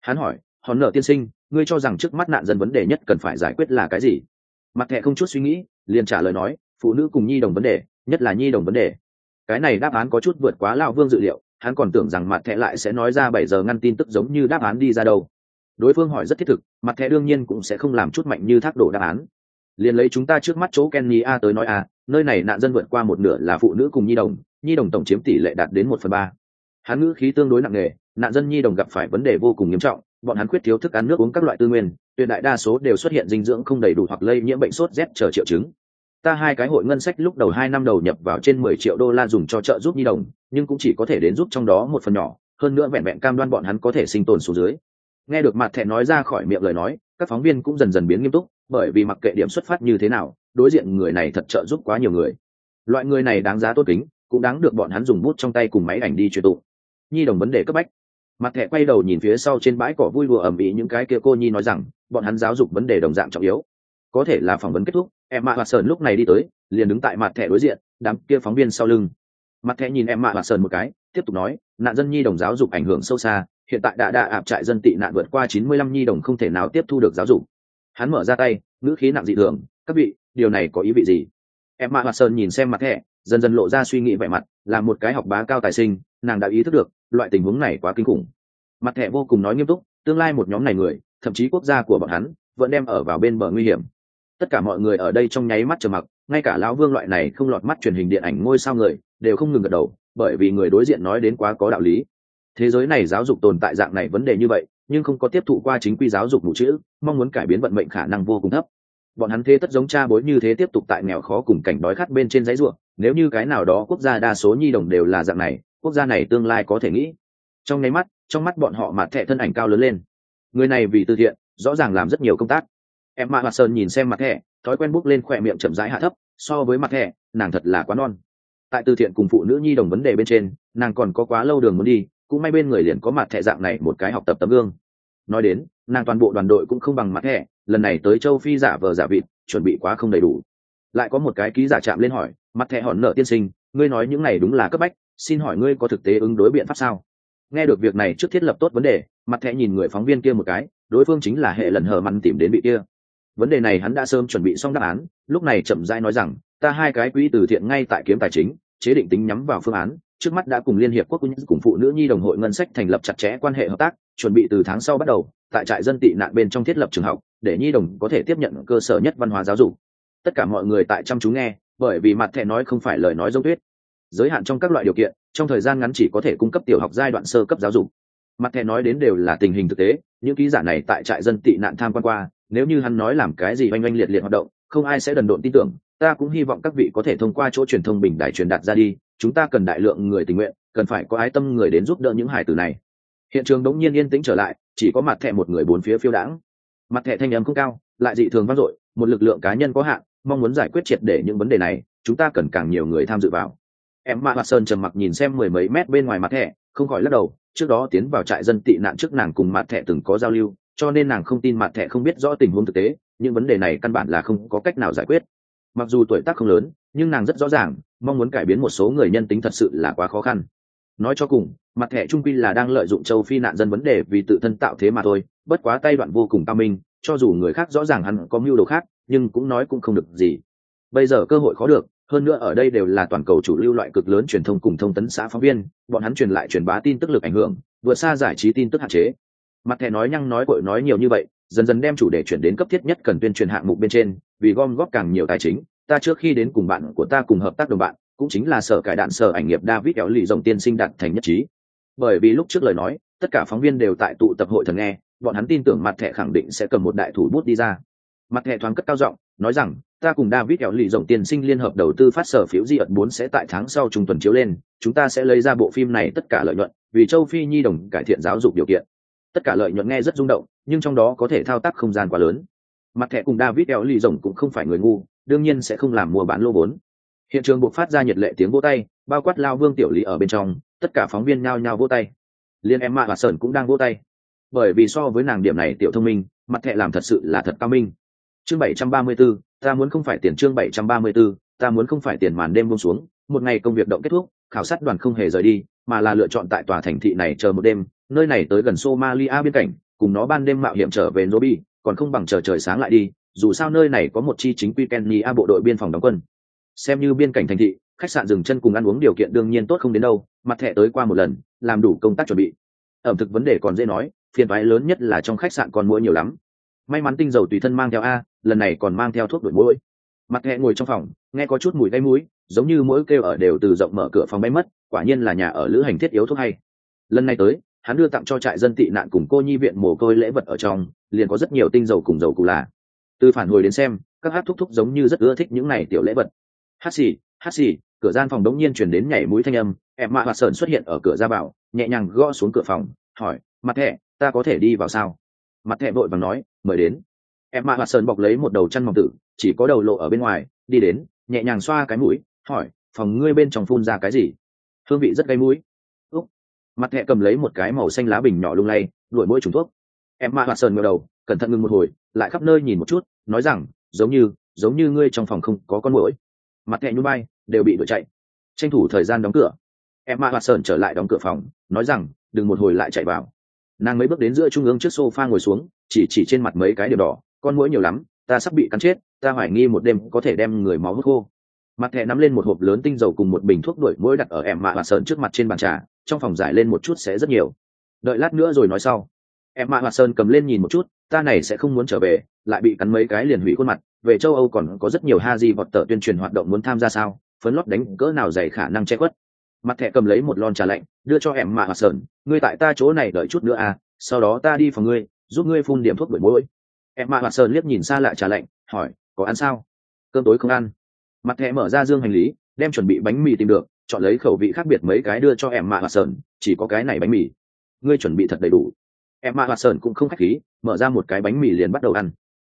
Hắn hỏi, hòn nợ tiên sinh, ngươi cho rằng trước mắt nạn dân vấn đề nhất cần phải giải quyết là cái gì? Mặt thẹ không chút suy nghĩ, liền trả lời nói, phụ nữ cùng nhi đồng vấn đề, nhất là nhi đồng vấn đề cái này đáp án có chút vượt quá lao vương dự liệu, hắn còn tưởng rằng mặt thẻ lại sẽ nói ra bảy giờ ngăn tin tức giống như đáp án đi ra đâu. Đối phương hỏi rất thiết thực, mặt thẻ đương nhiên cũng sẽ không làm chút mạnh như thác đổ đáp án. Liền lấy chúng ta trước mắt chỗ kenny a tới nói a, nơi này nạn dân vượt qua một nửa là phụ nữ cùng nhi đồng nhi đồng tổng chiếm tỷ lệ đạt đến một phần ba. Hắn ngữ khí tương đối nặng nề, nạn dân nhi đồng gặp phải vấn đề vô cùng nghiêm trọng, bọn hắn khuyết thiếu thức ăn nước uống các loại tư nguyên, tuyệt đại đa số đều xuất hiện dinh dưỡng không đầy đủ hoặc lây nhiễm bệnh sốt rét chờ triệu chứng ta hai cái hội ngân sách lúc đầu hai năm đầu nhập vào trên mười triệu đô la dùng cho trợ giúp nhi đồng, nhưng cũng chỉ có thể đến giúp trong đó một phần nhỏ, hơn nữa vẹn vẹn cam đoan bọn hắn có thể sinh tồn xuống dưới. Nghe được mặt thẹn nói ra khỏi miệng lời nói, các phóng viên cũng dần dần biến nghiêm túc, bởi vì mặc kệ điểm xuất phát như thế nào, đối diện người này thật trợ giúp quá nhiều người. Loại người này đáng giá tốt kính, cũng đáng được bọn hắn dùng bút trong tay cùng máy ảnh đi truyền tụ nhi đồng vấn đề cấp bách. Mặt thẻ quay đầu nhìn phía sau trên bãi cỏ vui đùa ầm ĩ những cái kia cô nhi nói rằng, bọn hắn giáo dục vấn đề đồng dạng trọng yếu có thể là phỏng vấn kết thúc em mạ hoạt sơn lúc này đi tới, liền đứng tại mặt thẻ đối diện, đám kia phóng viên sau lưng. Mặt thẻ nhìn em mạ hoạt sơn một cái, tiếp tục nói, nạn dân nhi đồng giáo dục ảnh hưởng sâu xa, hiện tại đã đa ạp trại dân tị nạn vượt qua chín mươi lăm nhi đồng không thể nào tiếp thu được giáo dục. Hắn mở ra tay, ngữ khí nặng dị thường, các vị, điều này có ý vị gì? Em mạ hoạt sơn nhìn xem mặt thẻ, dần dần lộ ra suy nghĩ vẻ mặt, là một cái học bá cao tài sinh, nàng đã ý thức được, loại tình huống này quá kinh khủng. Mặt thẻ vô cùng nói nghiêm túc, tương lai một nhóm này người, thậm chí quốc gia của bọn hắn, vẫn đem ở vào bên bờ nguy hiểm tất cả mọi người ở đây trong nháy mắt trầm mặc, ngay cả lão vương loại này không lọt mắt truyền hình điện ảnh ngôi sao người, đều không ngừng gật đầu, bởi vì người đối diện nói đến quá có đạo lý. Thế giới này giáo dục tồn tại dạng này vấn đề như vậy, nhưng không có tiếp thụ qua chính quy giáo dục đủ chữ, mong muốn cải biến vận mệnh khả năng vô cùng thấp. Bọn hắn thế tất giống cha bối như thế tiếp tục tại nghèo khó cùng cảnh đói khát bên trên giấy ruộng, nếu như cái nào đó quốc gia đa số nhi đồng đều là dạng này, quốc gia này tương lai có thể nghĩ. Trong nháy mắt, trong mắt bọn họ mặt thẹ thân ảnh cao lớn lên. Người này vì từ thiện, rõ ràng làm rất nhiều công tác em mạ hoạt sơn nhìn xem mặt thẹ thói quen bút lên khỏe miệng chậm rãi hạ thấp, so với mặt thẹ nàng thật là quá non. Tại từ thiện cùng phụ nữ nhi đồng vấn đề bên trên, nàng còn có quá lâu đường muốn đi, cũng may bên người liền có mặt thẹ dạng này một cái học tập tấm gương. Nói đến, nàng toàn bộ đoàn đội cũng không bằng mặt thẻ lần này tới châu phi giả vờ giả vịt, chuẩn bị quá không đầy đủ. Lại có một cái ký giả chạm lên hỏi, mặt thẻ hòn nợ tiên sinh, ngươi nói những này đúng là cấp bách, xin hỏi ngươi có thực tế ứng đối biện pháp sao? Nghe được việc này trước thiết lập tốt vấn đề, mặt thẻ nhìn người phóng viên kia một cái, đối phương chính là hệ lần hờ mặn tìm đến vị kia vấn đề này hắn đã sớm chuẩn bị xong đáp án, lúc này chậm rãi nói rằng, ta hai cái quỹ từ thiện ngay tại kiếm tài chính, chế định tính nhắm vào phương án, trước mắt đã cùng liên hiệp quốc cùng phụ nữ nhi đồng hội ngân sách thành lập chặt chẽ quan hệ hợp tác, chuẩn bị từ tháng sau bắt đầu, tại trại dân tị nạn bên trong thiết lập trường học, để nhi đồng có thể tiếp nhận cơ sở nhất văn hóa giáo dục. Tất cả mọi người tại chăm chú nghe, bởi vì mặt thẻ nói không phải lời nói dông tuyết giới hạn trong các loại điều kiện, trong thời gian ngắn chỉ có thể cung cấp tiểu học giai đoạn sơ cấp giáo dục. Mặt thẻ nói đến đều là tình hình thực tế, những ký giả này tại trại dân tị nạn tham quan qua nếu như hắn nói làm cái gì oanh oanh liệt liệt hoạt động, không ai sẽ đần độn tin tưởng. Ta cũng hy vọng các vị có thể thông qua chỗ truyền thông bình đại truyền đạt ra đi. Chúng ta cần đại lượng người tình nguyện, cần phải có ái tâm người đến giúp đỡ những hải tử này. Hiện trường đống nhiên yên tĩnh trở lại, chỉ có mặt thẻ một người bốn phía phiêu đãng. Mặt thẻ thanh âm không cao, lại dị thường vang dội, một lực lượng cá nhân có hạn, mong muốn giải quyết triệt để những vấn đề này, chúng ta cần càng nhiều người tham dự vào. Em mạ hoạt sơn trầm mặc nhìn xem mười mấy mét bên ngoài mặt thẻ, không khỏi lắc đầu, trước đó tiến vào trại dân tị nạn trước nàng cùng mặt thẻ từng có giao lưu cho nên nàng không tin mặt thẻ không biết rõ tình huống thực tế những vấn đề này căn bản là không có cách nào giải quyết. Mặc dù tuổi tác không lớn, nhưng nàng rất rõ ràng, mong muốn cải biến một số người nhân tính thật sự là quá khó khăn. Nói cho cùng, mặt thẻ trung quy là đang lợi dụng châu phi nạn dân vấn đề vì tự thân tạo thế mà thôi, bất quá tay đoạn vô cùng cao minh, cho dù người khác rõ ràng hắn có mưu đồ khác, nhưng cũng nói cũng không được gì. Bây giờ cơ hội khó được, hơn nữa ở đây đều là toàn cầu chủ lưu loại cực lớn truyền thông cùng thông tấn xã phóng viên, bọn hắn truyền lại truyền bá tin tức lực ảnh hưởng, vượt xa giải trí tin tức hạn chế mặt thẻ nói nhăng nói cội nói nhiều như vậy, dần dần đem chủ đề chuyển đến cấp thiết nhất cần tuyên truyền hạng mục bên trên, vì gom góp càng nhiều tài chính. Ta trước khi đến cùng bạn của ta cùng hợp tác đồng bạn, cũng chính là sở cải đạn sở ảnh nghiệp david kéo lì dòng tiên sinh đạt thành nhất trí. Bởi vì lúc trước lời nói, tất cả phóng viên đều tại tụ tập hội thần nghe, bọn hắn tin tưởng mặt thẻ khẳng định sẽ cầm một đại thủ bút đi ra. Mặt thẻ thoáng cất cao giọng, nói rằng, ta cùng david kéo lì dòng tiên sinh liên hợp đầu tư phát sở phiếu di ẩn bốn sẽ tại tháng sau trung tuần chiếu lên, chúng ta sẽ lấy ra bộ phim này tất cả lợi nhuận, vì châu phi nhi đồng cải thiện giáo dục điều kiện tất cả lợi nhuận nghe rất rung động nhưng trong đó có thể thao tác không gian quá lớn. Mặt thẻ cùng david eo lì rồng cũng không phải người ngu đương nhiên sẽ không làm mua bán lô vốn. Hiện trường buộc phát ra nhiệt lệ tiếng vô tay bao quát lao vương tiểu lý ở bên trong tất cả phóng viên nhao nhao vô tay. Liên em mạ và sơn cũng đang vô tay. Bởi vì so với nàng điểm này tiểu thông minh mặt thẻ làm thật sự là thật cao minh. Chương 734, ta muốn không phải tiền chương 734, ta muốn không phải tiền màn đêm buông xuống. Một ngày công việc động kết thúc khảo sát đoàn không hề rời đi mà là lựa chọn tại tòa thành thị này chờ một đêm nơi này tới gần somalia biên cảnh cùng nó ban đêm mạo hiểm trở về nobi còn không bằng chờ trời sáng lại đi, dù sao nơi này có một chi chính quy kenya bộ đội biên phòng đóng quân. Xem như biên cảnh thành thị, khách sạn dừng chân cùng ăn uống điều kiện đương nhiên tốt không đến đâu, mặt thẻ tới qua một lần, làm đủ công tác chuẩn bị. Ẩm thực vấn đề còn dễ nói, phiền toái lớn nhất là trong khách sạn còn mũi nhiều lắm. May mắn tinh dầu tùy thân mang theo a, lần này còn mang theo thuốc đuổi mũi mặt thẻ ngồi trong phòng, nghe có chút mùi gây mũi giống như mỗi kêu ở đều từ rộng mở cửa phòng bay mất, quả nhiên là nhà ở lữ hành thiết yếu thuốc hay. Lần này tới hắn đưa tặng cho trại dân tị nạn cùng cô nhi viện mồ côi lễ vật ở trong, liền có rất nhiều tinh dầu cùng dầu cụ là từ phản hồi đến xem, các hát thúc thúc giống như rất ưa thích những này tiểu lễ vật. Hát xì hát xì, cửa gian phòng đống nhiên chuyển đến nhảy mũi thanh âm, em mạ hoạt sơn xuất hiện ở cửa ra vào, nhẹ nhàng gõ xuống cửa phòng, hỏi, mặt thẻ, ta có thể đi vào sao? Mặt thẻ vội vàng nói, mời đến. Em mạ hoạt sơn bọc lấy một đầu chăn mỏng tử, chỉ có đầu lộ ở bên ngoài, đi đến, nhẹ nhàng xoa cái mũi, hỏi, phòng ngươi bên trong phun ra cái gì? Hương vị rất gây mũi mặt thẹ cầm lấy một cái màu xanh lá bình nhỏ lung lay, đuổi mỗi trùng thuốc. Em ma hoạt sơn ngờ đầu, cẩn thận ngừng một hồi, lại khắp nơi nhìn một chút, nói rằng, giống như giống như ngươi trong phòng không có con mũi mặt thẹ nhún bay đều bị đuổi chạy. Tranh thủ thời gian đóng cửa. Em ma hoạt sơn trở lại đóng cửa phòng, nói rằng, đừng một hồi lại chạy vào. Nàng mấy bước đến giữa trung ương trước sofa ngồi xuống, chỉ chỉ trên mặt mấy cái điểm đỏ, con mũi nhiều lắm, ta sắp bị cắn chết, ta hoài nghi một đêm có thể đem người máu hút khô. Mặt thẹ nắm lên một hộp lớn tinh dầu cùng một bình thuốc đuổi mũi đặt ở em mạ và sơn trước mặt trên bàn trà trong phòng giải lên một chút sẽ rất nhiều. Đợi lát nữa rồi nói sau. Em mạ hoạt sơn cầm lên nhìn một chút, ta này sẽ không muốn trở về, lại bị cắn mấy cái liền hủy khuôn mặt. Về châu âu còn có rất nhiều ha di vọt tờ tuyên truyền hoạt động muốn tham gia sao, phấn lót đánh cỡ nào dày khả năng che khuất. Mặt thẻ cầm lấy một lon trà lạnh, đưa cho em mạ hoạt sơn ngươi tại ta chỗ này đợi chút nữa à sau đó ta đi phòng ngươi, giúp ngươi phun điểm thuốc đuổi mũi. Em mạ hoạt sơn liếc nhìn xa lại trà lạnh, hỏi, có ăn sao? Cơm tối không ăn. Mặt thẻ mở ra dương hành lý, đem chuẩn bị bánh mì tìm được chọn lấy khẩu vị khác biệt mấy cái đưa cho em mạ hoạt sơn chỉ có cái này bánh mì. Ngươi chuẩn bị thật đầy đủ. Em mạ hoạt sơn cũng không khách khí, mở ra một cái bánh mì liền bắt đầu ăn.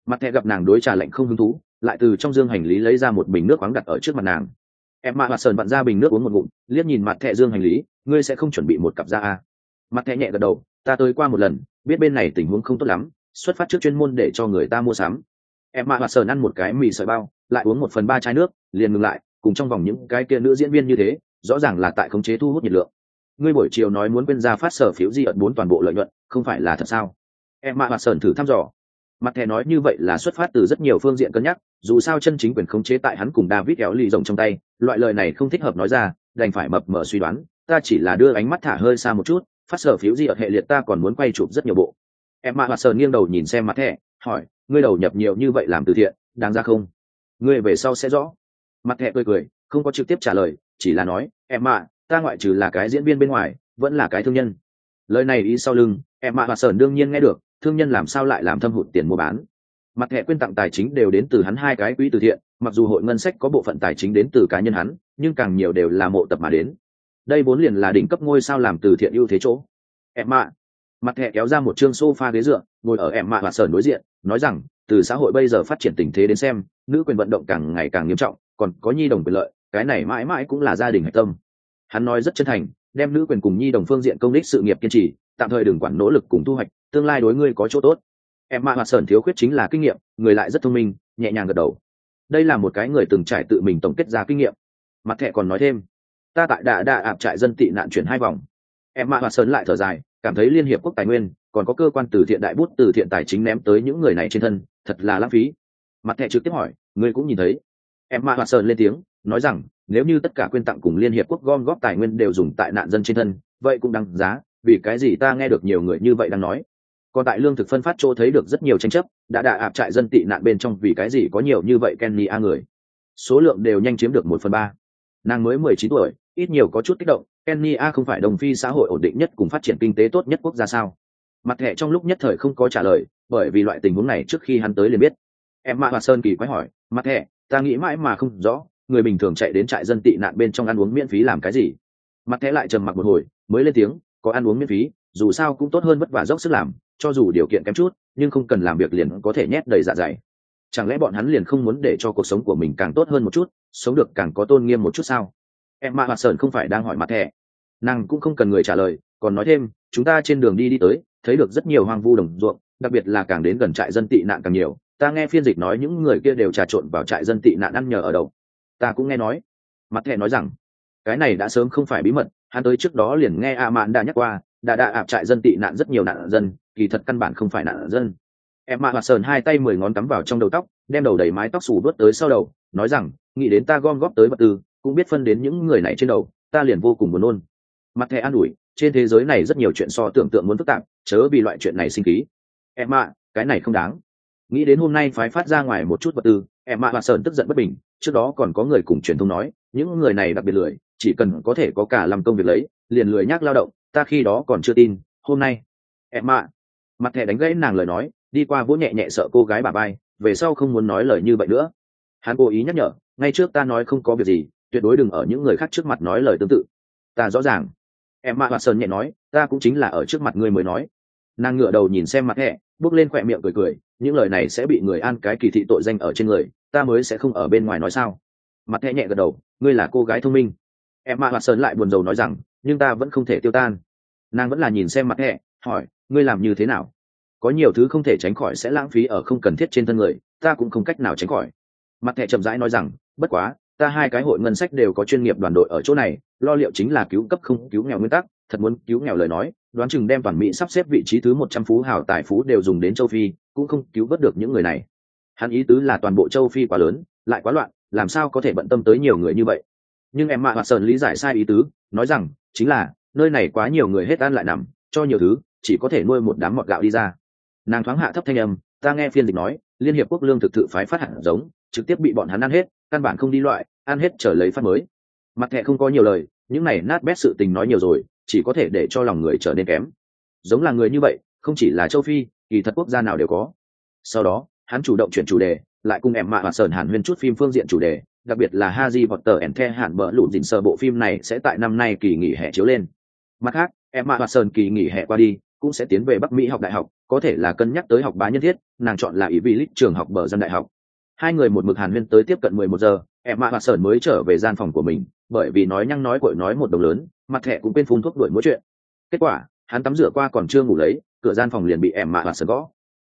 Mặt thẹ gặp nàng đối trà lạnh không hứng thú, lại từ trong dương hành lý lấy ra một bình nước khoáng đặt ở trước mặt nàng. Em mạ hoạt sơn vặn ra bình nước uống một ngụm, liếc nhìn mặt thẹ dương hành lý, ngươi sẽ không chuẩn bị một cặp da à. mặt thẹ nhẹ gật đầu, ta tới qua một lần, biết bên này tình huống không tốt lắm, xuất phát trước chuyên môn để cho người ta mua sắm. Em mạ hoạt sơn ăn một cái mì sợi bao, lại uống một phần ba chai nước, liền ngừng lại cùng trong vòng những cái kia nữ diễn viên như thế, rõ ràng là tại khống chế thu hút nhiệt lượng. Ngươi buổi chiều nói muốn quên ra phát sở phiếu di ẩn bốn toàn bộ lợi nhuận, không phải là thật sao? Em mạ mặt sờn thử thăm dò. Mặt thẻ nói như vậy là xuất phát từ rất nhiều phương diện cân nhắc, dù sao chân chính quyền khống chế tại hắn cùng david kéo lì rồng trong tay, loại lời này không thích hợp nói ra, đành phải mập mờ suy đoán, ta chỉ là đưa ánh mắt thả hơi xa một chút, phát sở phiếu di ở hệ liệt ta còn muốn quay chụp rất nhiều bộ. Em mạ mặt sờn nghiêng đầu nhìn xem mặt thẻ, hỏi, ngươi đầu nhập nhiều như vậy làm từ thiện, đáng ra không? Ngươi về sau sẽ rõ mặt hẹ cười cười, không có trực tiếp trả lời, chỉ là nói, em mạ ta ngoại trừ là cái diễn viên bên ngoài, vẫn là cái thương nhân. Lời này ý sau lưng, em mạ và sởn đương nhiên nghe được, thương nhân làm sao lại làm thâm hụt tiền mua bán. Mặt hẹ quyên tặng tài chính đều đến từ hắn hai cái quỹ từ thiện, mặc dù hội ngân sách có bộ phận tài chính đến từ cá nhân hắn, nhưng càng nhiều đều là mộ tập mà đến. Đây vốn liền là đỉnh cấp ngôi sao làm từ thiện ưu thế chỗ. Em mạ mặt hẹ kéo ra một chương sofa ghế dựa, ngồi ở em mạ và sởn đối diện, nói rằng, từ xã hội bây giờ phát triển tình thế đến xem, nữ quyền vận động càng ngày càng nghiêm trọng còn có nhi đồng quyền lợi, cái này mãi mãi cũng là gia đình hạch tâm. Hắn nói rất chân thành, đem nữ quyền cùng nhi đồng phương diện công đích sự nghiệp kiên trì, tạm thời đừng quản nỗ lực cùng thu hoạch, tương lai đối ngươi có chỗ tốt. Em mạ hoạt sơn thiếu khuyết chính là kinh nghiệm, người lại rất thông minh, nhẹ nhàng gật đầu. Đây là một cái người từng trải tự mình tổng kết ra kinh nghiệm. Mặt thẹ còn nói thêm, ta tại đạ đạ ạp trại dân tị nạn chuyển hai vòng. Em mạ hoạt sơn lại thở dài, cảm thấy liên hiệp quốc tài nguyên, còn có cơ quan từ thiện đại bút, từ thiện tài chính ném tới những người này trên thân, thật là lãng phí. Mặt thẹ trực tiếp hỏi, ngươi cũng nhìn thấy? Em mạ hoạt sơn lên tiếng, nói rằng, nếu như tất cả quyên tặng cùng liên hiệp quốc gom góp tài nguyên đều dùng tại nạn dân trên thân, vậy cũng đáng giá, vì cái gì ta nghe được nhiều người như vậy đang nói. Còn tại lương thực phân phát chỗ thấy được rất nhiều tranh chấp, đã đà ạp trại dân tị nạn bên trong vì cái gì có nhiều như vậy kenny a người. Số lượng đều nhanh chiếm được một phần ba. Nàng mới mười chín tuổi, ít nhiều có chút kích động, kenny a không phải đồng phi xã hội ổn định nhất cùng phát triển kinh tế tốt nhất quốc gia sao? Mặt thẻ trong lúc nhất thời không có trả lời, bởi vì loại tình huống này trước khi hắn tới liền biết. Em mạ hoa sơn kỳ quái hỏi, mặt thẻ ta nghĩ mãi mà không rõ, người bình thường chạy đến trại dân tị nạn bên trong ăn uống miễn phí làm cái gì. Mặt thẻ lại trầm mặc một hồi, mới lên tiếng, có ăn uống miễn phí, dù sao cũng tốt hơn vất vả dốc sức làm, cho dù điều kiện kém chút, nhưng không cần làm việc liền có thể nhét đầy dạ dày. Chẳng lẽ bọn hắn liền không muốn để cho cuộc sống của mình càng tốt hơn một chút, sống được càng có tôn nghiêm một chút sao? Em mạ hoạt sơn không phải đang hỏi mặt thẻ nàng cũng không cần người trả lời, còn nói thêm, chúng ta trên đường đi đi tới, thấy được rất nhiều hoang vu đồng ruộng, đặc biệt là càng đến gần trại dân tị nạn càng nhiều ta nghe phiên dịch nói những người kia đều trà trộn vào trại dân tị nạn ăn nhờ ở đâu? Ta cũng nghe nói. Mặt thẻ nói rằng, cái này đã sớm không phải bí mật, hắn tới trước đó liền nghe a mạn đã nhắc qua, đã đã ạp trại dân tị nạn rất nhiều nạn dân, kỳ thật căn bản không phải nạn dân. Em mạ hoạt sờn hai tay mười ngón cắm vào trong đầu tóc, đem đầu đầy mái tóc xù đuốt tới sau đầu, nói rằng, nghĩ đến ta gom góp tới vật tư, cũng biết phân đến những người này trên đầu, ta liền vô cùng buồn nôn. Mặt thẻ an ủi, trên thế giới này rất nhiều chuyện so tưởng tượng muốn phức tạp, chớ vì loại chuyện này sinh khí. Em mạ cái này không đáng nghĩ đến hôm nay phái phát ra ngoài một chút vật tư em mạ và sơn tức giận bất bình, trước đó còn có người cùng truyền thông nói, những người này đặc biệt lười, chỉ cần có thể có cả làm công việc lấy, liền lười nhác lao động, ta khi đó còn chưa tin, hôm nay. Em mạ mặt thẻ đánh gãy nàng lời nói, đi qua vỗ nhẹ nhẹ sợ cô gái bà bay về sau không muốn nói lời như vậy nữa. Hắn cố ý nhắc nhở, ngay trước ta nói không có việc gì, tuyệt đối đừng ở những người khác trước mặt nói lời tương tự. Ta rõ ràng. Em mạ và sơn nhẹ nói, ta cũng chính là ở trước mặt ngươi mới nói. Nàng ngựa đầu nhìn xem mặt thẻ bước lên khỏe miệng cười cười, những lời này sẽ bị người an cái kỳ thị tội danh ở trên người, ta mới sẽ không ở bên ngoài nói sao. Mặt thẻ nhẹ gật đầu, ngươi là cô gái thông minh. Em mạ hoạt sơn lại buồn rầu nói rằng, nhưng ta vẫn không thể tiêu tan. Nàng vẫn là nhìn xem mặt thẻ hỏi, ngươi làm như thế nào? Có nhiều thứ không thể tránh khỏi sẽ lãng phí ở không cần thiết trên thân người, ta cũng không cách nào tránh khỏi. Mặt thẻ chậm rãi nói rằng, bất quá, ta hai cái hội ngân sách đều có chuyên nghiệp đoàn đội ở chỗ này, lo liệu chính là cứu cấp không cứu nghèo nguyên tắc thật muốn cứu nghèo lời nói, đoán chừng đem toàn mỹ sắp xếp vị trí thứ một trăm phú hào tài phú đều dùng đến châu phi, cũng không cứu vớt được những người này. Hắn ý tứ là toàn bộ châu phi quá lớn, lại quá loạn, làm sao có thể bận tâm tới nhiều người như vậy? Nhưng em mạ hoạt sơn lý giải sai ý tứ, nói rằng, chính là, nơi này quá nhiều người hết ăn lại nằm, cho nhiều thứ, chỉ có thể nuôi một đám mọt gạo đi ra. Nàng thoáng hạ thấp thanh âm, ta nghe phiên dịch nói, liên hiệp quốc lương thực tự phái phát hẳn giống, trực tiếp bị bọn hắn ăn hết, căn bản không đi loại, ăn hết trở lấy phát mới. Mặt thẹ không có nhiều lời, những này nát bét sự tình nói nhiều rồi chỉ có thể để cho lòng người trở nên kém giống là người như vậy không chỉ là châu phi kỳ thật quốc gia nào đều có sau đó hắn chủ động chuyển chủ đề lại cùng em mạ và sờn hàn huyên chút phim phương diện chủ đề đặc biệt là Harry tờ ẻn the Hàn bỡ lụn dình sờ bộ phim này sẽ tại năm nay kỳ nghỉ hè chiếu lên. Mặt khác, Emma sơn kỳ nghỉ hè qua đi, cũng sẽ tiến về Bắc Mỹ học đại học, có thể là cân nhắc tới học bá nhân thiết, nàng chọn là ý vi lít trường học bờ dân đại học. Hai người một mực hàn huyên tới tiếp cận mười một giờ, Emma sơn mới trở về gian phòng của mình, bởi vì nói nhăng nói cội nói một đồng lớn, mặt thẻ cũng quên phun thuốc đuổi mỗi chuyện. Kết quả, hắn tắm rửa qua còn chưa ngủ lấy, cửa gian phòng liền bị em mạ và sờn gõ.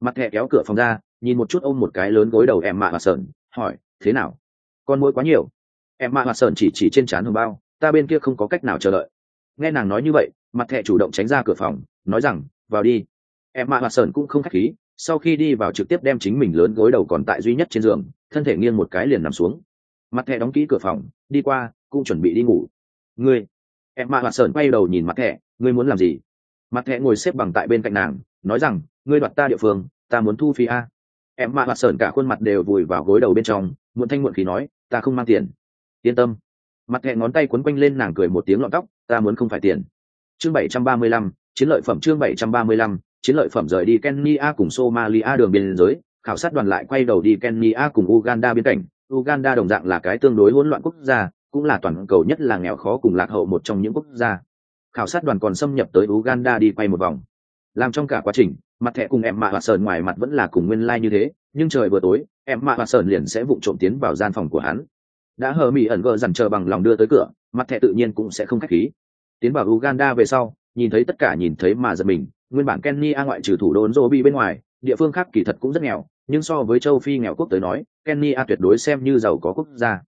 mặt thẻ kéo cửa phòng ra nhìn một chút ôm một cái lớn gối đầu em mạ và sờn hỏi thế nào? Con mũi quá nhiều. Em mạ và sờn chỉ chỉ trên trán hồng bao ta bên kia không có cách nào chờ đợi. Nghe nàng nói như vậy mặt thẻ chủ động tránh ra cửa phòng nói rằng vào đi. Em mạ và sờn cũng không khách khí sau khi đi vào trực tiếp đem chính mình lớn gối đầu còn tại duy nhất trên giường thân thể nghiêng một cái liền nằm xuống. Mặt thẻ đóng kỹ cửa phòng đi qua cũng chuẩn bị đi ngủ. Ngươi em mạ hoạt sơn quay đầu nhìn mặt thẻ ngươi muốn làm gì? Mặt thẻ ngồi xếp bằng tại bên cạnh nàng nói rằng ngươi đoạt ta địa phương ta muốn thu phí a. Em mạ hoạt sơn cả khuôn mặt đều vùi vào gối đầu bên trong muộn thanh muộn khí nói ta không mang tiền. Yên tâm. Mặt thẻ ngón tay quấn quanh lên nàng cười một tiếng lọn tóc ta muốn không phải tiền. Chương bảy trăm ba mươi lăm chiến lợi phẩm chương bảy trăm ba mươi lăm chiến lợi phẩm rời đi Kenya cùng Somalia đường biên giới, khảo sát đoàn lại quay đầu đi Kenya cùng Uganda biên cảnh. Uganda đồng dạng là cái tương đối hỗn loạn quốc gia, cũng là toàn cầu nhất là nghèo khó cùng lạc hậu một trong những quốc gia. Khảo sát đoàn còn xâm nhập tới Uganda đi quay một vòng. Làm trong cả quá trình, mặt thẻ cùng em mạ hoạt sờn ngoài mặt vẫn là cùng nguyên lai like như thế, nhưng trời vừa tối, em mạ hoạt sờn liền sẽ vụng trộm tiến vào gian phòng của hắn. Đã hờ mỹ ẩn gờ dằn chờ bằng lòng đưa tới cửa, mặt thẻ tự nhiên cũng sẽ không khách khí. Tiến vào Uganda về sau, nhìn thấy tất cả nhìn thấy mà giật mình, nguyên bản Kenya ngoại trừ thủ đô Nairobi bên ngoài, địa phương khác kỳ thật cũng rất nghèo, nhưng so với châu Phi nghèo quốc tới nói, Kenya tuyệt đối xem như giàu có quốc gia.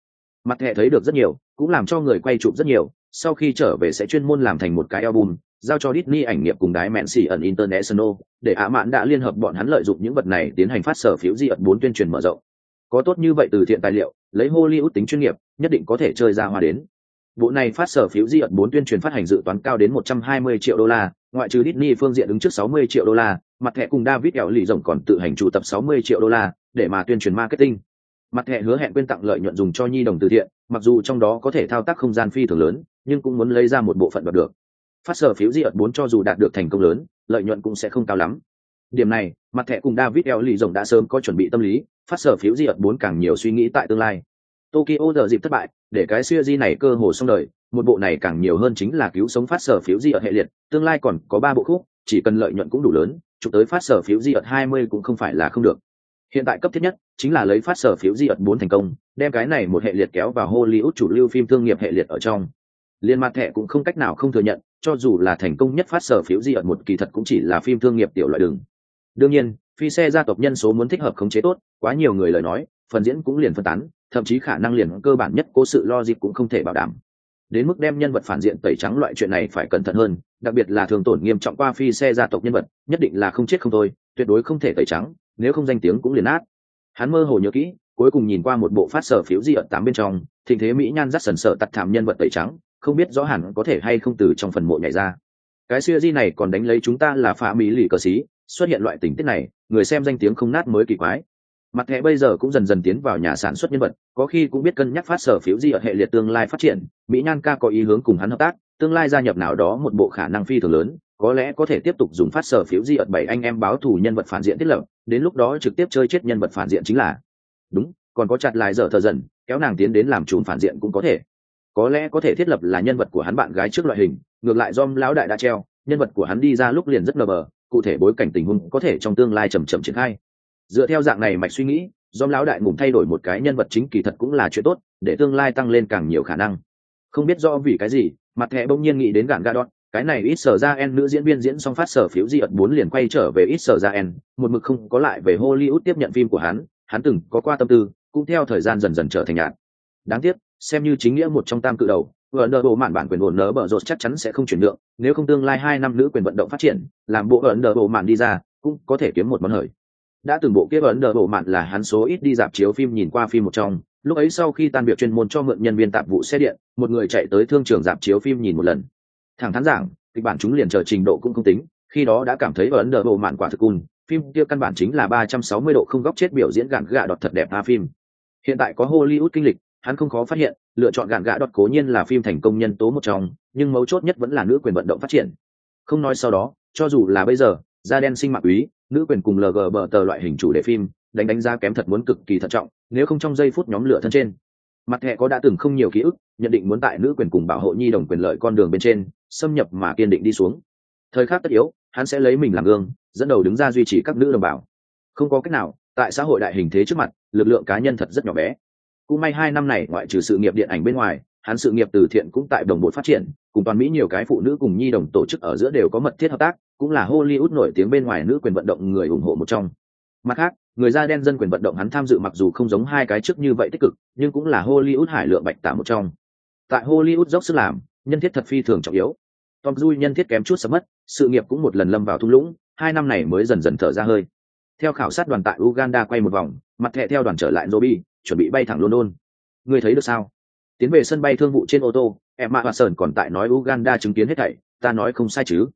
Mặt hệ thấy được rất nhiều, cũng làm cho người quay chụp rất nhiều, sau khi trở về sẽ chuyên môn làm thành một cái album, giao cho Disney ảnh nghiệp cùng đái mẹn xỉ ẩn International, để Ả Mạn đã liên hợp bọn hắn lợi dụng những vật này tiến hành phát sở phiếu di ẩn bốn tuyên truyền mở rộng. Có tốt như vậy từ thiện tài liệu, lấy Hollywood tính chuyên nghiệp, nhất định có thể chơi ra hoa đến. Bộ này phát sở phiếu di ẩn bốn tuyên truyền phát hành dự toán cao đến 120 triệu đô la, ngoại trừ Disney phương diện ứng trước 60 triệu đô la, mặt thẻ cùng David Eo lì rồng còn tự hành chủ tập 60 triệu đô la để mà tuyên truyền marketing. Mặt thẻ hứa hẹn quyên tặng lợi nhuận dùng cho nhi đồng từ thiện, mặc dù trong đó có thể thao tác không gian phi thường lớn, nhưng cũng muốn lấy ra một bộ phận đoạt được. Phát sở phiếu di ợt bốn cho dù đạt được thành công lớn, lợi nhuận cũng sẽ không cao lắm. Điểm này, mặt thẻ cùng David Eo lì rồng đã sớm có chuẩn bị tâm lý, phát sở phiếu di ợt bốn càng nhiều suy nghĩ tại tương lai. Tokyo giờ dịp thất bại, để cái siêu di này cơ hồ xong đời, một bộ này càng nhiều hơn chính là cứu sống phát sở phiếu di ở hệ liệt tương lai còn có ba bộ khúc chỉ cần lợi nhuận cũng đủ lớn chụp tới phát sở phiếu di ợt hai mươi cũng không phải là không được hiện tại cấp thiết nhất chính là lấy phát sở phiếu di ẩn bốn thành công, đem cái này một hệ liệt kéo vào hollywood chủ lưu phim thương nghiệp hệ liệt ở trong. Liên mặt thẻ cũng không cách nào không thừa nhận, cho dù là thành công nhất phát sở phiếu di ẩn một kỳ thật cũng chỉ là phim thương nghiệp tiểu loại đường. Đương nhiên, phi xe gia tộc nhân số muốn thích hợp khống chế tốt, quá nhiều người lời nói, phần diễn cũng liền phân tán, thậm chí khả năng liền cơ bản nhất cố sự lo dịp cũng không thể bảo đảm. Đến mức đem nhân vật phản diện tẩy trắng loại chuyện này phải cẩn thận hơn, đặc biệt là thường tổn nghiêm trọng qua phi xe gia tộc nhân vật, nhất định là không chết không thôi, tuyệt đối không thể tẩy trắng nếu không danh tiếng cũng liền át hắn mơ hồ nhớ kỹ, cuối cùng nhìn qua một bộ phát sở phiếu di ở tám bên trong, thịnh thế mỹ nhan dắt sần sợ tật thảm nhân vật tẩy trắng, không biết rõ hẳn có thể hay không từ trong phần mộ nhảy ra. Cái siêu di này còn đánh lấy chúng ta là phá mỹ lì cờ xí, xuất hiện loại tình tiết này, người xem danh tiếng không nát mới kỳ quái. Mặt thẻ bây giờ cũng dần dần tiến vào nhà sản xuất nhân vật, có khi cũng biết cân nhắc phát sở phiếu di ở hệ liệt tương lai phát triển, mỹ nhan ca có ý hướng cùng hắn hợp tác, tương lai gia nhập nào đó một bộ khả năng phi thường lớn có lẽ có thể tiếp tục dùng phát sở phiếu di ợt bảy anh em báo thù nhân vật phản diện thiết lập, đến lúc đó trực tiếp chơi chết nhân vật phản diện chính là. Đúng, còn có chặt lại dở thờ dần, kéo nàng tiến đến làm chùm phản diện cũng có thể. Có lẽ có thể thiết lập là nhân vật của hắn bạn gái trước loại hình, ngược lại dom lão đại đã treo, nhân vật của hắn đi ra lúc liền rất mờ bờ, cụ thể bối cảnh tình huống có thể trong tương lai chầm chậm triển khai. Dựa theo dạng này mạch suy nghĩ dom lão đại ngủ thay đổi một cái nhân vật chính kỳ thật cũng là chuyện tốt, để tương lai tăng lên càng nhiều khả năng. Không biết do vì cái gì, mặt thẻ bỗng nhiên nghĩ đến gạn gadot cái này ít sở ra en nữ diễn viên diễn xong phát sở phiếu di ật bốn liền quay trở về ít sở ra en, một mực không có lại về hollywood tiếp nhận phim của hắn hắn từng có qua tâm tư, cũng theo thời gian dần dần trở thành nhạt đáng tiếc, xem như chính nghĩa một trong tam cự đầu vợ nợ bộ mạn bản quyền ổn nở bở rột chắc chắn sẽ không chuyển nhượng, nếu không tương lai hai năm nữ quyền vận động phát triển, làm bộ ẩn nợ bộ mạn đi ra, cũng có thể kiếm một món hời. Đã từng bộ kia vợ nợ bộ mạn là hắn số ít đi dạp chiếu phim nhìn qua phim một trong, lúc ấy sau khi tan việc chuyên môn cho mượn nhân viên tạp vụ xe điện, một người chạy tới thương trường dạp chiếu phim nhìn một lần thẳng thắn giảng, kịch bản chúng liền chờ trình độ cũng không tính, khi đó đã cảm thấy ấn độ bộ mạn quả thực cùn phim kia căn bản chính là ba trăm sáu mươi độ không góc chết biểu diễn gạn gạ đọt thật đẹp a phim. Hiện tại có hollywood kinh lịch, hắn không khó phát hiện, lựa chọn gạn gạ đọt cố nhiên là phim thành công nhân tố một trong, nhưng mấu chốt nhất vẫn là nữ quyền vận động phát triển. Không nói sau đó, cho dù là bây giờ, da đen sinh mạng úy nữ quyền cùng lg bờ tờ loại hình chủ đề phim, đánh đánh giá kém thật muốn cực kỳ thận trọng, nếu không trong giây phút nhóm lửa thân trên. Mặt hệ có đã từng không nhiều ký ức, nhận định muốn tại nữ quyền cùng bảo hộ nhi đồng quyền lợi con đường bên trên xâm nhập mà kiên định đi xuống. Thời khắc tất yếu, hắn sẽ lấy mình làm gương, dẫn đầu đứng ra duy trì các nữ đồng bào. Không có cách nào, tại xã hội đại hình thế trước mặt, lực lượng cá nhân thật rất nhỏ bé. Cũng may hai năm này, ngoại trừ sự nghiệp điện ảnh bên ngoài, hắn sự nghiệp từ thiện cũng tại đồng bộ phát triển, cùng toàn mỹ nhiều cái phụ nữ cùng nhi đồng tổ chức ở giữa đều có mật thiết hợp tác, cũng là hollywood nổi tiếng bên ngoài nữ quyền vận động người ủng hộ một trong. Mặt khác, người da đen dân quyền vận động hắn tham dự mặc dù không giống hai cái trước như vậy tích cực, nhưng cũng là hollywood hải lượng bạch tả một trong. Tại hollywood dốc sức làm nhân thiết thật phi thường trọng yếu. Tom dui nhân thiết kém chút sập mất sự nghiệp cũng một lần lâm vào thung lũng hai năm này mới dần dần thở ra hơi. Theo khảo sát đoàn tại uganda quay một vòng mặt thẹ theo đoàn trở lại Nairobi, chuẩn bị bay thẳng london. Ngươi thấy được sao? Tiến về sân bay thương vụ trên ô tô emma và sơn còn tại nói uganda chứng kiến hết thảy ta nói không sai chứ.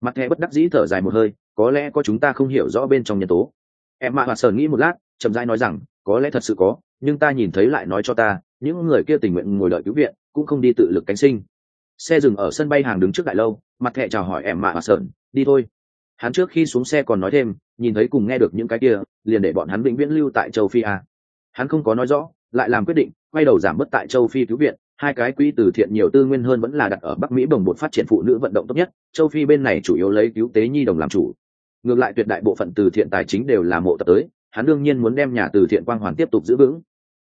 Mặt thẹ bất đắc dĩ thở dài một hơi có lẽ có chúng ta không hiểu rõ bên trong nhân tố. Emma và sơn nghĩ một lát chậm rãi nói rằng có lẽ thật sự có nhưng ta nhìn thấy lại nói cho ta những người kia tình nguyện ngồi đợi cứu viện cũng không đi tự lực cánh sinh xe dừng ở sân bay hàng đứng trước đại lâu, mặt thẹ chào hỏi em mạ và sợn, đi thôi. Hắn trước khi xuống xe còn nói thêm, nhìn thấy cùng nghe được những cái kia, liền để bọn hắn vĩnh viễn lưu tại châu phi à. hắn không có nói rõ, lại làm quyết định, quay đầu giảm bớt tại châu phi cứu viện, hai cái quỹ từ thiện nhiều tư nguyên hơn vẫn là đặt ở bắc mỹ bồng bột phát triển phụ nữ vận động tốt nhất, châu phi bên này chủ yếu lấy cứu tế nhi đồng làm chủ. Ngược lại tuyệt đại bộ phận từ thiện tài chính đều là mộ tập tới, hắn đương nhiên muốn đem nhà từ thiện quang hoàn tiếp tục giữ vững.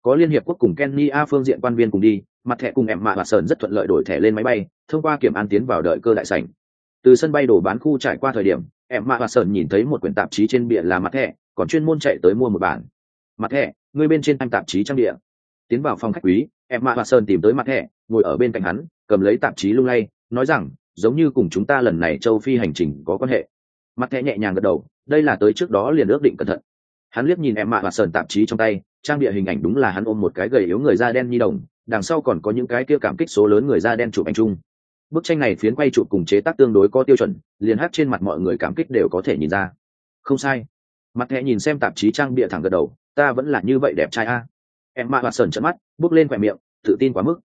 Có liên hiệp quốc cùng kenny a phương diện quan viên cùng đi mặt thẻ cùng em mạ và sơn rất thuận lợi đổi thẻ lên máy bay, thông qua kiểm an tiến vào đợi cơ đại sảnh. Từ sân bay đổ bán khu trải qua thời điểm, em mạ và sơn nhìn thấy một quyển tạp chí trên bìa là mặt thẻ, còn chuyên môn chạy tới mua một bản. Mặt thẻ, người bên trên anh tạp chí trang địa. Tiến vào phòng khách quý, em mạ và sơn tìm tới mặt thẻ, ngồi ở bên cạnh hắn, cầm lấy tạp chí lung lay, nói rằng, giống như cùng chúng ta lần này châu phi hành trình có quan hệ. Mặt thẻ nhẹ nhàng gật đầu, đây là tới trước đó liền ước định cẩn thận. Hắn liếc nhìn em mạ và sơn tạp chí trong tay, trang địa hình ảnh đúng là hắn ôm một cái gầy yếu người da đen nhi đồng đằng sau còn có những cái kia cảm kích số lớn người da đen chụp ảnh chung. Bức tranh này phiến quay chụp cùng chế tác tương đối có tiêu chuẩn, liền hát trên mặt mọi người cảm kích đều có thể nhìn ra. Không sai. Mặt thẹ nhìn xem tạp chí trang bịa thẳng gật đầu, ta vẫn là như vậy đẹp trai a. Em mạ và sờn trận mắt, bước lên khỏe miệng, tự tin quá mức.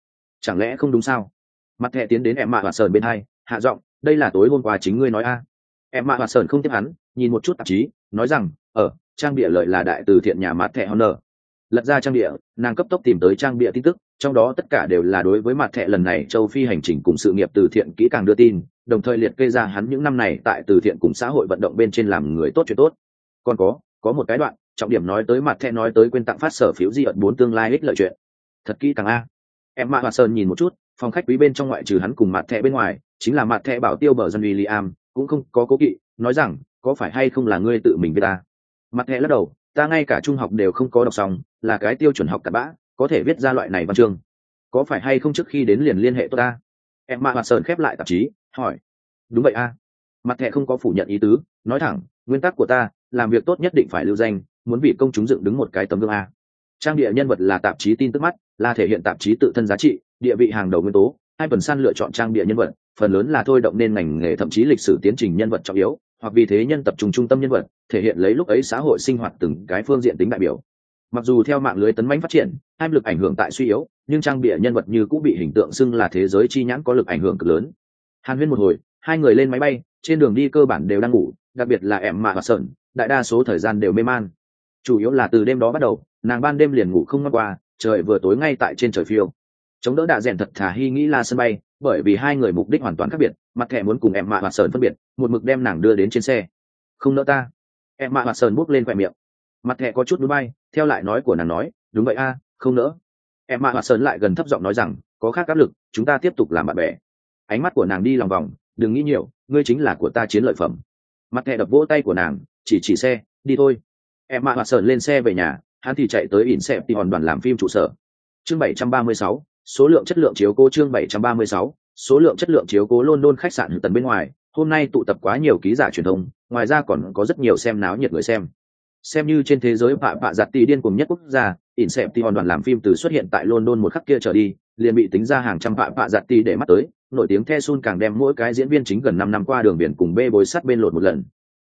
Chẳng lẽ không đúng sao? Mặt thẹ tiến đến em mạ và sờn bên hai, hạ giọng, đây là tối hôm qua chính ngươi nói a. Em mạ và sờn không tiếp hắn, nhìn một chút tạp chí, nói rằng ở trang bịa lợi là đại từ thiện nhà mặt thẹ honor lật ra trang địa nàng cấp tốc tìm tới trang bịa tin tức, trong đó tất cả đều là đối với mặt thẻ lần này châu phi hành trình cùng sự nghiệp từ thiện kỹ càng đưa tin, đồng thời liệt kê ra hắn những năm này tại từ thiện cùng xã hội vận động bên trên làm người tốt chuyện tốt. Còn có có một cái đoạn, trọng điểm nói tới mặt thẻ nói tới quên tặng phát sở phiếu di ẩn bốn tương lai ích lợi chuyện. Thật kỹ càng a. Em mạ hoa sơn nhìn một chút, phòng khách quý bên trong ngoại trừ hắn cùng mặt thẻ bên ngoài, chính là mặt thẻ bảo tiêu bờ dân William, cũng không có cố kỵ, nói rằng, có phải hay không là ngươi tự mình với ta? Mặt thẻ lắc đầu ta ngay cả trung học đều không có đọc xong, là cái tiêu chuẩn học cặn bã, có thể viết ra loại này văn chương. Có phải hay không trước khi đến liền liên hệ tôi ta? Em mạ mặt sơn khép lại tạp chí, hỏi. Đúng vậy a. Mặt thẻ không có phủ nhận ý tứ, nói thẳng, nguyên tắc của ta, làm việc tốt nhất định phải lưu danh, muốn bị công chúng dựng đứng một cái tấm gương a. Trang địa nhân vật là tạp chí tin tức mắt, là thể hiện tạp chí tự thân giá trị, địa vị hàng đầu nguyên tố, hai phần san lựa chọn trang địa nhân vật, phần lớn là thôi động nên ngành nghề thậm chí lịch sử tiến trình nhân vật trọng yếu hoặc vì thế nhân tập trung trung tâm nhân vật, thể hiện lấy lúc ấy xã hội sinh hoạt từng cái phương diện tính đại biểu. Mặc dù theo mạng lưới tấn mãnh phát triển hai lực ảnh hưởng tại suy yếu, nhưng trang bịa nhân vật như cũng bị hình tượng xưng là thế giới chi nhãn có lực ảnh hưởng cực lớn. Hàn huyên một hồi, hai người lên máy bay, trên đường đi cơ bản đều đang ngủ, đặc biệt là em mạ và sợn đại đa số thời gian đều mê man. Chủ yếu là từ đêm đó bắt đầu, nàng ban đêm liền ngủ không ngon qua, trời vừa tối ngay tại trên trời phiêu. Chống đỡ đạ rèn thật thà hy nghĩ là sân bay bởi vì hai người mục đích hoàn toàn khác biệt, mặt thẻ muốn cùng em mạ và sơn phân biệt, một mực đem nàng đưa đến trên xe. Không nỡ ta. Em mạ và sơn bút lên khoe miệng. Mặt thẻ có chút núi bay, theo lại nói của nàng nói, đúng vậy a, không nỡ. Em mạ và sơn lại gần thấp giọng nói rằng, có khác áp lực, chúng ta tiếp tục làm bạn bè. Ánh mắt của nàng đi lòng vòng, đừng nghĩ nhiều, ngươi chính là của ta chiến lợi phẩm. Mặt thẻ đập vỗ tay của nàng, chỉ chỉ xe, đi thôi. Em mạ và sơn lên xe về nhà, hắn thì chạy tới ỉn xẹp thì hòn đoàn làm phim trụ sở. Chương bảy trăm ba mươi sáu số lượng chất lượng chiếu cố chương 736, số lượng chất lượng chiếu cố London khách sạn Hilton bên ngoài, hôm nay tụ tập quá nhiều ký giả truyền thông, ngoài ra còn có rất nhiều xem náo nhiệt người xem. Xem như trên thế giới bạ bạ giặt tỷ điên cùng nhất quốc gia, Inception đoàn làm phim từ xuất hiện tại London một khắc kia trở đi, liền bị tính ra hàng trăm bạ bạ giặt tỷ để mắt tới, nổi tiếng The Sun càng đem mỗi cái diễn viên chính gần 5 năm qua đường biển cùng bê bối sắt bên lột một lần.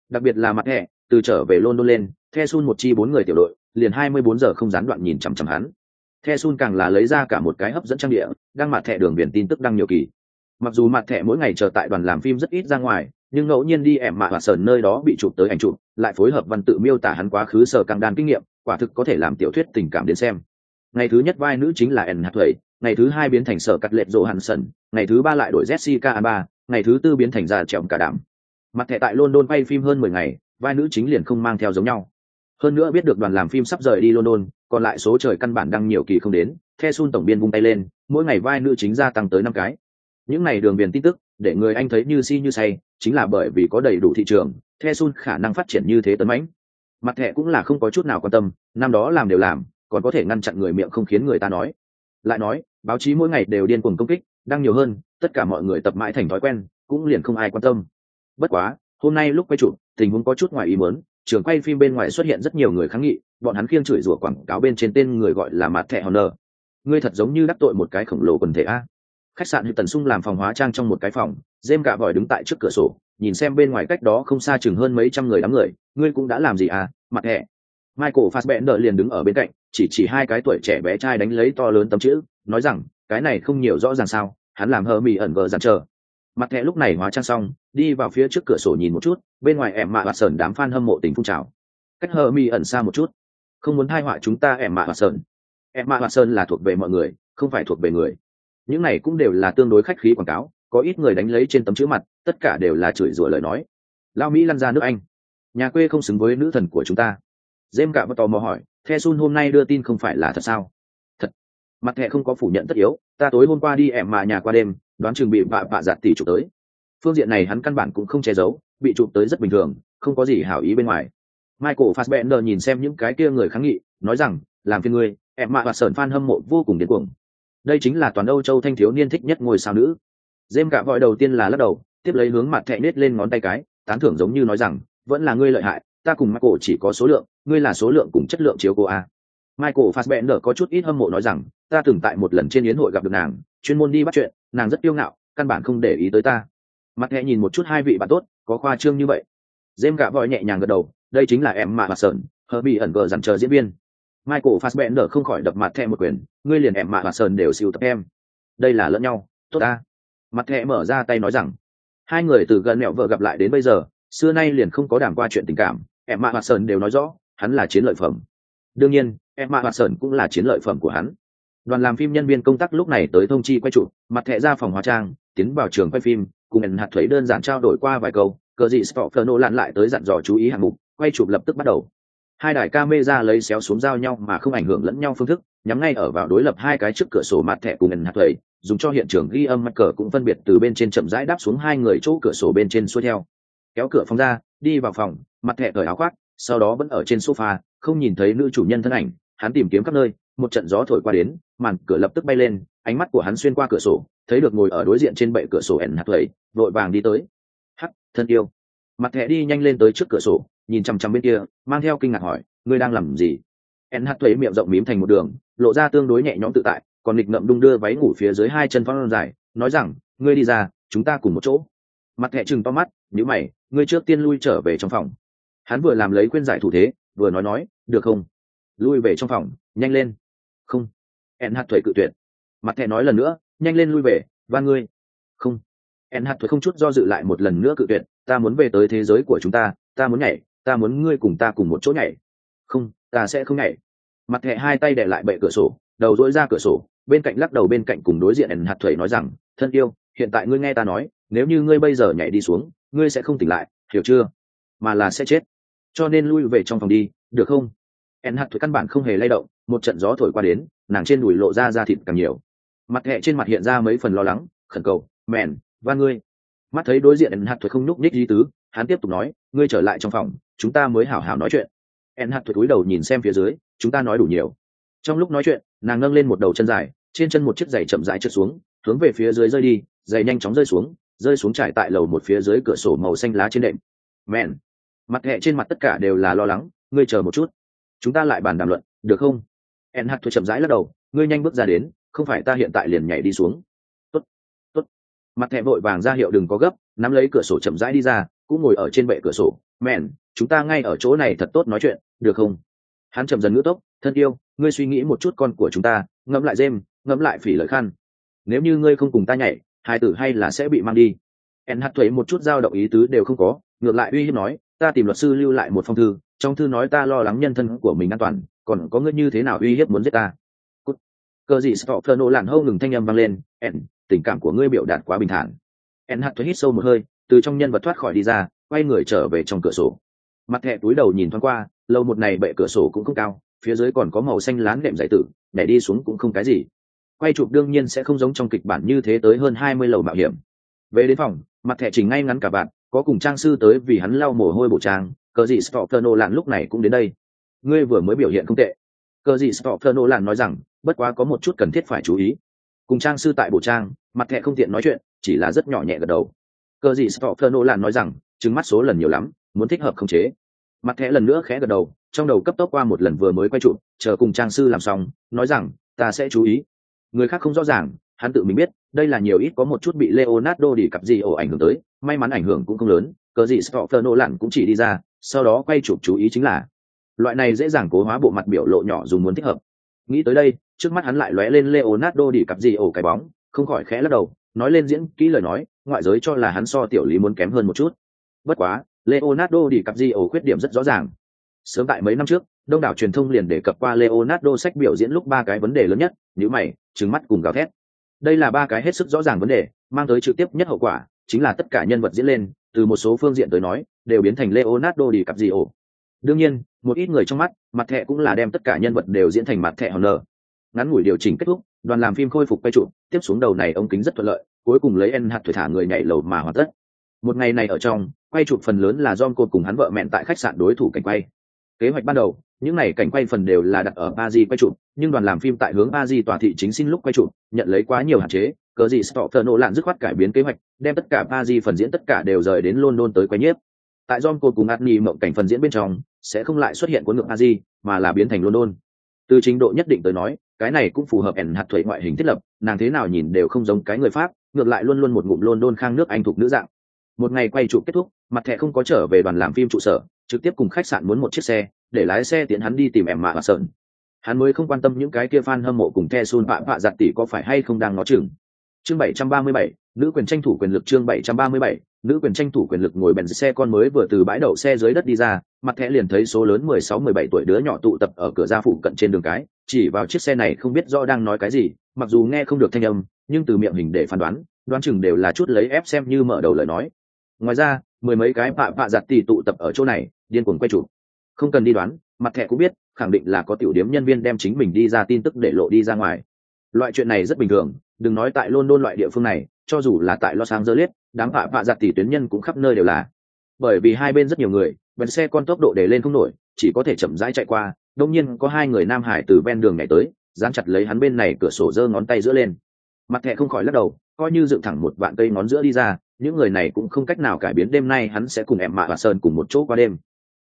Đặc biệt là mặt hệ, từ trở về London lên, The Sun một chi bốn người tiểu đội, liền 24 giờ không gián đoạn nhìn chằm chằm hắn the sun càng là lấy ra cả một cái hấp dẫn trang địa, đang mặt thẻ đường biển tin tức đăng nhiều kỳ. Mặc dù mặt thẻ mỗi ngày chờ tại đoàn làm phim rất ít ra ngoài, nhưng ngẫu nhiên đi ẻm mạ và sờn nơi đó bị chụp tới ảnh chụp, lại phối hợp văn tự miêu tả hắn quá khứ sở càng đan kinh nghiệm, quả thực có thể làm tiểu thuyết tình cảm đến xem. Ngày thứ nhất vai nữ chính là ẩn hạt thuẩy ngày thứ hai biến thành sở cắt lệ rộ hàn sần ngày thứ ba lại đổi jessica alba, ngày thứ tư biến thành già trẹo cả đảm mặt thẻ tại london quay phim hơn mười ngày, vai nữ chính liền không mang theo giống nhau hơn nữa biết được đoàn làm phim sắp rời đi london, còn lại số trời căn bản đăng nhiều kỳ không đến, the sun tổng biên vung tay lên, mỗi ngày vai nữ chính gia tăng tới năm cái. Những ngày đường viền tin tức, để người anh thấy như si như say, chính là bởi vì có đầy đủ thị trường, the sun khả năng phát triển như thế tấn mãnh. Mặt thẻ cũng là không có chút nào quan tâm, năm đó làm đều làm, còn có thể ngăn chặn người miệng không khiến người ta nói. Lại nói, báo chí mỗi ngày đều điên cuồng công kích đăng nhiều hơn, tất cả mọi người tập mãi thành thói quen, cũng liền không ai quan tâm. Bất quá, hôm nay lúc quay chụp, tình huống có chút ngoài ý muốn trường quay phim bên ngoài xuất hiện rất nhiều người kháng nghị, bọn hắn khiêng chửi rủa quảng cáo bên trên tên người gọi là mặt thẻ honor. Ngươi thật giống như đắc tội một cái khổng lồ quần thể a. Khách sạn hữu tần sung làm phòng hóa trang trong một cái phòng dêm gạ vòi đứng tại trước cửa sổ, nhìn xem bên ngoài cách đó không xa chừng hơn mấy trăm người đám người, ngươi cũng đã làm gì à mặt thẻ michael fassbender liền đứng ở bên cạnh, chỉ chỉ hai cái tuổi trẻ bé trai đánh lấy to lớn tấm chữ, nói rằng, cái này không nhiều rõ ràng sao, hắn làm hơ mì ẩn vờ dặn chờ. Mặt thẻ lúc này hóa trang xong đi vào phía trước cửa sổ nhìn một chút, bên ngoài em mạ và sờn đám f a n hâm mộ tình phun trào. Cách hờ mi ẩn xa một chút. Không muốn thai họa chúng ta em mạ và sơn em mạ và sơn là thuộc về mọi người, không phải thuộc về người. Những này cũng đều là tương đối khách khí quảng cáo, có ít người đánh lấy trên tấm chữ mặt, tất cả đều là chửi rủa lời nói. Lao mỹ lăn ra nước anh. Nhà quê không xứng với nữ thần của chúng ta. Dêm cạ và tò mò hỏi, the sun hôm nay đưa tin không phải là thật sao? Thật. Mặt thẹ không có phủ nhận tất yếu, ta tối hôm qua đi em mạ nhà qua đêm, đoán chừng bị vạ vạ giặt tỷ chụp tới phương diện này hắn căn bản cũng không che giấu, bị chụp tới rất bình thường, không có gì hảo ý bên ngoài. Michael fassbender nhìn xem những cái kia người kháng nghị, nói rằng, làm phiên ngươi, em mạ và sởn fan hâm mộ vô cùng điên cuồng. Đây chính là toàn âu châu thanh thiếu niên thích nhất ngôi sao nữ. Dêm cả vội đầu tiên là lắc đầu, tiếp lấy hướng mặt thẹ nết lên ngón tay cái, tán thưởng giống như nói rằng, vẫn là ngươi lợi hại, ta cùng michael chỉ có số lượng, ngươi là số lượng cùng chất lượng chiếu cô a. Michael fassbender có chút ít hâm mộ nói rằng, ta từng tại một lần trên yến hội gặp được nàng, chuyên môn đi bắt chuyện, nàng rất kiêu ngạo, căn bản không để ý tới ta mặt thẹ nhìn một chút hai vị bạn tốt, có khoa trương như vậy. Dêm cả vội nhẹ nhàng gật đầu, đây chính là em mạ và sơn hờ bị ẩn gờ dằn chờ diễn viên. Michael fassbender không khỏi đập mặt thẹ một quyền, ngươi liền em mạ và sơn đều siêu tập em. Đây là lẫn nhau, tốt ta. Mặt thẹ mở ra tay nói rằng, hai người từ gần mẹo vợ gặp lại đến bây giờ, xưa nay liền không có đàm qua chuyện tình cảm, em mạ hoạt sơn đều nói rõ, hắn là chiến lợi phẩm. Đương nhiên, em mạ hoạt sơn cũng là chiến lợi phẩm của hắn. Đoàn làm phim nhân viên công tác lúc này tới thông chi quay trụ, mặt thẹ ra phòng hóa trang, tiến vào trường quay phim cùng ẩn hạt thuế đơn giản trao đổi qua vài câu, cờ dị stoffer lặn lại tới dặn dò chú ý hạng mục, quay chụp lập tức bắt đầu. Hai đài camera lấy xéo xuống giao nhau mà không ảnh hưởng lẫn nhau phương thức, nhắm ngay ở vào đối lập hai cái trước cửa sổ mặt thẻ cùng ẩn hạt thuế, dùng cho hiện trường ghi âm mặt cờ cũng phân biệt từ bên trên chậm rãi đáp xuống hai người chỗ cửa sổ bên trên xuôi theo. Kéo cửa phòng ra, đi vào phòng, mặt thẻ cởi áo khoác, sau đó vẫn ở trên sofa, không nhìn thấy nữ chủ nhân thân ảnh, hắn tìm kiếm khắp nơi, một trận gió thổi qua đến, màn cửa lập tức bay lên ánh mắt của hắn xuyên qua cửa sổ, thấy được ngồi ở đối diện trên bệ cửa sổ ẩn hạt lầy vội vàng đi tới. Hắc, thân yêu. Mặt thẻ đi nhanh lên tới trước cửa sổ, nhìn chằm chằm bên kia, mang theo kinh ngạc hỏi, ngươi đang làm gì? Ẩn hạt lầy miệng rộng mím thành một đường, lộ ra tương đối nhẹ nhõm tự tại, còn nghịch ngậm đung đưa váy ngủ phía dưới hai chân phong dài, nói rằng, ngươi đi ra, chúng ta cùng một chỗ. Mặt thẻ chừng to mắt nhữ mày, ngươi trước tiên lui trở về trong phòng. Hắn vừa làm lấy khuyên giải thủ thế, vừa nói nói, được không? Lui về trong phòng, nhanh lên. Không. Ẩn hạt thuế cự tuyệt mặt thẻ nói lần nữa, nhanh lên lui về và ngươi. Không. En hạt thuế không chút do dự lại một lần nữa cự tuyệt, ta muốn về tới thế giới của chúng ta ta muốn nhảy, ta muốn ngươi cùng ta cùng một chỗ nhảy. Không, ta sẽ không nhảy. Mặt thẻ hai tay để lại bệ cửa sổ, đầu dỗi ra cửa sổ, bên cạnh lắc đầu bên cạnh cùng đối diện ẩn hạt thuế nói rằng, thân yêu, hiện tại ngươi nghe ta nói, nếu như ngươi bây giờ nhảy đi xuống, ngươi sẽ không tỉnh lại, hiểu chưa? Mà là sẽ chết. Cho nên lui về trong phòng đi, được không? Ẩn hạt thuế căn bản không hề lay động, một trận gió thổi qua đến, nàng trên đùi lộ ra da thịt càng nhiều mặt hẹ trên mặt hiện ra mấy phần lo lắng, khẩn cầu mèn và ngươi. Mắt thấy đối diện ẩn hạt thuật không nhúc nhích di tứ, hắn tiếp tục nói, ngươi trở lại trong phòng, chúng ta mới hảo hảo nói chuyện. Ẩn hạt thuật cúi đầu nhìn xem phía dưới, chúng ta nói đủ nhiều. Trong lúc nói chuyện, nàng nâng lên một đầu chân dài, trên chân một chiếc giày chậm rãi trượt xuống, hướng về phía dưới rơi đi, giày nhanh chóng rơi xuống rơi xuống trải tại lầu một phía dưới cửa sổ màu xanh lá trên đệm. Mẹn. Mặt hẹ trên mặt tất cả đều là lo lắng, ngươi chờ một chút, chúng ta lại bàn đàm luận, được không? En hạt thuật chậm rãi lắc đầu, ngươi nhanh bước ra đến không phải ta hiện tại liền nhảy đi xuống. Tốt tốt. Mặt thẹ vội vàng ra hiệu đừng có gấp, nắm lấy cửa sổ chậm rãi đi ra, cũng ngồi ở trên bệ cửa sổ. Mẹn, chúng ta ngay ở chỗ này thật tốt nói chuyện, được không? Hắn chậm dần ngữ tốc, thân yêu, ngươi suy nghĩ một chút con của chúng ta, ngẫm lại dêm, ngẫm lại phỉ lợi khăn nếu như ngươi không cùng ta nhảy, hai tử hay là sẽ bị mang đi. En hạt thuế một chút dao động ý tứ đều không có, ngược lại uy hiếp nói, ta tìm luật sư lưu lại một phong thư, trong thư nói ta lo lắng nhân thân của mình an toàn, còn có ngươi như thế nào uy hiếp muốn giết ta? Cờ gì stop nổ lạn hâu ngừng thanh âm vang lên ẻn tình cảm của ngươi biểu đạt quá bình thản. Ẻn hạt thuế hít sâu một hơi, từ trong nhân vật thoát khỏi đi ra, quay người trở về trong cửa sổ. Mặt thẹ túi đầu nhìn thoáng qua lầu một này bệ cửa sổ cũng không cao, phía dưới còn có màu xanh lán đệm giải tử, nhảy đi xuống cũng không cái gì. Quay chụp đương nhiên sẽ không giống trong kịch bản như thế tới hơn hai mươi lầu mạo hiểm. Về đến phòng, mặt thẻ chỉnh ngay ngắn cả bạn, có cùng trang sư tới vì hắn lau mồ hôi bộ trang, cờ gì stopferno lạn lúc này cũng đến đây. Ngươi vừa mới biểu hiện không tệ cờ gì stopferno lạn nói rằng, bất quá có một chút cần thiết phải chú ý. Cùng trang sư tại bộ trang, mặt thẻ không tiện nói chuyện, chỉ là rất nhỏ nhẹ gật đầu. Cờ gì stopferno lạn nói rằng, trứng mắt số lần nhiều lắm, muốn thích hợp không chế. Mặt thẻ lần nữa khẽ gật đầu, trong đầu cấp tốc qua một lần vừa mới quay trụ, chờ cùng trang sư làm xong, nói rằng, ta sẽ chú ý. Người khác không rõ ràng, hắn tự mình biết, đây là nhiều ít có một chút bị leonardo đi cặp gì ổ ảnh hưởng tới, may mắn ảnh hưởng cũng không lớn, cờ gì stopper nô lặn cũng chỉ đi ra, sau đó quay chụp chú ý chính là loại này dễ dàng cố hóa bộ mặt biểu lộ nhỏ dùng muốn thích hợp. Nghĩ tới đây, trước mắt hắn lại lóe lên leonardo đi cặp gì ổ cái bóng, không khỏi khẽ lắc đầu, nói lên diễn kỹ lời nói, ngoại giới cho là hắn so tiểu lý muốn kém hơn một chút. Bất quá, leonardo đi cặp gì ổ khuyết điểm rất rõ ràng. Sớm tại mấy năm trước, đông đảo truyền thông liền đề cập qua leonardo sách biểu diễn lúc ba cái vấn đề lớn nhất nhữ mày trứng mắt cùng gào thét. Đây là ba cái hết sức rõ ràng vấn đề, mang tới trực tiếp nhất hậu quả, chính là tất cả nhân vật diễn lên, từ một số phương diện tới nói, đều biến thành leonardo đi cặp gì ổ đương nhiên, một ít người trong mắt, mặt thẻ cũng là đem tất cả nhân vật đều diễn thành mặt thẻ hòn nở ngắn ngủi điều chỉnh kết thúc, đoàn làm phim khôi phục quay trụ, tiếp xuống đầu này ông kính rất thuận lợi, cuối cùng lấy en hạt thổi thả người nhảy lầu mà hoàn tất. Một ngày này ở trong, quay chụp phần lớn là dom cô cùng hắn vợ mẹn tại khách sạn đối thủ cảnh quay. Kế hoạch ban đầu, những n à y cảnh quay phần đều là đặt ở ba di quay chụp nhưng đoàn làm phim tại hướng ba di tòa thị chính xin lúc quay chụp nhận lấy quá nhiều hạn chế, cờ gì stopper nổ lạn dứt khoát cải biến kế hoạch, đem tất cả ba di phần diễn tất cả đều rời đến london tới quay nhiếp tại john cole cùng adni mộng cảnh phần diễn bên trong, sẽ không lại xuất hiện cuốn ngược Aji mà là biến thành london. Từ trình độ nhất định tới nói, cái này cũng phù hợp ẩn hạt thuế ngoại hình thiết lập, nàng thế nào nhìn đều không giống cái người pháp, ngược lại luôn luôn một ngụm london khang nước anh thuộc nữ dạng. Một ngày quay trụ kết thúc, mặt thẻ không có trở về đoàn làm phim trụ sở, trực tiếp cùng khách sạn muốn một chiếc xe, để lái xe tiến hắn đi tìm em mạ và sợn. hắn mới không quan tâm những cái kia fan hâm mộ cùng the sun vạ vạ giặt tỷ có phải hay không đang nói chừng chương 737, nữ quyền tranh thủ quyền lực chương 737, nữ quyền tranh thủ quyền lực ngồi bèn xe con mới vừa từ bãi đậu xe dưới đất đi ra mặt thẻ liền thấy số lớn 16-17 tuổi đứa nhỏ tụ tập ở cửa ra phụ cận trên đường cái chỉ vào chiếc xe này không biết rõ đang nói cái gì mặc dù nghe không được thanh âm nhưng từ miệng hình để phán đoán đoán chừng đều là chút lấy ép xem như mở đầu lời nói. Ngoài ra mười mấy cái bạ bạ giặt tỷ tụ tập ở chỗ này điên cuồng quay chụp. Không cần đi đoán mặt thẻ cũng biết khẳng định là có tiểu điểm nhân viên đem chính mình đi ra tin tức để lộ đi ra ngoài. Loại chuyện này rất bình thường đừng nói tại london loại địa phương này, cho dù là tại los angeles, đám phạ phạ giặt tỷ tuyến nhân cũng khắp nơi đều là. Bởi vì hai bên rất nhiều người, bèn xe con tốc độ để lên không nổi, chỉ có thể chậm rãi chạy qua, đông nhiên có hai người nam hải từ ven đường nhảy tới, dán chặt lấy hắn bên này cửa sổ giơ ngón tay giữa lên. Mặt thẻ không khỏi lắc đầu, coi như dựng thẳng một vạn cây ngón giữa đi ra, những người này cũng không cách nào cải biến đêm nay hắn sẽ cùng em mạ và sơn cùng một chỗ qua đêm.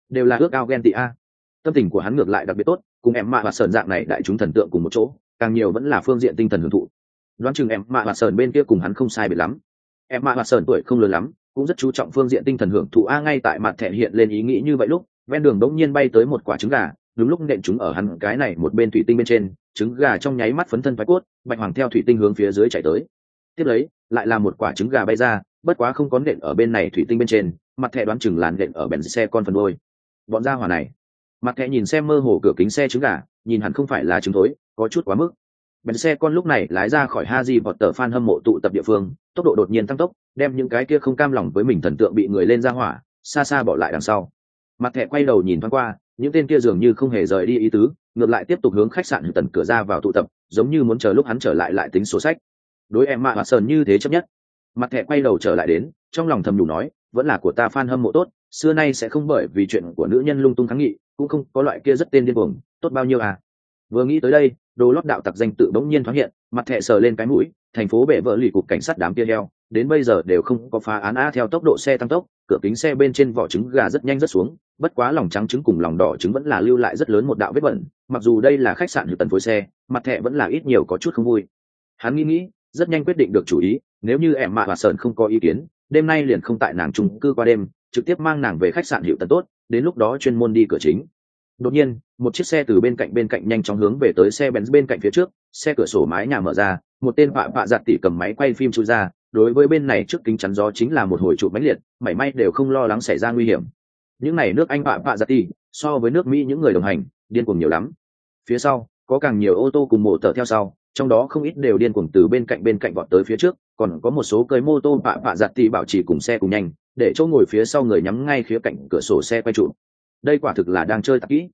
Đều là ước ao ghen tị a. Tâm tình của hắn ngược lại đặc biệt tốt, cùng em mạ và sơn dạng này đại chúng thần tượng cùng một chỗ, càng nhiều vẫn là phương diện tinh thần hưởng thụ đoán chừng em mạ hoạt sơn bên kia cùng hắn không sai biệt lắm. Em mạ hoạt sơn tuổi không lớn lắm, cũng rất chú trọng phương diện tinh thần hưởng thụ a ngay tại mặt thẻ hiện lên ý nghĩ như vậy lúc, ven đường đống nhiên bay tới một quả trứng gà, đúng lúc nện chúng ở hắn cái này một bên thủy tinh bên trên, trứng gà trong nháy mắt phấn thân thoái cốt, bạch hoàng theo thủy tinh hướng phía dưới chạy tới. Tiếp lấy, lại là một quả trứng gà bay ra, bất quá không có nện ở bên này thủy tinh bên trên, mặt thẻ đoán chừng làn nện ở bèn xe con phần đôi bọn gia hỏa này, mặt thẻ nhìn xem mơ hồ cửa kính xe trứng gà, nhìn hẳn không phải là trứng thối, có chút quá mức bèn xe con lúc này lái ra khỏi ha di vọt tờ fan hâm mộ tụ tập địa phương, tốc độ đột nhiên tăng tốc, đem những cái kia không cam lòng với mình thần tượng bị người lên ra hỏa, xa xa bỏ lại đằng sau. Mặt thẹ quay đầu nhìn thoáng qua, những tên kia dường như không hề rời đi ý tứ, ngược lại tiếp tục hướng khách sạn tần cửa ra vào tụ tập, giống như muốn chờ lúc hắn trở lại lại tính sổ sách. Đối em mạ và sơn như thế chấp nhất. Mặt thẹ quay đầu trở lại đến, trong lòng thầm nhủ nói, vẫn là của ta fan hâm mộ tốt, xưa nay sẽ không bởi vì chuyện của nữ nhân lung tung kháng nghị, cũng không có loại kia rất tên điên cuồng, tốt bao nhiêu à? Vừa nghĩ tới đây đồ lót đạo tặc danh tự bỗng nhiên thoáng hiện, mặt thẹ sờ lên cái mũi, thành phố bể vỡ lì cục cảnh sát đám kia heo, đến bây giờ đều không có phá án a theo tốc độ xe tăng tốc, cửa kính xe bên trên vỏ trứng gà rất nhanh rất xuống, bất quá lòng trắng trứng cùng lòng đỏ trứng vẫn là lưu lại rất lớn một đạo vết bẩn, mặc dù đây là khách sạn hữu tần phối xe, mặt thẹ vẫn là ít nhiều có chút không vui. Hắn nghĩ nghĩ, rất nhanh quyết định được chủ ý, nếu như em mạ và sơn không có ý kiến, đêm nay liền không tại nàng trung cư qua đêm, trực tiếp mang nàng về khách sạn hiệu tần tốt, đến lúc đó chuyên môn đi cửa chính đột nhiên, một chiếc xe từ bên cạnh bên cạnh nhanh chóng hướng về tới xe benz bên cạnh phía trước, xe cửa sổ mái nhà mở ra, một tên vạ vạ giặt tỉ cầm máy quay phim chui ra, đối với bên này trước kính chắn gió chính là một hồi trụ mãnh liệt, mảy may đều không lo lắng xảy ra nguy hiểm. Những n à y nước anh vạ vạ giặt tỉ, so với nước mỹ những người đồng hành, điên cuồng nhiều lắm. Phía sau, có càng nhiều ô tô cùng mổ tờ theo sau, trong đó không ít đều điên cuồng từ bên cạnh bên cạnh vọt tới phía trước, còn có một số cơi mô tô bạ bạ giặt tỉ bảo trì cùng xe cùng nhanh, để chỗ ngồi phía sau người nhắm ngay phía cạnh cửa sổ xe quay trụ đây quả thực là đang chơi tạp kỹ.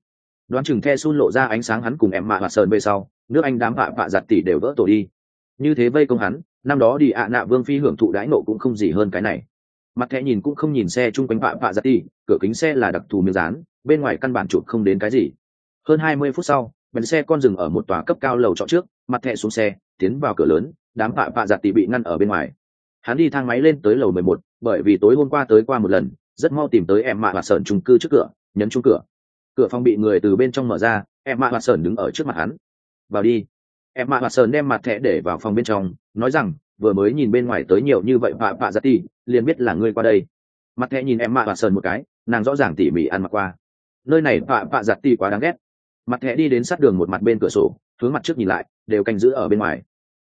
Đoán chừng the sun lộ ra ánh sáng hắn cùng em mạ và sơn về sau, nước anh đám vạ vạ giặt tỷ đều vỡ tổ đi. Như thế vây công hắn, năm đó đi ạ nạ vương phi hưởng thụ đãi nộ cũng không gì hơn cái này. Mặt thẻ nhìn cũng không nhìn xe chung quanh vạ vạ giặt tỷ cửa kính xe là đặc thù miếng dán, bên ngoài căn bản chụp không đến cái gì. Hơn hai mươi phút sau bèn xe con dừng ở một tòa cấp cao lầu trọ trước, mặt thẻ xuống xe, tiến vào cửa lớn, đám vạ vạ giặt tỷ bị ngăn ở bên ngoài. Hắn đi thang máy lên tới lầu mười một, bởi vì tối hôm qua tới qua một lần, rất mau tìm tới em mạ và sởn trung cư trước cửa nhấn chung cửa. Cửa phòng bị người từ bên trong mở ra em mạ và sơn đứng ở trước mặt hắn. Vào đi. Em mạ và sơn đem mặt thẻ để vào phòng bên trong, nói rằng, vừa mới nhìn bên ngoài tới nhiều như vậy họa vạ giặt tỷ liền biết là ngươi qua đây. Mặt thẻ nhìn em mạ và sơn một cái, nàng rõ ràng tỉ mỉ ăn mặc qua. Nơi này họa vạ giặt tỷ quá đáng ghét. Mặt thẻ đi đến sát đường một mặt bên cửa sổ, hướng mặt trước nhìn lại, đều canh giữ ở bên ngoài.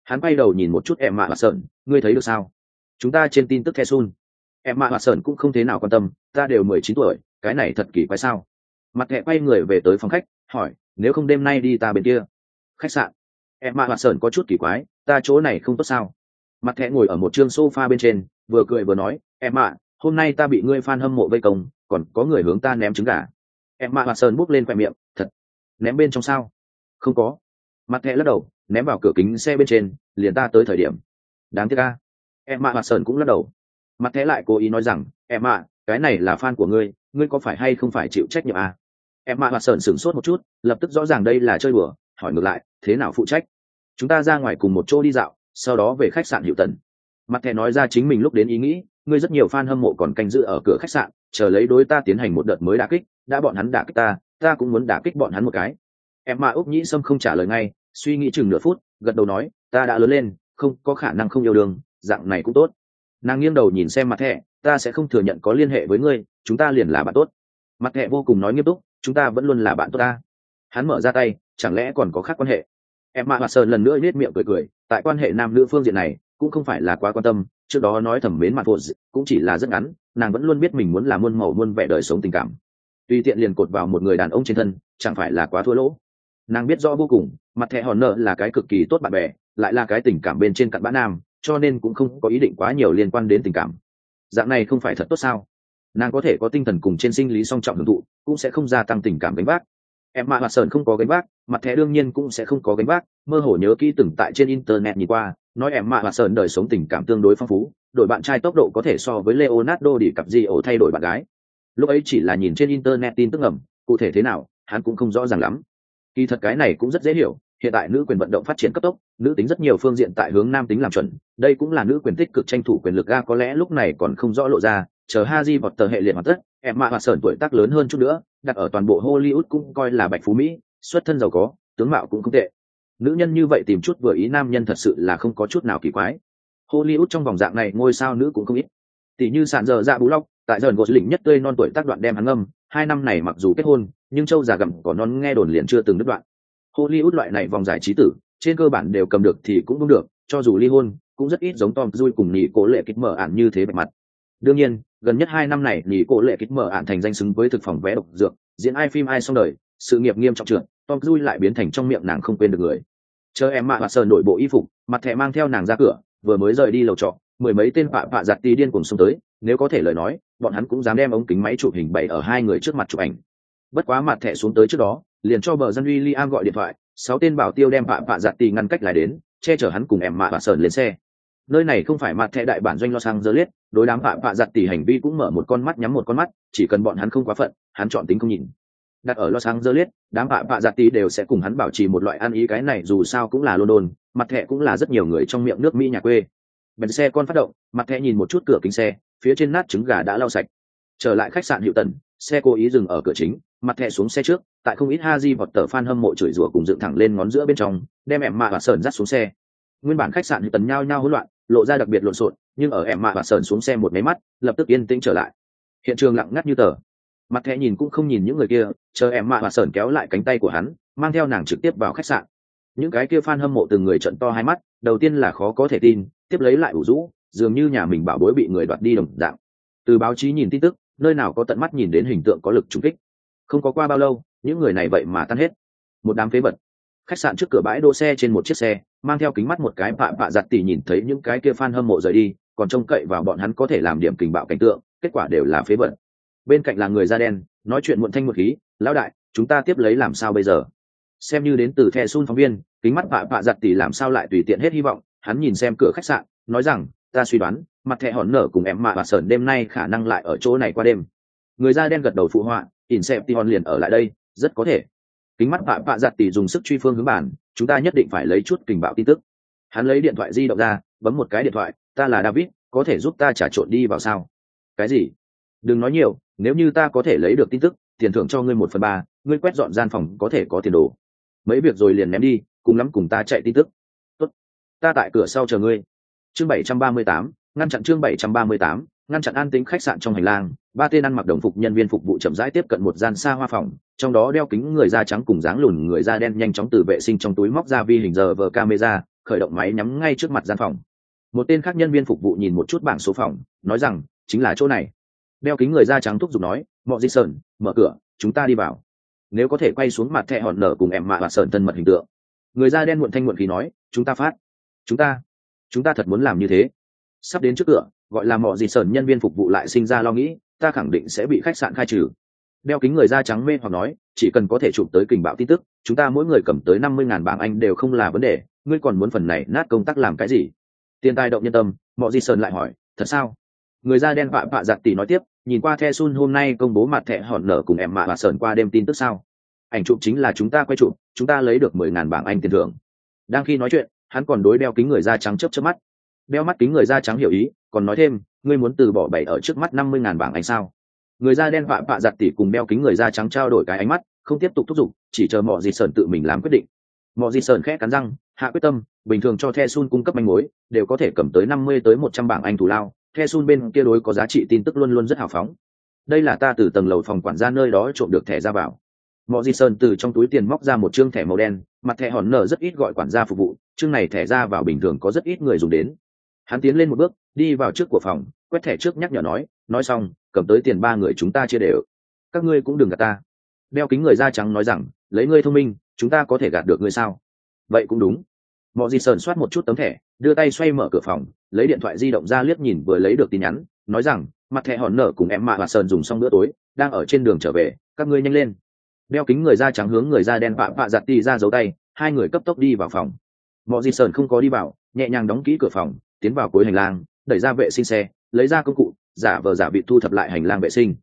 Hắn quay đầu nhìn một chút em mạ và sơn ngươi thấy được sao? Chúng ta trên tin tức the sun. Em mạ và sơn cũng không thế nào quan tâm, ta đều mười chín tuổi cái này thật kỳ quái sao? Mặt thẹ quay người về tới phòng khách, hỏi, nếu không đêm nay đi ta bên kia? Khách sạn. Em mạ hoạt sơn có chút kỳ quái, ta chỗ này không tốt sao? Mặt thẹ ngồi ở một chương sofa bên trên, vừa cười vừa nói, em mạ hôm nay ta bị ngươi fan hâm mộ vây công, còn có người hướng ta ném trứng gà. Em mạ hoạt sơn bút lên khoe miệng, thật, ném bên trong sao? Không có. Mặt thẹ lắc đầu, ném vào cửa kính xe bên trên, liền ta tới thời điểm. Đáng tiếc ca em mạ hoạt sơn cũng lắc đầu. Mặt thẹ lại cố ý nói rằng, em mạ cái này là fan của ngươi ngươi có phải hay không phải chịu trách nhiệm à? em mạ và sửng sốt một chút, lập tức rõ ràng đây là chơi bừa hỏi ngược lại, thế nào phụ trách? Chúng ta ra ngoài cùng một chỗ đi dạo, sau đó về khách sạn hiệu tần. Mặt thẻ nói ra chính mình lúc đến ý nghĩ, ngươi rất nhiều fan hâm mộ còn canh giữ ở cửa khách sạn, chờ lấy đối ta tiến hành một đợt mới đả kích, đã bọn hắn đả kích ta ta cũng muốn đả kích bọn hắn một cái. Em mạ úc nhĩ sâm không trả lời ngay, suy nghĩ chừng nửa phút, gật đầu nói, ta đã lớn lên, không, có khả năng không yêu đương, dạng này cũng tốt. Nàng nghiêng đầu nhìn xem mặt thẻ ta sẽ không thừa nhận có liên hệ với ngươi, chúng ta liền là bạn tốt. Mặt hệ vô cùng nói nghiêm túc, chúng ta vẫn luôn là bạn tốt ta. Hắn mở ra tay, chẳng lẽ còn có khác quan hệ? Em mạ hoạt sơn lần nữa nết miệng cười cười, tại quan hệ nam nữ phương diện này, cũng không phải là quá quan tâm, trước đó nói thẩm mến mặt vô cũng chỉ là rất ngắn, nàng vẫn luôn biết mình muốn là muôn màu muôn vẻ đời sống tình cảm. Tùy tiện liền cột vào một người đàn ông trên thân, chẳng phải là quá thua lỗ. Nàng biết rõ vô cùng, mặt thẻ hòn nợ là cái cực kỳ tốt bạn bè, lại là cái tình cảm bên trên cặn bã nam, cho nên cũng không có ý định quá nhiều liên quan đến tình cảm dạng này không phải thật tốt sao? Nàng có thể có tinh thần cùng trên sinh lý song trọng hưởng thụ, cũng sẽ không gia tăng tình cảm gánh vác. Em mạ hoạt sơn không có gánh vác, mặt thẻ đương nhiên cũng sẽ không có gánh vác, mơ hồ nhớ kỹ từng tại trên internet nhìn qua, nói em mạ hoạt sơn đời sống tình cảm tương đối phong phú, đổi bạn trai tốc độ có thể so với leonardo đi cặp di ổ thay đổi bạn gái. Lúc ấy chỉ là nhìn trên internet tin tức ngầm, cụ thể thế nào, hắn cũng không rõ ràng lắm. Kỳ thật cái này cũng rất dễ hiểu hiện tại nữ quyền vận động phát triển cấp tốc, nữ tính rất nhiều phương diện tại hướng nam tính làm chuẩn. Đây cũng là nữ quyền tích cực tranh thủ quyền lực ga có lẽ lúc này còn không rõ lộ ra, chờ ha di vọt tờ hệ liệt hoàn tất em mạ hoạt sởn tuổi tác lớn hơn chút nữa, đặt ở toàn bộ hollywood cũng coi là bạch phú mỹ, xuất thân giàu có, tướng mạo cũng không tệ. Nữ nhân như vậy tìm chút vừa ý nam nhân thật sự là không có chút nào kỳ quái. Hollywood trong vòng dạng này ngôi sao nữ cũng không ít. Tỷ như sàn giờ dạ bú lóc, tại dần gột lỉnh nhất tươi non tuổi tác đoạn đem hắn âm hai năm này mặc dù kết hôn, nhưng châu già gặm có non nghe đồn liền chưa từng đứt đoạn hollywood loại này vòng giải trí tử, trên cơ bản đều cầm được thì cũng không được, cho dù ly hôn, cũng rất ít giống tom dui cùng nhị cố lệ kích mở ản như thế bề mặt. Đương nhiên, gần nhất hai năm này nhị cố lệ kích mở ản thành danh xứng với thực phẩm vé độc dược, diễn ai phim ai xong đời, sự nghiệp nghiêm trọng trượt, tom dui lại biến thành trong miệng nàng không quên được người. Chờ em mạ và sờ nội bộ y phục, mặt thẻ mang theo nàng ra cửa, vừa mới rời đi lầu trọ, mười mấy tên phạ phạ giặt tí điên cùng xông tới, nếu có thể lời nói, bọn hắn cũng dám đem ống kính máy chụp hình bày ở hai người trước mặt chụp ảnh. Bất quá mặt thẻ xuống tới trước đó liền cho bờ dân uy liam gọi điện thoại, sáu tên bảo tiêu đem vạ vạ giặt tì ngăn cách lại đến, che chở hắn cùng em mạ và sờn lên xe. Nơi này không phải mặt thẻ đại bản doanh lo sang dơ liết đối đám vạ vạ giặt tì hành vi cũng mở một con mắt nhắm một con mắt, chỉ cần bọn hắn không quá phận, hắn chọn tính không nhìn. Đặt ở lo sang dơ liết đám vạ vạ giặt tì đều sẽ cùng hắn bảo trì một loại ăn ý cái này dù sao cũng là london, mặt thẻ cũng là rất nhiều người trong miệng nước mỹ nhà quê. Bèn xe con phát động, mặt thẻ nhìn một chút cửa kính xe, phía trên nát trứng gà đã lau sạch. Trở lại khách sạn hiệu tần xe cố ý dừng ở cửa chính mặt thẻ xuống xe trước, tại không ít ha di vọt tờ fan hâm mộ chửi rủa cùng dựng thẳng lên ngón giữa bên trong, đem em mạ và sờn dắt xuống xe. Nguyên bản khách sạn như tần nhao nhao hỗn loạn, lộ ra đặc biệt lộn xộn, nhưng ở em mạ và sờn xuống xe một máy mắt, lập tức yên tĩnh trở lại. Hiện trường lặng ngắt như tờ. Mặt thẻ nhìn cũng không nhìn những người kia, chờ em mạ và sờn kéo lại cánh tay của hắn, mang theo nàng trực tiếp vào khách sạn. Những cái kia fan hâm mộ từng người trận to hai mắt, đầu tiên là khó có thể tin, tiếp lấy lại ủ rũ, dường như nhà mình bảo bối bị người đoạt đi đồng dạng. Từ báo chí nhìn tin tức, nơi nào có tận mắt nhìn đến hình tượng có lực trùng kích không có qua bao lâu, những người này vậy mà tan hết. Một đám phế vật. Khách sạn trước cửa bãi đỗ xe trên một chiếc xe, mang theo kính mắt một cái bạ bạ giặt tỉ nhìn thấy những cái kia fan hâm mộ rời đi, còn trông cậy vào bọn hắn có thể làm điểm kình bạo cảnh tượng, kết quả đều là phế vật. Bên cạnh là người da đen, nói chuyện muộn thanh một khí, lão đại, chúng ta tiếp lấy làm sao bây giờ? Xem như đến từ the sun phóng viên, kính mắt bạ bạ giặt tỉ làm sao lại tùy tiện hết hy vọng, hắn nhìn xem cửa khách sạn, nói rằng, ta suy đoán, mặt thẻ hòn nở cùng em mạ và sờn đêm nay khả năng lại ở chỗ này qua đêm. Người da đen gật đầu phụ họa Inception liền ở lại đây, rất có thể. Kính mắt Phạm Phạ Giật tỷ dùng sức truy phương hướng bản, chúng ta nhất định phải lấy chút tình bạo tin tức. Hắn lấy điện thoại di động ra, bấm một cái điện thoại, ta là david, có thể giúp ta trả trộn đi vào sao? Cái gì? Đừng nói nhiều, nếu như ta có thể lấy được tin tức, tiền thưởng cho ngươi một phần ba, ngươi quét dọn gian phòng có thể có tiền đồ. Mấy việc rồi liền ném đi, cùng lắm cùng ta chạy tin tức. Tốt. ta tại cửa sau chờ ngươi. Chương bảy trăm ba mươi tám, ngăn chặn chương bảy trăm ba mươi tám ngăn chặn an tính khách sạn trong hành lang, ba tên ăn mặc đồng phục nhân viên phục vụ chậm rãi tiếp cận một gian xa hoa phòng, trong đó đeo kính người da trắng cùng dáng lùn người da đen nhanh chóng từ vệ sinh trong túi móc ra vi hình giờ vờ camera, khởi động máy nhắm ngay trước mặt gian phòng. Một tên khác nhân viên phục vụ nhìn một chút bảng số phòng, nói rằng, chính là chỗ này. Đeo kính người da trắng thúc giục nói mọi di sơn, mở cửa, chúng ta đi vào. Nếu có thể quay xuống mặt thẹ hòn nở cùng em mạ và sơn thân mật hình tượng. Người da đen muộn thanh muộn khí nói, chúng ta phát. Chúng ta chúng ta thật muốn làm như thế. Sắp đến trước cửa gọi là mọi gì sờn nhân viên phục vụ lại sinh ra lo nghĩ, ta khẳng định sẽ bị khách sạn khai trừ. Đeo kính người da trắng mê hoặc nói, chỉ cần có thể chụp tới kình bạo tin tức, chúng ta mỗi người cầm tới năm mươi ngàn bảng anh đều không là vấn đề, ngươi còn muốn phần này nát công tác làm cái gì? Tiền tài động nhân tâm mọi gì sơn lại hỏi, thật sao? Người da đen vạ vạ giặt tỷ nói tiếp, nhìn qua the sun hôm nay công bố mặt thẻ hòn nở cùng em mạ và sờn qua đêm tin tức sao? Ảnh chụp chính là chúng ta quay chụp, chúng ta lấy được mười ngàn bảng anh tiền thưởng. Đang khi nói chuyện, hắn còn đối đeo kính người da trắng chớp chớp mắt đeo mắt kính người da trắng hiểu ý, còn nói thêm, ngươi muốn từ bỏ bảy ở trước mắt năm mươi ngàn bảng anh sao? Người da đen vạ vạ giặt tỉ cùng đeo kính người da trắng trao đổi cái ánh mắt, không tiếp tục thúc giục, chỉ chờ mọi gì sơn tự mình làm quyết định. Mọi gì sơn khẽ cắn răng, hạ quyết tâm, bình thường cho the sun cung cấp manh mối, đều có thể cầm tới năm mươi tới một trăm bảng anh thù lao. The sun bên kia đối có giá trị tin tức luôn luôn rất hào phóng. Đây là ta từ tầng lầu phòng quản gia nơi đó trộm được thẻ ra vào. Mọi di sơn từ trong túi tiền móc ra một chương thẻ màu đen, mặt thẻ hòn nở rất ít gọi quản gia phục vụ, chương này thẻ ra vào bình thường có rất ít người dùng đến hắn tiến lên một bước, đi vào trước của phòng, quét thẻ trước nhắc nhở nói nói xong, cầm tới tiền ba người chúng ta chia đều. Các ngươi cũng đừng gạt ta. Đeo kính người da trắng nói rằng, lấy ngươi thông minh, chúng ta có thể gạt được ngươi sao? Vậy cũng đúng. Mọi gì sờn soát một chút tấm thẻ, đưa tay xoay mở cửa phòng, lấy điện thoại di động ra liếc nhìn vừa lấy được tin nhắn, nói rằng, mặt thẻ hòn nở cùng em mạ và sờn dùng xong bữa tối, đang ở trên đường trở về, các ngươi nhanh lên. Đeo kính người da trắng hướng người da đen vạ vạ giặt đi ra giấu tay, hai người cấp tốc đi vào phòng. Mọi gì sờn không có đi vào, nhẹ nhàng đóng kỹ cửa phòng tiến vào cuối hành lang, đẩy ra vệ sinh xe, lấy ra công cụ, giả vờ giả bị thu thập lại hành lang vệ sinh.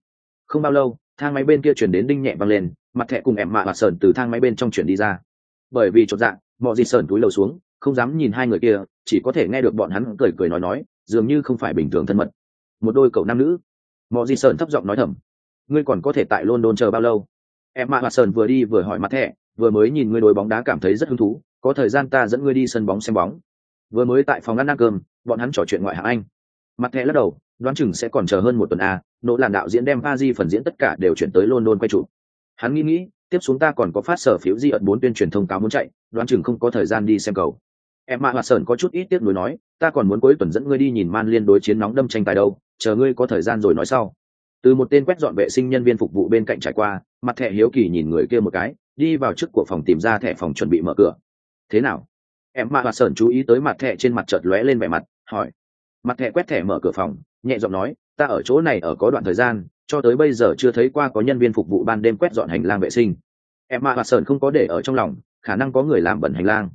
Không bao lâu, thang máy bên kia chuyển đến đinh nhẹ văng lên, mặt thẻ cùng em mạ và sờn từ thang máy bên trong chuyển đi ra. Bởi vì chột dạng, mọi gì sờn túi lầu xuống, không dám nhìn hai người kia, chỉ có thể nghe được bọn hắn cười cười nói nói, dường như không phải bình thường thân mật. Một đôi cậu nam nữ. Mọi gì sờn thấp giọng nói thầm. Ngươi còn có thể tại london chờ bao lâu? Em mạ sờn vừa đi vừa hỏi mặt thẻ, vừa mới nhìn ngươi đối bóng đá cảm thấy rất hứng thú, có thời gian ta dẫn ngươi đi sân bóng xem bóng vừa mới tại phòng ăn ăn cơm bọn hắn trò chuyện ngoại hạng anh. Mặt thẻ lắc đầu đoán chừng sẽ còn chờ hơn một tuần a à, nỗ làn đạo diễn đem pa di phần diễn tất cả đều chuyển tới london quay trụ hắn nghĩ nghĩ tiếp xuống ta còn có phát sở phiếu di ẩn bốn tuyên truyền thông cáo muốn chạy đoán chừng không có thời gian đi xem cầu. Em mạ hoạt sơn có chút ít tiếc nuối nói ta còn muốn cuối tuần dẫn ngươi đi nhìn man liên đối chiến nóng đâm tranh tài đâu chờ ngươi có thời gian rồi nói sau. Từ một tên quét dọn vệ sinh nhân viên phục vụ bên cạnh trải qua mặt thẻ hiếu kỳ nhìn người kia một cái đi vào trước của phòng tìm ra thẻ phòng chuẩn bị mở cửa. Thế nào? Em mạ hoạt sơn chú ý tới mặt thẻ trên mặt chợt lóe lên vẻ mặt, hỏi. Mặt thẻ quét thẻ mở cửa phòng, nhẹ giọng nói, ta ở chỗ này ở có đoạn thời gian, cho tới bây giờ chưa thấy qua có nhân viên phục vụ ban đêm quét dọn hành lang vệ sinh. Em mạ hoạt sơn không có để ở trong lòng, khả năng có người làm bẩn hành lang.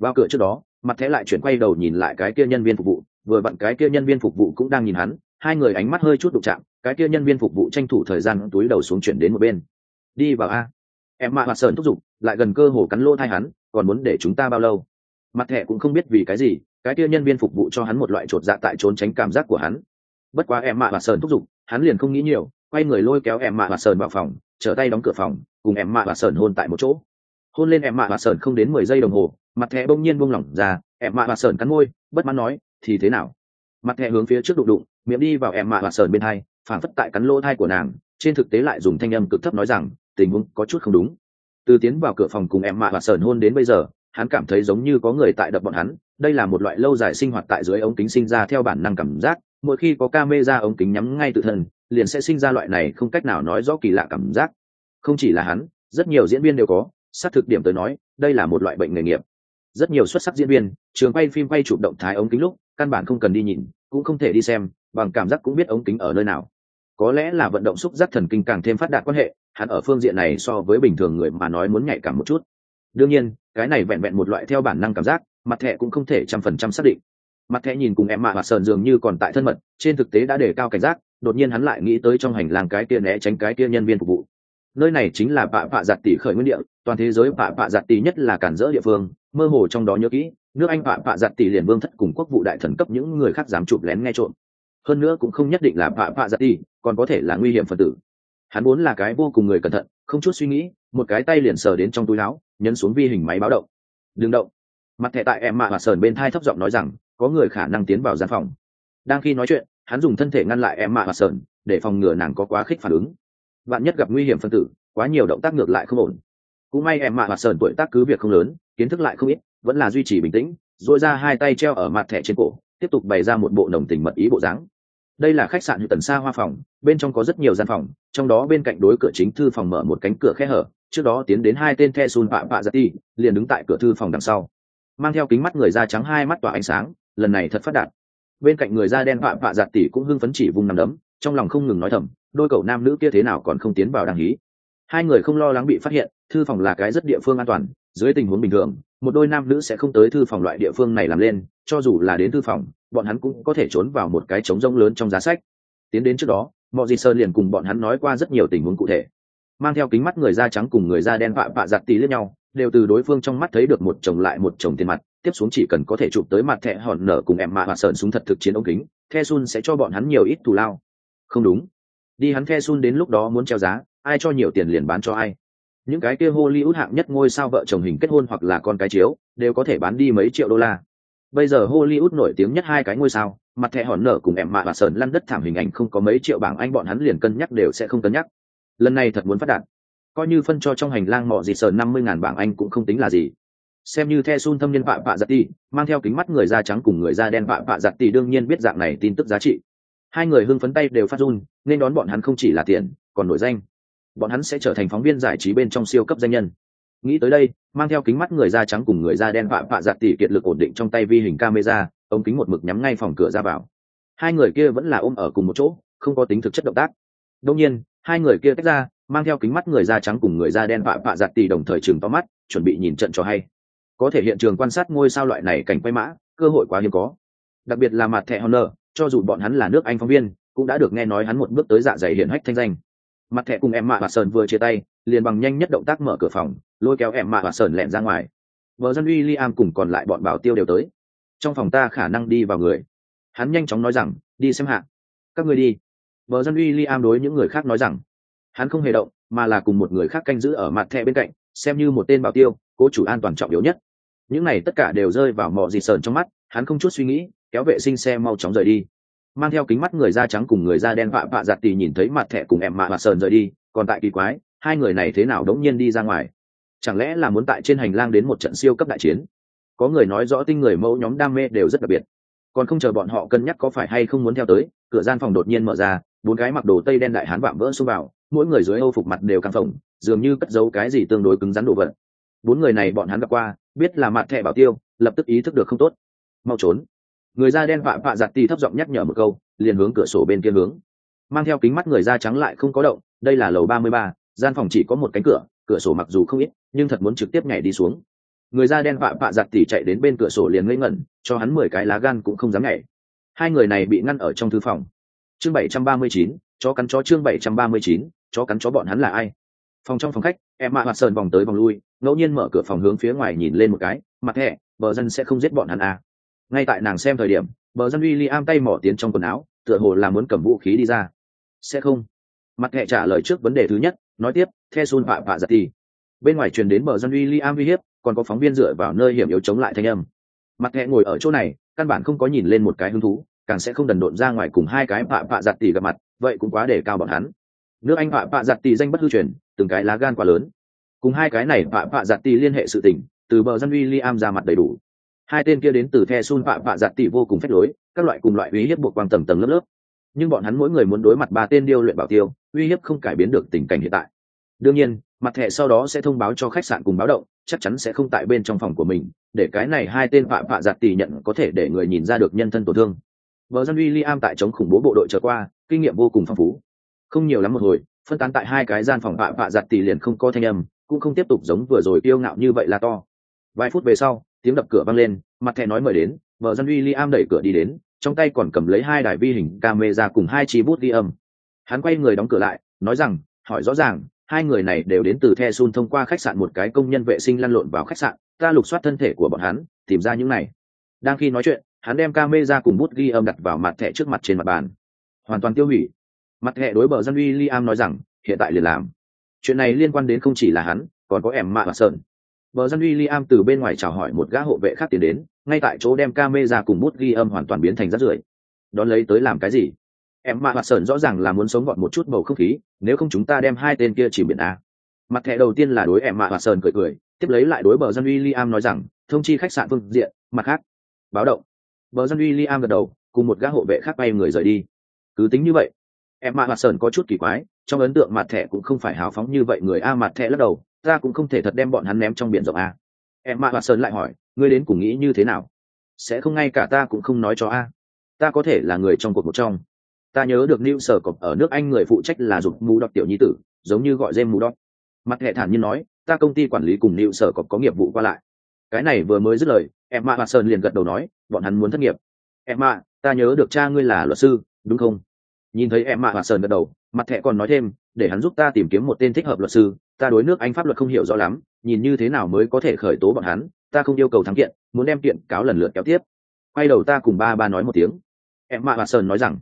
Vào cửa trước đó, mặt thẻ lại chuyển quay đầu nhìn lại cái kia nhân viên phục vụ, vừa vặn cái kia nhân viên phục vụ cũng đang nhìn hắn, hai người ánh mắt hơi chút đụng chạm, cái kia nhân viên phục vụ tranh thủ thời gian túi đầu xuống chuyển đến một bên. Đi vào a. Em mạ hoạt sơn thúc giục, lại gần cơ hồ cắn lô thai hắn, còn muốn để chúng ta bao lâu? Mặt thẻ cũng không biết vì cái gì, cái kia nhân viên phục vụ cho hắn một loại chột dạ tại trốn tránh cảm giác của hắn. Bất quá em mạ và sơn thúc giục, hắn liền không nghĩ nhiều, quay người lôi kéo em mạ và sơn vào phòng, trở tay đóng cửa phòng, cùng em mạ và sơn hôn tại một chỗ. Hôn lên em mạ và sơn không đến mười giây đồng hồ, mặt thẻ bỗng nhiên buông lỏng ra em mạ và sơn cắn môi, bất mãn nói, thì thế nào? Mặt thẻ hướng phía trước đụng đụng, miệng đi vào em mạ và sơn bên hai phản phất tại cắn lỗ thai của nàng, trên thực tế lại dùng thanh âm cực thấp nói rằng, tình huống có chút không đúng. Từ tiến vào cửa phòng cùng em mạ và sơn hôn đến bây giờ hắn cảm thấy giống như có người tại đập bọn hắn, đây là một loại lâu dài sinh hoạt tại dưới ống kính sinh ra theo bản năng cảm giác, mỗi khi có ca mê ra ống kính nhắm ngay tự thân, liền sẽ sinh ra loại này không cách nào nói rõ kỳ lạ cảm giác. Không chỉ là hắn, rất nhiều diễn viên đều có, xác thực điểm tới nói, đây là một loại bệnh nghề nghiệp. Rất nhiều xuất sắc diễn viên, trường quay phim quay chụp động thái ống kính lúc, căn bản không cần đi nhìn, cũng không thể đi xem, bằng cảm giác cũng biết ống kính ở nơi nào. Có lẽ là vận động xúc giác thần kinh càng thêm phát đạt quan hệ, hắn ở phương diện này so với bình thường người mà nói muốn nhạy cảm một chút đương nhiên, cái này vẹn vẹn một loại theo bản năng cảm giác, mặt thẻ cũng không thể trăm phần trăm xác định. Mặt thẻ nhìn cùng em mạ và sờn dường như còn tại thân mật, trên thực tế đã đề cao cảnh giác, đột nhiên hắn lại nghĩ tới trong hành lang cái kia né tránh cái kia nhân viên phục vụ. Nơi này chính là bạ bạ giặt tỷ khởi nguyên địa, toàn thế giới bạ bạ giặt tỷ nhất là cản rỡ địa phương, mơ hồ trong đó nhớ kỹ, nước anh bạ bạ giặt tỷ liền vương thất cùng quốc vụ đại thần cấp những người khác dám chụp lén nghe trộm. Hơn nữa cũng không nhất định là bạ bạ giặt tỷ còn có thể là nguy hiểm phần tử. Hắn muốn là cái vô cùng người cẩn thận, không chút suy nghĩ, một cái tay liền sờ đến trong túi áo nhấn xuống vi hình máy báo động. Đừng động. Mặt thẻ tại em mạ và sờn bên thai thấp giọng nói rằng, có người khả năng tiến vào gian phòng. Đang khi nói chuyện, hắn dùng thân thể ngăn lại em mạ và sờn để phòng ngừa nàng có quá khích phản ứng. Bạn nhất gặp nguy hiểm phân tử, quá nhiều động tác ngược lại không ổn. Cũng may em mạ và sờn tuổi tác cứ việc không lớn, kiến thức lại không ít, vẫn là duy trì bình tĩnh dội ra hai tay treo ở mặt thẻ trên cổ, tiếp tục bày ra một bộ nồng tình mật ý bộ dáng. Đây là khách sạn như tần xa hoa phòng, bên trong có rất nhiều gian phòng, trong đó bên cạnh đối cửa chính thư phòng mở một cánh cửa khe hở trước đó tiến đến hai tên the sun pạ pạ giật ti liền đứng tại cửa thư phòng đằng sau. Mang theo kính mắt người da trắng hai mắt tỏa ánh sáng, lần này thật phát đạt. Bên cạnh người da đen pạ pạ giật tỷ cũng hưng phấn chỉ vùng nằm đấm, trong lòng không ngừng nói thầm, đôi cậu nam nữ kia thế nào còn không tiến vào đăng hí. Hai người không lo lắng bị phát hiện, thư phòng là cái rất địa phương an toàn, dưới tình huống bình thường, một đôi nam nữ sẽ không tới thư phòng loại địa phương này làm lên, cho dù là đến thư phòng, bọn hắn cũng có thể trốn vào một cái trống rông lớn trong giá sách. Tiến đến trước đó mọi gì sơn liền cùng bọn hắn nói qua rất nhiều tình huống cụ thể mang theo kính mắt người da trắng cùng người da đen vạ vạ giặt tí lẫn nhau, đều từ đối phương trong mắt thấy được một chồng lại một chồng tiền mặt, tiếp xuống chỉ cần có thể chụp tới mặt thẻ hòn nở cùng em mạ và sờn súng thật thực chiến ống kính, the sun sẽ cho bọn hắn nhiều ít thù lao. Không đúng. Đi hắn the sun đến lúc đó muốn treo giá, ai cho nhiều tiền liền bán cho ai. Những cái kia hollywood hạng nhất ngôi sao vợ chồng hình kết hôn hoặc là con cái chiếu, đều có thể bán đi mấy triệu đô la. Bây giờ hollywood nổi tiếng nhất hai cái ngôi sao, mặt thẻ hòn nở cùng em mạ và sờn lăn đất thảm hình ảnh không có mấy triệu bảng anh bọn hắn liền cân nhắc đều sẽ không cân nhắc lần này thật muốn phát đạt. Coi như phân cho trong hành lang mỏ gì sờ năm mươi ngàn bảng anh cũng không tính là gì. Xem như the sun thâm nhân vạ vạ giặt tỷ, mang theo kính mắt người da trắng cùng người da đen vạ vạ giặt tỷ đương nhiên biết dạng này tin tức giá trị. Hai người hưng phấn tay đều phát run nên đón bọn hắn không chỉ là tiền còn nổi danh. Bọn hắn sẽ trở thành phóng viên giải trí bên trong siêu cấp danh nhân. Nghĩ tới đây mang theo kính mắt người da trắng cùng người da đen vạ vạ giặt tỷ kiệt lực ổn định trong tay vi hình camera ống kính một mực nhắm ngay phòng cửa ra vào. Hai người kia vẫn là ôm ở cùng một chỗ không có tính thực chất động tác. Đông nhiên hai người kia tách ra, mang theo kính mắt người da trắng cùng người da đen vạ vạ giặt tì đồng thời chừng to mắt, chuẩn bị nhìn trận cho hay. Có thể hiện trường quan sát ngôi sao loại này cảnh quay mã, cơ hội quá hiếm có. Đặc biệt là mặt thẻ honor, cho dù bọn hắn là nước anh phóng viên, cũng đã được nghe nói hắn một bước tới dạ dày hiển hách thanh danh. Mặt thẻ cùng em mạ và sơn vừa chia tay, liền bằng nhanh nhất động tác mở cửa phòng, lôi kéo em mạ và sơn lẹn ra ngoài. Vợ dân uy liam cùng còn lại bọn bảo tiêu đều tới. Trong phòng ta khả năng đi vào người. Hắn nhanh chóng nói rằng, đi xem hạ. Các người đi. Bờ dân William đối những người khác nói rằng, hắn không hề động, mà là cùng một người khác canh giữ ở mặt thẻ bên cạnh, xem như một tên bảo tiêu, cố chủ an toàn trọng yếu nhất. Những này tất cả đều rơi vào mọ gì sờn trong mắt, hắn không chút suy nghĩ, kéo vệ sinh xe mau chóng rời đi. Mang theo kính mắt người da trắng cùng người da đen vạ vạ giặt tì nhìn thấy mặt thẻ cùng em mạ và sờn rời đi, còn tại kỳ quái, hai người này thế nào đống nhiên đi ra ngoài? Chẳng lẽ là muốn tại trên hành lang đến một trận siêu cấp đại chiến? Có người nói rõ tinh người mẫu nhóm đam mê đều rất đặc biệt. Còn không chờ bọn họ cân nhắc có phải hay không muốn theo tới, cửa gian phòng đột nhiên mở ra bốn cái mặc đồ tây đen đại hán vạm vỡ xông vào, mỗi người dưới âu phục mặt đều căng phồng, dường như cất giấu cái gì tương đối cứng rắn đồ vật. Bốn người này bọn hắn gặp qua, biết là mặt thẻ bảo tiêu, lập tức ý thức được không tốt. Mau trốn. Người da đen vạ vạ giặt tì thấp giọng nhắc nhở một câu, liền hướng cửa sổ bên kia hướng. Mang theo kính mắt người da trắng lại không có động, đây là lầu ba mươi ba, gian phòng chỉ có một cánh cửa cửa sổ mặc dù không ít, nhưng thật muốn trực tiếp nhảy đi xuống. Người da đen vạ vạ giặt tỉ chạy đến bên cửa sổ liền ngây ngẩn, cho hắn mười cái lá gan cũng không dám nhảy. Hai người này bị ngăn ở trong thư phòng chương bảy trăm ba mươi chín, chó cắn chó chương bảy trăm ba mươi chín, chó cắn chó bọn hắn là ai? Phòng trong phòng khách em mạ mặt vòng tới vòng lui, ngẫu nhiên mở cửa phòng hướng phía ngoài nhìn lên một cái, mặt thẻ bờ dân sẽ không giết bọn hắn à. ngay tại nàng xem thời điểm, bờ dân uy li am tay mỏ tiến trong quần áo, tựa hồ là muốn cầm vũ khí đi ra. Sẽ không. Mặt thẻ trả lời trước vấn đề thứ nhất, nói tiếp the sun vạ vạ giật dạ thì bên ngoài truyền đến bờ dân uy li am uy hiếp, còn có phóng viên dựa vào nơi hiểm yếu chống lại thanh âm. Mặt thẻ ngồi ở chỗ này, căn bản không có nhìn lên một cái hứng thú càng sẽ không đần độn ra ngoài cùng hai cái vạ vạ giặt tỷ gặp mặt, vậy cũng quá để cao bọn hắn. Nước anh vạ vạ giặt tỷ danh bất hư truyền, từng cái lá gan quá lớn. Cùng hai cái này vạ vạ giặt tỷ liên hệ sự tình, từ bờ dân uy ra mặt đầy đủ. Hai tên kia đến từ the sun vạ vạ giặt tỷ vô cùng phép lối, các loại cùng loại uy hiếp buộc quang tầng tầng lớp lớp. Nhưng bọn hắn mỗi người muốn đối mặt ba tên điêu luyện bảo tiêu, uy hiếp không cải biến được tình cảnh hiện tại. Đương nhiên, mặt thẻ sau đó sẽ thông báo cho khách sạn cùng báo động, chắc chắn sẽ không tại bên trong phòng của mình, để cái này hai tên vạ vạ giặt tỷ nhận có thể để người nhìn ra được nhân thân tổn thương vợ dân William tại chống khủng bố bộ đội trở qua, kinh nghiệm vô cùng phong phú. Không nhiều lắm một hồi, phân tán tại hai cái gian phòng bạ bạ giặt tỷ liền không có thanh âm, cũng không tiếp tục giống vừa rồi kiêu ngạo như vậy là to. Vài phút về sau, tiếng đập cửa vang lên, mặt thẻ nói mời đến, vợ dân William đẩy cửa đi đến, trong tay còn cầm lấy hai đài vi hình camera cùng hai chi bút ghi âm. Hắn quay người đóng cửa lại, nói rằng, hỏi rõ ràng, hai người này đều đến từ the sun thông qua khách sạn một cái công nhân vệ sinh lăn lộn vào khách sạn, ta lục soát thân thể của bọn hắn, tìm ra những này. Đang khi nói chuyện hắn đem camera cùng bút ghi âm đặt vào mặt thẻ trước mặt trên mặt bàn. Hoàn toàn tiêu hủy. Mặt thẻ đối bờ dân uy liam nói rằng, hiện tại liền làm. Chuyện này liên quan đến không chỉ là hắn, còn có em mạ và sơn. Bờ dân uy liam từ bên ngoài chào hỏi một gã hộ vệ khác tiến đến, ngay tại chỗ đem camera cùng bút ghi âm hoàn toàn biến thành rác rưởi. Đón lấy tới làm cái gì? Em mạ và sơn rõ ràng là muốn sống gọn một chút bầu không khí, nếu không chúng ta đem hai tên kia chỉ biển a. Mặt thẻ đầu tiên là đối em mạ và sơn cười cười, tiếp lấy lại đối bờ dân uy liam nói rằng, thông chi khách sạn phương diện, mặt khác, báo động bờ dân William gật đầu, cùng một gã hộ vệ khác bay người rời đi. Cứ tính như vậy em mạ hoạt sơn có chút kỳ quái, trong ấn tượng mặt thẻ cũng không phải hào phóng như vậy, người a mặt thẻ lắc đầu, ta cũng không thể thật đem bọn hắn ném trong biển rộng a. Em mạ hoạt sơn lại hỏi, ngươi đến cùng nghĩ như thế nào? Sẽ không ngay cả ta cũng không nói cho a. Ta có thể là người trong cuộc một trong. Ta nhớ được new sở cọc ở nước anh người phụ trách là dục mù đọc tiểu nhi tử, giống như gọi jem mù đọc mặt hệ thản nhiên nói, ta công ty quản lý cùng new sở cọc có nghiệp vụ qua lại. Cái này vừa mới dứt lời em mạ hoạt sơn liền gật đầu nói bọn hắn muốn thất nghiệp. Em ta nhớ được cha ngươi là luật sư, đúng không? Nhìn thấy em mạ hoạt sơn gật đầu, mặt thẹ còn nói thêm, để hắn giúp ta tìm kiếm một tên thích hợp luật sư, ta đối nước anh pháp luật không hiểu rõ lắm, nhìn như thế nào mới có thể khởi tố bọn hắn, ta không yêu cầu thắng kiện, muốn đem kiện cáo lần lượt kéo tiếp. Quay đầu ta cùng ba ba nói một tiếng. Em mạ hoạt sơn nói rằng,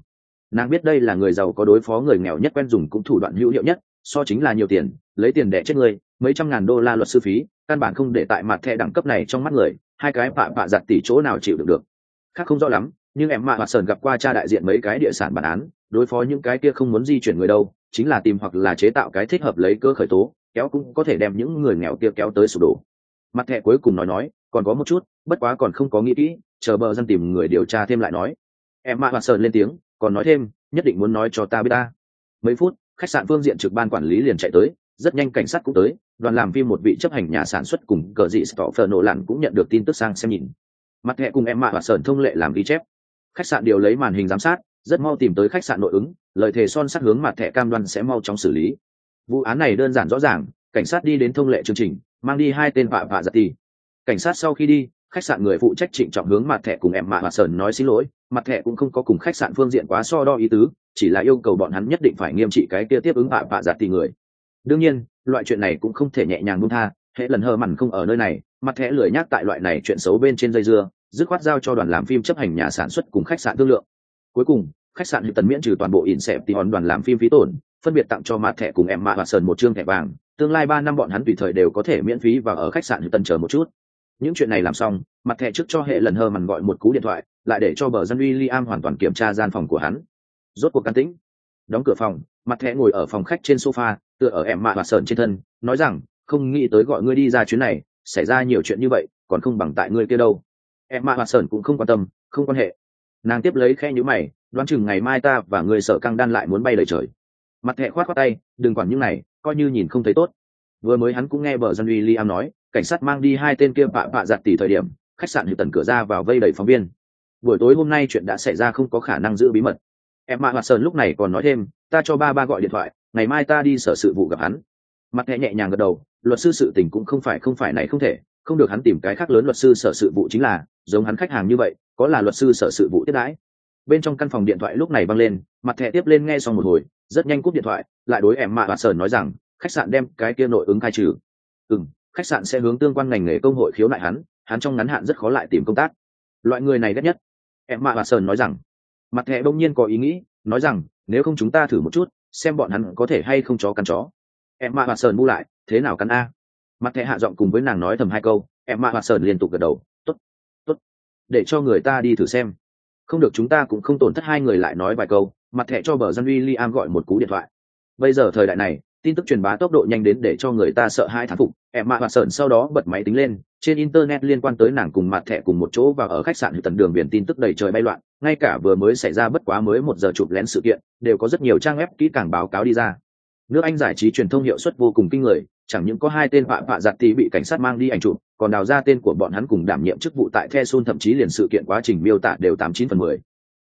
nàng biết đây là người giàu có đối phó người nghèo nhất quen dùng cũng thủ đoạn hữu hiệu nhất, so chính là nhiều tiền, lấy tiền để chết người, mấy trăm ngàn đô la luật sư phí, căn bản không để tại mặt thẻ đẳng cấp này trong mắt người hai cái bạ bạ giặt tỷ chỗ nào chịu được được. Khác không rõ lắm, nhưng em mạ hoạt sơn gặp qua cha đại diện mấy cái địa sản bản án, đối phó những cái kia không muốn di chuyển người đâu, chính là tìm hoặc là chế tạo cái thích hợp lấy cơ khởi tố, kéo cũng có thể đem những người nghèo kia kéo tới sụp đổ. Mặt thẻ cuối cùng nói nói, còn có một chút, bất quá còn không có nghĩ kỹ, chờ bờ dân tìm người điều tra thêm lại nói. Em mạ hoạt sơn lên tiếng, còn nói thêm, nhất định muốn nói cho ta biết ta. Mấy phút, khách sạn phương diện trực ban quản lý liền chạy tới, rất nhanh cảnh sát cũng tới đoàn làm phim một vị chấp hành nhà sản xuất cùng cờ dị stoffer nổ lặn cũng nhận được tin tức sang xem nhìn. Mặt hệ cùng em mạ và sơn thông lệ làm ghi chép. Khách sạn điều lấy màn hình giám sát, rất mau tìm tới khách sạn nội ứng, lời thề son sát hướng mặt thẻ cam đoan sẽ mau chóng xử lý. Vụ án này đơn giản rõ ràng, cảnh sát đi đến thông lệ chương trình, mang đi hai tên vạ vạ giật tì. Cảnh sát sau khi đi, khách sạn người phụ trách trịnh trọng hướng mặt thẻ cùng em mạ và sơn nói xin lỗi, mặt thẻ cũng không có cùng khách sạn phương diện quá so đo ý tứ, chỉ là yêu cầu bọn hắn nhất định phải nghiêm trị cái kia tiếp ứng vạ vạ giật tì người đương nhiên, loại chuyện này cũng không thể nhẹ nhàng buông tha, hệ lần hờ mằn không ở nơi này, mặt thẻ lười nhác tại loại này chuyện xấu bên trên dây dưa, dứt khoát giao cho đoàn làm phim chấp hành nhà sản xuất cùng khách sạn thương lượng. Cuối cùng, khách sạn tần miễn trừ toàn bộ ỉn xẹp thì hòn đoàn làm phim phí tổn, phân biệt tặng cho mặt thẻ cùng em mạ và sơn một chương thẻ vàng, tương lai ba năm bọn hắn tùy thời đều có thể miễn phí và ở khách sạn tần chờ một chút. Những chuyện này làm xong, mặt thẻ trước cho hệ lần hờ mằn gọi một cú điện thoại, lại để cho bờ dân uy liam hoàn toàn kiểm tra gian phòng của hắn. Rốt cuộc can tĩnh. Đóng cửa phòng, mặt thẻ ngồi ở phòng khách trên sofa tựa ở em mạ và sơn trên thân, nói rằng, không nghĩ tới gọi ngươi đi ra chuyến này, xảy ra nhiều chuyện như vậy, còn không bằng tại ngươi kia đâu. Em mạ và sơn cũng không quan tâm, không quan hệ. Nàng tiếp lấy khe nhữ mày, đoán chừng ngày mai ta và người sợ căng đan lại muốn bay lời trời. Mặt thẹ khoát khoát tay, đừng quản những này, coi như nhìn không thấy tốt. Vừa mới hắn cũng nghe bờ dân uy liam nói, cảnh sát mang đi hai tên kia vạ vạ giặt tỷ thời điểm, khách sạn hữu tần cửa ra vào vây đầy phóng viên. Buổi tối hôm nay chuyện đã xảy ra không có khả năng giữ bí mật. Em mạ hoạt sơn lúc này còn nói thêm, ta cho ba ba gọi điện thoại ngày mai ta đi sở sự vụ gặp hắn. Mặt nhẹ nhẹ nhàng gật đầu, luật sư sự tình cũng không phải không phải này không thể, không được hắn tìm cái khác lớn luật sư sở sự vụ chính là, giống hắn khách hàng như vậy, có là luật sư sở sự vụ tiếp đãi. Bên trong căn phòng điện thoại lúc này băng lên, mặt thẻ tiếp lên nghe xong một hồi, rất nhanh cúp điện thoại, lại đối em mạ và sờn nói rằng, khách sạn đem cái kia nội ứng khai trừ. Ừ khách sạn sẽ hướng tương quan ngành nghề công hội khiếu nại hắn hắn trong ngắn hạn rất khó lại tìm công tác. Loại người này ghét nhất. Em mạ và sờn nói rằng, mặt thẻ đông nhiên có ý nghĩ, nói rằng, nếu không chúng ta thử một chút xem bọn hắn có thể hay không chó cắn chó. Em mạ hoạt sơn bu lại, thế nào cắn a? Mặt thẻ hạ giọng cùng với nàng nói thầm hai câu, em mạ hoạt sơn liên tục gật đầu t ố t t ố t để cho người ta đi thử xem. Không được chúng ta cũng không tổn thất hai người lại nói vài câu, mặt thẻ cho bờ dân uy liam gọi một cú điện thoại. Bây giờ thời đại này, tin tức truyền bá tốc độ nhanh đến để cho người ta sợ hai thán phục, em mạ hoạt sơn sau đó bật máy tính lên trên internet liên quan tới nàng cùng mặt thẻ cùng một chỗ và ở khách sạn tần đường biển tin tức đầy trời bay loạn, ngay cả vừa mới xảy ra bất quá mới một giờ chụp lén sự kiện, đều có rất nhiều trang web kỹ càng báo cáo đi ra. Nước anh giải trí truyền thông hiệu suất vô cùng kinh người, chẳng những có hai tên vạ vạ giặt tí bị cảnh sát mang đi ảnh chụp, còn đào ra tên của bọn hắn cùng đảm nhiệm chức vụ tại the sun thậm chí liền sự kiện quá trình miêu tả đều tám chín phần mười.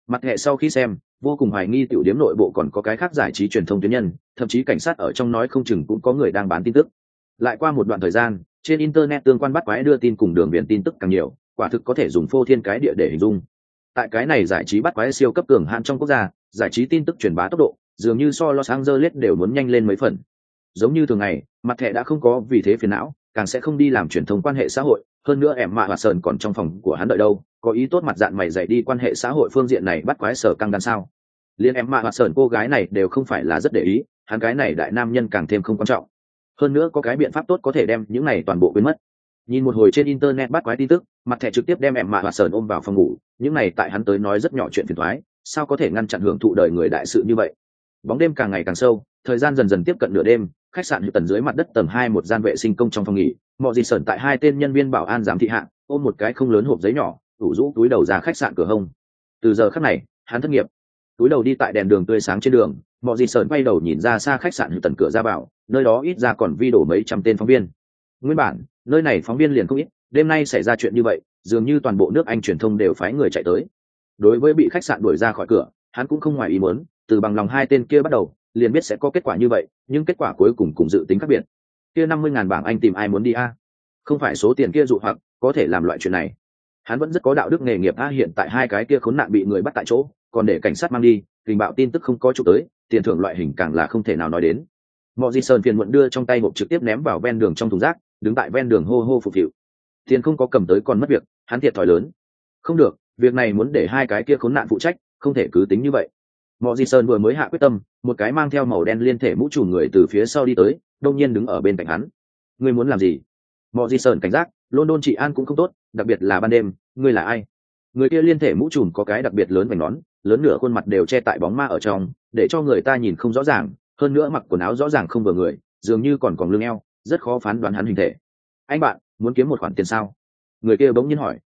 Mặt hệ sau khi xem, vô cùng hoài nghi tiểu điếm nội bộ còn có cái khác giải trí truyền thông tuyến nhân, thậm chí cảnh sát ở trong nói không chừng cũng có người đang bán tin tức. Lại qua một đoạn thời gian trên internet tương quan bắt quái đưa tin cùng đường biển tin tức càng nhiều, quả thực có thể dùng phô thiên cái địa để hình dung. Tại cái này giải trí bắt quái siêu cấp cường hạn trong quốc gia, giải trí tin tức truyền bá tốc độ, dường như so los angeles đều muốn nhanh lên mấy phần. Giống như thường ngày, mặt thẻ đã không có vì thế phiền não, càng sẽ không đi làm truyền thông quan hệ xã hội, hơn nữa em mạ và sơn còn trong phòng của hắn đợi đâu, có ý tốt mặt dạng mày dạy đi quan hệ xã hội phương diện này bắt quái sở căng đan sao. Liên em mạ và sơn cô gái này đều không phải là rất để ý, hắn gái này đại nam nhân càng thêm không quan trọng hơn nữa có cái biện pháp tốt có thể đem những này toàn bộ quên mất. Nhìn một hồi trên internet bắt quái tin tức, mặt thẻ trực tiếp đem em mạ và sờn ôm vào phòng ngủ. Những này tại hắn tới nói rất nhỏ chuyện phiền thoái sao có thể ngăn chặn hưởng thụ đời người đại sự như vậy? Bóng đêm càng ngày càng sâu, thời gian dần dần tiếp cận nửa đêm, khách sạn tần dưới mặt đất tầng hai một gian vệ sinh công trong phòng nghỉ. Mọi gì sờn tại hai tên nhân viên bảo an giám thị hạng ôm một cái không lớn hộp giấy nhỏ, ủ rũ túi đầu ra khách sạn cửa hông. Từ giờ khắc này, hắn thất nghiệp. Túi đầu đi tại đèn đường tươi sáng trên đường mọi gì sờn quay đầu nhìn ra xa khách sạn tần cửa ra vào, nơi đó ít ra còn vi đổ mấy trăm tên phóng viên. Nguyên bản, nơi này phóng viên liền không ít, đêm nay xảy ra chuyện như vậy, dường như toàn bộ nước anh truyền thông đều phái người chạy tới. Đối với bị khách sạn đuổi ra khỏi cửa, hắn cũng không ngoài ý muốn, từ bằng lòng hai tên kia bắt đầu, liền biết sẽ có kết quả như vậy, nhưng kết quả cuối cùng cùng dự tính khác biệt. Kia năm mươi ngàn bảng anh tìm ai muốn đi a? Không phải số tiền kia dụ hoặc, có thể làm loại chuyện này hắn vẫn rất có đạo đức nghề nghiệp a, hiện tại hai cái kia khốn nạn bị người bắt tại chỗ, còn để cảnh sát mang đi, tình bạo tin tức không có chụp tới, tiền thưởng loại hình càng là không thể nào nói đến. Mọi di sơn phiền muộn đưa trong tay hộp trực tiếp ném vào ven đường trong thùng rác, đứng tại ven đường hô hô phục vụ tiền không có cầm tới còn mất việc, hắn thiệt thòi lớn. Không được, việc này muốn để hai cái kia khốn nạn phụ trách, không thể cứ tính như vậy. Mọi di sơn vừa mới hạ quyết tâm, một cái mang theo màu đen liên thể mũ trùm người từ phía sau đi tới, đông nhiên đứng ở bên cạnh hắn. Ngươi muốn làm gì? Mọi di sơn cảnh giác london chị an cũng không tốt, đặc biệt là ban đêm, ngươi là ai? Người kia liên thể mũ trùm có cái đặc biệt lớn vành nón, lớn nửa khuôn mặt đều che tại bóng ma ở trong, để cho người ta nhìn không rõ ràng, hơn nữa mặc quần áo rõ ràng không vừa người, dường như còn còn lưng eo, rất khó phán đoán hắn hình thể. Anh bạn, muốn kiếm một khoản tiền sao? Người kia bỗng nhiên hỏi.